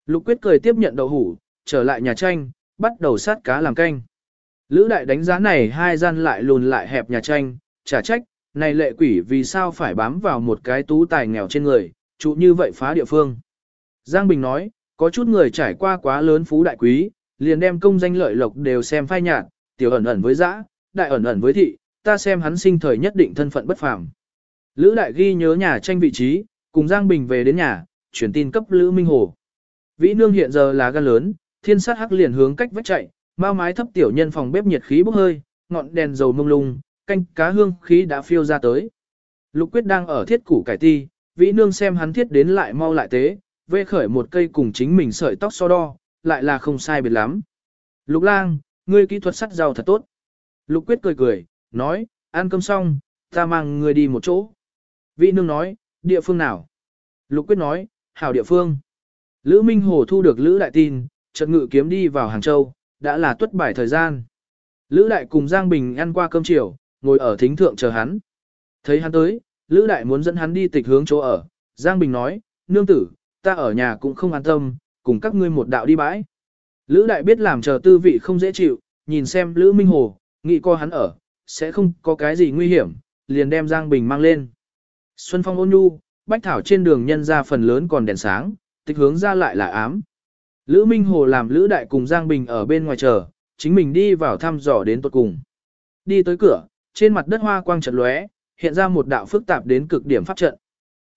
S1: Lục quyết cười tiếp nhận đậu hủ, trở lại nhà tranh, bắt đầu sát cá làm canh. Lữ đại đánh giá này hai gian lại lùn lại hẹp nhà tranh, trả trách, này lệ quỷ vì sao phải bám vào một cái tú tài nghèo trên người, trụ như vậy phá địa phương. Giang Bình nói, có chút người trải qua quá lớn phú đại quý, liền đem công danh lợi lộc đều xem phai nhạt, tiểu ẩn ẩn với dã, đại ẩn ẩn với thị, ta xem hắn sinh thời nhất định thân phận bất phàm. Lữ đại ghi nhớ nhà tranh vị trí, cùng Giang Bình về đến nhà, chuyển tin cấp Lữ Minh Hồ. Vĩ nương hiện giờ là gan lớn, thiên sát hắc liền hướng cách vách chạy, bao mái thấp tiểu nhân phòng bếp nhiệt khí bốc hơi, ngọn đèn dầu mông lung, canh cá hương khí đã phiêu ra tới. Lục quyết đang ở thiết củ cải ti, vĩ nương xem hắn thiết đến lại mau lại tế, vê khởi một cây cùng chính mình sợi tóc so đo, lại là không sai biệt lắm. Lục lang, ngươi kỹ thuật sắt giàu thật tốt. Lục quyết cười cười, nói, ăn cơm xong, ta mang ngươi đi một chỗ. Vị nương nói, địa phương nào? Lục quyết nói, hảo địa phương. Lữ Minh Hồ thu được Lữ Đại tin, chợt ngự kiếm đi vào Hàng Châu, đã là tuất bài thời gian. Lữ Đại cùng Giang Bình ăn qua cơm chiều, ngồi ở thính thượng chờ hắn. Thấy hắn tới, Lữ Đại muốn dẫn hắn đi tịch hướng chỗ ở. Giang Bình nói, nương tử, ta ở nhà cũng không an tâm, cùng các ngươi một đạo đi bãi. Lữ Đại biết làm chờ tư vị không dễ chịu, nhìn xem Lữ Minh Hồ, nghĩ coi hắn ở, sẽ không có cái gì nguy hiểm, liền đem Giang Bình mang lên. Xuân Phong ôn nhu, bách thảo trên đường nhân ra phần lớn còn đèn sáng, tịch hướng ra lại là ám. Lữ Minh Hồ làm Lữ Đại cùng Giang Bình ở bên ngoài chờ, chính mình đi vào thăm dò đến tuột cùng. Đi tới cửa, trên mặt đất hoa quang trận lóe, hiện ra một đạo phức tạp đến cực điểm pháp trận.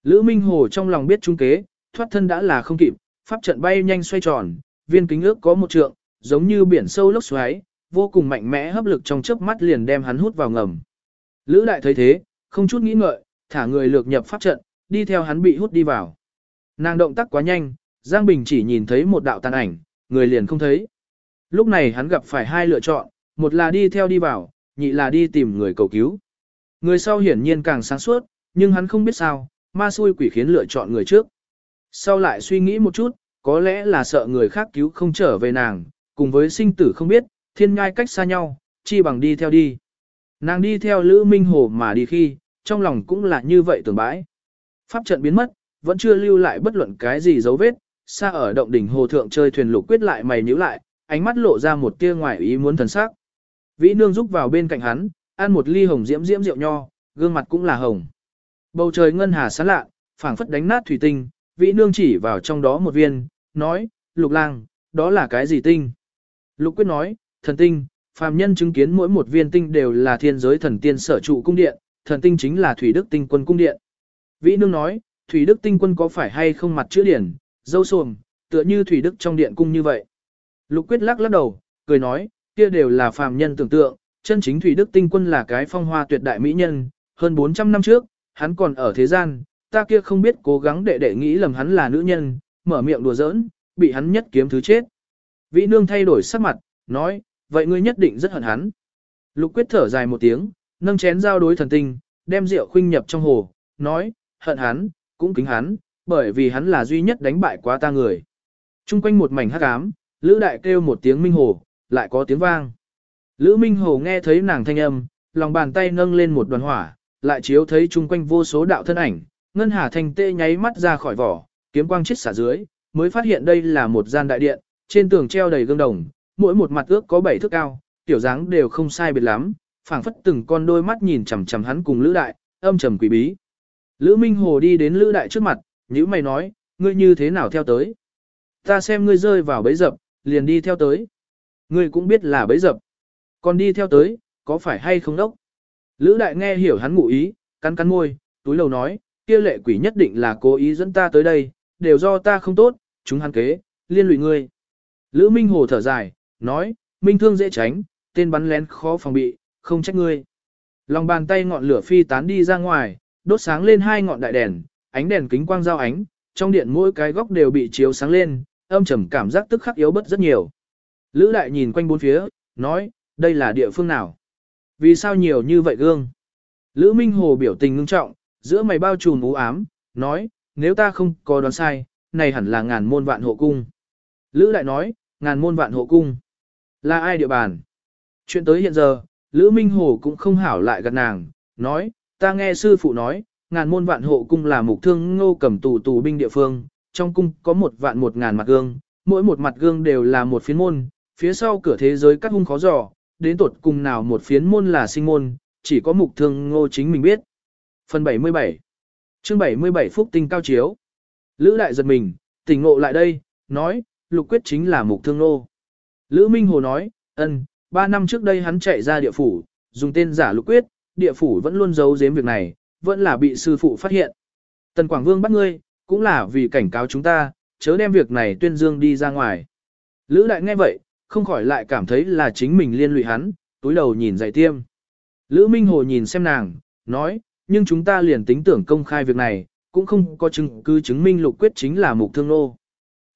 S1: Lữ Minh Hồ trong lòng biết trung kế, thoát thân đã là không kịp, pháp trận bay nhanh xoay tròn, viên kính ước có một trượng, giống như biển sâu lốc xoáy, vô cùng mạnh mẽ hấp lực trong chớp mắt liền đem hắn hút vào ngầm. Lữ đại thấy thế, không chút nghĩ ngợi, thả người lược nhập pháp trận, đi theo hắn bị hút đi vào. Nàng động tác quá nhanh, Giang Bình chỉ nhìn thấy một đạo tàn ảnh, người liền không thấy. Lúc này hắn gặp phải hai lựa chọn, một là đi theo đi vào, nhị là đi tìm người cầu cứu. Người sau hiển nhiên càng sáng suốt, nhưng hắn không biết sao, ma xui quỷ khiến lựa chọn người trước. Sau lại suy nghĩ một chút, có lẽ là sợ người khác cứu không trở về nàng, cùng với sinh tử không biết, thiên ngai cách xa nhau, chi bằng đi theo đi. Nàng đi theo Lữ Minh Hồ mà đi khi, trong lòng cũng là như vậy tưởng bãi. Pháp trận biến mất, vẫn chưa lưu lại bất luận cái gì dấu vết, xa ở động đỉnh hồ thượng chơi thuyền lục quyết lại mày nhíu lại, ánh mắt lộ ra một tia ngoài ý muốn thần sắc. Vĩ nương rúc vào bên cạnh hắn, ăn một ly hồng diễm diễm rượu nho, gương mặt cũng là hồng. Bầu trời ngân hà sáng lạ, phảng phất đánh nát thủy tinh, vĩ nương chỉ vào trong đó một viên, nói, lục lang, đó là cái gì tinh? Lục quyết nói, thần tinh, phàm nhân chứng kiến mỗi một viên tinh đều là thiên giới thần tiên sở trụ cung điện, thần tinh chính là thủy đức tinh quân cung điện. Vĩ nương nói, thủy đức tinh quân có phải hay không mặt chữ điển, dâu xuồng, tựa như thủy đức trong điện cung như vậy. Lục quyết lắc lắc đầu, cười nói, kia đều là phàm nhân tưởng tượng, chân chính thủy đức tinh quân là cái phong hoa tuyệt đại mỹ nhân, hơn 400 năm trước, hắn còn ở thế gian, ta kia không biết cố gắng để để nghĩ lầm hắn là nữ nhân, mở miệng đùa giỡn, bị hắn nhất kiếm thứ chết. Vĩ nương thay đổi sắc mặt, nói, vậy ngươi nhất định rất hận hắn. Lục quyết thở dài một tiếng, nâng chén giao đối thần tinh, đem rượu khuynh nhập trong hồ, nói, hận hắn, cũng kính hắn, bởi vì hắn là duy nhất đánh bại quá ta người. Trung quanh một mảnh hắc ám, Lữ Đại kêu một tiếng minh hồ, lại có tiếng vang. Lữ Minh Hồ nghe thấy nàng thanh âm, lòng bàn tay nâng lên một đoàn hỏa, lại chiếu thấy chung quanh vô số đạo thân ảnh, ngân hà thanh tê nháy mắt ra khỏi vỏ, kiếm quang chết xả dưới, mới phát hiện đây là một gian đại điện, trên tường treo đầy gương đồng, mỗi một mặt ước có bảy thước cao, tiểu dáng đều không sai biệt lắm, phảng phất từng con đôi mắt nhìn chằm chằm hắn cùng Lữ Đại, âm trầm quỷ bí. Lữ Minh Hồ đi đến Lữ Đại trước mặt, nhíu mày nói, ngươi như thế nào theo tới? Ta xem ngươi rơi vào bẫy dập, liền đi theo tới. Ngươi cũng biết là bẫy dập. Còn đi theo tới, có phải hay không đốc? Lữ Đại nghe hiểu hắn ngụ ý, cắn cắn môi, túi lầu nói, kia lệ quỷ nhất định là cố ý dẫn ta tới đây, đều do ta không tốt, chúng hắn kế, liên lụy ngươi. Lữ Minh Hồ thở dài, nói, minh thương dễ tránh, tên bắn lén khó phòng bị, không trách ngươi. Lòng bàn tay ngọn lửa phi tán đi ra ngoài, đốt sáng lên hai ngọn đại đèn, ánh đèn kính quang giao ánh, trong điện mỗi cái góc đều bị chiếu sáng lên, âm trầm cảm giác tức khắc yếu bớt rất nhiều. Lữ đại nhìn quanh bốn phía, nói, đây là địa phương nào? Vì sao nhiều như vậy gương? Lữ Minh Hồ biểu tình ngưng trọng, giữa mày bao trùm u ám, nói, nếu ta không có đoán sai, này hẳn là ngàn môn vạn hộ cung. Lữ đại nói, ngàn môn vạn hộ cung. Là ai địa bàn? Chuyện tới hiện giờ, Lữ Minh Hồ cũng không hảo lại gần nàng, nói, ta nghe sư phụ nói, ngàn môn vạn hộ cung là mục thương ngô cầm tù tù binh địa phương, trong cung có một vạn một ngàn mặt gương, mỗi một mặt gương đều là một phiến môn, phía sau cửa thế giới cắt hung khó dò, đến tột cùng nào một phiến môn là sinh môn, chỉ có mục thương ngô chính mình biết. Phần 77 chương 77 Phúc tinh cao chiếu Lữ đại giật mình, tỉnh ngộ lại đây, nói, lục quyết chính là mục thương ngô. Lữ Minh Hồ nói, ân, ba năm trước đây hắn chạy ra địa phủ, dùng tên giả lục quyết, địa phủ vẫn luôn giấu giếm việc này, vẫn là bị sư phụ phát hiện. Tần Quảng Vương bắt ngươi, cũng là vì cảnh cáo chúng ta, chớ đem việc này tuyên dương đi ra ngoài. Lữ đại nghe vậy, không khỏi lại cảm thấy là chính mình liên lụy hắn, túi đầu nhìn dạy tiêm. Lữ Minh Hồ nhìn xem nàng, nói, nhưng chúng ta liền tính tưởng công khai việc này, cũng không có chứng cứ chứng minh lục quyết chính là mục thương nô.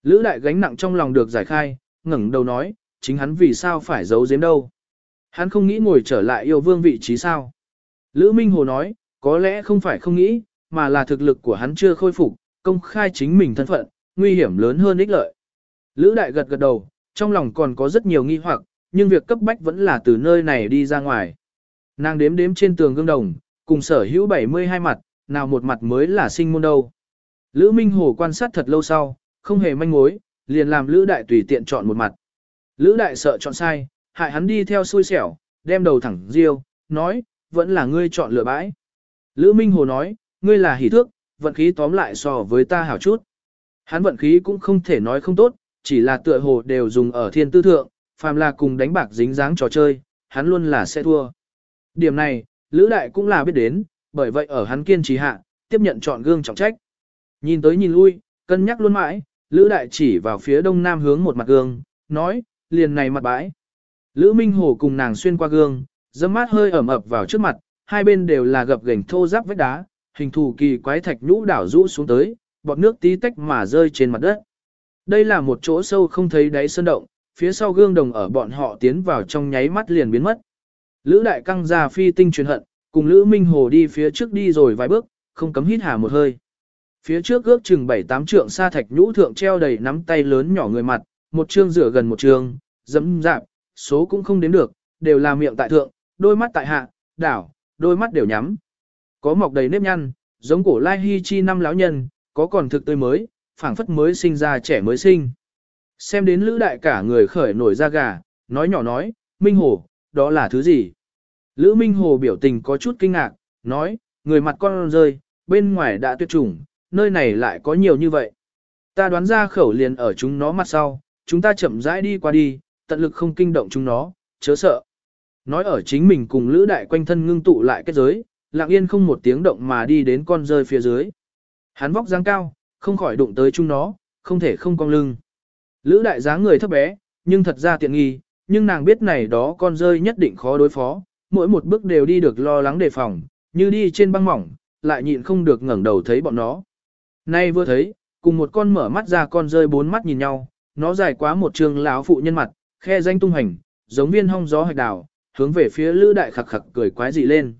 S1: Lữ đại gánh nặng trong lòng được giải khai, ngẩng đầu nói, chính hắn vì sao phải giấu giếm đâu. Hắn không nghĩ ngồi trở lại yêu vương vị trí sao. Lữ Minh Hồ nói, có lẽ không phải không nghĩ, mà là thực lực của hắn chưa khôi phục, công khai chính mình thân phận, nguy hiểm lớn hơn ích lợi. Lữ đại gật gật đầu, trong lòng còn có rất nhiều nghi hoặc, nhưng việc cấp bách vẫn là từ nơi này đi ra ngoài. Nàng đếm đếm trên tường gương đồng, cùng sở hữu 72 mặt, nào một mặt mới là sinh môn đâu. Lữ Minh Hồ quan sát thật lâu sau, không hề manh mối, liền làm Lữ Đại tùy tiện chọn một mặt. Lữ Đại sợ chọn sai, hại hắn đi theo xui xẻo, đem đầu thẳng riêu, nói, vẫn là ngươi chọn lựa bãi. Lữ Minh Hồ nói, ngươi là hỷ thước, vận khí tóm lại so với ta hảo chút. Hắn vận khí cũng không thể nói không tốt, chỉ là tựa hồ đều dùng ở thiên tư thượng, phàm là cùng đánh bạc dính dáng trò chơi, hắn luôn là sẽ thua. Điểm này, Lữ Đại cũng là biết đến, bởi vậy ở hắn kiên trì hạ, tiếp nhận chọn gương trọng trách. Nhìn tới nhìn lui, cân nhắc luôn mãi, Lữ Đại chỉ vào phía đông nam hướng một mặt gương, nói, liền này mặt bãi. Lữ Minh Hồ cùng nàng xuyên qua gương, dâm mát hơi ẩm ập vào trước mặt, hai bên đều là gập gềnh thô ráp vách đá, hình thù kỳ quái thạch nhũ đảo rũ xuống tới, bọt nước tí tách mà rơi trên mặt đất. Đây là một chỗ sâu không thấy đáy sơn động, phía sau gương đồng ở bọn họ tiến vào trong nháy mắt liền biến mất. Lữ đại căng ra phi tinh truyền hận, cùng Lữ Minh Hồ đi phía trước đi rồi vài bước, không cấm hít hà một hơi. Phía trước ước chừng 7-8 trượng xa thạch nhũ thượng treo đầy nắm tay lớn nhỏ người mặt, một chương rửa gần một chương, dẫm dạp, số cũng không đến được, đều là miệng tại thượng, đôi mắt tại hạ, đảo, đôi mắt đều nhắm. Có mọc đầy nếp nhăn, giống cổ lai Hi chi năm lão nhân, có còn thực tươi mới, phảng phất mới sinh ra trẻ mới sinh. Xem đến lữ đại cả người khởi nổi da gà, nói nhỏ nói, Minh Hồ, đó là thứ gì? Lữ Minh Hồ biểu tình có chút kinh ngạc, nói, người mặt con rơi, bên ngoài đã tuyệt chủng, nơi này lại có nhiều như vậy. Ta đoán ra khẩu liền ở chúng nó mặt sau, chúng ta chậm rãi đi qua đi, tận lực không kinh động chúng nó, chớ sợ. Nói ở chính mình cùng Lữ Đại quanh thân ngưng tụ lại kết giới, lặng yên không một tiếng động mà đi đến con rơi phía dưới. Hắn vóc dáng cao, không khỏi đụng tới chúng nó, không thể không cong lưng. Lữ Đại dáng người thấp bé, nhưng thật ra tiện nghi, nhưng nàng biết này đó con rơi nhất định khó đối phó, mỗi một bước đều đi được lo lắng đề phòng, như đi trên băng mỏng, lại nhịn không được ngẩng đầu thấy bọn nó. Nay vừa thấy, cùng một con mở mắt ra con rơi bốn mắt nhìn nhau, nó dài quá một trường lão phụ nhân mặt, khe danh tung hành, giống viên hong gió hạch đào, hướng về phía lữ đại khặc khặc cười quái dị lên.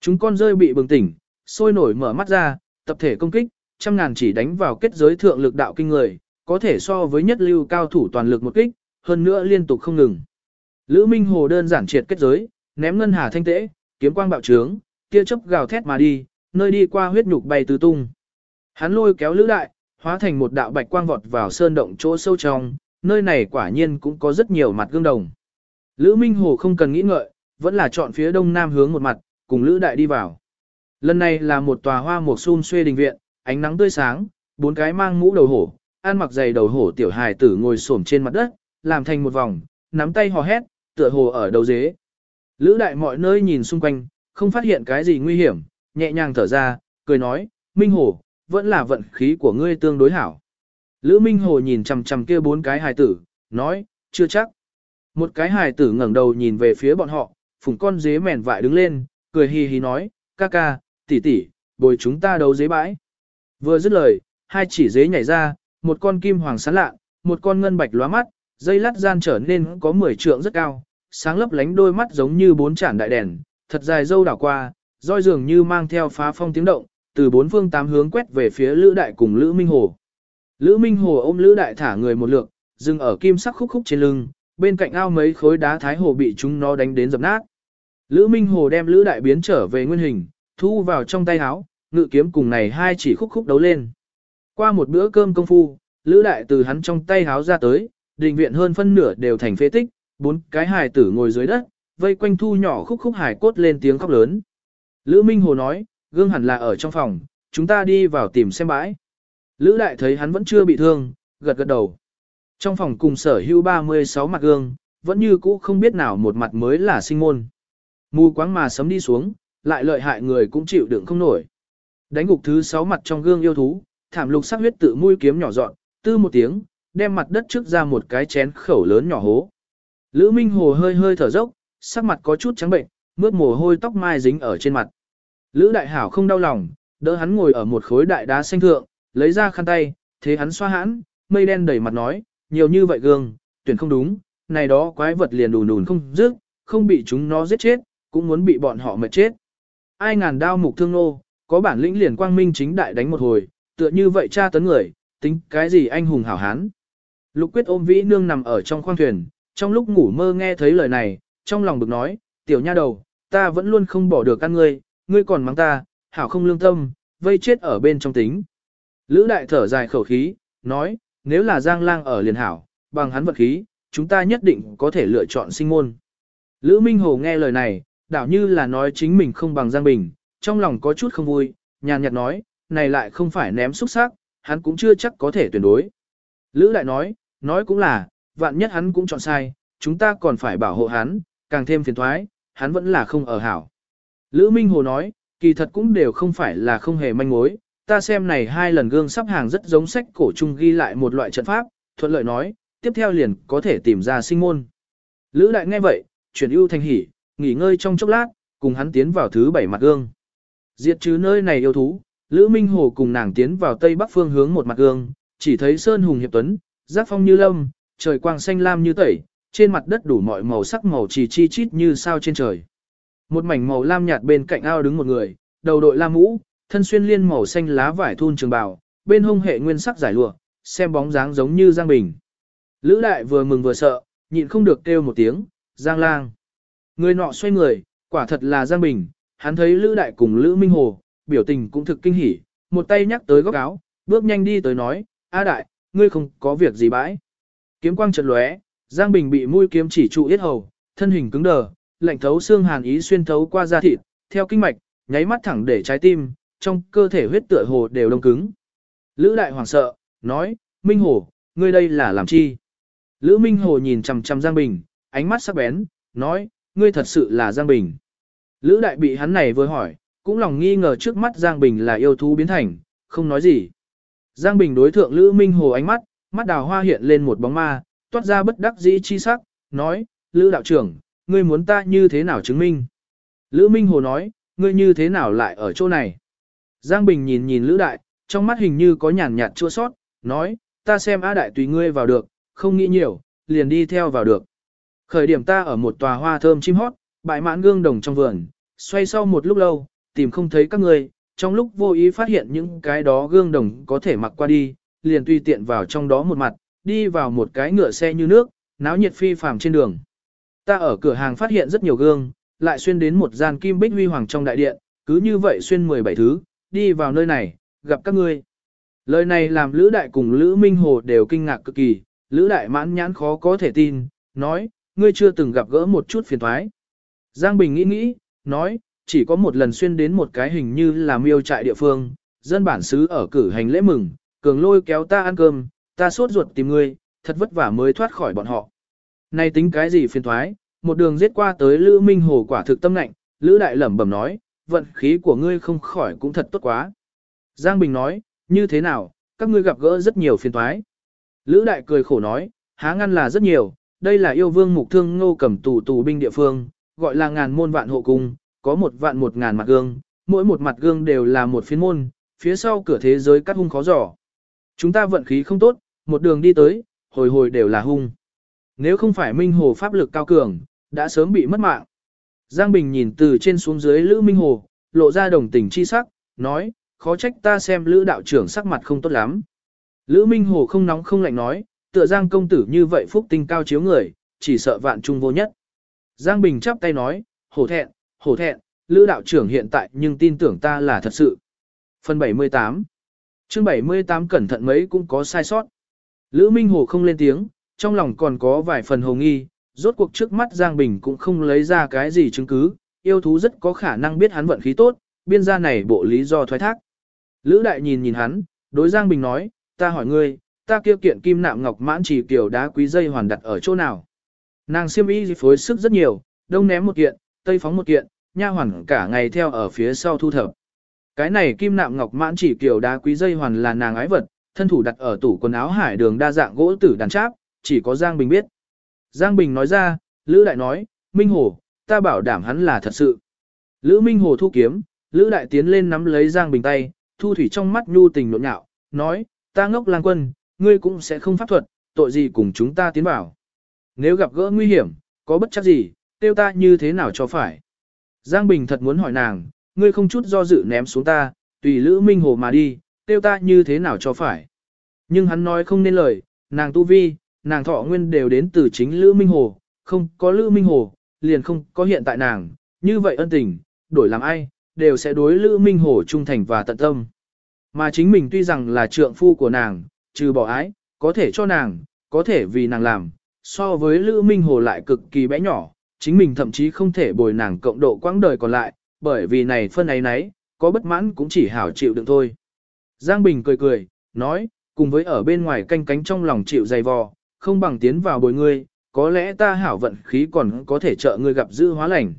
S1: Chúng con rơi bị bừng tỉnh, sôi nổi mở mắt ra, tập thể công kích, trăm ngàn chỉ đánh vào kết giới thượng lực đạo kinh người, có thể so với nhất lưu cao thủ toàn lực một kích, hơn nữa liên tục không ngừng. Lữ Minh Hồ đơn giản triệt kết giới, ném ngân hà thanh tễ, kiếm quang bạo trướng, tia chớp gào thét mà đi, nơi đi qua huyết nhục bay tứ tung. Hắn lôi kéo lữ đại, hóa thành một đạo bạch quang vọt vào sơn động chỗ sâu trong, nơi này quả nhiên cũng có rất nhiều mặt gương đồng. Lữ Minh Hồ không cần nghĩ ngợi, vẫn là chọn phía đông nam hướng một mặt, cùng lữ đại đi vào. Lần này là một tòa hoa mộc xum xuê đình viện, ánh nắng tươi sáng, bốn cái mang mũ đầu hổ, ăn mặc giày đầu hổ tiểu hài tử ngồi xổm trên mặt đất, làm thành một vòng, nắm tay hò hét, tựa hồ ở đầu dế. Lữ đại mọi nơi nhìn xung quanh, không phát hiện cái gì nguy hiểm, nhẹ nhàng thở ra, cười nói, Minh Hồ, vẫn là vận khí của ngươi tương đối hảo. Lữ Minh Hồ nhìn chằm chằm kia bốn cái hài tử, nói, chưa chắc. Một cái hài tử ngẩng đầu nhìn về phía bọn họ, phùng con dế mèn vại đứng lên, cười hì hì nói, ca ca, tỷ tỷ, bồi chúng ta đấu dế bãi. Vừa dứt lời, hai chỉ dế nhảy ra, một con kim hoàng sán lạ, một con ngân bạch lóa mắt, dây lát gian trở nên có 10 trượng rất cao, sáng lấp lánh đôi mắt giống như bốn chản đại đèn, thật dài dâu đảo qua, roi dường như mang theo phá phong tiếng động, từ bốn phương tám hướng quét về phía Lữ Đại cùng Lữ Minh Hồ. Lữ Minh Hồ ôm Lữ Đại thả người một lượng, dừng ở kim sắc khúc khúc trên lưng, bên cạnh ao mấy khối đá thái hồ bị chúng nó đánh đến dập nát. Lữ Minh Hồ đem Lữ Đại biến trở về nguyên hình, thu vào trong tay áo, ngự kiếm cùng này hai chỉ khúc khúc đấu lên. Qua một bữa cơm công phu, Lữ Đại từ hắn trong tay áo ra tới, đình viện hơn phân nửa đều thành phế tích, bốn cái hài tử ngồi dưới đất, vây quanh thu nhỏ khúc khúc hài cốt lên tiếng khóc lớn. Lữ Minh Hồ nói, gương hẳn là ở trong phòng, chúng ta đi vào tìm xem bãi. Lữ Đại thấy hắn vẫn chưa bị thương, gật gật đầu. Trong phòng cùng sở hữu 36 mặt gương, vẫn như cũ không biết nào một mặt mới là sinh môn. Mù quáng mà sấm đi xuống, lại lợi hại người cũng chịu đựng không nổi. Đánh gục thứ 6 mặt trong gương yêu thú, thảm lục sắc huyết tự mũi kiếm nhỏ dọn, tư một tiếng, đem mặt đất trước ra một cái chén khẩu lớn nhỏ hố. Lữ Minh Hồ hơi hơi thở dốc, sắc mặt có chút trắng bệnh, mướt mồ hôi tóc mai dính ở trên mặt. Lữ Đại Hảo không đau lòng, đỡ hắn ngồi ở một khối đại đá xanh thượng, lấy ra khăn tay, thế hắn xoa hãn, mây đen đầy mặt nói, nhiều như vậy gương, tuyển không đúng, này đó quái vật liền đùn đùn không dứt, không bị chúng nó giết chết, cũng muốn bị bọn họ mệt chết. Ai ngàn đao mục thương nô, có bản lĩnh liền quang minh chính đại đánh một hồi, tựa như vậy cha tấn người, tính cái gì anh hùng hảo hán. Lục quyết ôm vĩ nương nằm ở trong khoang thuyền, trong lúc ngủ mơ nghe thấy lời này, trong lòng bực nói, tiểu nha đầu, ta vẫn luôn không bỏ được ăn ngươi, ngươi còn mắng ta, hảo không lương tâm, vây chết ở bên trong tính. Lữ đại thở dài khẩu khí, nói, nếu là Giang lang ở liền hảo, bằng hắn vật khí, chúng ta nhất định có thể lựa chọn sinh môn. Lữ Minh Hồ nghe lời này, đảo như là nói chính mình không bằng Giang Bình, trong lòng có chút không vui, nhàn nhạt nói, này lại không phải ném xúc sắc, hắn cũng chưa chắc có thể tuyển đối. Lữ đại nói, nói cũng là, vạn nhất hắn cũng chọn sai, chúng ta còn phải bảo hộ hắn, càng thêm phiền thoái, hắn vẫn là không ở hảo. Lữ Minh Hồ nói, kỳ thật cũng đều không phải là không hề manh mối, ta xem này hai lần gương sắp hàng rất giống sách cổ chung ghi lại một loại trận pháp, thuận lợi nói, tiếp theo liền có thể tìm ra sinh môn. Lữ đại nghe vậy, chuyển ưu thành hỉ, nghỉ ngơi trong chốc lát, cùng hắn tiến vào thứ bảy mặt gương. Diệt trừ nơi này yêu thú, Lữ Minh Hồ cùng nàng tiến vào tây bắc phương hướng một mặt gương, chỉ thấy sơn hùng hiệp tuấn, giác phong như lâm, trời quang xanh lam như tẩy, trên mặt đất đủ mọi màu sắc màu chỉ chi chít như sao trên trời. Một mảnh màu lam nhạt bên cạnh ao đứng một người, đầu đội lam mũ, thân xuyên liên màu xanh lá vải thun trường bào, bên hông hệ nguyên sắc giải lụa, xem bóng dáng giống như Giang Bình. Lữ đại vừa mừng vừa sợ, nhịn không được kêu một tiếng, Giang lang. Người nọ xoay người, quả thật là Giang Bình, hắn thấy Lữ đại cùng Lữ Minh Hồ, biểu tình cũng thực kinh hỉ, một tay nhắc tới góc áo, bước nhanh đi tới nói, A đại, ngươi không có việc gì bãi. Kiếm quang chợt lóe, Giang Bình bị mũi kiếm chỉ trụ yết hầu, thân hình cứng đờ, lạnh thấu xương hàn ý xuyên thấu qua da thịt, theo kinh mạch, nháy mắt thẳng để trái tim, trong cơ thể huyết tựa hồ đều đông cứng. Lữ đại hoàng sợ, nói, Minh Hồ, ngươi đây là làm chi? Lữ Minh Hồ nhìn chằm chằm Giang Bình, ánh mắt sắc bén, nói, ngươi thật sự là Giang Bình. Lữ đại bị hắn này vừa hỏi, cũng lòng nghi ngờ trước mắt Giang Bình là yêu thú biến thành, không nói gì. Giang Bình đối thượng Lữ Minh Hồ ánh mắt, mắt đào hoa hiện lên một bóng ma, toát ra bất đắc dĩ chi sắc, nói, Lữ đạo trưởng, ngươi muốn ta như thế nào chứng minh? Lữ Minh Hồ nói, ngươi như thế nào lại ở chỗ này? Giang Bình nhìn nhìn Lữ Đại, trong mắt hình như có nhàn nhạt chua sót, nói, ta xem A Đại tùy ngươi vào được, không nghĩ nhiều, liền đi theo vào được. Khởi điểm ta ở một tòa hoa thơm chim hót, bãi mãn gương đồng trong vườn, xoay sau một lúc lâu, tìm không thấy các ngươi, trong lúc vô ý phát hiện những cái đó gương đồng có thể mặc qua đi, liền tùy tiện vào trong đó một mặt, đi vào một cái ngựa xe như nước, náo nhiệt phi phàm trên đường. Ta ở cửa hàng phát hiện rất nhiều gương, lại xuyên đến một gian kim bích huy hoàng trong đại điện, cứ như vậy xuyên 17 thứ, đi vào nơi này, gặp các ngươi. Lời này làm Lữ Đại cùng Lữ Minh Hồ đều kinh ngạc cực kỳ, Lữ Đại mãn nhãn khó có thể tin, nói, ngươi chưa từng gặp gỡ một chút phiền thoái. Giang Bình nghĩ nghĩ, nói, chỉ có một lần xuyên đến một cái hình như là miêu trại địa phương, dân bản xứ ở cử hành lễ mừng, cường lôi kéo ta ăn cơm, ta sốt ruột tìm ngươi, thật vất vả mới thoát khỏi bọn họ. Này tính cái gì phiền thoái, một đường giết qua tới Lữ Minh Hồ quả thực tâm lạnh, Lữ Đại lẩm bẩm nói, vận khí của ngươi không khỏi cũng thật tốt quá. Giang Bình nói, như thế nào, các ngươi gặp gỡ rất nhiều phiền thoái. Lữ Đại cười khổ nói, há ngăn là rất nhiều, đây là yêu vương mục thương ngô cầm tù tù binh địa phương, gọi là ngàn môn vạn hộ cung, có một vạn một ngàn mặt gương, mỗi một mặt gương đều là một phiên môn, phía sau cửa thế giới cắt hung khó giỏ. Chúng ta vận khí không tốt, một đường đi tới, hồi hồi đều là hung. Nếu không phải Minh Hồ pháp lực cao cường, đã sớm bị mất mạng. Giang Bình nhìn từ trên xuống dưới Lữ Minh Hồ, lộ ra đồng tình chi sắc, nói, khó trách ta xem Lữ đạo trưởng sắc mặt không tốt lắm. Lữ Minh Hồ không nóng không lạnh nói, tựa Giang công tử như vậy phúc tinh cao chiếu người, chỉ sợ vạn trung vô nhất. Giang Bình chắp tay nói, hổ thẹn, hổ thẹn, Lữ đạo trưởng hiện tại nhưng tin tưởng ta là thật sự. Phần 78 Chương 78 cẩn thận mấy cũng có sai sót. Lữ Minh Hồ không lên tiếng, trong lòng còn có vài phần hồ nghi, rốt cuộc trước mắt Giang Bình cũng không lấy ra cái gì chứng cứ, yêu thú rất có khả năng biết hắn vận khí tốt, biên gia này bộ lý do thoái thác. Lữ Đại nhìn nhìn hắn, đối Giang Bình nói, ta hỏi ngươi, ta kêu kiện kim nạm ngọc mãn chỉ kiểu đá quý dây hoàn đặt ở chỗ nào. Nàng siêm y phối sức rất nhiều, đông ném một kiện, tây phóng một kiện, nha hoàn cả ngày theo ở phía sau thu thập. Cái này kim nạm ngọc mãn chỉ kiểu đá quý dây hoàn là nàng ái vật, thân thủ đặt ở tủ quần áo hải đường đa dạng gỗ tử đàn cháp, chỉ có Giang Bình biết. Giang Bình nói ra, Lữ Đại nói, Minh Hồ, ta bảo đảm hắn là thật sự. Lữ Minh Hồ thu kiếm, Lữ Đại tiến lên nắm lấy Giang Bình tay, thu thủy trong mắt nhu tình nộn nhạo, nói, ta ngốc lang quân, ngươi cũng sẽ không pháp thuật, tội gì cùng chúng ta tiến vào. Nếu gặp gỡ nguy hiểm, có bất chắc gì, tiêu ta như thế nào cho phải. Giang Bình thật muốn hỏi nàng, ngươi không chút do dự ném xuống ta, tùy Lữ Minh Hồ mà đi, tiêu ta như thế nào cho phải. Nhưng hắn nói không nên lời, nàng tu vi, nàng thọ nguyên đều đến từ chính Lữ Minh Hồ, không có Lữ Minh Hồ, liền không có hiện tại nàng, như vậy ân tình, đổi làm ai, đều sẽ đối Lữ Minh Hồ trung thành và tận tâm. Mà chính mình tuy rằng là trượng phu của nàng, trừ bỏ ái, có thể cho nàng, có thể vì nàng làm, so với Lữ Minh Hồ lại cực kỳ bé nhỏ, chính mình thậm chí không thể bồi nàng cộng độ quãng đời còn lại, bởi vì này phân ấy nấy, có bất mãn cũng chỉ hảo chịu đựng thôi. Giang Bình cười cười, nói, cùng với ở bên ngoài canh cánh trong lòng chịu dày vò, không bằng tiến vào bồi ngươi, có lẽ ta hảo vận khí còn có thể trợ ngươi gặp dư hóa lành.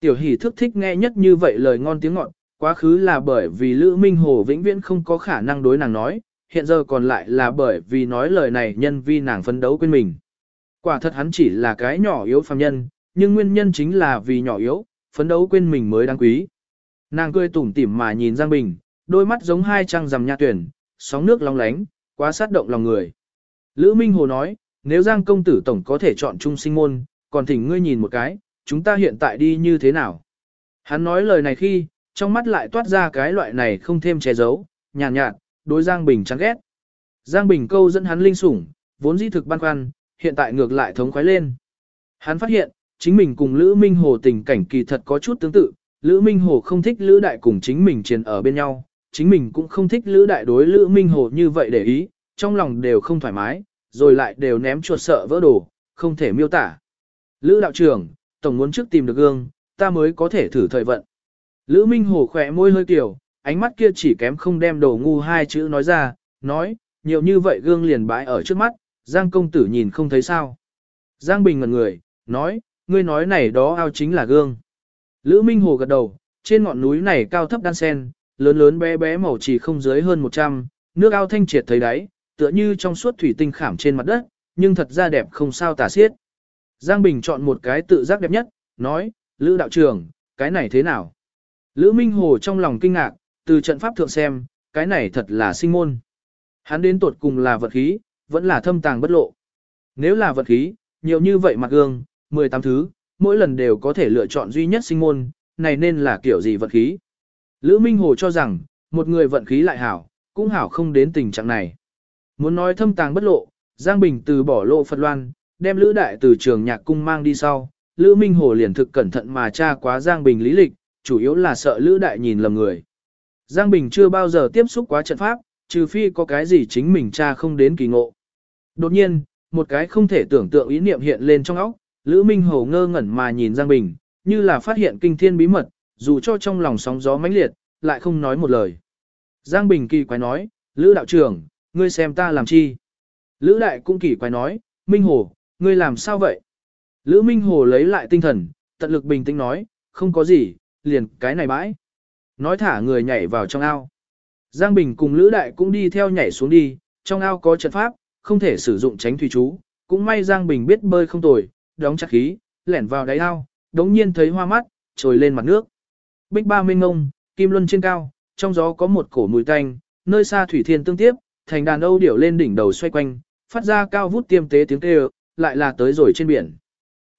S1: Tiểu hỷ thức thích nghe nhất như vậy lời ngon tiếng ngọt, quá khứ là bởi vì Lữ Minh Hồ vĩnh viễn không có khả năng đối nàng nói, hiện giờ còn lại là bởi vì nói lời này nhân vi nàng phấn đấu quên mình. Quả thật hắn chỉ là cái nhỏ yếu phàm nhân, nhưng nguyên nhân chính là vì nhỏ yếu, phấn đấu quên mình mới đáng quý. Nàng cười tủm tỉm mà nhìn Giang Bình, đôi mắt giống hai trăng rằm nha tuyển, sóng nước long lánh, quá sát động lòng người. Lữ Minh Hồ nói, nếu Giang công tử tổng có thể chọn trung sinh môn, còn thỉnh ngươi nhìn một cái, chúng ta hiện tại đi như thế nào. Hắn nói lời này khi, trong mắt lại toát ra cái loại này không thêm che giấu, nhàn nhạt, nhạt, đối Giang Bình chán ghét. Giang Bình câu dẫn hắn linh sủng, vốn di thực băn khoăn, hiện tại ngược lại thống khoái lên. Hắn phát hiện, chính mình cùng Lữ Minh Hồ tình cảnh kỳ thật có chút tương tự, Lữ Minh Hồ không thích Lữ Đại cùng chính mình chiến ở bên nhau, chính mình cũng không thích Lữ Đại đối Lữ Minh Hồ như vậy để ý, trong lòng đều không thoải mái, rồi lại đều ném chuột sợ vỡ đồ, không thể miêu tả. Lữ đạo trưởng, tổng muốn trước tìm được gương, ta mới có thể thử thời vận. Lữ Minh Hồ khỏe môi hơi kiểu, ánh mắt kia chỉ kém không đem đồ ngu hai chữ nói ra, nói, nhiều như vậy gương liền bãi ở trước mắt, Giang công tử nhìn không thấy sao. Giang Bình ngẩn người, nói, ngươi nói này đó ao chính là gương. Lữ Minh Hồ gật đầu, trên ngọn núi này cao thấp đan sen, lớn lớn bé bé màu chỉ không dưới hơn 100, nước ao thanh triệt thấy đáy, tựa như trong suốt thủy tinh khảm trên mặt đất, nhưng thật ra đẹp không sao tả xiết. Giang Bình chọn một cái tự giác đẹp nhất, nói, Lữ đạo trưởng, cái này thế nào? Lữ Minh Hồ trong lòng kinh ngạc, từ trận pháp thượng xem, cái này thật là sinh môn. Hắn đến tột cùng là vật khí, vẫn là thâm tàng bất lộ. Nếu là vật khí, nhiều như vậy mặt gương, 18 thứ, mỗi lần đều có thể lựa chọn duy nhất sinh môn, này nên là kiểu gì vật khí. Lữ Minh Hồ cho rằng, một người vận khí lại hảo, cũng hảo không đến tình trạng này. Muốn nói thâm tàng bất lộ, Giang Bình từ bỏ lộ Phật Loan, đem Lữ Đại từ trường nhạc cung mang đi sau, Lữ Minh Hồ liền thực cẩn thận mà tra quá Giang Bình lý lịch, chủ yếu là sợ Lữ Đại nhìn lầm người. Giang Bình chưa bao giờ tiếp xúc quá trận pháp, trừ phi có cái gì chính mình tra không đến kỳ ngộ. Đột nhiên, một cái không thể tưởng tượng ý niệm hiện lên trong óc, Lữ Minh Hồ ngơ ngẩn mà nhìn Giang Bình, như là phát hiện kinh thiên bí mật, dù cho trong lòng sóng gió mãnh liệt, lại không nói một lời. Giang Bình kỳ quái nói, Lữ đạo trưởng, ngươi xem ta làm chi? Lữ đại cũng kỳ quái nói, Minh Hồ, ngươi làm sao vậy? Lữ Minh Hồ lấy lại tinh thần, tận lực bình tĩnh nói, không có gì, liền cái này bãi. Nói thả người nhảy vào trong ao. Giang Bình cùng Lữ Đại cũng đi theo nhảy xuống đi, trong ao có trận pháp, không thể sử dụng tránh thủy chú. Cũng may Giang Bình biết bơi không tồi, đóng chặt khí, lẻn vào đáy ao, đống nhiên thấy hoa mắt, trồi lên mặt nước. Bích ba mênh ngông, kim luân trên cao, trong gió có một cổ mùi tanh, nơi xa thủy thiên tương tiếp, thành đàn âu điểu lên đỉnh đầu xoay quanh, phát ra cao vút tiêm tế tiếng kêu, lại là tới rồi trên biển.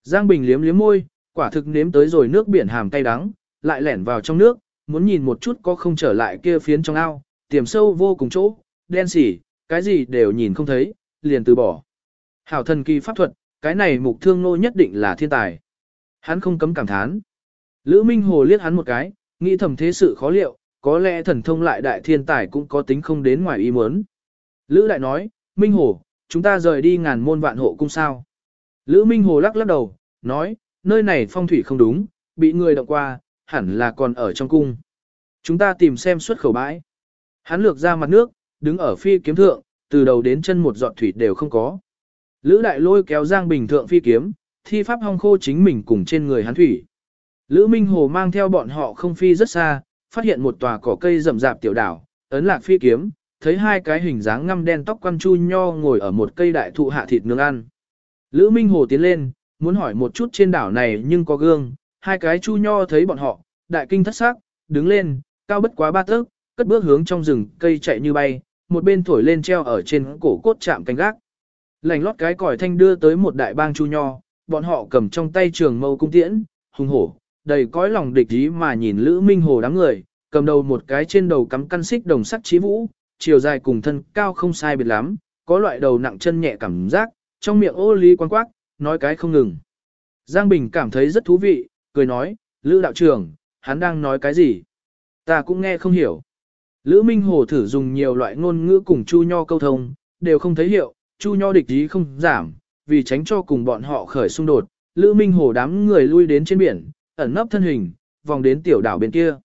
S1: Giang Bình liếm liếm môi, quả thực nếm tới rồi nước biển hàm cay đắng, lại lẻn vào trong nước, muốn nhìn một chút có không trở lại kia phiến trong ao, tiềm sâu vô cùng chỗ, đen xỉ, cái gì đều nhìn không thấy, liền từ bỏ. Hảo thần kỳ pháp thuật, cái này mục thương nô nhất định là thiên tài. Hắn không cấm cảm thán. Lữ Minh Hồ liếc hắn một cái, nghĩ thầm thế sự khó liệu, có lẽ thần thông lại đại thiên tài cũng có tính không đến ngoài ý muốn. Lữ đại nói, Minh Hồ, chúng ta rời đi ngàn môn vạn hộ cung sao. Lữ Minh Hồ lắc lắc đầu, nói, nơi này phong thủy không đúng, bị người động qua, hẳn là còn ở trong cung. Chúng ta tìm xem xuất khẩu bãi. Hắn lược ra mặt nước, đứng ở phi kiếm thượng, từ đầu đến chân một giọt thủy đều không có. Lữ đại lôi kéo Giang Bình thượng phi kiếm, thi pháp hong khô chính mình cùng trên người hắn thủy. Lữ Minh Hồ mang theo bọn họ không phi rất xa, phát hiện một tòa cỏ cây rậm rạp tiểu đảo, ấn lạc phi kiếm, thấy hai cái hình dáng ngăm đen tóc quan chu nho ngồi ở một cây đại thụ hạ thịt nướng ăn. Lữ Minh Hồ tiến lên, muốn hỏi một chút trên đảo này nhưng có gương, hai cái chu nho thấy bọn họ, đại kinh thất sắc, đứng lên, cao bất quá ba tấc, cất bước hướng trong rừng cây chạy như bay, một bên thổi lên treo ở trên cổ cốt chạm canh gác. Lành lót cái còi thanh đưa tới một đại bang chu nho, bọn họ cầm trong tay trường mâu cung tiễn, hùng hổ, đầy cõi lòng địch ý mà nhìn Lữ Minh Hồ đám người, cầm đầu một cái trên đầu cắm căn xích đồng sắt chí vũ, chiều dài cùng thân cao không sai biệt lắm, có loại đầu nặng chân nhẹ cảm giác, trong miệng ô lý quan quát, nói cái không ngừng. Giang Bình cảm thấy rất thú vị, cười nói, Lữ đạo trưởng, hắn đang nói cái gì? Ta cũng nghe không hiểu. Lữ Minh Hồ thử dùng nhiều loại ngôn ngữ cùng Chu Nho câu thông, đều không thấy hiệu, Chu Nho địch ý không giảm, vì tránh cho cùng bọn họ khởi xung đột, Lữ Minh Hồ đám người lui đến trên biển, ẩn nấp thân hình, vòng đến tiểu đảo bên kia.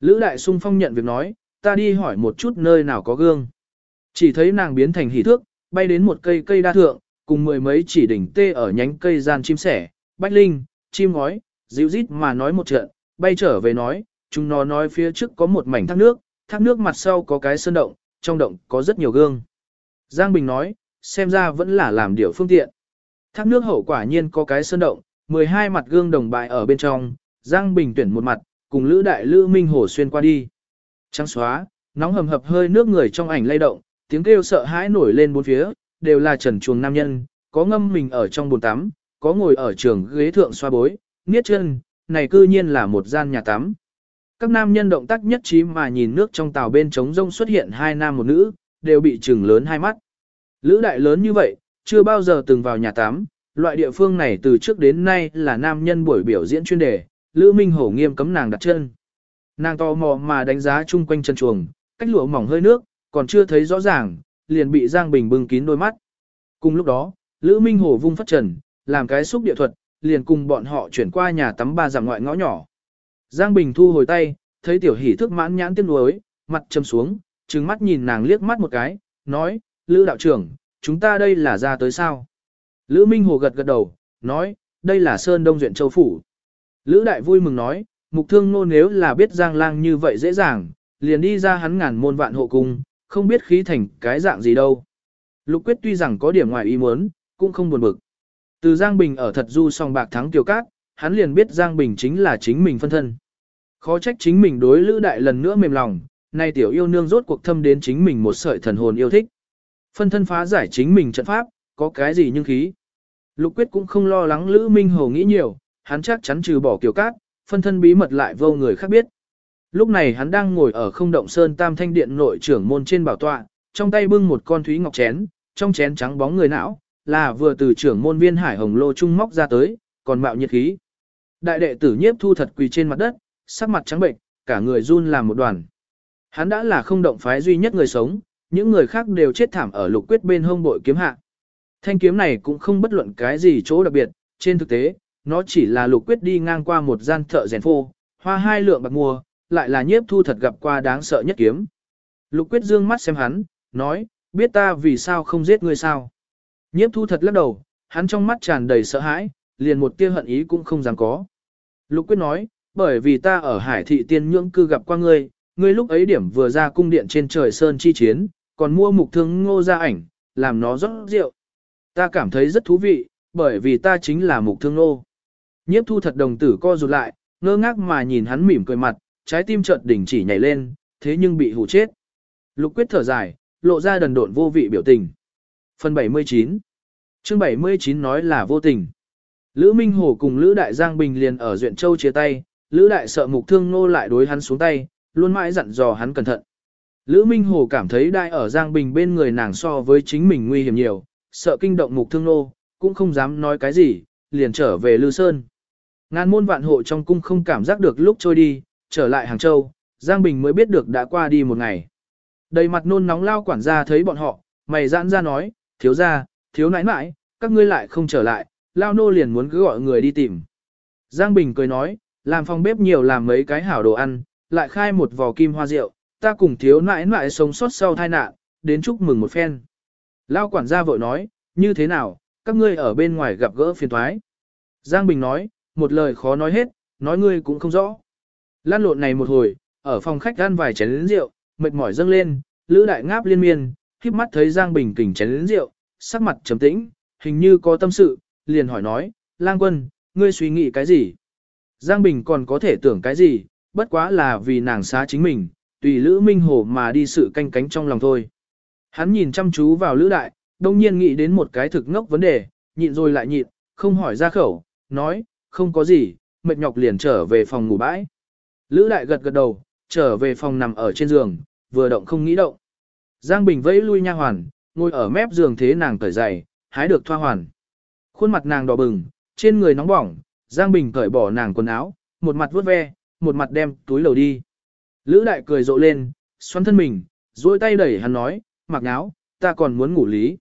S1: Lữ Đại Sung Phong nhận việc nói, ta đi hỏi một chút nơi nào có gương. Chỉ thấy nàng biến thành hỷ thước, bay đến một cây cây đa thượng, cùng mười mấy chỉ đỉnh tê ở nhánh cây gian chim sẻ, bách linh, chim ngói, dịu rít mà nói một trận, bay trở về nói, chúng nó nói phía trước có một mảnh thác nước, thác nước mặt sau có cái sơn động, trong động có rất nhiều gương. Giang Bình nói, xem ra vẫn là làm điều phương tiện. Thác nước hậu quả nhiên có cái sơn động, 12 mặt gương đồng bại ở bên trong, Giang Bình tuyển một mặt, cùng Lữ Đại Lữ Minh Hổ xuyên qua đi. Trắng xóa, nóng hầm hập hơi nước người trong ảnh lay động, tiếng kêu sợ hãi nổi lên bốn phía, đều là trần chuồng nam nhân, có ngâm mình ở trong bồn tắm, có ngồi ở trường ghế thượng xoa bối, niết chân, này cư nhiên là một gian nhà tắm. Các nam nhân động tác nhất trí mà nhìn nước trong tàu bên trống rông xuất hiện hai nam một nữ, đều bị trừng lớn hai mắt. Lữ đại lớn như vậy, chưa bao giờ từng vào nhà tắm, loại địa phương này từ trước đến nay là nam nhân buổi biểu diễn chuyên đề, Lữ Minh Hổ nghiêm cấm nàng đặt chân. Nàng to mò mà đánh giá chung quanh chân chuồng, cách lụa mỏng hơi nước, còn chưa thấy rõ ràng, liền bị Giang Bình bưng kín đôi mắt. Cùng lúc đó, Lữ Minh Hổ vung phát trần, làm cái xúc địa thuật, liền cùng bọn họ chuyển qua nhà tắm ba giảm ngoại ngõ nhỏ. Giang Bình thu hồi tay, thấy tiểu hỷ thức mãn nhãn tiếc nuối, mặt châm xuống, trừng mắt nhìn nàng liếc mắt một cái, nói, Lữ đạo trưởng, chúng ta đây là ra tới sao? Lữ Minh Hồ gật gật đầu, nói, đây là Sơn Đông Duyện Châu Phủ. Lữ Đại vui mừng nói, mục thương nô nếu là biết Giang Lang như vậy dễ dàng, liền đi ra hắn ngàn môn vạn hộ cung, không biết khí thành cái dạng gì đâu. Lục Quyết tuy rằng có điểm ngoài ý muốn, cũng không buồn bực. Từ Giang Bình ở thật du song bạc thắng tiểu cát, hắn liền biết Giang Bình chính là chính mình phân thân. Khó trách chính mình đối Lữ Đại lần nữa mềm lòng, nay tiểu yêu nương rốt cuộc thâm đến chính mình một sợi thần hồn yêu thích. Phân thân phá giải chính mình trận pháp, có cái gì nhưng khí. Lục Quyết cũng không lo lắng Lữ Minh Hầu nghĩ nhiều, hắn chắc chắn trừ bỏ kiều cát, phân thân bí mật lại vô người khác biết. Lúc này hắn đang ngồi ở không động sơn tam thanh điện nội trưởng môn trên bảo tọa, trong tay bưng một con thúy ngọc chén, trong chén trắng bóng người não, là vừa từ trưởng môn viên hải hồng lô trung móc ra tới, còn mạo nhiệt khí. Đại đệ tử nhiếp thu thật quỳ trên mặt đất, sắc mặt trắng bệnh, cả người run làm một đoàn. Hắn đã là không động phái duy nhất người sống, những người khác đều chết thảm ở lục quyết bên hông bội kiếm hạ. Thanh kiếm này cũng không bất luận cái gì chỗ đặc biệt, trên thực tế, nó chỉ là lục quyết đi ngang qua một gian thợ rèn phô, hoa hai lượng bạc mua, lại là nhiếp thu thật gặp qua đáng sợ nhất kiếm. Lục quyết dương mắt xem hắn, nói, biết ta vì sao không giết ngươi sao. Nhiếp thu thật lắc đầu, hắn trong mắt tràn đầy sợ hãi, liền một tia hận ý cũng không dám có. Lục quyết nói, bởi vì ta ở hải thị tiên nhưỡng cư gặp qua ngươi, ngươi lúc ấy điểm vừa ra cung điện trên trời sơn chi chiến, còn mua mục thương ngô ra ảnh, làm nó rót rượu. Ta cảm thấy rất thú vị, bởi vì ta chính là mục thương ngô. Nhiếp thu thật đồng tử co rụt lại, ngơ ngác mà nhìn hắn mỉm cười mặt, trái tim chợt đỉnh chỉ nhảy lên, thế nhưng bị hù chết. Lục quyết thở dài, lộ ra đần độn vô vị biểu tình. Phần 79 chương 79 nói là vô tình. Lữ Minh Hồ cùng Lữ Đại Giang Bình liền ở Duyện Châu chia tay, Lữ Đại sợ mục thương nô lại đối hắn xuống tay, luôn mãi dặn dò hắn cẩn thận. Lữ Minh Hồ cảm thấy đại ở Giang Bình bên người nàng so với chính mình nguy hiểm nhiều, sợ kinh động mục thương nô, cũng không dám nói cái gì, liền trở về Lư Sơn. Ngàn môn vạn hộ trong cung không cảm giác được lúc trôi đi, trở lại Hàng Châu, Giang Bình mới biết được đã qua đi một ngày. Đầy mặt nôn nóng lao quản gia thấy bọn họ, mày giãn ra nói, thiếu gia, thiếu nãi nãi, các ngươi lại không trở lại, lao nô liền muốn cứ gọi người đi tìm. Giang Bình cười nói, làm phòng bếp nhiều làm mấy cái hảo đồ ăn, lại khai một vò kim hoa rượu, ta cùng thiếu nãi nãi sống sót sau tai nạn, đến chúc mừng một phen. Lao quản gia vội nói, như thế nào, các ngươi ở bên ngoài gặp gỡ phiền thoái. Giang Bình nói, một lời khó nói hết, nói ngươi cũng không rõ. Lan lộn này một hồi, ở phòng khách ăn vài chén lớn rượu, mệt mỏi dâng lên, Lữ Đại ngáp liên miên, khiếp mắt thấy Giang Bình kỉnh chén lớn rượu, sắc mặt trầm tĩnh, hình như có tâm sự, liền hỏi nói, Lang Quân, ngươi suy nghĩ cái gì? Giang Bình còn có thể tưởng cái gì, bất quá là vì nàng xá chính mình, tùy Lữ Minh Hổ mà đi sự canh cánh trong lòng thôi. Hắn nhìn chăm chú vào Lữ Đại, đông nhiên nghĩ đến một cái thực ngốc vấn đề, nhịn rồi lại nhịn, không hỏi ra khẩu, nói, không có gì, mệt nhọc liền trở về phòng ngủ bãi. Lữ Đại gật gật đầu, trở về phòng nằm ở trên giường, vừa động không nghĩ động. Giang Bình vẫy lui nha hoàn, ngồi ở mép giường thế nàng cởi giày, hái được thoa hoàn. Khuôn mặt nàng đỏ bừng, trên người nóng bỏng, Giang Bình cởi bỏ nàng quần áo, một mặt vuốt ve, một mặt đem túi lầu đi. Lữ đại cười rộ lên, xoắn thân mình, duỗi tay đẩy hắn nói, mặc áo, ta còn muốn ngủ lý.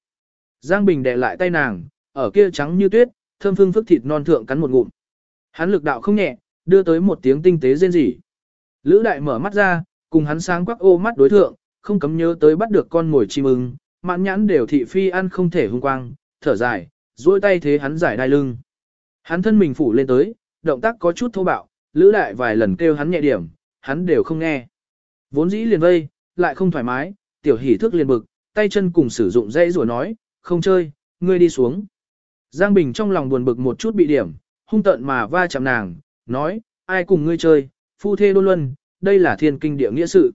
S1: Giang Bình đè lại tay nàng, ở kia trắng như tuyết, thơm phương phức thịt non thượng cắn một ngụm. Hắn lực đạo không nhẹ, đưa tới một tiếng tinh tế rên rỉ. Lữ đại mở mắt ra, cùng hắn sáng quắc ô mắt đối thượng, không cấm nhớ tới bắt được con mồi chim ưng, mạn nhãn đều thị phi ăn không thể hung quang, thở dài, duỗi tay thế hắn giải đai lưng. Hắn thân mình phủ lên tới, động tác có chút thô bạo, lữ đại vài lần kêu hắn nhẹ điểm, hắn đều không nghe. Vốn dĩ liền vây, lại không thoải mái, tiểu hỉ thức liền bực, tay chân cùng sử dụng dây rùa nói, không chơi, ngươi đi xuống. Giang Bình trong lòng buồn bực một chút bị điểm, hung tận mà va chạm nàng, nói, ai cùng ngươi chơi, phu thê đôn luân, đây là thiên kinh địa nghĩa sự.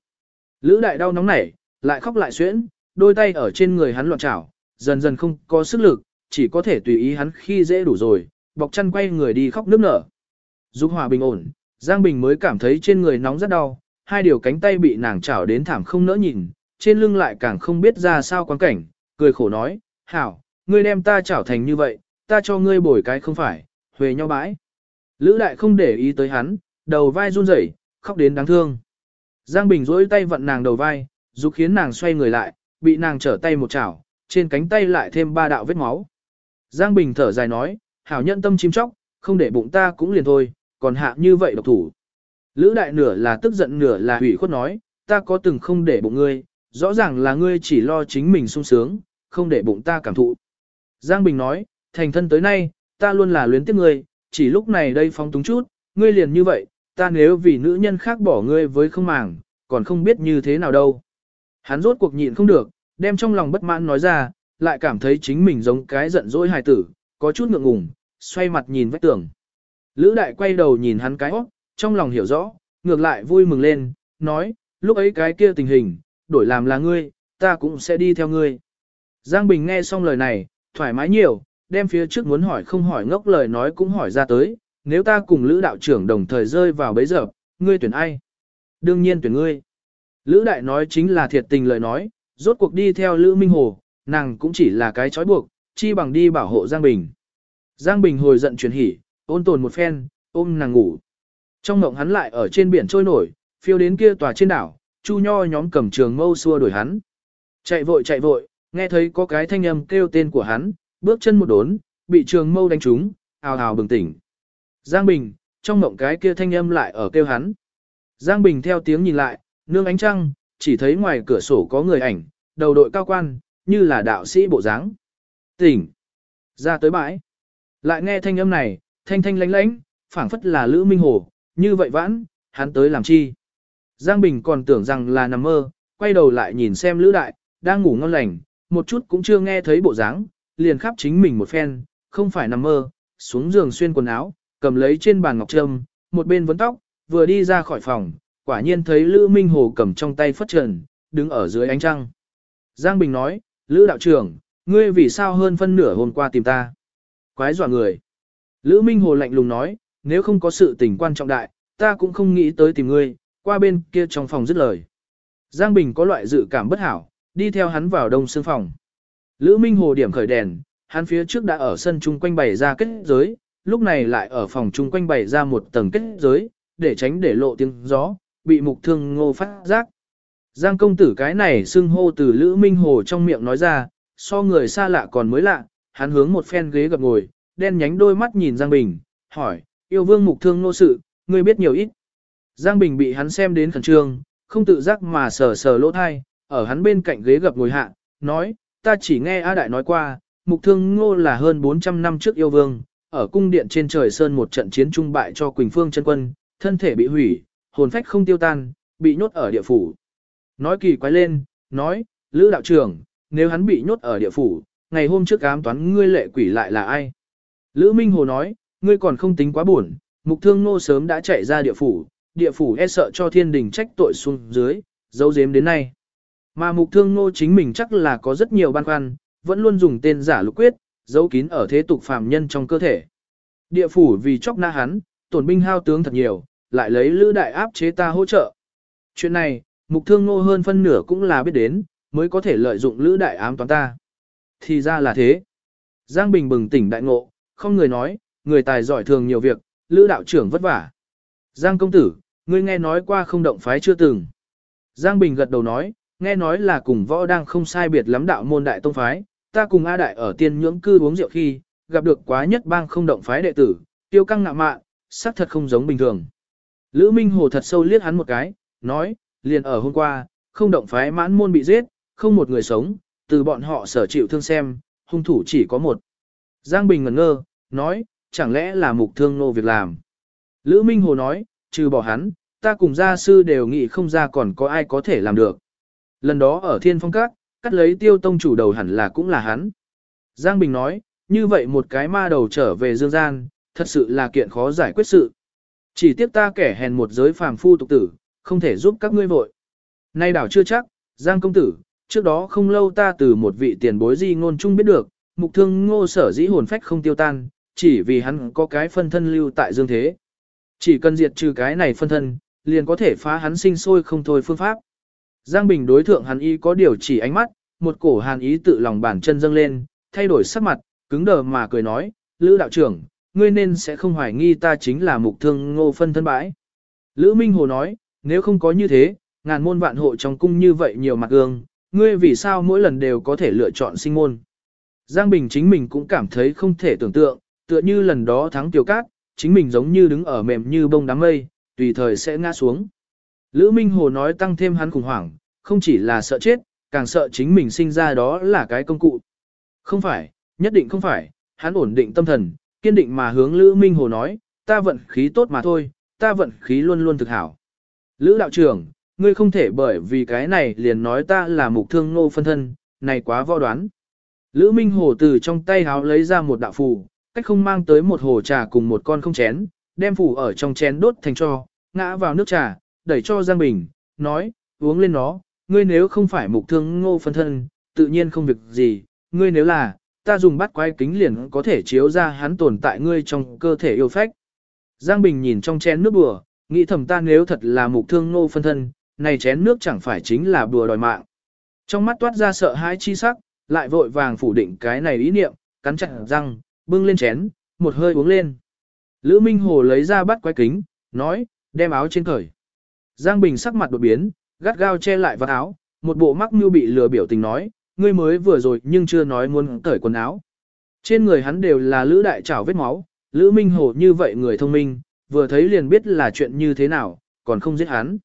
S1: Lữ đại đau nóng nảy, lại khóc lại xuyễn, đôi tay ở trên người hắn loạn trảo, dần dần không có sức lực, chỉ có thể tùy ý hắn khi dễ đủ rồi, bọc chăn quay người đi khóc nức nở. Dục hòa bình ổn, Giang Bình mới cảm thấy trên người nóng rất đau, hai điều cánh tay bị nàng chảo đến thảm không nỡ nhìn, trên lưng lại càng không biết ra sao quan cảnh, cười khổ nói, hảo, ngươi đem ta chảo thành như vậy, ta cho ngươi bồi cái không phải, huề nhau bãi. Lữ đại không để ý tới hắn, đầu vai run rẩy, khóc đến đáng thương. Giang Bình duỗi tay vận nàng đầu vai, dục khiến nàng xoay người lại, bị nàng trở tay một chảo, trên cánh tay lại thêm ba đạo vết máu. Giang Bình thở dài nói, hảo nhận tâm chim chóc, không để bụng ta cũng liền thôi, còn hạ như vậy độc thủ. Lữ đại nửa là tức giận nửa là hủy khuất nói, ta có từng không để bụng ngươi, rõ ràng là ngươi chỉ lo chính mình sung sướng, không để bụng ta cảm thụ. Giang Bình nói, thành thân tới nay, ta luôn là luyến tiếc ngươi, chỉ lúc này đây phóng túng chút, ngươi liền như vậy, ta nếu vì nữ nhân khác bỏ ngươi với không màng, còn không biết như thế nào đâu. Hắn rốt cuộc nhịn không được, đem trong lòng bất mãn nói ra, lại cảm thấy chính mình giống cái giận dỗi hài tử, có chút ngượng ngùng, xoay mặt nhìn vách tường. Lữ đại quay đầu nhìn hắn cái hót, trong lòng hiểu rõ, ngược lại vui mừng lên, nói, lúc ấy cái kia tình hình, đổi làm là ngươi, ta cũng sẽ đi theo ngươi. Giang Bình nghe xong lời này, thoải mái nhiều, đem phía trước muốn hỏi không hỏi ngốc lời nói cũng hỏi ra tới, nếu ta cùng Lữ đạo trưởng đồng thời rơi vào bấy giờ, ngươi tuyển ai? Đương nhiên tuyển ngươi. Lữ đại nói chính là thiệt tình lời nói, rốt cuộc đi theo Lữ Minh Hồ, nàng cũng chỉ là cái trói buộc, chi bằng đi bảo hộ Giang Bình. Giang Bình hồi giận chuyển hỉ, ôn tồn một phen, ôm nàng ngủ. Trong mộng hắn lại ở trên biển trôi nổi, phiêu đến kia tòa trên đảo, chu nho nhóm cầm trường mâu xua đuổi hắn. Chạy vội chạy vội, nghe thấy có cái thanh âm kêu tên của hắn, bước chân một đốn, bị trường mâu đánh trúng, ào ào bừng tỉnh. Giang Bình, trong mộng cái kia thanh âm lại ở kêu hắn. Giang Bình theo tiếng nhìn lại, nương ánh trăng, chỉ thấy ngoài cửa sổ có người ảnh, đầu đội cao quan, như là đạo sĩ bộ dáng. Tỉnh. Ra tới bãi. Lại nghe thanh âm này, thanh thanh lánh lánh, phảng phất là Lữ Minh Hồ, như vậy vãn, hắn tới làm chi. Giang Bình còn tưởng rằng là nằm mơ, quay đầu lại nhìn xem Lữ Đại, đang ngủ ngon lành, một chút cũng chưa nghe thấy bộ dáng, liền khắp chính mình một phen, không phải nằm mơ, xuống giường xuyên quần áo, cầm lấy trên bàn ngọc trâm, một bên vấn tóc, vừa đi ra khỏi phòng, quả nhiên thấy Lữ Minh Hồ cầm trong tay phất trần, đứng ở dưới ánh trăng. Giang Bình nói, Lữ đạo trưởng, ngươi vì sao hơn phân nửa hôm qua tìm ta? Quái dọa người. Lữ Minh Hồ lạnh lùng nói, nếu không có sự tình quan trọng đại, ta cũng không nghĩ tới tìm ngươi, qua bên kia trong phòng dứt lời. Giang Bình có loại dự cảm bất hảo, đi theo hắn vào đông xương phòng. Lữ Minh Hồ điểm khởi đèn, hắn phía trước đã ở sân chung quanh bày ra kết giới, lúc này lại ở phòng chung quanh bày ra một tầng kết giới, để tránh để lộ tiếng gió, bị mục thương ngô phát giác. Giang công tử cái này xưng hô từ Lữ Minh Hồ trong miệng nói ra, so người xa lạ còn mới lạ, hắn hướng một phen ghế gặp ngồi, đen nhánh đôi mắt nhìn Giang Bình, hỏi, yêu vương mục thương nô sự, ngươi biết nhiều ít. Giang Bình bị hắn xem đến khẩn trương, không tự giác mà sờ sờ lỗ thai, ở hắn bên cạnh ghế gặp ngồi hạ, nói, ta chỉ nghe A Đại nói qua, mục thương ngô là hơn 400 năm trước yêu vương, ở cung điện trên trời sơn một trận chiến trung bại cho Quỳnh Phương chân quân, thân thể bị hủy, hồn phách không tiêu tan, bị nhốt ở địa phủ. Nói kỳ quái lên, nói, Lữ đạo trưởng, nếu hắn bị nhốt ở địa phủ, ngày hôm trước ám toán ngươi lệ quỷ lại là ai? Lữ Minh Hồ nói, ngươi còn không tính quá buồn, mục thương nô sớm đã chạy ra địa phủ, địa phủ e sợ cho thiên đình trách tội xuống dưới, dấu dếm đến nay. Mà mục thương nô chính mình chắc là có rất nhiều băn khoăn, vẫn luôn dùng tên giả lục quyết, giấu kín ở thế tục phàm nhân trong cơ thể. Địa phủ vì chóc na hắn, tổn binh hao tướng thật nhiều, lại lấy lữ đại áp chế ta hỗ trợ. Chuyện này, mục thương nô hơn phân nửa cũng là biết đến, mới có thể lợi dụng lữ đại ám toán ta. Thì ra là thế. Giang Bình bừng tỉnh đại ngộ, không người nói, người tài giỏi thường nhiều việc, lữ đạo trưởng vất vả. Giang công tử, ngươi nghe nói qua không động phái chưa từng. Giang Bình gật đầu nói, nghe nói là cùng võ đang không sai biệt lắm đạo môn đại tông phái, ta cùng A Đại ở tiên nhưỡng cư uống rượu khi, gặp được quá nhất bang không động phái đệ tử, tiêu căng ngạ mạn, sắc thật không giống bình thường. Lữ Minh Hồ thật sâu liếc hắn một cái, nói, liền ở hôm qua, không động phái mãn môn bị giết, không một người sống, từ bọn họ sở chịu thương xem, hung thủ chỉ có một. Giang Bình ngẩn ngơ, nói, chẳng lẽ là mục thương nô việc làm. Lữ Minh Hồ nói, trừ bỏ hắn, ta cùng gia sư đều nghĩ không ra còn có ai có thể làm được. Lần đó ở Thiên Phong Các, cắt lấy tiêu tông chủ đầu hẳn là cũng là hắn. Giang Bình nói, như vậy một cái ma đầu trở về dương gian, thật sự là kiện khó giải quyết sự. Chỉ tiếc ta kẻ hèn một giới phàm phu tục tử, không thể giúp các ngươi vội. Nay đảo chưa chắc, Giang công tử, trước đó không lâu ta từ một vị tiền bối di ngôn chung biết được, mục thương ngô sở dĩ hồn phách không tiêu tan, chỉ vì hắn có cái phân thân lưu tại dương thế. Chỉ cần diệt trừ cái này phân thân, liền có thể phá hắn sinh sôi không thôi phương pháp. Giang Bình đối thượng hắn y có điều chỉ ánh mắt, một cổ hàn ý tự lòng bản chân dâng lên, thay đổi sắc mặt, cứng đờ mà cười nói, Lữ đạo trưởng, ngươi nên sẽ không hoài nghi ta chính là mục thương ngô phân thân bãi. Lữ Minh Hồ nói, nếu không có như thế, ngàn môn vạn hộ trong cung như vậy nhiều mặt gương, ngươi vì sao mỗi lần đều có thể lựa chọn sinh môn. Giang Bình chính mình cũng cảm thấy không thể tưởng tượng, tựa như lần đó thắng tiểu cát, chính mình giống như đứng ở mềm như bông đám mây, tùy thời sẽ ngã xuống. Lữ Minh Hồ nói tăng thêm hắn khủng hoảng, không chỉ là sợ chết, càng sợ chính mình sinh ra đó là cái công cụ. Không phải, nhất định không phải, hắn ổn định tâm thần, kiên định mà hướng Lữ Minh Hồ nói, ta vận khí tốt mà thôi, ta vận khí luôn luôn thực hảo. Lữ đạo trưởng, ngươi không thể bởi vì cái này liền nói ta là mục thương nô phân thân, này quá võ đoán. Lữ Minh Hồ từ trong tay háo lấy ra một đạo phù, cách không mang tới một hồ trà cùng một con không chén, đem phù ở trong chén đốt thành cho, ngã vào nước trà, đẩy cho Giang Bình, nói, uống lên nó, ngươi nếu không phải mục thương ngô phân thân, tự nhiên không việc gì, ngươi nếu là, ta dùng bát quái kính liền có thể chiếu ra hắn tồn tại ngươi trong cơ thể yêu phách. Giang Bình nhìn trong chén nước bùa, nghĩ thầm ta nếu thật là mục thương ngô phân thân, này chén nước chẳng phải chính là bùa đòi mạng. Trong mắt toát ra sợ hãi chi sắc, lại vội vàng phủ định cái này ý niệm, cắn chặt răng, bưng lên chén, một hơi uống lên. Lữ Minh Hồ lấy ra bát quái kính, nói, đem áo trên cởi. Giang Bình sắc mặt đột biến, gắt gao che lại vạt áo, một bộ mắc mưu bị lừa biểu tình nói, ngươi mới vừa rồi nhưng chưa nói muốn cởi quần áo. Trên người hắn đều là lữ đại trảo vết máu, lữ minh hồ như vậy người thông minh, vừa thấy liền biết là chuyện như thế nào, còn không giết hắn.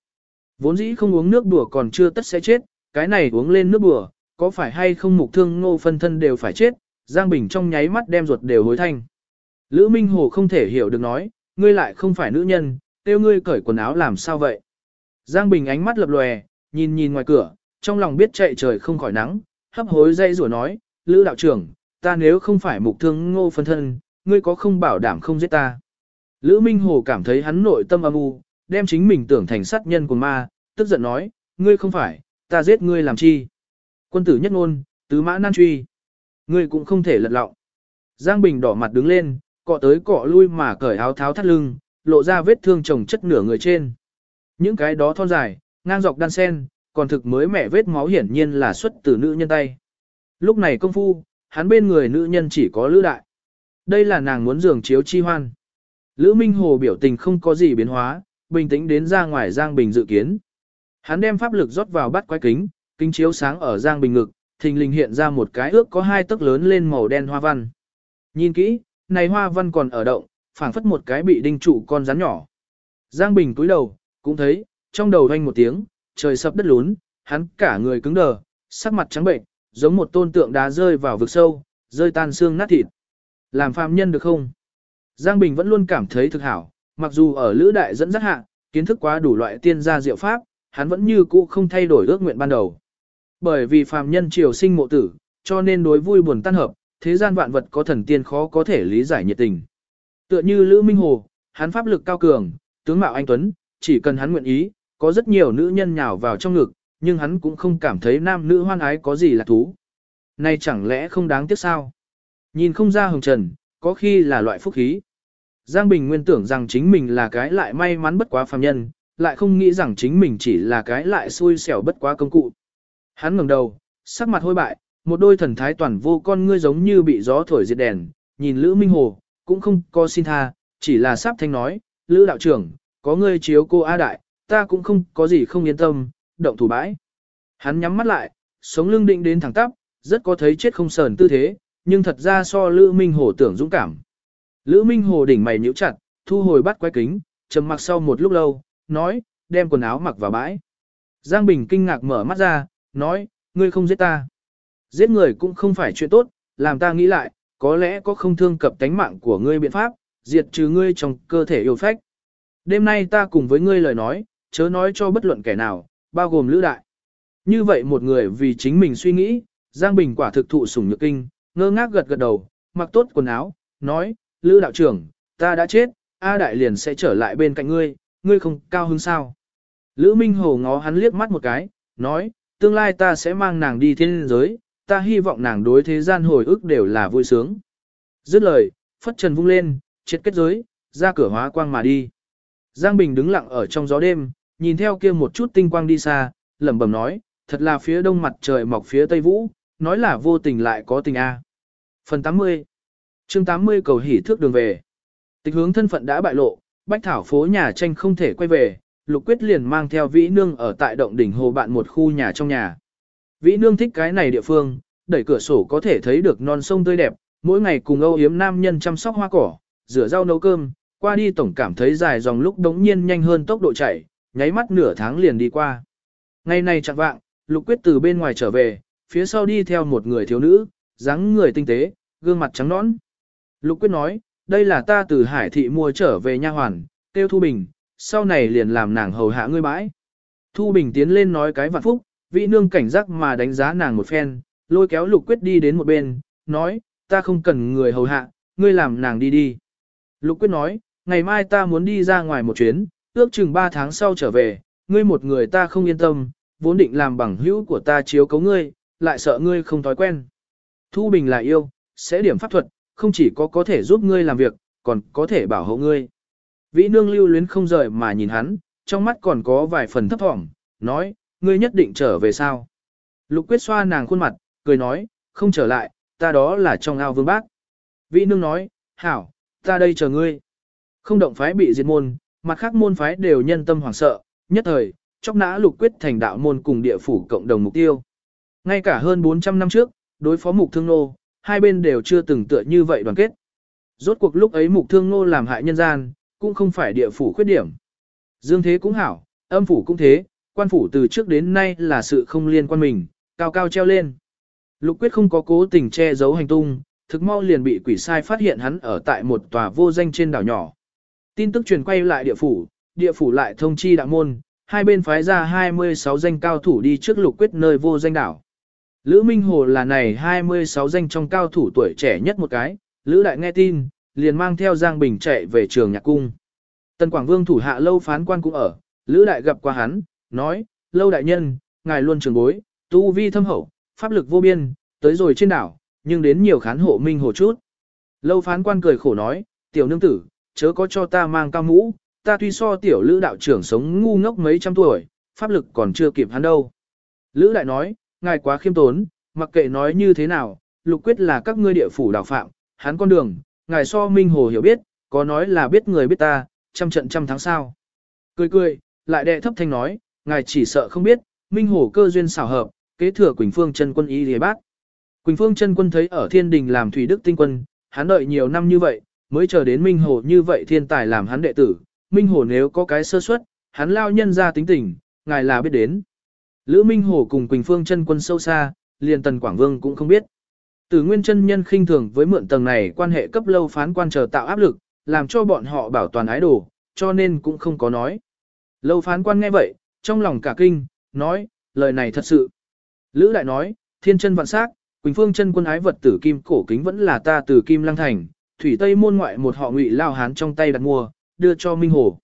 S1: Vốn dĩ không uống nước bùa còn chưa tất sẽ chết, cái này uống lên nước bùa, có phải hay không mục thương ngô phân thân đều phải chết, Giang Bình trong nháy mắt đem ruột đều hối thanh. Lữ Minh Hồ không thể hiểu được nói, ngươi lại không phải nữ nhân, tiêu ngươi cởi quần áo làm sao vậy. Giang Bình ánh mắt lập lòe, nhìn nhìn ngoài cửa, trong lòng biết chạy trời không khỏi nắng, hấp hối dây rủa nói, Lữ đạo trưởng, ta nếu không phải mục thương ngô phân thân, ngươi có không bảo đảm không giết ta. Lữ Minh Hồ cảm thấy hắn nội tâm âm u, đem chính mình tưởng thành sát nhân của ma, tức giận nói, ngươi không phải, ta giết ngươi làm chi. Quân tử nhất ngôn, tứ mã nan truy. Ngươi cũng không thể lật lọng. Giang Bình đỏ mặt đứng lên, cọ tới cọ lui mà cởi áo tháo thắt lưng, lộ ra vết thương chồng chất nửa người trên. Những cái đó thon dài, ngang dọc đan sen, còn thực mới mẻ vết máu hiển nhiên là xuất từ nữ nhân tay. Lúc này công phu, hắn bên người nữ nhân chỉ có Lữ Đại. Đây là nàng muốn giường chiếu chi hoan. Lữ Minh Hồ biểu tình không có gì biến hóa, bình tĩnh đến ra ngoài Giang Bình dự kiến. Hắn đem pháp lực rót vào bắt quái kính, kính chiếu sáng ở Giang Bình ngực, thình lình hiện ra một cái ước có hai tấc lớn lên màu đen hoa văn. Nhìn kỹ, này hoa văn còn ở động, phảng phất một cái bị đinh trụ con rắn nhỏ. Giang Bình cúi đầu, cũng thấy, trong đầu vang một tiếng, trời sập đất lún, hắn cả người cứng đờ, sắc mặt trắng bệnh, giống một tôn tượng đá rơi vào vực sâu, rơi tan xương nát thịt. Làm phàm nhân được không? Giang Bình vẫn luôn cảm thấy thực hảo, mặc dù ở lữ đại dẫn dắt hạ, kiến thức quá đủ loại tiên gia diệu pháp, hắn vẫn như cũ không thay đổi ước nguyện ban đầu. Bởi vì phàm nhân triều sinh mộ tử, cho nên đối vui buồn tan hợp, thế gian vạn vật có thần tiên khó có thể lý giải nhiệt tình. Tựa như Lữ Minh Hồ, hắn pháp lực cao cường, tướng mạo anh tuấn, chỉ cần hắn nguyện ý, có rất nhiều nữ nhân nhào vào trong ngực, nhưng hắn cũng không cảm thấy nam nữ hoan ái có gì là thú. Này chẳng lẽ không đáng tiếc sao? Nhìn không ra hồng trần, có khi là loại phúc khí. Giang Bình nguyên tưởng rằng chính mình là cái lại may mắn bất quá phàm nhân, lại không nghĩ rằng chính mình chỉ là cái lại xui xẻo bất quá công cụ. Hắn ngẩng đầu, sắc mặt hôi bại, một đôi thần thái toàn vô con ngươi giống như bị gió thổi diệt đèn, nhìn Lữ Minh Hồ, cũng không có xin tha, chỉ là sắp thanh nói, Lữ đạo trưởng, có ngươi chiếu cô A Đại, ta cũng không có gì không yên tâm, động thủ bãi. Hắn nhắm mắt lại, sống lưng định đến thẳng tắp, rất có thấy chết không sờn tư thế, nhưng thật ra so Lữ Minh Hồ tưởng dũng cảm. Lữ Minh Hồ đỉnh mày nhíu chặt, thu hồi bắt quay kính, trầm mặc sau một lúc lâu, nói, đem quần áo mặc vào bãi. Giang Bình kinh ngạc mở mắt ra, nói, ngươi không giết ta. Giết người cũng không phải chuyện tốt, làm ta nghĩ lại, có lẽ có không thương cập tánh mạng của ngươi biện pháp, diệt trừ ngươi trong cơ thể yêu phách. Đêm nay ta cùng với ngươi lời nói, chớ nói cho bất luận kẻ nào, bao gồm lữ đại. Như vậy một người vì chính mình suy nghĩ, Giang Bình quả thực thụ sủng nhược kinh, ngơ ngác gật gật đầu, mặc tốt quần áo, nói, lữ đạo trưởng, ta đã chết, A đại liền sẽ trở lại bên cạnh ngươi, ngươi không cao hứng sao. Lữ Minh Hồ ngó hắn liếc mắt một cái, nói, tương lai ta sẽ mang nàng đi thiên giới, ta hy vọng nàng đối thế gian hồi ức đều là vui sướng. Dứt lời, phất trần vung lên, chết kết giới, ra cửa hóa quang mà đi. Giang Bình đứng lặng ở trong gió đêm, nhìn theo kia một chút tinh quang đi xa, lẩm bẩm nói, thật là phía đông mặt trời mọc phía tây vũ, nói là vô tình lại có tình a. Phần 80 chương 80 cầu hỉ thước đường về. Tịch hướng thân phận đã bại lộ, bách thảo phố nhà tranh không thể quay về, lục quyết liền mang theo vĩ nương ở tại động đỉnh hồ bạn một khu nhà trong nhà. Vĩ nương thích cái này địa phương, đẩy cửa sổ có thể thấy được non sông tươi đẹp, mỗi ngày cùng âu yếm nam nhân chăm sóc hoa cỏ, rửa rau nấu cơm, qua đi tổng cảm thấy dài dòng lúc đống nhiên nhanh hơn tốc độ chạy, nháy mắt nửa tháng liền đi qua. Ngày này chẳng vạng, lục quyết từ bên ngoài trở về, phía sau đi theo một người thiếu nữ, dáng người tinh tế, gương mặt trắng nõn. Lục quyết nói, đây là ta từ hải thị mua trở về nha hoàn, tiêu thu bình, sau này liền làm nàng hầu hạ ngươi bãi. Thu bình tiến lên nói cái vạn phúc, vị nương cảnh giác mà đánh giá nàng một phen, lôi kéo lục quyết đi đến một bên, nói, ta không cần người hầu hạ, ngươi làm nàng đi đi. Lục quyết nói, ngày mai ta muốn đi ra ngoài một chuyến, ước chừng 3 tháng sau trở về, ngươi một người ta không yên tâm, vốn định làm bằng hữu của ta chiếu cấu ngươi, lại sợ ngươi không thói quen. Thu Bình là yêu, sẽ điểm pháp thuật, không chỉ có có thể giúp ngươi làm việc, còn có thể bảo hộ ngươi. Vĩ nương lưu luyến không rời mà nhìn hắn, trong mắt còn có vài phần thấp thỏm, nói, ngươi nhất định trở về sao. Lục quyết xoa nàng khuôn mặt, cười nói, không trở lại, ta đó là trong ao vương bác. Vĩ nương nói, hảo, ta đây chờ ngươi. Không động phái bị diệt môn, mặt khác môn phái đều nhân tâm hoảng sợ, nhất thời, chóc nã lục quyết thành đạo môn cùng địa phủ cộng đồng mục tiêu. Ngay cả hơn 400 năm trước, đối phó mục thương nô, hai bên đều chưa từng tựa như vậy đoàn kết. Rốt cuộc lúc ấy mục thương nô làm hại nhân gian, cũng không phải địa phủ khuyết điểm. Dương thế cũng hảo, âm phủ cũng thế, quan phủ từ trước đến nay là sự không liên quan mình, cao cao treo lên. Lục quyết không có cố tình che giấu hành tung, thực mau liền bị quỷ sai phát hiện hắn ở tại một tòa vô danh trên đảo nhỏ. Tin tức truyền quay lại địa phủ, địa phủ lại thông chi đạo môn, hai bên phái ra 26 danh cao thủ đi trước lục quyết nơi vô danh đảo. Lữ Minh Hồ là này 26 danh trong cao thủ tuổi trẻ nhất một cái, Lữ Đại nghe tin, liền mang theo Giang Bình chạy về trường nhạc cung. Tần Quảng Vương thủ hạ lâu phán quan cũng ở, Lữ Đại gặp qua hắn, nói, lâu đại nhân, ngài luôn trường bối, tu vi thâm hậu, pháp lực vô biên, tới rồi trên đảo, nhưng đến nhiều khán hộ Minh Hồ chút. Lâu phán quan cười khổ nói, tiểu nương tử, chớ có cho ta mang cao mũ, ta tuy so tiểu lữ đạo trưởng sống ngu ngốc mấy trăm tuổi, pháp lực còn chưa kịp hắn đâu. Lữ đại nói, ngài quá khiêm tốn, mặc kệ nói như thế nào, lục quyết là các ngươi địa phủ đạo phạm, hắn con đường, ngài so minh hồ hiểu biết, có nói là biết người biết ta, trăm trận trăm tháng sao? Cười cười, lại đệ thấp thanh nói, ngài chỉ sợ không biết, minh hồ cơ duyên xảo hợp, kế thừa Quỳnh Phương chân quân ý lìa bác. Quỳnh Phương chân quân thấy ở thiên đình làm thủy đức tinh quân, hắn đợi nhiều năm như vậy, mới chờ đến Minh Hồ như vậy thiên tài làm hắn đệ tử, Minh Hồ nếu có cái sơ suất, hắn lao nhân ra tính tình, ngài là biết đến. Lữ Minh Hồ cùng Quỳnh Phương chân quân sâu xa, liền Tần Quảng Vương cũng không biết. Từ nguyên chân nhân khinh thường với mượn tầng này quan hệ cấp lâu phán quan chờ tạo áp lực, làm cho bọn họ bảo toàn ái đồ, cho nên cũng không có nói. Lâu phán quan nghe vậy, trong lòng cả kinh, nói, lời này thật sự. Lữ đại nói, thiên chân vạn sắc, Quỳnh Phương chân quân ái vật tử kim cổ kính vẫn là ta từ kim lăng thành, thủy tây môn ngoại một họ ngụy lao hán trong tay đặt mua, đưa cho Minh Hồ.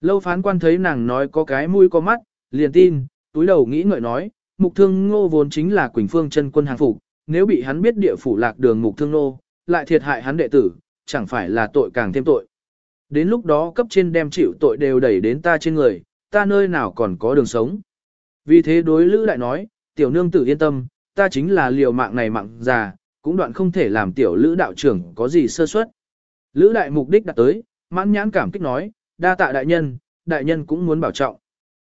S1: Lâu phán quan thấy nàng nói có cái mũi có mắt, liền tin, túi đầu nghĩ ngợi nói, mục thương ngô vốn chính là Quỳnh Phương chân quân hàng phục, nếu bị hắn biết địa phủ lạc đường mục thương ngô, lại thiệt hại hắn đệ tử, chẳng phải là tội càng thêm tội. Đến lúc đó cấp trên đem chịu tội đều đẩy đến ta trên người, ta nơi nào còn có đường sống. Vì thế đối lữ lại nói, tiểu nương tử yên tâm, ta chính là liều mạng này mạng già, cũng đoạn không thể làm tiểu lữ đạo trưởng có gì sơ suất. Lữ đại mục đích đặt tới, mãn nhãn cảm kích nói, đa tạ đại nhân, đại nhân cũng muốn bảo trọng.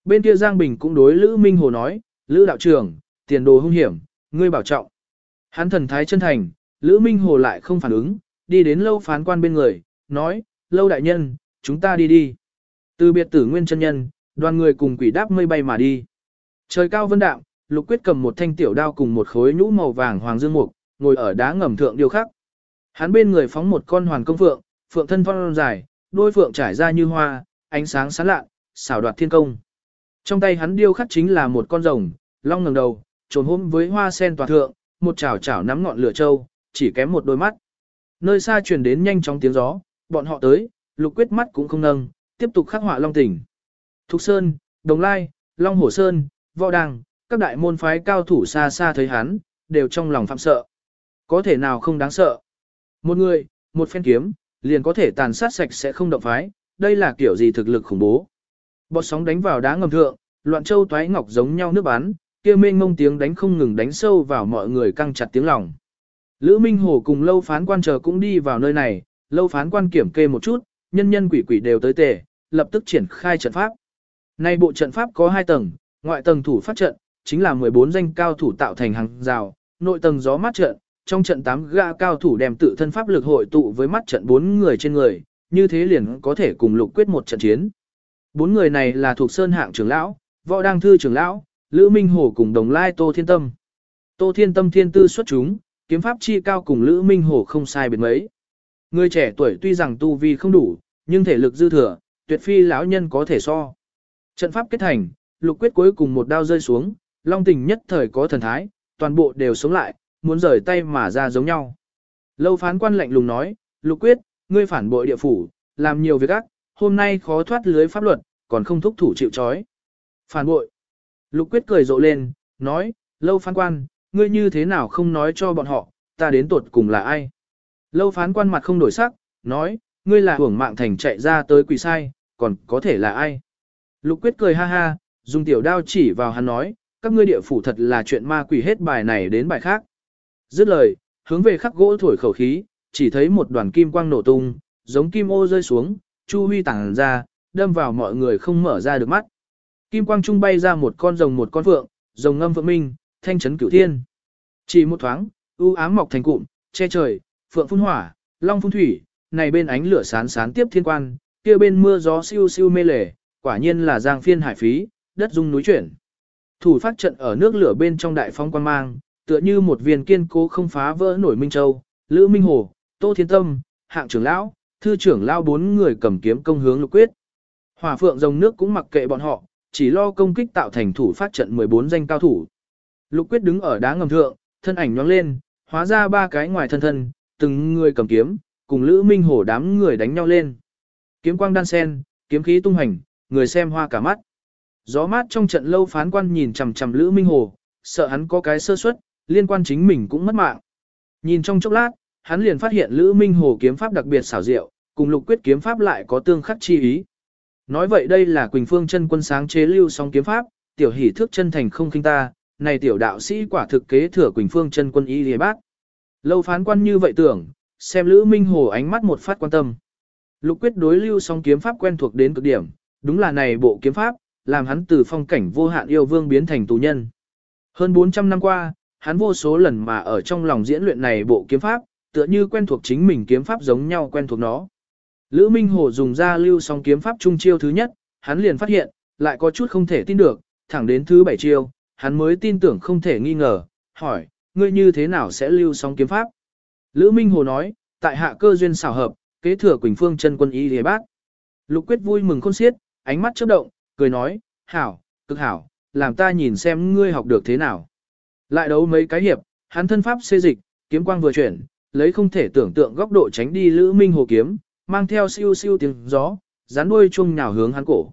S1: Bên kia Giang Bình cũng đối Lữ Minh Hồ nói, Lữ đạo trưởng, tiền đồ hung hiểm, ngươi bảo trọng. Hắn thần thái chân thành, Lữ Minh Hồ lại không phản ứng, đi đến lâu phán quan bên người, nói, lâu đại nhân, chúng ta đi đi. Từ biệt tử nguyên chân nhân, đoàn người cùng quỷ đáp mây bay mà đi. Trời cao vân đạm, lục quyết cầm một thanh tiểu đao cùng một khối nhũ màu vàng hoàng dương mục, ngồi ở đá ngầm thượng điêu khắc. Hắn bên người phóng một con hoàn công phượng, phượng thân phong dài, đôi phượng trải ra như hoa, ánh sáng sáng lạ, xảo đoạt thiên công. Trong tay hắn điêu khắc chính là một con rồng, long ngẩng đầu, trồn hôm với hoa sen tòa thượng, một chảo chảo nắm ngọn lửa châu, chỉ kém một đôi mắt. Nơi xa truyền đến nhanh chóng tiếng gió, bọn họ tới, lục quyết mắt cũng không nâng, tiếp tục khắc họa long tỉnh. Thục Sơn, Đồng Lai, Long Hổ Sơn, Võ Đàng, các đại môn phái cao thủ xa xa thấy hắn, đều trong lòng phạm sợ. Có thể nào không đáng sợ. Một người, một phen kiếm, liền có thể tàn sát sạch sẽ không động phái, đây là kiểu gì thực lực khủng bố. Bọt sóng đánh vào đá ngầm thượng, loạn châu toái ngọc giống nhau nước bắn, kia mênh mông tiếng đánh không ngừng đánh sâu vào mọi người căng chặt tiếng lòng. Lữ Minh Hồ cùng lâu phán quan chờ cũng đi vào nơi này, lâu phán quan kiểm kê một chút, nhân nhân quỷ quỷ đều tới tề, lập tức triển khai trận pháp. Nay bộ trận pháp có hai tầng, ngoại tầng thủ phát trận, chính là 14 danh cao thủ tạo thành hàng rào, nội tầng gió mát trận, trong trận tám gã cao thủ đem tự thân pháp lực hội tụ với mắt trận bốn người trên người, như thế liền có thể cùng lục quyết một trận chiến. Bốn người này là thuộc sơn hạng trưởng lão, võ đăng thư trưởng lão, Lữ Minh Hổ cùng đồng lai Tô Thiên Tâm. Tô Thiên Tâm thiên tư xuất chúng, kiếm pháp chi cao cùng Lữ Minh Hổ không sai biệt mấy. Người trẻ tuổi tuy rằng tu vi không đủ, nhưng thể lực dư thừa, tuyệt phi lão nhân có thể so. Trận pháp kết thành, lục quyết cuối cùng một đao rơi xuống, long tình nhất thời có thần thái, toàn bộ đều sống lại, muốn rời tay mà ra giống nhau. Lâu phán quan lạnh lùng nói, lục quyết, ngươi phản bội địa phủ, làm nhiều việc ác, hôm nay khó thoát lưới pháp luật, còn không thúc thủ chịu trói. Phản bội. Lục quyết cười rộ lên, nói, lâu phán quan, ngươi như thế nào không nói cho bọn họ, ta đến tuột cùng là ai. Lâu phán quan mặt không đổi sắc, nói, ngươi là hưởng mạng thành chạy ra tới quỷ sai, còn có thể là ai. Lục quyết cười ha ha, dùng tiểu đao chỉ vào hắn nói, các ngươi địa phủ thật là chuyện ma quỷ hết bài này đến bài khác. Dứt lời, hướng về khắc gỗ thổi khẩu khí, chỉ thấy một đoàn kim quang nổ tung, giống kim ô rơi xuống, chu huy tàng ra, đâm vào mọi người không mở ra được mắt. Kim quang trung bay ra một con rồng một con phượng, rồng ngâm phượng minh, thanh trấn cửu thiên. Chỉ một thoáng, u ám mọc thành cụm, che trời, phượng phun hỏa, long phun thủy, này bên ánh lửa sán sán tiếp thiên quan, kia bên mưa gió siêu siêu mê lể, quả nhiên là giang phiên hải phí, đất dung núi chuyển. Thủ phát trận ở nước lửa bên trong đại phong quan mang, tựa như một viên kiên cố không phá vỡ nổi Minh Châu, Lữ Minh Hồ, Tô Thiên Tâm, hạng trưởng lão, thư trưởng lão bốn người cầm kiếm công hướng lục quyết. Hỏa phượng rồng nước cũng mặc kệ bọn họ, chỉ lo công kích tạo thành thủ phát trận 14 danh cao thủ. Lục quyết đứng ở đá ngầm thượng, thân ảnh nhoáng lên, hóa ra ba cái ngoài thân thân, từng người cầm kiếm, cùng Lữ Minh Hổ đám người đánh nhau lên. Kiếm quang đan sen, kiếm khí tung hành, người xem hoa cả mắt. Gió mát trong trận lâu phán quan nhìn chằm chằm Lữ Minh Hồ, sợ hắn có cái sơ suất, liên quan chính mình cũng mất mạng. Nhìn trong chốc lát, hắn liền phát hiện Lữ Minh Hồ kiếm pháp đặc biệt xảo diệu, cùng Lục Quyết kiếm pháp lại có tương khắc chi ý. Nói vậy đây là Quỳnh Phương chân quân sáng chế lưu song kiếm pháp, tiểu hỷ thước chân thành không kinh ta, này tiểu đạo sĩ quả thực kế thừa Quỳnh Phương chân quân y liề bác. Lâu phán quan như vậy tưởng, xem Lữ Minh Hồ ánh mắt một phát quan tâm. Lục quyết đối lưu song kiếm pháp quen thuộc đến cực điểm, đúng là này bộ kiếm pháp, làm hắn từ phong cảnh vô hạn yêu vương biến thành tù nhân. Hơn 400 năm qua, hắn vô số lần mà ở trong lòng diễn luyện này bộ kiếm pháp, tựa như quen thuộc chính mình kiếm pháp giống nhau quen thuộc nó. Lữ Minh Hồ dùng ra lưu song kiếm pháp trung chiêu thứ nhất, hắn liền phát hiện, lại có chút không thể tin được, thẳng đến thứ bảy chiêu, hắn mới tin tưởng không thể nghi ngờ, hỏi, ngươi như thế nào sẽ lưu song kiếm pháp? Lữ Minh Hồ nói, tại hạ cơ duyên xảo hợp, kế thừa Quỳnh Phương chân quân y lìa bác. Lục quyết vui mừng khôn xiết, ánh mắt chớp động, cười nói, hảo, cực hảo, làm ta nhìn xem ngươi học được thế nào. Lại đấu mấy cái hiệp, hắn thân pháp xê dịch, kiếm quang vừa chuyển, lấy không thể tưởng tượng góc độ tránh đi Lữ Minh Hồ kiếm, mang theo siêu siêu tiếng gió, rắn đuôi chung nhào hướng hắn cổ.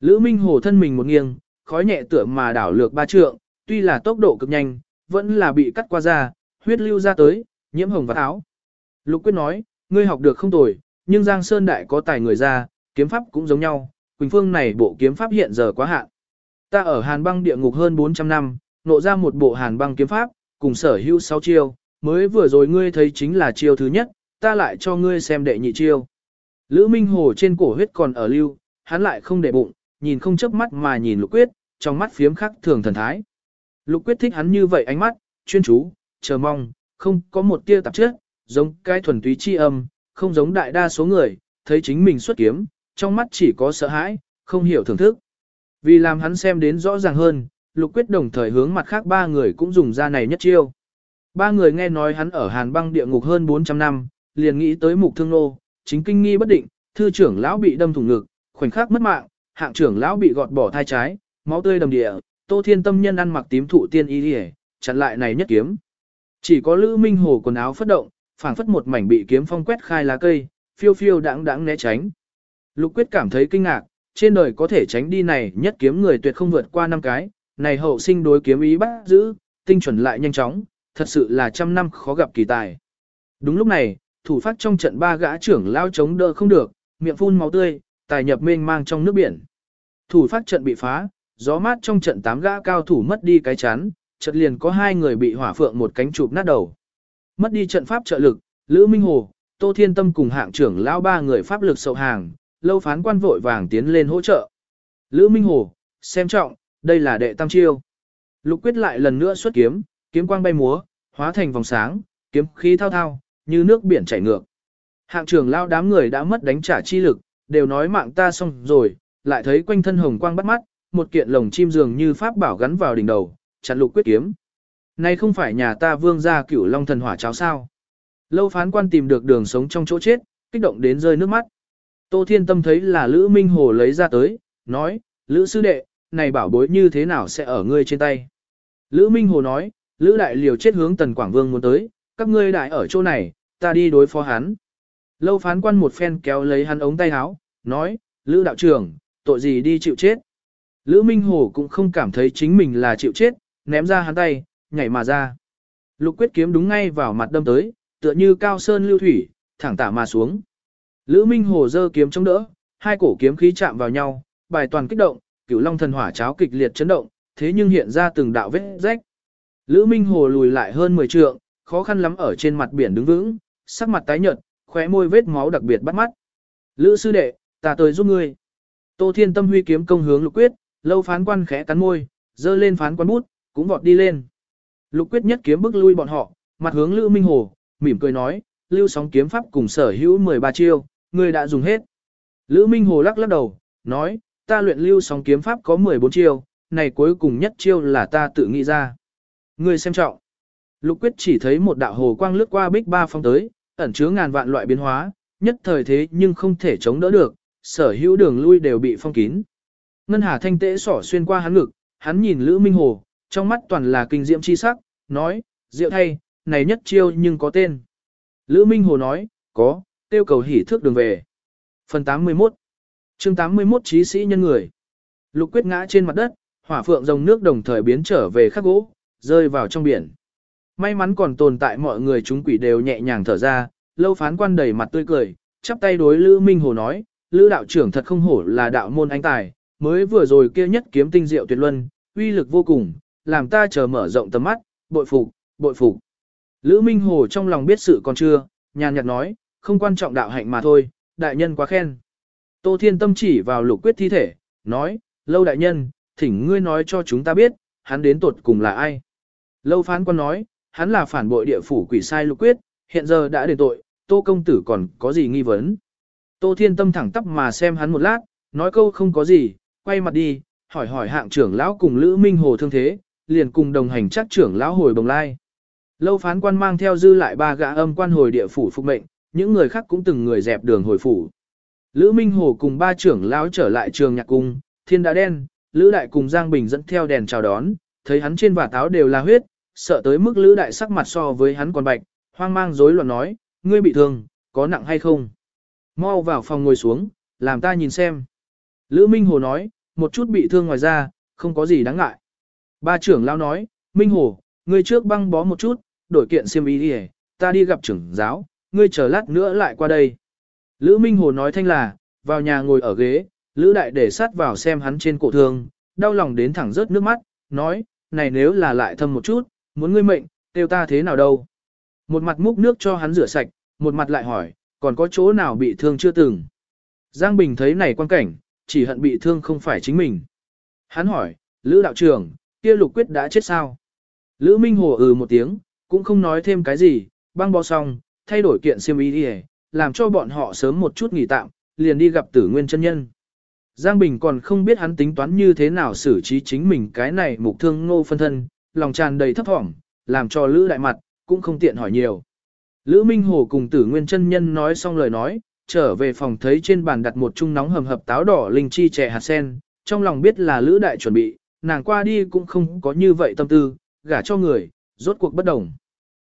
S1: Lữ Minh Hồ thân mình một nghiêng, khói nhẹ tựa mà đảo lược ba trượng, tuy là tốc độ cực nhanh, vẫn là bị cắt qua da, huyết lưu ra tới, nhiễm hồng và áo. Lục Quyết nói, ngươi học được không tồi, nhưng Giang Sơn Đại có tài người ra, kiếm pháp cũng giống nhau, Quỳnh Phương này bộ kiếm pháp hiện giờ quá hạn. Ta ở Hàn băng địa ngục hơn 400 năm, nộ ra một bộ Hàn băng kiếm pháp, cùng sở hữu 6 chiêu, mới vừa rồi ngươi thấy chính là chiêu thứ nhất, ta lại cho ngươi xem đệ nhị chiêu. Lữ Minh Hồ trên cổ huyết còn ở lưu, hắn lại không để bụng, nhìn không chớp mắt mà nhìn Lục Quyết, trong mắt phiếm khắc thường thần thái. Lục Quyết thích hắn như vậy ánh mắt, chuyên chú, chờ mong, không có một tia tạp chất, giống cái thuần túy chi âm, không giống đại đa số người, thấy chính mình xuất kiếm, trong mắt chỉ có sợ hãi, không hiểu thưởng thức. Vì làm hắn xem đến rõ ràng hơn, Lục Quyết đồng thời hướng mặt khác ba người cũng dùng ra này nhất chiêu. Ba người nghe nói hắn ở Hàn băng địa ngục hơn 400 năm, liền nghĩ tới mục thương nô, chính kinh nghi bất định, thư trưởng lão bị đâm thủng ngực, khoảnh khắc mất mạng, hạng trưởng lão bị gọt bỏ thai trái, máu tươi đầm địa, Tô Thiên Tâm nhân ăn mặc tím thụ tiên y liễu, chặn lại này nhất kiếm. Chỉ có Lữ Minh Hồ quần áo phất động, phảng phất một mảnh bị kiếm phong quét khai lá cây, phiêu phiêu đãng đãng né tránh. Lục Quyết cảm thấy kinh ngạc, trên đời có thể tránh đi này nhất kiếm người tuyệt không vượt qua năm cái, này hậu sinh đối kiếm ý bắt giữ, tinh chuẩn lại nhanh chóng, thật sự là trăm năm khó gặp kỳ tài. Đúng lúc này, thủ phát trong trận ba gã trưởng lao chống đỡ không được, miệng phun máu tươi, tài nhập mênh mang trong nước biển. Thủ phát trận bị phá, gió mát trong trận tám gã cao thủ mất đi cái chán, trận liền có hai người bị hỏa phượng một cánh chụp nát đầu. Mất đi trận pháp trợ lực, Lữ Minh Hồ, Tô Thiên Tâm cùng hạng trưởng lão ba người pháp lực sậu hàng, lâu phán quan vội vàng tiến lên hỗ trợ. Lữ Minh Hồ, xem trọng, đây là đệ tam chiêu. Lục quyết lại lần nữa xuất kiếm, kiếm quang bay múa, hóa thành vòng sáng, kiếm khí thao thao, như nước biển chảy ngược. Hạng trưởng lao đám người đã mất đánh trả chi lực, đều nói mạng ta xong rồi, lại thấy quanh thân hồng quang bắt mắt, một kiện lồng chim dường như pháp bảo gắn vào đỉnh đầu, chặn lục quyết kiếm. Này không phải nhà ta vương gia cửu long thần hỏa cháo sao. Lâu phán quan tìm được đường sống trong chỗ chết, kích động đến rơi nước mắt. Tô Thiên Tâm thấy là Lữ Minh Hồ lấy ra tới, nói, Lữ sư đệ, này bảo bối như thế nào sẽ ở ngươi trên tay. Lữ Minh Hồ nói, Lữ đại liều chết hướng Tần Quảng Vương muốn tới, các ngươi đại ở chỗ này, ta đi đối phó hắn. Lâu phán quan một phen kéo lấy hắn ống tay áo, nói, Lữ đạo trưởng, tội gì đi chịu chết. Lữ Minh Hồ cũng không cảm thấy chính mình là chịu chết, ném ra hắn tay, nhảy mà ra. Lục quyết kiếm đúng ngay vào mặt đâm tới, tựa như cao sơn lưu thủy, thẳng tả mà xuống. Lữ Minh Hồ giơ kiếm chống đỡ, hai cổ kiếm khí chạm vào nhau, bài toàn kích động, cửu long thần hỏa cháo kịch liệt chấn động, thế nhưng hiện ra từng đạo vết rách. Lữ Minh Hồ lùi lại hơn 10 trượng, khó khăn lắm ở trên mặt biển đứng vững, sắc mặt tái nhợt, khóe môi vết máu đặc biệt bắt mắt. Lữ sư đệ, ta tới giúp ngươi. Tô Thiên Tâm huy kiếm công hướng Lục Quyết, lâu phán quan khẽ cắn môi, giơ lên phán quan bút, cũng vọt đi lên. Lục Quyết nhất kiếm bước lui bọn họ, mặt hướng Lữ Minh Hồ, mỉm cười nói, lưu sóng kiếm pháp cùng sở hữu 13 chiêu, ngươi đã dùng hết. Lữ Minh Hồ lắc lắc đầu, nói, ta luyện lưu sóng kiếm pháp có 14 chiêu, này cuối cùng nhất chiêu là ta tự nghĩ ra. Ngươi xem trọng. Lục quyết chỉ thấy một đạo hồ quang lướt qua bích ba phong tới, ẩn chứa ngàn vạn loại biến hóa, nhất thời thế nhưng không thể chống đỡ được, sở hữu đường lui đều bị phong kín. Ngân hà thanh tễ sỏ xuyên qua hắn ngực, hắn nhìn Lữ Minh Hồ, trong mắt toàn là kinh diệm chi sắc, nói, diệu thay, này nhất chiêu nhưng có tên. Lữ Minh Hồ nói, có, tiêu cầu hỉ thước đường về. Phần 81 chương 81 trí sĩ nhân người. Lục quyết ngã trên mặt đất, hỏa phượng rồng nước đồng thời biến trở về khắc gỗ, rơi vào trong biển. May mắn còn tồn tại mọi người chúng quỷ đều nhẹ nhàng thở ra, lâu phán quan đầy mặt tươi cười, chắp tay đối Lữ Minh Hồ nói, Lữ đạo trưởng thật không hổ là đạo môn anh tài, mới vừa rồi kia nhất kiếm tinh diệu tuyệt luân, uy lực vô cùng, làm ta chờ mở rộng tầm mắt, bội phục, bội phục. Lữ Minh Hồ trong lòng biết sự còn chưa, nhàn nhạt nói, không quan trọng đạo hạnh mà thôi, đại nhân quá khen. Tô Thiên Tâm chỉ vào lục quyết thi thể, nói, lâu đại nhân, thỉnh ngươi nói cho chúng ta biết, hắn đến tột cùng là ai. Lâu phán quan nói, hắn là phản bội địa phủ quỷ sai lục quyết, hiện giờ đã đền tội, tô công tử còn có gì nghi vấn. Tô Thiên Tâm thẳng tắp mà xem hắn một lát, nói câu không có gì, quay mặt đi, hỏi hỏi hạng trưởng lão cùng Lữ Minh Hồ thương thế, liền cùng đồng hành chắc trưởng lão hồi bồng lai. Lâu phán quan mang theo dư lại ba gã âm quan hồi địa phủ phục mệnh, những người khác cũng từng người dẹp đường hồi phủ. Lữ Minh Hồ cùng ba trưởng lão trở lại trường nhạc cung, thiên đã đen, Lữ Đại cùng Giang Bình dẫn theo đèn chào đón, thấy hắn trên và táo đều là huyết, sợ tới mức Lữ Đại sắc mặt so với hắn còn bạch, hoang mang rối loạn nói, ngươi bị thương, có nặng hay không? Mau vào phòng ngồi xuống, làm ta nhìn xem. Lữ Minh Hồ nói, một chút bị thương ngoài ra, không có gì đáng ngại. Ba trưởng lao nói, Minh Hồ, ngươi trước băng bó một chút, đổi kiện xiêm y đi ta đi gặp trưởng giáo, ngươi chờ lát nữa lại qua đây. Lữ Minh Hồ nói thanh là, vào nhà ngồi ở ghế, Lữ Đại để sát vào xem hắn trên cổ thương, đau lòng đến thẳng rớt nước mắt, nói, này nếu là lại thâm một chút, muốn ngươi mệnh, tiêu ta thế nào đâu. Một mặt múc nước cho hắn rửa sạch, một mặt lại hỏi, còn có chỗ nào bị thương chưa từng. Giang Bình thấy này quan cảnh, chỉ hận bị thương không phải chính mình. Hắn hỏi, Lữ đạo trưởng, kia lục quyết đã chết sao? Lữ Minh Hồ ừ một tiếng, cũng không nói thêm cái gì, băng bó xong, thay đổi kiện xiêm y đi làm cho bọn họ sớm một chút nghỉ tạm, liền đi gặp tử nguyên chân nhân. Giang Bình còn không biết hắn tính toán như thế nào xử trí chính mình cái này mục thương ngô phân thân, lòng tràn đầy thấp thỏm, làm cho Lữ đại mặt, cũng không tiện hỏi nhiều. Lữ Minh Hồ cùng tử nguyên chân nhân nói xong lời nói, trở về phòng thấy trên bàn đặt một chung nóng hầm hập táo đỏ linh chi chè hạt sen, trong lòng biết là Lữ đại chuẩn bị, nàng qua đi cũng không có như vậy tâm tư, gả cho người, rốt cuộc bất đồng.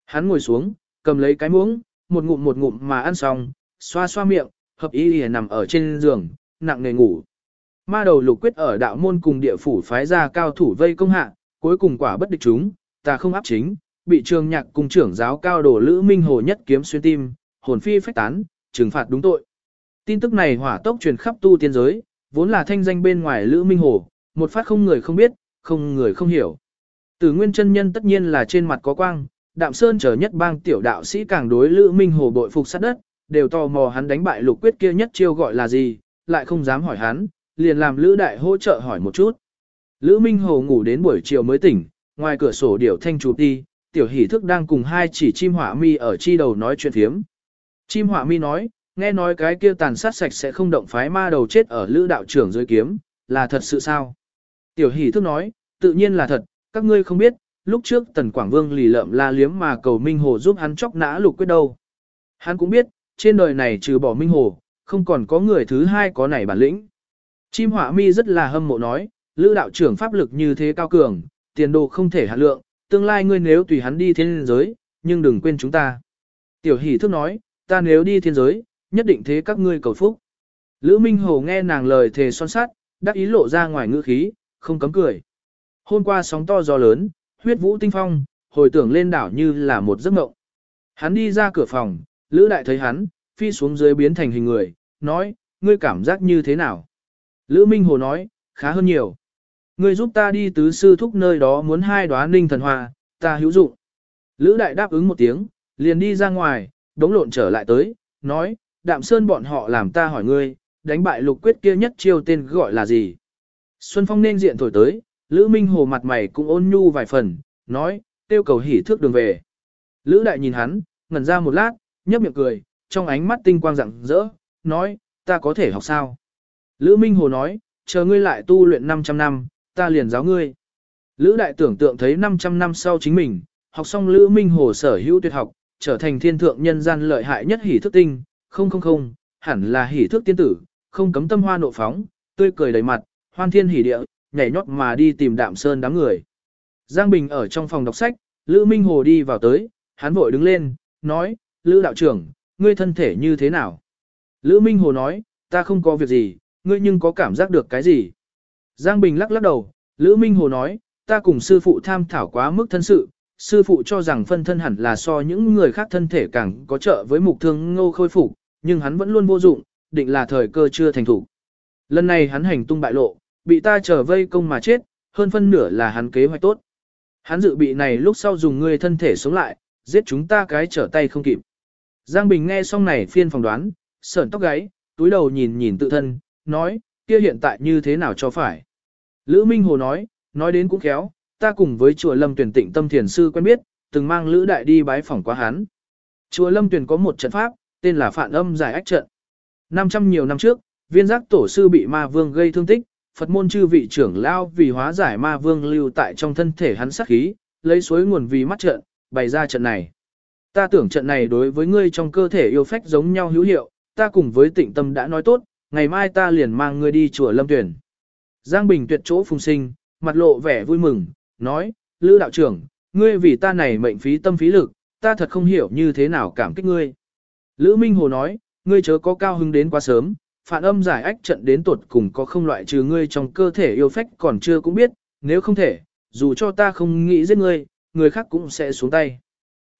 S1: Hắn ngồi xuống, cầm lấy cái muỗng, một ngụm một ngụm mà ăn xong, xoa xoa miệng, hợp ý lìa nằm ở trên giường, nặng nề ngủ. Ma đầu lục quyết ở đạo môn cùng địa phủ phái ra cao thủ vây công hạ, cuối cùng quả bất địch chúng, ta không áp chính, bị trường nhạc cùng trưởng giáo cao đồ lữ minh hồ nhất kiếm xuyên tim, hồn phi phách tán, trừng phạt đúng tội. Tin tức này hỏa tốc truyền khắp tu tiên giới, vốn là thanh danh bên ngoài lữ minh hồ, một phát không người không biết, không người không hiểu. Tử nguyên chân nhân tất nhiên là trên mặt có quang, đạm sơn chờ nhất bang tiểu đạo sĩ càng đối lữ minh hồ bội phục sát đất, đều tò mò hắn đánh bại lục quyết kia nhất chiêu gọi là gì, lại không dám hỏi hắn, liền làm lữ đại hỗ trợ hỏi một chút. Lữ minh hồ ngủ đến buổi chiều mới tỉnh, ngoài cửa sổ điểu thanh chụp đi, tiểu hỷ thức đang cùng hai chỉ chim hỏa mi ở chi đầu nói chuyện thiếm. Chim hỏa mi nói, nghe nói cái kia tàn sát sạch sẽ không động phái ma đầu chết ở lữ đạo trưởng dưới kiếm, là thật sự sao? Tiểu hỷ thức nói, tự nhiên là thật, các ngươi không biết, lúc trước tần Quảng Vương lì lợm la liếm mà cầu Minh Hồ giúp hắn chóc nã lục quyết đâu. Hắn cũng biết, trên đời này trừ bỏ Minh Hồ, không còn có người thứ hai có này bản lĩnh. Chim hỏa mi rất là hâm mộ nói, lữ đạo trưởng pháp lực như thế cao cường, tiền đồ không thể hạ lượng, tương lai ngươi nếu tùy hắn đi thiên giới, nhưng đừng quên chúng ta. Tiểu hỷ thức nói, ta nếu đi thiên giới, nhất định thế các ngươi cầu phúc. Lữ Minh Hồ nghe nàng lời thề son sát, đắc ý lộ ra ngoài ngữ khí, không cấm cười. Hôm qua sóng to gió lớn, huyết vũ tinh phong, hồi tưởng lên đảo như là một giấc mộng. Hắn đi ra cửa phòng, Lữ Đại thấy hắn, phi xuống dưới biến thành hình người, nói, ngươi cảm giác như thế nào? Lữ Minh Hồ nói, khá hơn nhiều. Ngươi giúp ta đi tứ sư thúc nơi đó muốn hai đóa ninh thần hoa, ta hữu dụng. Lữ Đại đáp ứng một tiếng, liền đi ra ngoài, đống lộn trở lại tới, nói, đạm sơn bọn họ làm ta hỏi ngươi, đánh bại lục quyết kia nhất chiêu tên gọi là gì? Xuân Phong nên diện thổi tới, Lữ Minh Hồ mặt mày cũng ôn nhu vài phần, nói, tiêu cầu hỉ thước đường về. Lữ Đại nhìn hắn, ngẩn ra một lát, nhấp miệng cười, trong ánh mắt tinh quang rạng rỡ, nói, ta có thể học sao? Lữ Minh Hồ nói, chờ ngươi lại tu luyện 500 năm, ta liền giáo ngươi. Lữ Đại tưởng tượng thấy 500 năm sau chính mình, học xong Lữ Minh Hồ sở hữu tuyệt học, trở thành thiên thượng nhân gian lợi hại nhất hỉ thức tinh, không không không, hẳn là hỉ thức tiên tử, không cấm tâm hoa nộ phóng, tươi cười đầy mặt, hoan thiên hỉ địa, nhảy nhót mà đi tìm đạm sơn đám người. Giang Bình ở trong phòng đọc sách, Lữ Minh Hồ đi vào tới, hắn vội đứng lên, nói, Lữ đạo trưởng, ngươi thân thể như thế nào? Lữ Minh Hồ nói, ta không có việc gì, ngươi nhưng có cảm giác được cái gì? Giang Bình lắc lắc đầu, Lữ Minh Hồ nói, ta cùng sư phụ tham thảo quá mức thân sự, sư phụ cho rằng phân thân hẳn là so những người khác thân thể càng có trợ với mục thương ngô khôi phục, nhưng hắn vẫn luôn vô dụng, định là thời cơ chưa thành thủ. Lần này hắn hành tung bại lộ, bị ta trở vây công mà chết, hơn phân nửa là hắn kế hoạch tốt. Hắn dự bị này lúc sau dùng người thân thể sống lại, giết chúng ta cái trở tay không kịp. Giang Bình nghe xong này phiên phỏng đoán, sởn tóc gáy, túi đầu nhìn nhìn tự thân, nói, kia hiện tại như thế nào cho phải. Lữ Minh Hồ nói, nói đến cũng khéo, ta cùng với chùa Lâm Tuyển Tịnh Tâm Thiền Sư quen biết, từng mang Lữ Đại đi bái phỏng qua hắn. Chùa Lâm Tuyển có một trận pháp, tên là Phạn Âm Giải Ách Trận. 500 nhiều năm trước, viên giác tổ sư bị ma vương gây thương tích, Phật môn chư vị trưởng lao vì hóa giải ma vương lưu tại trong thân thể hắn sát khí, lấy suối nguồn vì mắt trận, bày ra trận này. Ta tưởng trận này đối với ngươi trong cơ thể yêu phách giống nhau hữu hiệu, ta cùng với tịnh tâm đã nói tốt, ngày mai ta liền mang ngươi đi chùa Lâm Tuyển. Giang Bình tuyệt chỗ phùng sinh, mặt lộ vẻ vui mừng, nói, Lữ đạo trưởng, ngươi vì ta này mệnh phí tâm phí lực, ta thật không hiểu như thế nào cảm kích ngươi. Lữ Minh Hồ nói, ngươi chớ có cao hứng đến quá sớm, phản âm giải ách trận đến tuột cùng có không loại trừ ngươi trong cơ thể yêu phách còn chưa cũng biết, nếu không thể, dù cho ta không nghĩ giết ngươi, người khác cũng sẽ xuống tay.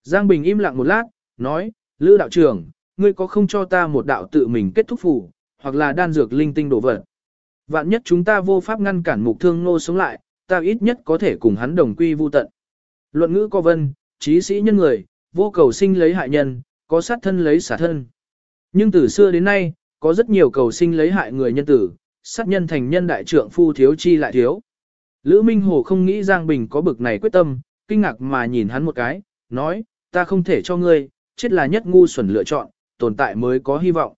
S1: Giang Bình im lặng một lát, nói, Lữ đạo trưởng, ngươi có không cho ta một đạo tự mình kết thúc phủ, hoặc là đan dược linh tinh đổ vật. Vạn nhất chúng ta vô pháp ngăn cản mục thương nô sống lại, ta ít nhất có thể cùng hắn đồng quy vu tận. Luận ngữ có vân, trí sĩ nhân người, vô cầu sinh lấy hại nhân, có sát thân lấy xả thân. Nhưng từ xưa đến nay, có rất nhiều cầu sinh lấy hại người nhân tử, sát nhân thành nhân đại trưởng phu thiếu chi lại thiếu. Lữ Minh Hồ không nghĩ Giang Bình có bực này quyết tâm, kinh ngạc mà nhìn hắn một cái, nói, ta không thể cho ngươi, chết là nhất ngu xuẩn lựa chọn, tồn tại mới có hy vọng.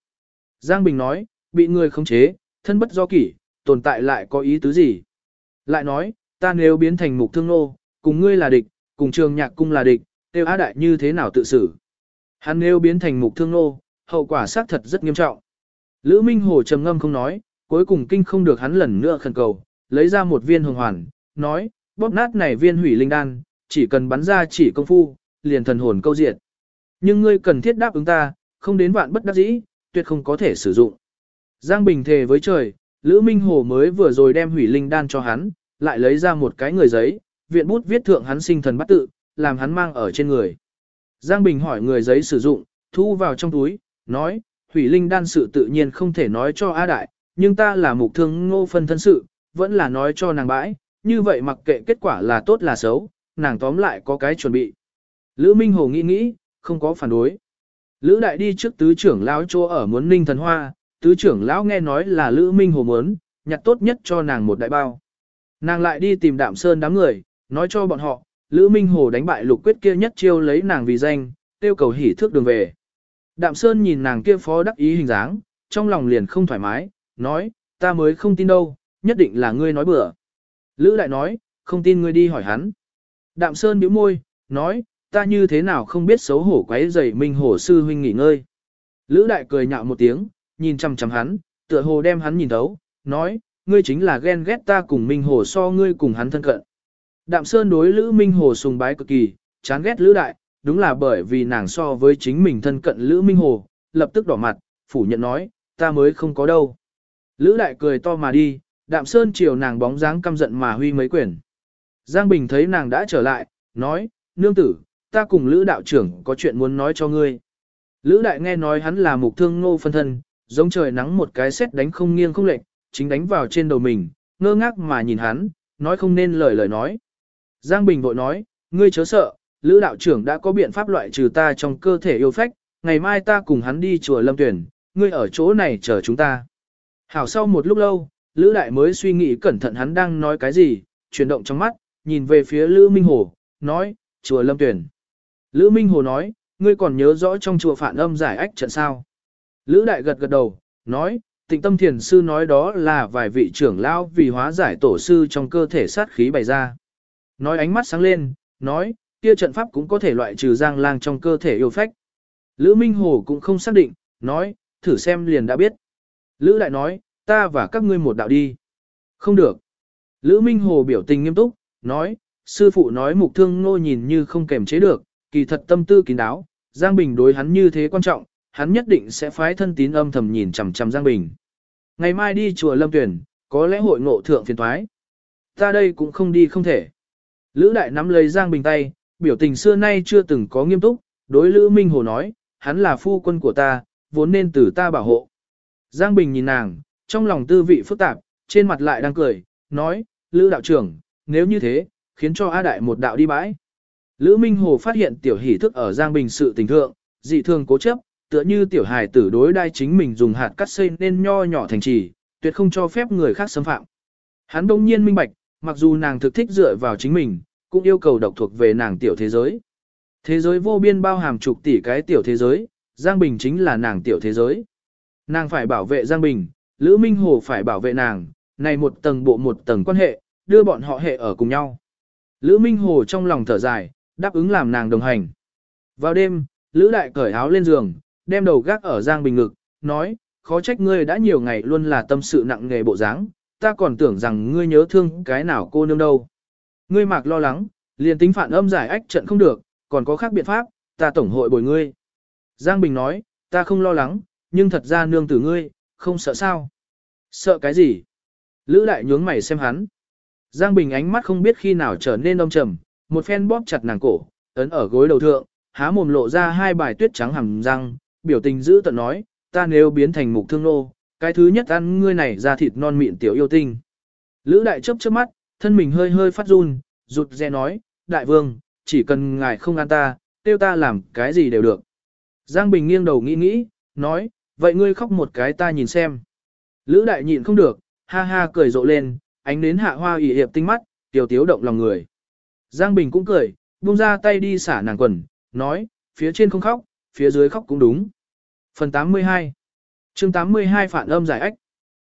S1: Giang Bình nói, bị ngươi khống chế, thân bất do kỷ, tồn tại lại có ý tứ gì? Lại nói, ta nếu biến thành mục thương nô, cùng ngươi là địch, cùng trường nhạc cung là địch, tiêu á đại như thế nào tự xử? Hắn nếu biến thành mục thương nô, hậu quả xác thật rất nghiêm trọng. Lữ Minh Hồ trầm ngâm không nói, cuối cùng kinh không được hắn lần nữa khẩn cầu, lấy ra một viên hồng hoàn, nói, bóp nát này viên hủy linh đan, chỉ cần bắn ra chỉ công phu, liền thần hồn câu diệt. Nhưng ngươi cần thiết đáp ứng ta, không đến vạn bất đắc dĩ, tuyệt không có thể sử dụng. Giang Bình thề với trời, Lữ Minh Hồ mới vừa rồi đem hủy linh đan cho hắn, lại lấy ra một cái người giấy, viện bút viết thượng hắn sinh thần bắt tự, làm hắn mang ở trên người. Giang Bình hỏi người giấy sử dụng, thu vào trong túi, nói, thủy linh đan sự tự nhiên không thể nói cho A Đại, nhưng ta là mục thương ngô phân thân sự, vẫn là nói cho nàng bãi, như vậy mặc kệ kết quả là tốt là xấu, nàng tóm lại có cái chuẩn bị. Lữ Minh Hồ nghĩ nghĩ, không có phản đối. Lữ Đại đi trước tứ trưởng lão chỗ ở muốn ninh thần hoa, tứ trưởng lão nghe nói là Lữ Minh Hồ muốn, nhặt tốt nhất cho nàng một đại bao. Nàng lại đi tìm đạm sơn đám người, nói cho bọn họ, Lữ Minh Hồ đánh bại lục quyết kia nhất chiêu lấy nàng vì danh, tiêu cầu hỉ thước đường về. Đạm Sơn nhìn nàng kia phó đắc ý hình dáng, trong lòng liền không thoải mái, nói, ta mới không tin đâu, nhất định là ngươi nói bừa. Lữ đại nói, không tin ngươi đi hỏi hắn. Đạm Sơn bĩu môi, nói, ta như thế nào không biết xấu hổ quấy rầy Minh Hổ sư huynh nghỉ ngơi. Lữ đại cười nhạo một tiếng, nhìn chăm chăm hắn, tựa hồ đem hắn nhìn thấu, nói, ngươi chính là ghen ghét ta cùng Minh Hổ so ngươi cùng hắn thân cận. Đạm Sơn đối Lữ Minh Hổ sùng bái cực kỳ, chán ghét Lữ đại, đúng là bởi vì nàng so với chính mình thân cận Lữ Minh Hồ, lập tức đỏ mặt, phủ nhận nói, ta mới không có đâu. Lữ đại cười to mà đi, đạm sơn chiều nàng bóng dáng căm giận mà huy mấy quyển. Giang Bình thấy nàng đã trở lại, nói, nương tử, ta cùng Lữ đạo trưởng có chuyện muốn nói cho ngươi. Lữ đại nghe nói hắn là mục thương ngô phân thân, giống trời nắng một cái xét đánh không nghiêng không lệch, chính đánh vào trên đầu mình, ngơ ngác mà nhìn hắn, nói không nên lời lời nói. Giang Bình vội nói, ngươi chớ sợ, Lữ đạo trưởng đã có biện pháp loại trừ ta trong cơ thể yêu phách, ngày mai ta cùng hắn đi chùa Lâm Tuyển, ngươi ở chỗ này chờ chúng ta. Hảo sau một lúc lâu, Lữ đại mới suy nghĩ cẩn thận hắn đang nói cái gì, chuyển động trong mắt, nhìn về phía Lữ Minh Hồ, nói, chùa Lâm Tuyển. Lữ Minh Hồ nói, ngươi còn nhớ rõ trong chùa phản âm giải ách trận sao. Lữ đại gật gật đầu, nói, tịnh tâm thiền sư nói đó là vài vị trưởng lão vì hóa giải tổ sư trong cơ thể sát khí bày ra. Nói ánh mắt sáng lên, nói, kia trận pháp cũng có thể loại trừ giang lang trong cơ thể yêu phách. Lữ Minh Hồ cũng không xác định, nói, thử xem liền đã biết. Lữ Đại nói, ta và các ngươi một đạo đi. Không được. Lữ Minh Hồ biểu tình nghiêm túc, nói, sư phụ nói mục thương ngô nhìn như không kềm chế được, kỳ thật tâm tư kín đáo, Giang Bình đối hắn như thế quan trọng, hắn nhất định sẽ phái thân tín âm thầm nhìn chằm chằm Giang Bình. Ngày mai đi chùa Lâm Tuyển, có lẽ hội ngộ thượng phiền thoái. Ta đây cũng không đi không thể. Lữ Đại nắm lấy Giang Bình tay, biểu tình xưa nay chưa từng có nghiêm túc, đối Lữ Minh Hồ nói, hắn là phu quân của ta, vốn nên từ ta bảo hộ. Giang Bình nhìn nàng, trong lòng tư vị phức tạp, trên mặt lại đang cười, nói, Lữ đạo trưởng, nếu như thế, khiến cho A Đại một đạo đi bãi. Lữ Minh Hồ phát hiện tiểu hỷ thức ở Giang Bình sự tình thượng, dị thường cố chấp, tựa như tiểu hài tử đối đai chính mình dùng hạt cắt xây nên nho nhỏ thành trì, tuyệt không cho phép người khác xâm phạm. Hắn đông nhiên minh bạch, mặc dù nàng thực thích dựa vào chính mình, cũng yêu cầu độc thuộc về nàng tiểu thế giới. Thế giới vô biên bao hàm chục tỷ cái tiểu thế giới, Giang Bình chính là nàng tiểu thế giới. Nàng phải bảo vệ Giang Bình, Lữ Minh Hồ phải bảo vệ nàng, này một tầng bộ một tầng quan hệ, đưa bọn họ hệ ở cùng nhau. Lữ Minh Hồ trong lòng thở dài, đáp ứng làm nàng đồng hành. Vào đêm, Lữ Đại cởi áo lên giường, đem đầu gác ở Giang Bình ngực, nói, khó trách ngươi đã nhiều ngày luôn là tâm sự nặng nghề bộ dáng, ta còn tưởng rằng ngươi nhớ thương cái nào cô nương đâu. Ngươi mạc lo lắng, liền tính phản âm giải ách trận không được, còn có khác biện pháp, ta tổng hội bồi ngươi. Giang Bình nói, ta không lo lắng, nhưng thật ra nương tử ngươi, không sợ sao. Sợ cái gì? Lữ đại nhướng mày xem hắn. Giang Bình ánh mắt không biết khi nào trở nên đông trầm, một phen bóp chặt nàng cổ, ấn ở gối đầu thượng, há mồm lộ ra hai bài tuyết trắng hầm răng, biểu tình giữ tận nói, ta nếu biến thành mục thương nô, cái thứ nhất ăn ngươi này ra thịt non mịn tiểu yêu tinh. Lữ đại chớp chớp mắt, thân mình hơi hơi phát run, rụt rè nói, đại vương, chỉ cần ngài không ăn ta, tiêu ta làm cái gì đều được. Giang Bình nghiêng đầu nghĩ nghĩ, nói, vậy ngươi khóc một cái ta nhìn xem. Lữ đại nhịn không được, ha ha cười rộ lên, ánh đến hạ hoa ủy hiệp tinh mắt, tiểu tiếu động lòng người. Giang Bình cũng cười, buông ra tay đi xả nàng quần, nói, phía trên không khóc, phía dưới khóc cũng đúng. Phần 82 chương 82 phản âm giải ách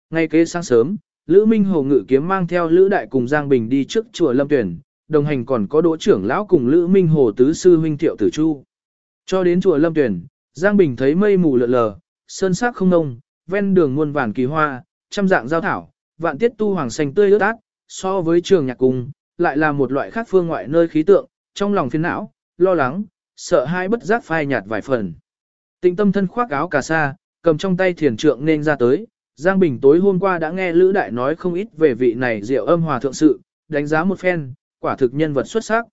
S1: Ngay kế sáng sớm, Lữ Minh Hồ Ngự Kiếm mang theo Lữ Đại cùng Giang Bình đi trước chùa Lâm Tuyển, đồng hành còn có đỗ trưởng lão cùng Lữ Minh Hồ Tứ Sư Huynh Thiệu Tử Chu. Cho đến chùa Lâm Tuyển, Giang Bình thấy mây mù lợn lờ, sơn sắc không nông, ven đường muôn vàn kỳ hoa, trăm dạng giao thảo, vạn tiết tu hoàng xanh tươi ướt át, so với trường nhạc cung, lại là một loại khác phương ngoại nơi khí tượng, trong lòng phiền não, lo lắng, sợ hai bất giác phai nhạt vài phần. Tịnh tâm thân khoác áo cà sa, cầm trong tay thiền trượng nên ra tới, Giang Bình tối hôm qua đã nghe Lữ Đại nói không ít về vị này diệu âm hòa thượng sự, đánh giá một phen, quả thực nhân vật xuất sắc.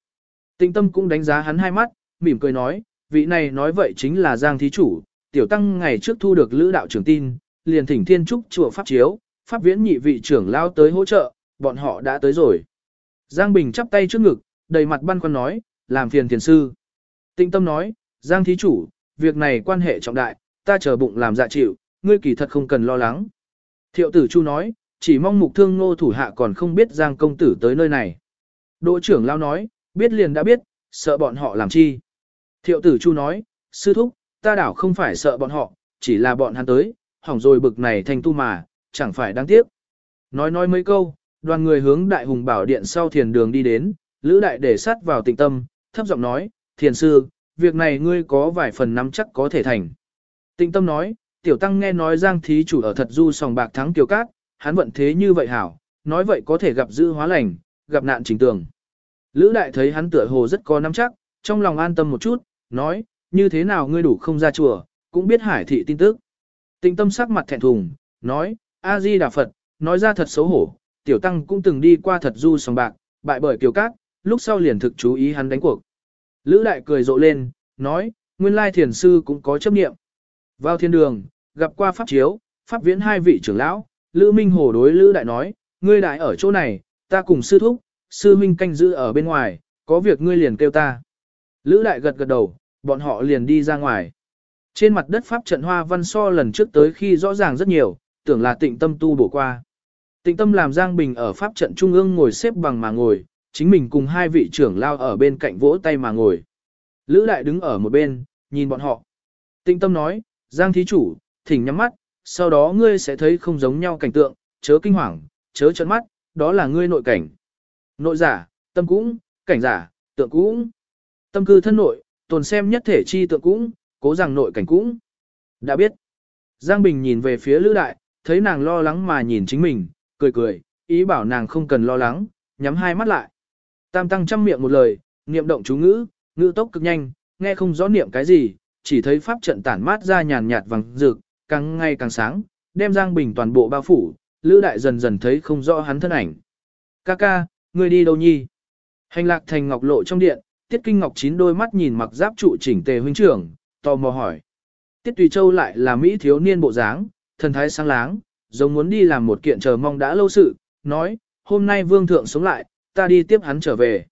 S1: Tinh tâm cũng đánh giá hắn hai mắt, mỉm cười nói, vị này nói vậy chính là Giang Thí Chủ, tiểu tăng ngày trước thu được Lữ Đạo trưởng tin, liền thỉnh thiên trúc chùa Pháp Chiếu, Pháp Viễn nhị vị trưởng lao tới hỗ trợ, bọn họ đã tới rồi. Giang Bình chắp tay trước ngực, đầy mặt băn khoăn nói, làm phiền thiền sư. Tinh tâm nói, Giang Thí Chủ, việc này quan hệ trọng đại, ta chờ bụng làm dạ chịu, ngươi kỳ thật không cần lo lắng. Thiệu tử Chu nói, chỉ mong mục thương ngô thủ hạ còn không biết Giang công tử tới nơi này. Đỗ trưởng lao nói, biết liền đã biết, sợ bọn họ làm chi. Thiệu tử Chu nói, sư thúc, ta đảo không phải sợ bọn họ, chỉ là bọn hắn tới, hỏng rồi bực này thành tu mà, chẳng phải đáng tiếc. Nói nói mấy câu, đoàn người hướng đại hùng bảo điện sau thiền đường đi đến, lữ đại để sát vào tịnh tâm, thấp giọng nói, thiền sư, việc này ngươi có vài phần nắm chắc có thể thành. Tịnh tâm nói, tiểu tăng nghe nói giang thí chủ ở thật du sòng bạc thắng kiều cát, hắn vận thế như vậy hảo, nói vậy có thể gặp dư hóa lành, gặp nạn trình tường. Lữ đại thấy hắn tựa hồ rất có nắm chắc, trong lòng an tâm một chút, nói, như thế nào ngươi đủ không ra chùa, cũng biết hải thị tin tức. Tịnh tâm sắc mặt thẹn thùng, nói, A-di Đà Phật, nói ra thật xấu hổ, tiểu tăng cũng từng đi qua thật du sòng bạc, bại bởi kiều cát, lúc sau liền thực chú ý hắn đánh cuộc. Lữ đại cười rộ lên, nói, nguyên lai thiền sư cũng có chấp nghiệm. Vào thiên đường, gặp qua pháp chiếu, pháp viễn hai vị trưởng lão, Lữ Minh Hồ đối Lữ đại nói, ngươi đại ở chỗ này, ta cùng sư thúc, sư huynh canh giữ ở bên ngoài, có việc ngươi liền kêu ta. Lữ đại gật gật đầu, bọn họ liền đi ra ngoài. Trên mặt đất pháp trận hoa văn so lần trước tới khi rõ ràng rất nhiều, tưởng là tịnh tâm tu bổ qua. Tịnh tâm làm Giang Bình ở pháp trận trung ương ngồi xếp bằng mà ngồi, chính mình cùng hai vị trưởng lao ở bên cạnh vỗ tay mà ngồi. Lữ đại đứng ở một bên, nhìn bọn họ. Tịnh tâm nói, Giang thí chủ, thỉnh nhắm mắt, sau đó ngươi sẽ thấy không giống nhau cảnh tượng, chớ kinh hoàng, chớ trợn mắt, đó là ngươi nội cảnh. Nội giả, tâm cũng, cảnh giả, tượng cũng. Tâm cư thân nội, tồn xem nhất thể chi tượng cũng, cố rằng nội cảnh cũng. Đã biết. Giang Bình nhìn về phía Lữ Đại, thấy nàng lo lắng mà nhìn chính mình, cười cười, ý bảo nàng không cần lo lắng, nhắm hai mắt lại. Tam tăng trăm miệng một lời, niệm động chú ngữ, ngữ tốc cực nhanh, nghe không rõ niệm cái gì, chỉ thấy pháp trận tản mát ra nhàn nhạt vàng rực, càng ngày càng sáng, đem Giang Bình toàn bộ bao phủ, Lữ Đại dần dần thấy không rõ hắn thân ảnh. Ca ca, ngươi đi đâu nhi? Hành lạc thành ngọc lộ trong điện, Tiết Kinh Ngọc chín đôi mắt nhìn mặc giáp trụ chỉnh tề huynh trưởng, tò mò hỏi. Tiết Tùy Châu lại là Mỹ thiếu niên bộ dáng, thần thái sáng láng, giống muốn đi làm một kiện chờ mong đã lâu sự, nói, hôm nay vương thượng sống lại, ta đi tiếp hắn trở về.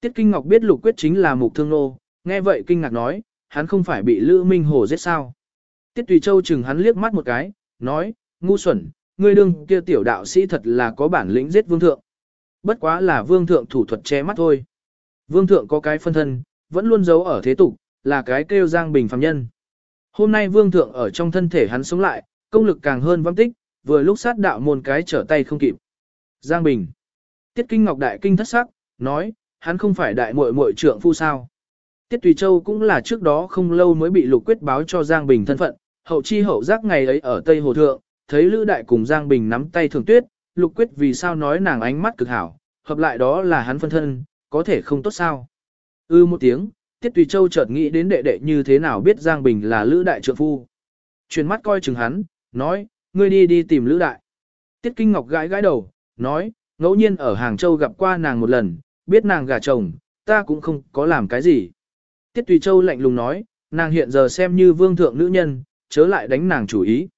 S1: Tiết Kinh Ngọc biết lục quyết chính là mục thương nô, nghe vậy kinh ngạc nói, hắn không phải bị Lữ Minh Hồ giết sao. Tiết Tùy Châu chừng hắn liếc mắt một cái, nói, ngu xuẩn, ngươi đương kia tiểu đạo sĩ thật là có bản lĩnh giết vương thượng. Bất quá là vương thượng thủ thuật che mắt thôi. Vương thượng có cái phân thân, vẫn luôn giấu ở thế tục, là cái kêu giang bình phàm nhân. Hôm nay vương thượng ở trong thân thể hắn sống lại, công lực càng hơn văng tích, vừa lúc sát đạo môn cái trở tay không kịp. Giang Bình. Tiết Kinh Ngọc Đại Kinh thất sắc, nói, hắn không phải đại muội muội trưởng phu sao. Tiết Tùy Châu cũng là trước đó không lâu mới bị lục quyết báo cho Giang Bình thân phận, hậu chi hậu giác ngày ấy ở Tây Hồ Thượng, thấy Lữ Đại cùng Giang Bình nắm tay thường tuyết, lục quyết vì sao nói nàng ánh mắt cực hảo, hợp lại đó là hắn phân thân, có thể không tốt sao. Ư ừ một tiếng, Tiết Tùy Châu chợt nghĩ đến đệ đệ như thế nào biết Giang Bình là Lữ Đại trượng phu. Chuyển mắt coi chừng hắn, nói, ngươi đi đi tìm Lữ Đại. Tiết Kinh Ngọc gãi gãi đầu, nói, ngẫu nhiên ở Hàng Châu gặp qua nàng một lần, biết nàng gả chồng, ta cũng không có làm cái gì. Tiết Tùy Châu lạnh lùng nói, nàng hiện giờ xem như vương thượng nữ nhân, chớ lại đánh nàng chủ ý.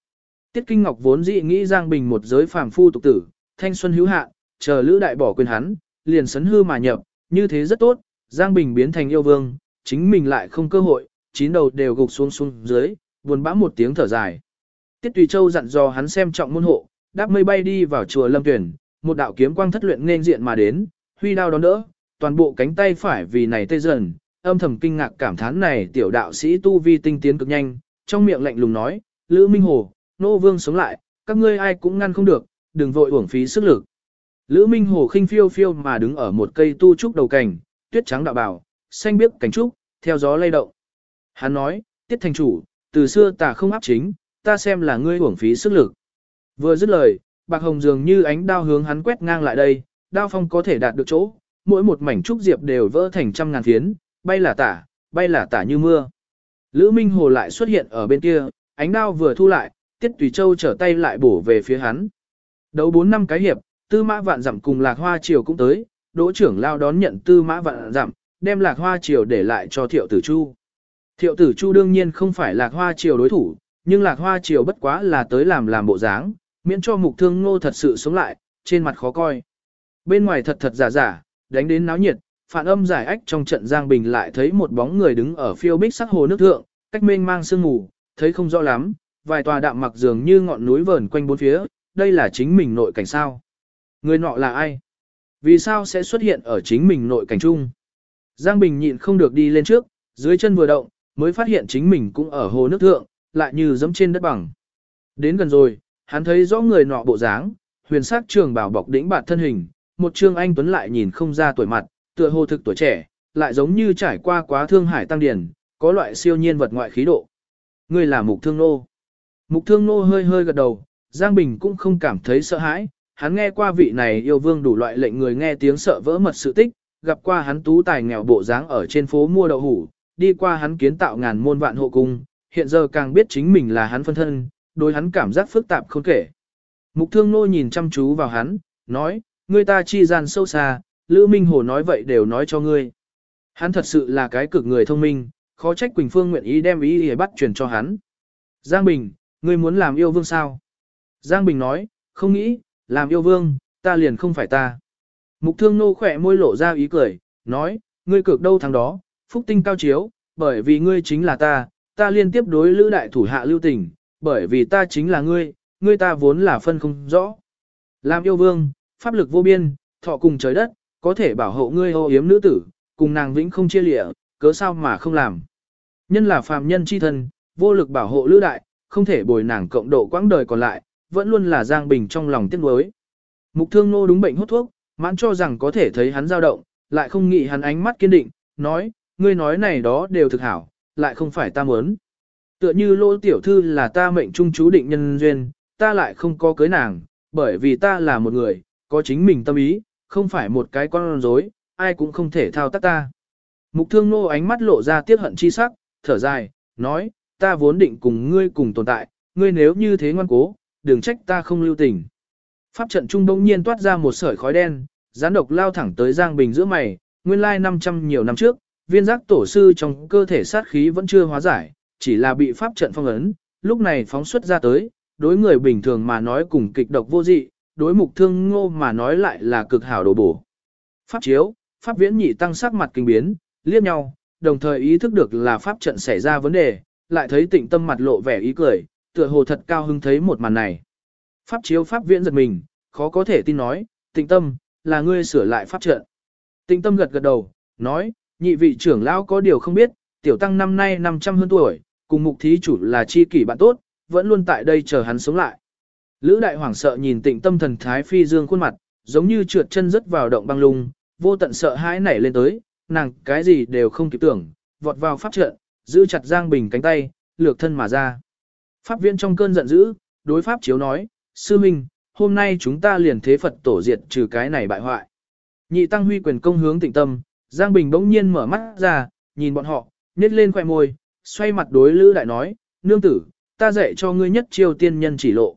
S1: Tiết Kinh Ngọc vốn dị nghĩ Giang Bình một giới phàm phu tục tử, thanh xuân hữu hạ, chờ Lữ Đại bỏ quyền hắn, liền sấn hư mà nhập, như thế rất tốt, Giang Bình biến thành yêu vương, chính mình lại không cơ hội, chín đầu đều gục xuống xuống dưới, buồn bã một tiếng thở dài. Tiết Tùy Châu dặn dò hắn xem trọng môn hộ, đáp mây bay đi vào chùa Lâm Tuyển, một đạo kiếm quang thất luyện nên diện mà đến, huy đao đón đỡ, toàn bộ cánh tay phải vì này tê dần, âm thầm kinh ngạc cảm thán này tiểu đạo sĩ tu vi tinh tiến cực nhanh, trong miệng lạnh lùng nói, Lữ Minh Hồ, nô vương sống lại, các ngươi ai cũng ngăn không được, đừng vội uổng phí sức lực. Lữ Minh Hồ khinh phiêu phiêu mà đứng ở một cây tu trúc đầu cành tuyết trắng đạo bảo, xanh biếc cảnh trúc, theo gió lay động. Hắn nói, tiết thành chủ, từ xưa ta không áp chính, ta xem là ngươi uổng phí sức lực. Vừa dứt lời, bạc hồng dường như ánh đao hướng hắn quét ngang lại đây, đao phong có thể đạt được chỗ, mỗi một mảnh trúc diệp đều vỡ thành trăm ngàn phiến, bay là tả, bay là tả như mưa. Lữ Minh Hồ lại xuất hiện ở bên kia, ánh đao vừa thu lại, Tiết Tùy Châu trở tay lại bổ về phía hắn. Đấu 4 năm cái hiệp, Tư Mã Vạn Dặm cùng Lạc Hoa Triều cũng tới, Đỗ trưởng lao đón nhận Tư Mã Vạn Dặm, đem Lạc Hoa Triều để lại cho Thiệu Tử Chu. Thiệu Tử Chu đương nhiên không phải Lạc Hoa Triều đối thủ, nhưng Lạc Hoa Triều bất quá là tới làm làm bộ dáng, miễn cho Mục Thương Ngô thật sự sống lại, trên mặt khó coi. Bên ngoài thật thật giả giả, đánh đến náo nhiệt, phản âm giải ách trong trận Giang Bình lại thấy một bóng người đứng ở phiêu bích sắc hồ nước thượng, cách mênh mang sương mù, thấy không rõ lắm, vài tòa đạm mặc dường như ngọn núi vờn quanh bốn phía, đây là chính mình nội cảnh sao. Người nọ là ai? Vì sao sẽ xuất hiện ở chính mình nội cảnh chung? Giang Bình nhịn không được đi lên trước, dưới chân vừa động, mới phát hiện chính mình cũng ở hồ nước thượng, lại như giẫm trên đất bằng. Đến gần rồi, hắn thấy rõ người nọ bộ dáng, huyền sắc trường bảo bọc đỉnh bạt thân hình, một trương anh tuấn lại nhìn không ra tuổi mặt, tựa hồ thực tuổi trẻ, lại giống như trải qua quá thương hải tăng điển, có loại siêu nhiên vật ngoại khí độ. ngươi là mục thương nô. Mục thương nô hơi hơi gật đầu, Giang Bình cũng không cảm thấy sợ hãi, hắn nghe qua vị này yêu vương đủ loại lệnh người nghe tiếng sợ vỡ mật sự tích, gặp qua hắn tú tài nghèo bộ dáng ở trên phố mua đậu hủ, đi qua hắn kiến tạo ngàn môn vạn hộ cung, hiện giờ càng biết chính mình là hắn phân thân, đối hắn cảm giác phức tạp không kể. Mục thương nô nhìn chăm chú vào hắn, nói, người ta chi gian sâu xa, Lữ Minh Hồ nói vậy đều nói cho ngươi. Hắn thật sự là cái cực người thông minh, khó trách Quỳnh Phương nguyện ý đem ý để bắt truyền cho hắn. Giang Bình, ngươi muốn làm yêu vương sao? Giang Bình nói, không nghĩ, làm yêu vương, ta liền không phải ta. Mục thương nô khỏe môi lộ ra ý cười, nói, ngươi cực đâu thằng đó, phúc tinh cao chiếu, bởi vì ngươi chính là ta, ta liên tiếp đối lữ đại thủ hạ lưu tình, bởi vì ta chính là ngươi, ngươi ta vốn là phân không rõ. Làm yêu vương, pháp lực vô biên, thọ cùng trời đất, có thể bảo hộ ngươi ô yếm nữ tử, cùng nàng vĩnh không chia lịa, cớ sao mà không làm. Nhân là phàm nhân chi thân, vô lực bảo hộ lữ đại, không thể bồi nàng cộng độ quãng đời còn lại, vẫn luôn là Giang Bình trong lòng tiếc nuối. Mục thương nô đúng bệnh hút thuốc, mãn cho rằng có thể thấy hắn dao động, lại không nghĩ hắn ánh mắt kiên định, nói, ngươi nói này đó đều thực hảo, lại không phải ta muốn. Tựa như lô tiểu thư là ta mệnh trung chú định nhân duyên, ta lại không có cưới nàng, bởi vì ta là một người, có chính mình tâm ý, không phải một cái con rối, ai cũng không thể thao tác ta. Mục thương nô ánh mắt lộ ra tiếc hận chi sắc, thở dài, nói, ta vốn định cùng ngươi cùng tồn tại, ngươi nếu như thế ngoan cố, đừng trách ta không lưu tình. Pháp trận trung đông nhiên toát ra một sợi khói đen, gián độc lao thẳng tới Giang Bình giữa mày, nguyên lai 500 nhiều năm trước, viên giác tổ sư trong cơ thể sát khí vẫn chưa hóa giải, chỉ là bị pháp trận phong ấn, lúc này phóng xuất ra tới, đối người bình thường mà nói cùng kịch độc vô dị, đối mục thương ngô mà nói lại là cực hảo đồ bổ. Pháp chiếu, pháp viễn nhị tăng sắc mặt kinh biến, liếc nhau, đồng thời ý thức được là pháp trận xảy ra vấn đề, lại thấy tịnh tâm mặt lộ vẻ ý cười, tựa hồ thật cao hứng thấy một màn này. Pháp chiếu pháp viễn giật mình, khó có thể tin nói, tịnh tâm, là ngươi sửa lại pháp trận. Tịnh tâm gật gật đầu, nói, nhị vị trưởng lão có điều không biết, tiểu tăng năm nay 500 hơn tuổi, cùng mục thí chủ là chi kỷ bạn tốt, vẫn luôn tại đây chờ hắn sống lại. Lữ đại hoảng sợ nhìn tịnh tâm thần thái phi dương khuôn mặt, giống như trượt chân rớt vào động băng lung, vô tận sợ hãi nảy lên tới, nàng cái gì đều không kịp tưởng, vọt vào pháp trận, giữ chặt Giang Bình cánh tay, lược thân mà ra. Pháp viên trong cơn giận dữ, đối pháp chiếu nói, sư minh, hôm nay chúng ta liền thế Phật tổ diệt trừ cái này bại hoại. Nhị tăng huy quyền công hướng tịnh tâm, Giang Bình bỗng nhiên mở mắt ra, nhìn bọn họ, nhét lên khoẻ môi, xoay mặt đối Lữ Đại nói, nương tử, ta dạy cho ngươi nhất chiêu tiên nhân chỉ lộ.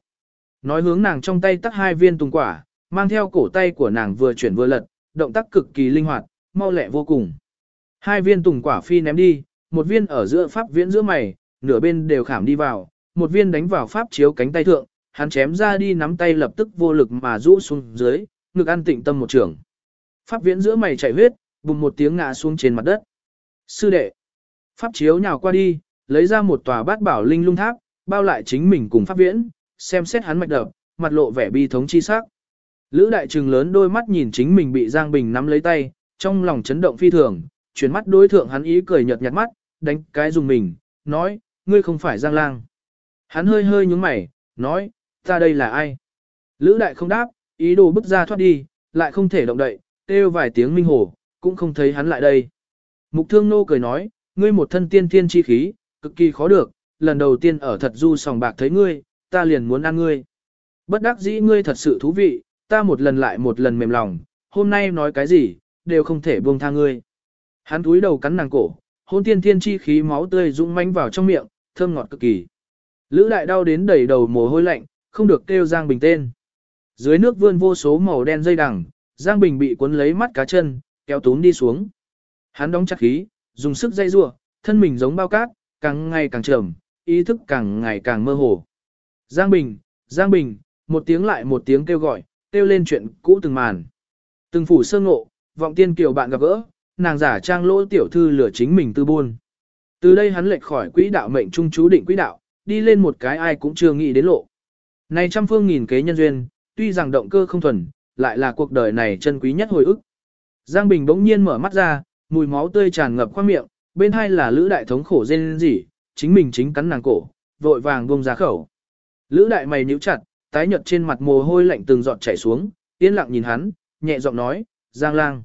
S1: Nói hướng nàng trong tay tắt hai viên tùng quả, mang theo cổ tay của nàng vừa chuyển vừa lật, động tác cực kỳ linh hoạt, mau lẹ vô cùng. Hai viên tùng quả phi ném đi, một viên ở giữa pháp viễn giữa mày, nửa bên đều khảm đi vào, một viên đánh vào pháp chiếu cánh tay thượng, hắn chém ra đi nắm tay lập tức vô lực mà rũ xuống dưới, ngực ăn tịnh tâm một trường. Pháp viễn giữa mày chảy huyết, bùng một tiếng ngã xuống trên mặt đất. Sư đệ. Pháp chiếu nhào qua đi, lấy ra một tòa bát bảo linh lung tháp, bao lại chính mình cùng pháp viễn, xem xét hắn mạch đập, mặt lộ vẻ bi thống chi sắc. Lữ đại trừng lớn đôi mắt nhìn chính mình bị Giang Bình nắm lấy tay, trong lòng chấn động phi thường, chuyển mắt đối thượng hắn ý cười nhợt nhạt mắt, đánh cái dùng mình, nói, ngươi không phải Giang Lang. Hắn hơi hơi nhúng mày, nói, ta đây là ai? Lữ đại không đáp, ý đồ bước ra thoát đi, lại không thể động đậy, kêu vài tiếng minh Hổ, cũng không thấy hắn lại đây. Mục thương nô cười nói, ngươi một thân tiên thiên chi khí, cực kỳ khó được, lần đầu tiên ở thật du sòng bạc thấy ngươi, ta liền muốn ăn ngươi. Bất đắc dĩ ngươi thật sự thú vị, ta một lần lại một lần mềm lòng, hôm nay nói cái gì, đều không thể buông tha ngươi. Hắn túi đầu cắn nàng cổ, hôn tiên thiên chi khí máu tươi dũng manh vào trong miệng, thơm ngọt cực kỳ. Lữ đại đau đến đầy đầu mồ hôi lạnh, không được kêu Giang Bình tên. Dưới nước vươn vô số màu đen dây đằng, Giang Bình bị cuốn lấy mắt cá chân, kéo túm đi xuống. Hắn đóng chặt khí, dùng sức dây rua, thân mình giống bao cát, càng ngày càng trầm, ý thức càng ngày càng mơ hồ. Giang Bình, Giang Bình, một tiếng lại một tiếng kêu gọi, kêu lên chuyện cũ từng màn. Từng phủ sơ ngộ, vọng tiên kiều bạn gặp gỡ, nàng giả trang lỗ tiểu thư lửa chính mình tư buôn. Từ đây hắn lệch khỏi quỹ đạo mệnh trung chú định quỹ đạo, đi lên một cái ai cũng chưa nghĩ đến lộ. Này trăm phương nghìn kế nhân duyên, tuy rằng động cơ không thuần, lại là cuộc đời này chân quý nhất hồi ức. Giang Bình bỗng nhiên mở mắt ra, mùi máu tươi tràn ngập khoang miệng, bên hai là Lữ Đại thống khổ rên rỉ, chính mình chính cắn nàng cổ, vội vàng buông ra khẩu. Lữ Đại mày nhíu chặt, tái nhợt trên mặt mồ hôi lạnh từng giọt chảy xuống, yên lặng nhìn hắn, nhẹ giọng nói, Giang Lang.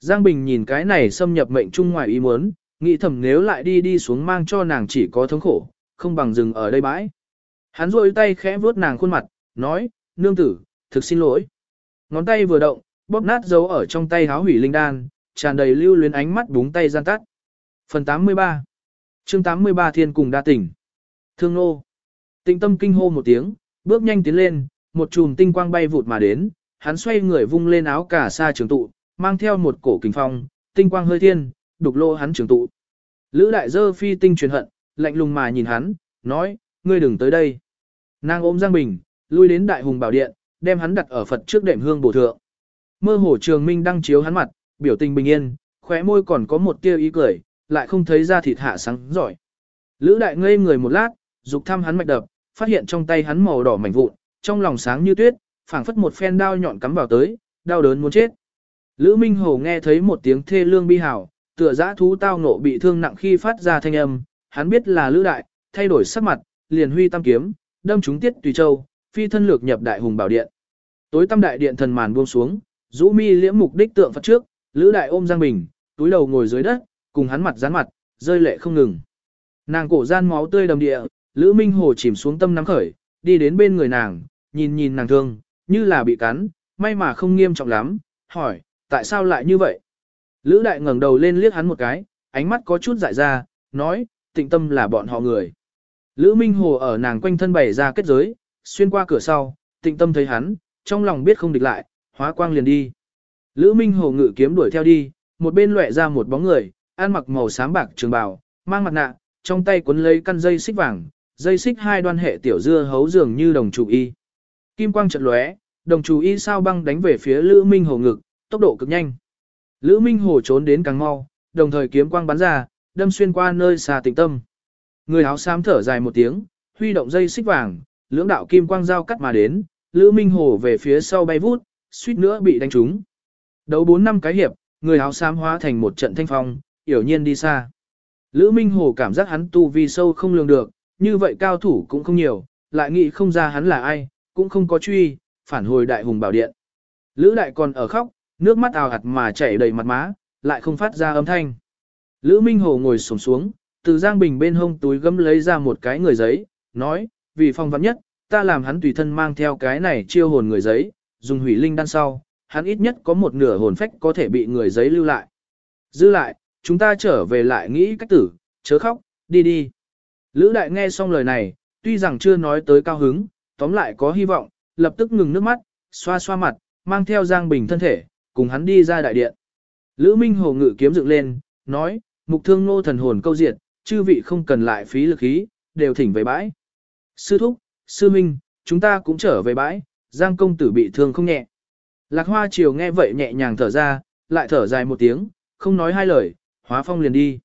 S1: Giang Bình nhìn cái này xâm nhập mệnh trung ngoài ý muốn, nghĩ thầm nếu lại đi đi xuống mang cho nàng chỉ có thống khổ, không bằng dừng ở đây bãi. Hắn rôi tay khẽ vuốt nàng khuôn mặt, nói, nương tử, thực xin lỗi. Ngón tay vừa động, bóp nát dấu ở trong tay háo hủy linh đan, tràn đầy lưu luyến ánh mắt búng tay gian tắt. Phần 83 chương 83 Thiên cùng đa tỉnh. Thương nô. Tịnh tâm kinh hô một tiếng, bước nhanh tiến lên, một chùm tinh quang bay vụt mà đến, hắn xoay người vung lên áo cả sa trường tụ, mang theo một cổ kình phong, tinh quang hơi thiên, đục lô hắn trường tụ. Lữ đại dơ phi tinh truyền hận, lạnh lùng mà nhìn hắn, nói, ngươi đừng tới đây. Nàng ôm Giang Bình, lui đến đại hùng bảo điện, đem hắn đặt ở Phật trước đệm hương bổ thượng. Mơ hồ trường minh đăng chiếu hắn mặt, biểu tình bình yên, khóe môi còn có một tia ý cười, lại không thấy ra thịt hạ sáng giỏi. Lữ đại ngây người một lát, dục thăm hắn mạch đập, phát hiện trong tay hắn màu đỏ mảnh vụn, trong lòng sáng như tuyết, phảng phất một phen đao nhọn cắm vào tới, đau đớn muốn chết. Lữ Minh Hồ nghe thấy một tiếng thê lương bi hào, tựa dã thú tao nộ bị thương nặng khi phát ra thanh âm, hắn biết là Lữ Đại, thay đổi sắc mặt, liền huy tam kiếm, đâm trúng tiết tùy châu, phi thân lược nhập đại hùng bảo điện. Tối tâm đại điện thần màn buông xuống, rũ mi liễm mục đích tượng Phật trước, Lữ Đại ôm Giang Bình, túi đầu ngồi dưới đất, cùng hắn mặt dán mặt, rơi lệ không ngừng. Nàng cổ gian máu tươi đầm địa, Lữ Minh Hồ chìm xuống tâm nắm khởi, đi đến bên người nàng, nhìn nhìn nàng thương, như là bị cắn, may mà không nghiêm trọng lắm, hỏi, tại sao lại như vậy? Lữ Đại ngẩng đầu lên liếc hắn một cái, ánh mắt có chút dại ra, nói, tịnh tâm là bọn họ người. Lữ Minh Hồ ở nàng quanh thân bày ra kết giới, xuyên qua cửa sau, tịnh tâm thấy hắn, trong lòng biết không địch lại, hóa quang liền đi. Lữ Minh Hồ ngự kiếm đuổi theo đi, một bên lóe ra một bóng người, ăn mặc màu xám bạc trường bào, mang mặt nạ, trong tay cuốn lấy căn dây xích vàng, dây xích hai đoan hệ tiểu dưa hấu dường như đồng chủ y. Kim quang chợt lóe, đồng chủ y sao băng đánh về phía Lữ Minh Hồ ngực, tốc độ cực nhanh. Lữ Minh Hồ trốn đến càng mau, đồng thời kiếm quang bắn ra, đâm xuyên qua nơi xa tịnh tâm. Người áo xám thở dài một tiếng, huy động dây xích vàng, lưỡng đạo kim quang giao cắt mà đến, Lữ Minh Hồ về phía sau bay vút, suýt nữa bị đánh trúng. Đấu 4 năm cái hiệp, người áo xám hóa thành một trận thanh phong, yểu nhiên đi xa. Lữ Minh Hồ cảm giác hắn tu vi sâu không lường được, như vậy cao thủ cũng không nhiều, lại nghĩ không ra hắn là ai, cũng không có truy, phản hồi đại hùng bảo điện. Lữ đại còn ở khóc, nước mắt ào ạt mà chảy đầy mặt má, lại không phát ra âm thanh. Lữ Minh Hồ ngồi sổng xuống, từ Giang Bình bên hông túi gấm lấy ra một cái người giấy, nói, vì phong vắn nhất, ta làm hắn tùy thân mang theo cái này chiêu hồn người giấy, dùng hủy linh đan sau, hắn ít nhất có một nửa hồn phách có thể bị người giấy lưu lại. giữ lại, chúng ta trở về lại nghĩ cách tử, chớ khóc, đi đi. Lữ đại nghe xong lời này, tuy rằng chưa nói tới cao hứng, tóm lại có hy vọng, lập tức ngừng nước mắt, xoa xoa mặt, mang theo Giang Bình thân thể, cùng hắn đi ra đại điện. Lữ Minh Hồ ngự kiếm dựng lên, nói, mục thương nô thần hồn câu diệt, chư vị không cần lại phí lực khí, đều thỉnh về bãi. Sư thúc, sư minh, chúng ta cũng trở về bãi, Giang công tử bị thương không nhẹ. Lạc Hoa Triều nghe vậy nhẹ nhàng thở ra, lại thở dài một tiếng, không nói hai lời, hóa phong liền đi.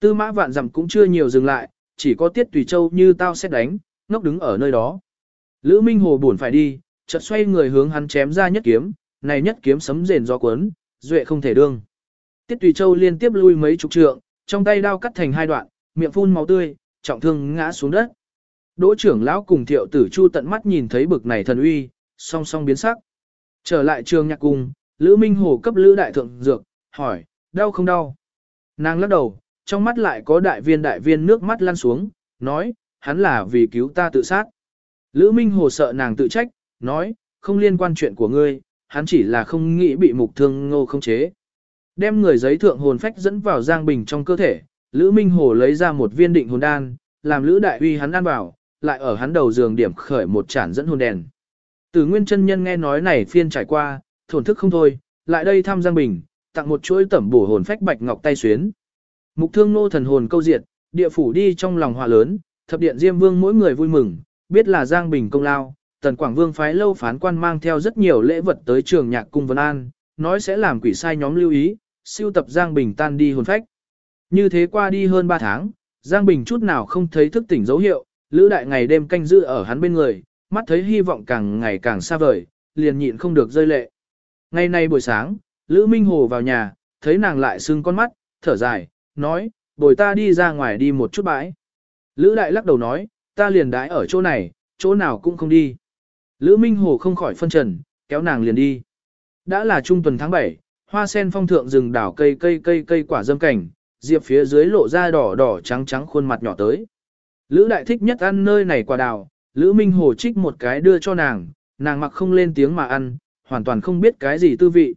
S1: Tư mã vạn dặm cũng chưa nhiều dừng lại, chỉ có tiết tùy châu như tao xét đánh, ngốc đứng ở nơi đó. Lữ Minh Hồ buồn phải đi, chợt xoay người hướng hắn chém ra nhất kiếm, này nhất kiếm sấm rền gió cuốn, duệ không thể đương. Tiết Tùy Châu liên tiếp lui mấy chục trượng, trong tay đao cắt thành hai đoạn, miệng phun máu tươi, trọng thương ngã xuống đất. Đỗ trưởng lão cùng Thiệu Tử Chu tận mắt nhìn thấy bực này thần uy, song song biến sắc. Trở lại trường nhạc cung, Lữ Minh Hồ cấp Lữ đại thượng dược, hỏi, đau không đau? Nàng lắc đầu, trong mắt lại có đại viên đại viên nước mắt lăn xuống, nói, hắn là vì cứu ta tự sát. Lữ Minh Hồ sợ nàng tự trách, nói, không liên quan chuyện của ngươi, hắn chỉ là không nghĩ bị mục thương ngô không chế. Đem người giấy thượng hồn phách dẫn vào Giang Bình trong cơ thể, Lữ Minh Hồ lấy ra một viên định hồn đan, làm Lữ Đại Uy hắn ăn vào, lại ở hắn đầu giường điểm khởi một chản dẫn hồn đèn. Từ nguyên chân nhân nghe nói này phiên trải qua, thổn thức không thôi, lại đây thăm Giang Bình, tặng một chuỗi tẩm bổ hồn phách bạch ngọc tay xuyến. Mục thương nô thần hồn câu diệt, địa phủ đi trong lòng hòa lớn, thập điện Diêm Vương mỗi người vui mừng, biết là Giang Bình công lao, Tần Quảng Vương phái lâu phán quan mang theo rất nhiều lễ vật tới trường nhạc cung Vân An, nói sẽ làm quỷ sai nhóm lưu ý, siêu tập Giang Bình tan đi hồn phách. Như thế qua đi hơn 3 tháng, Giang Bình chút nào không thấy thức tỉnh dấu hiệu, Lữ Đại ngày đêm canh giữ ở hắn bên người, mắt thấy hy vọng càng ngày càng xa vời, liền nhịn không được rơi lệ. Ngày nay buổi sáng, Lữ Minh Hồ vào nhà, thấy nàng lại sưng con mắt, thở dài, nói, bồi ta đi ra ngoài đi một chút bãi. Lữ Đại lắc đầu nói, ta liền đãi ở chỗ này, chỗ nào cũng không đi. Lữ Minh Hồ không khỏi phân trần, kéo nàng liền đi. Đã là trung tuần tháng 7, hoa sen phong thượng rừng đảo cây cây cây cây quả dâm cảnh, diệp phía dưới lộ ra đỏ đỏ trắng trắng khuôn mặt nhỏ tới. Lữ đại thích nhất ăn nơi này quả đào, Lữ Minh Hồ trích một cái đưa cho nàng, nàng mặc không lên tiếng mà ăn, hoàn toàn không biết cái gì tư vị.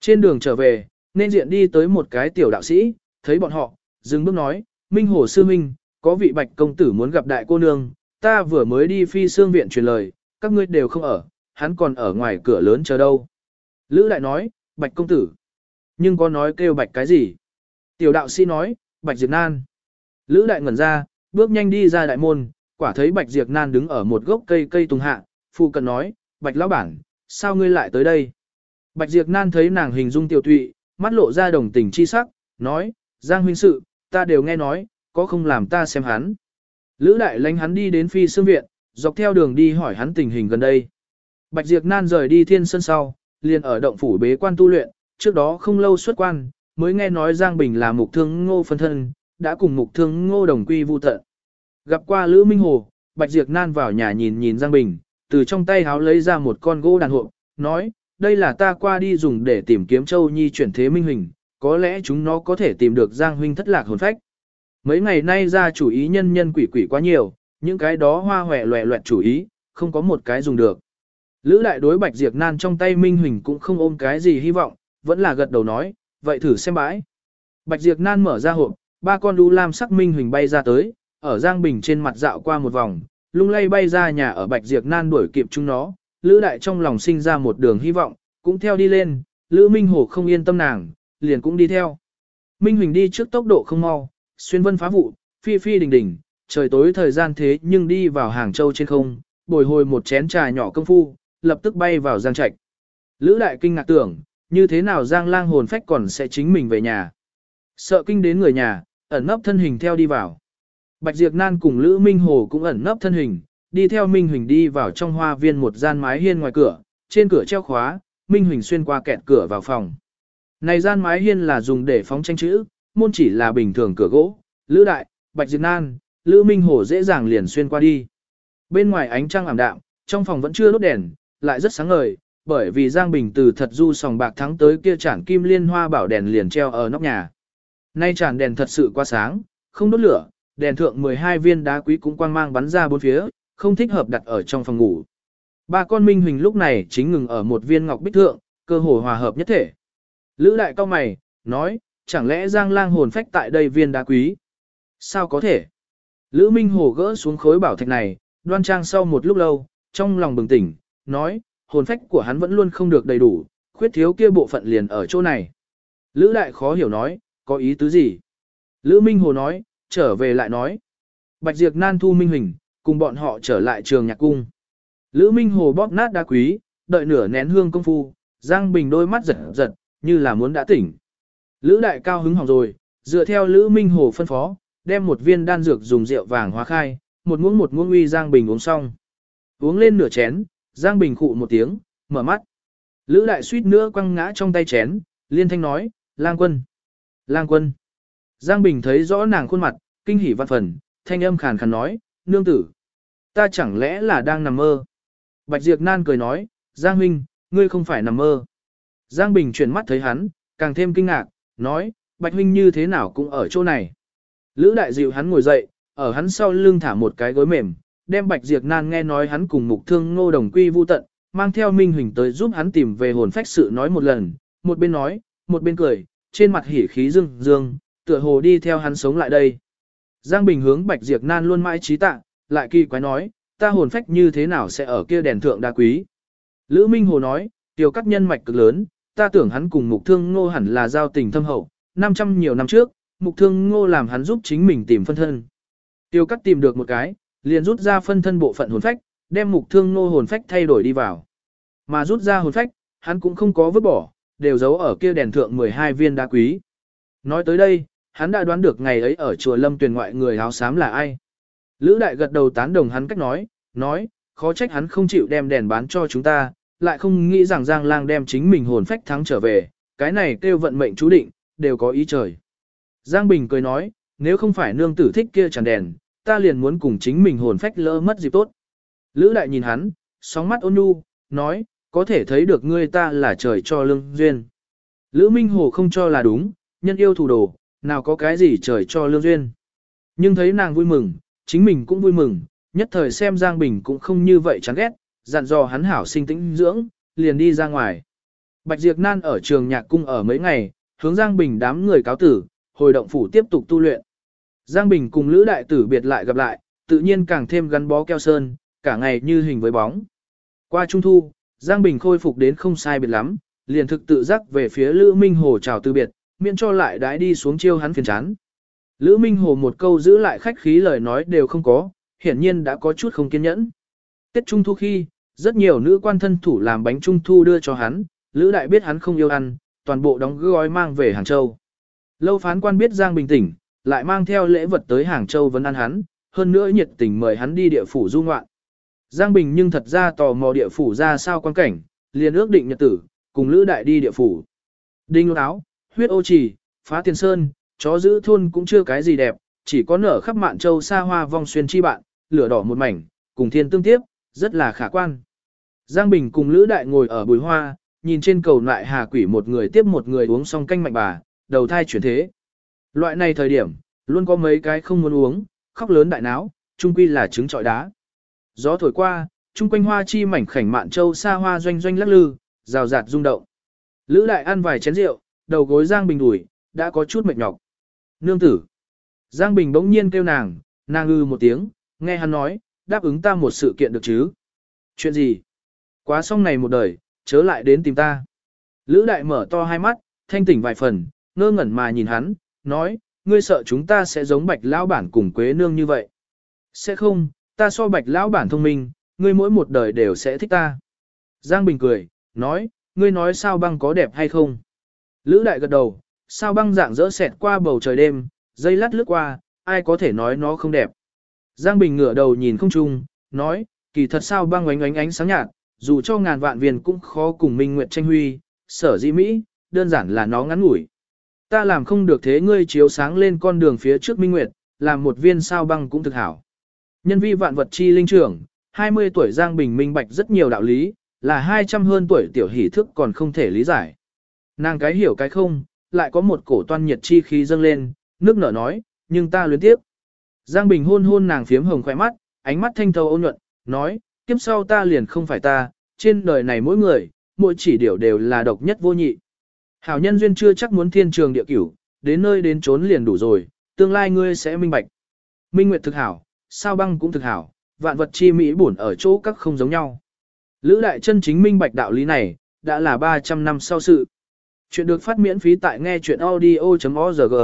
S1: Trên đường trở về, nên diện đi tới một cái tiểu đạo sĩ, thấy bọn họ, dừng bước nói, Minh Hồ sư Minh, có vị bạch công tử muốn gặp đại cô nương, ta vừa mới đi phi xương viện truyền lời, các ngươi đều không ở, hắn còn ở ngoài cửa lớn chờ đâu. Lữ đại nói, bạch công tử. Nhưng có nói kêu bạch cái gì? Tiểu đạo sĩ nói, bạch diệt nan. Lữ đại ngẩn ra, bước nhanh đi ra đại môn, quả thấy bạch diệt nan đứng ở một gốc cây cây tùng hạ, phu cận nói, bạch lão bản, sao ngươi lại tới đây? Bạch diệt nan thấy nàng hình dung tiểu tụy, mắt lộ ra đồng tình chi sắc, nói, Giang huynh sự, ta đều nghe nói, có không làm ta xem hắn. Lữ đại lánh hắn đi đến phi xương viện, dọc theo đường đi hỏi hắn tình hình gần đây. Bạch Diệp Nan rời đi thiên sân sau, liền ở động phủ bế quan tu luyện, trước đó không lâu xuất quan, mới nghe nói Giang Bình là mục thương ngô phân thân, đã cùng mục thương ngô đồng quy vu tận. Gặp qua Lữ Minh Hồ, Bạch Diệp Nan vào nhà nhìn nhìn Giang Bình, từ trong tay háo lấy ra một con gỗ đàn hộp, nói, đây là ta qua đi dùng để tìm kiếm Châu Nhi chuyển thế minh hình, có lẽ chúng nó có thể tìm được Giang huynh thất lạc hồn phách. Mấy ngày nay ra chủ ý nhân nhân quỷ quỷ quá nhiều, những cái đó hoa hòe loẹ loẹt chủ ý, không có một cái dùng được. Lữ đại đối bạch diệt nan trong tay Minh Huỳnh cũng không ôm cái gì hy vọng, vẫn là gật đầu nói, vậy thử xem bãi. Bạch diệt nan mở ra hộp, ba con đu lam sắc Minh Huỳnh bay ra tới, ở Giang Bình trên mặt dạo qua một vòng, lung lay bay ra nhà ở bạch diệt nan đuổi kịp chúng nó, Lữ đại trong lòng sinh ra một đường hy vọng, cũng theo đi lên, Lữ Minh Hổ không yên tâm nàng, liền cũng đi theo. Minh Huỳnh đi trước tốc độ không mau, xuyên vân phá vụ, phi phi đình đình, trời tối thời gian thế nhưng đi vào Hàng Châu trên không, bồi hồi một chén trà nhỏ công phu, lập tức bay vào Giang Trạch. Lữ đại kinh ngạc tưởng, như thế nào Giang lang hồn phách còn sẽ chính mình về nhà. Sợ kinh đến người nhà, ẩn nấp thân hình theo đi vào. Bạch Diệp Nan cùng Lữ Minh Hồ cũng ẩn nấp thân hình, đi theo Minh Huỳnh đi vào trong hoa viên một gian mái hiên ngoài cửa, trên cửa treo khóa, Minh Huỳnh xuyên qua kẹt cửa vào phòng. Này gian mái hiên là dùng để phóng tranh chữ, môn chỉ là bình thường cửa gỗ, Lữ Đại, Bạch diệt Nan, Lữ Minh Hổ dễ dàng liền xuyên qua đi. Bên ngoài ánh trăng ảm đạm, trong phòng vẫn chưa đốt đèn, lại rất sáng ngời, bởi vì Giang Bình từ thật du sòng bạc thắng tới kia chản kim liên hoa bảo đèn liền treo ở nóc nhà. Nay chản đèn thật sự quá sáng, không đốt lửa, đèn thượng 12 viên đá quý cũng quang mang bắn ra bốn phía, không thích hợp đặt ở trong phòng ngủ. Ba con minh huỳnh lúc này chính ngừng ở một viên ngọc bích thượng, cơ hồ hòa hợp nhất thể. Lữ đại cao mày, nói, chẳng lẽ Giang Lang hồn phách tại đây viên đá quý? Sao có thể? Lữ Minh Hồ gỡ xuống khối bảo thạch này, đoan trang sau một lúc lâu, trong lòng bừng tỉnh, nói, hồn phách của hắn vẫn luôn không được đầy đủ, khuyết thiếu kia bộ phận liền ở chỗ này. Lữ đại khó hiểu nói, có ý tứ gì? Lữ Minh Hồ nói, trở về lại nói. Bạch Diệp nan thu Minh hình, cùng bọn họ trở lại trường nhạc cung. Lữ Minh Hồ bóp nát đá quý, đợi nửa nén hương công phu, Giang Bình đôi mắt giật giật, như là muốn đã tỉnh. Lữ đại cao hứng hỏng rồi, dựa theo Lữ Minh Hồ phân phó, đem một viên đan dược dùng rượu vàng hóa khai, một muỗng một muỗng uy Giang Bình uống xong. Uống lên nửa chén, Giang Bình khụ một tiếng, mở mắt. Lữ đại suýt nữa quăng ngã trong tay chén, liên thanh nói, lang quân, lang quân. Giang Bình thấy rõ nàng khuôn mặt, kinh hỉ văn phần, thanh âm khàn khàn nói, nương tử. Ta chẳng lẽ là đang nằm mơ? Bạch Diệp Nan cười nói, Giang Huynh, ngươi không phải nằm mơ. Giang Bình chuyển mắt thấy hắn, càng thêm kinh ngạc, nói, Bạch Huynh như thế nào cũng ở chỗ này. Lữ đại dịu hắn ngồi dậy, ở hắn sau lưng thả một cái gối mềm, đem Bạch Diệp Nan nghe nói hắn cùng mục thương ngô đồng quy vu tận, mang theo Minh Huỳnh tới giúp hắn tìm về hồn phách sự nói một lần, một bên nói, một bên cười, trên mặt hỉ khí dương dương, tựa hồ đi theo hắn sống lại đây. Giang Bình hướng Bạch Diệp Nan luôn mãi trí tạ, lại kỳ quái nói, ta hồn phách như thế nào sẽ ở kia đèn thượng đa quý. Lữ Minh Hồ nói, tiểu cắt nhân mạch cực lớn, ta tưởng hắn cùng mục thương ngô hẳn là giao tình thâm hậu, 500 nhiều năm trước, mục thương ngô làm hắn giúp chính mình tìm phân thân. Tiêu cắt tìm được một cái, liền rút ra phân thân bộ phận hồn phách, đem mục thương ngô hồn phách thay đổi đi vào. Mà rút ra hồn phách, hắn cũng không có vứt bỏ, đều giấu ở kia đèn thượng 12 viên đá quý. Nói tới đây, hắn đã đoán được ngày ấy ở chùa Lâm Tuyền ngoại người áo xám là ai. Lữ đại gật đầu tán đồng hắn cách nói, nói, khó trách hắn không chịu đem đèn bán cho chúng ta, lại không nghĩ rằng Giang Lang đem chính mình hồn phách thắng trở về, cái này kêu vận mệnh chú định, đều có ý trời. Giang Bình cười nói, nếu không phải nương tử thích kia chẳng đèn, ta liền muốn cùng chính mình hồn phách lỡ mất dịp tốt. Lữ đại nhìn hắn, sóng mắt ôn nhu, nói, có thể thấy được ngươi ta là trời cho lương duyên. Lữ Minh Hồ không cho là đúng, nhân yêu thủ đồ, nào có cái gì trời cho lương duyên. Nhưng thấy nàng vui mừng, chính mình cũng vui mừng, nhất thời xem Giang Bình cũng không như vậy chán ghét, dặn dò hắn hảo sinh tĩnh dưỡng, liền đi ra ngoài. Bạch Diệp Nan ở trường nhạc cung ở mấy ngày, hướng Giang Bình đám người cáo tử, hồi động phủ tiếp tục tu luyện. Giang Bình cùng Lữ Đại Tử biệt lại gặp lại, tự nhiên càng thêm gắn bó keo sơn, cả ngày như hình với bóng. Qua Trung Thu, Giang Bình khôi phục đến không sai biệt lắm, liền thực tự giác về phía Lữ Minh Hồ chào từ biệt, miễn cho lại đãi đi xuống chiêu hắn phiền chán. Lữ Minh Hồ một câu giữ lại khách khí lời nói đều không có, hiển nhiên đã có chút không kiên nhẫn. Tết Trung Thu khi, rất nhiều nữ quan thân thủ làm bánh Trung Thu đưa cho hắn, Lữ Đại biết hắn không yêu ăn, toàn bộ đóng gói mang về Hàng Châu. Lâu phán quan biết Giang bình tĩnh, lại mang theo lễ vật tới Hàng Châu vấn ăn hắn, hơn nữa nhiệt tình mời hắn đi địa phủ du ngoạn. Giang Bình nhưng thật ra tò mò địa phủ ra sao quan cảnh, liền ước định nhật tử, cùng Lữ Đại đi địa phủ. Đinh áo, huyết ô trì, phá tiền sơn, chó giữ thôn cũng chưa cái gì đẹp, chỉ có nở khắp mạn châu xa hoa vong xuyên chi bạn, lửa đỏ một mảnh, cùng thiên tương tiếp, rất là khả quan. Giang Bình cùng Lữ Đại ngồi ở bùi hoa, nhìn trên cầu lại hà quỷ một người tiếp một người uống xong canh mạnh bà, đầu thai chuyển thế. Loại này thời điểm, luôn có mấy cái không muốn uống, khóc lớn đại náo, chung quy là trứng trọi đá. Gió thổi qua, chung quanh hoa chi mảnh khảnh mạn châu xa hoa doanh doanh lắc lư, rào rạt rung động. Lữ Đại ăn vài chén rượu, đầu gối Giang Bình đuổi, đã có chút mệt nhọc. Nương tử. Giang Bình bỗng nhiên kêu nàng, nàng ư một tiếng, nghe hắn nói, đáp ứng ta một sự kiện được chứ. Chuyện gì? Quá xong này một đời, chớ lại đến tìm ta. Lữ đại mở to hai mắt, thanh tỉnh vài phần, ngơ ngẩn mà nhìn hắn, nói, ngươi sợ chúng ta sẽ giống bạch lão bản cùng quế nương như vậy. Sẽ không, ta so bạch lão bản thông minh, ngươi mỗi một đời đều sẽ thích ta. Giang Bình cười, nói, ngươi nói sao băng có đẹp hay không? Lữ đại gật đầu, sao băng dạng dỡ xẹt qua bầu trời đêm, dây lát lướt qua, ai có thể nói nó không đẹp. Giang Bình ngửa đầu nhìn không trung, nói, kỳ thật sao băng ánh ánh ánh sáng nhạt, dù cho ngàn vạn viên cũng khó cùng Minh Nguyệt tranh huy, sở dĩ Mỹ, đơn giản là nó ngắn ngủi. Ta làm không được thế ngươi chiếu sáng lên con đường phía trước Minh Nguyệt, làm một viên sao băng cũng thực hảo. Nhân vi vạn vật chi linh trưởng, 20 tuổi Giang Bình minh bạch rất nhiều đạo lý, là 200 hơn tuổi tiểu hỷ thức còn không thể lý giải. Nàng cái hiểu cái không, lại có một cổ toan nhiệt chi khí dâng lên, nước nở nói, nhưng ta luyến tiếp. Giang Bình hôn hôn nàng phiếm hồng khỏe mắt, ánh mắt thanh thâu ôn nhuận, nói, kiếp sau ta liền không phải ta, trên đời này mỗi người, mỗi chỉ điều đều là độc nhất vô nhị. Hảo nhân duyên chưa chắc muốn thiên trường địa cửu, đến nơi đến trốn liền đủ rồi, tương lai ngươi sẽ minh bạch. Minh Nguyệt thực hảo, sao băng cũng thực hảo, vạn vật chi mỹ bổn ở chỗ các không giống nhau. Lữ đại chân chính minh bạch đạo lý này, đã là 300 năm sau sự. Chuyện được phát miễn phí tại nghe chuyện audio.org.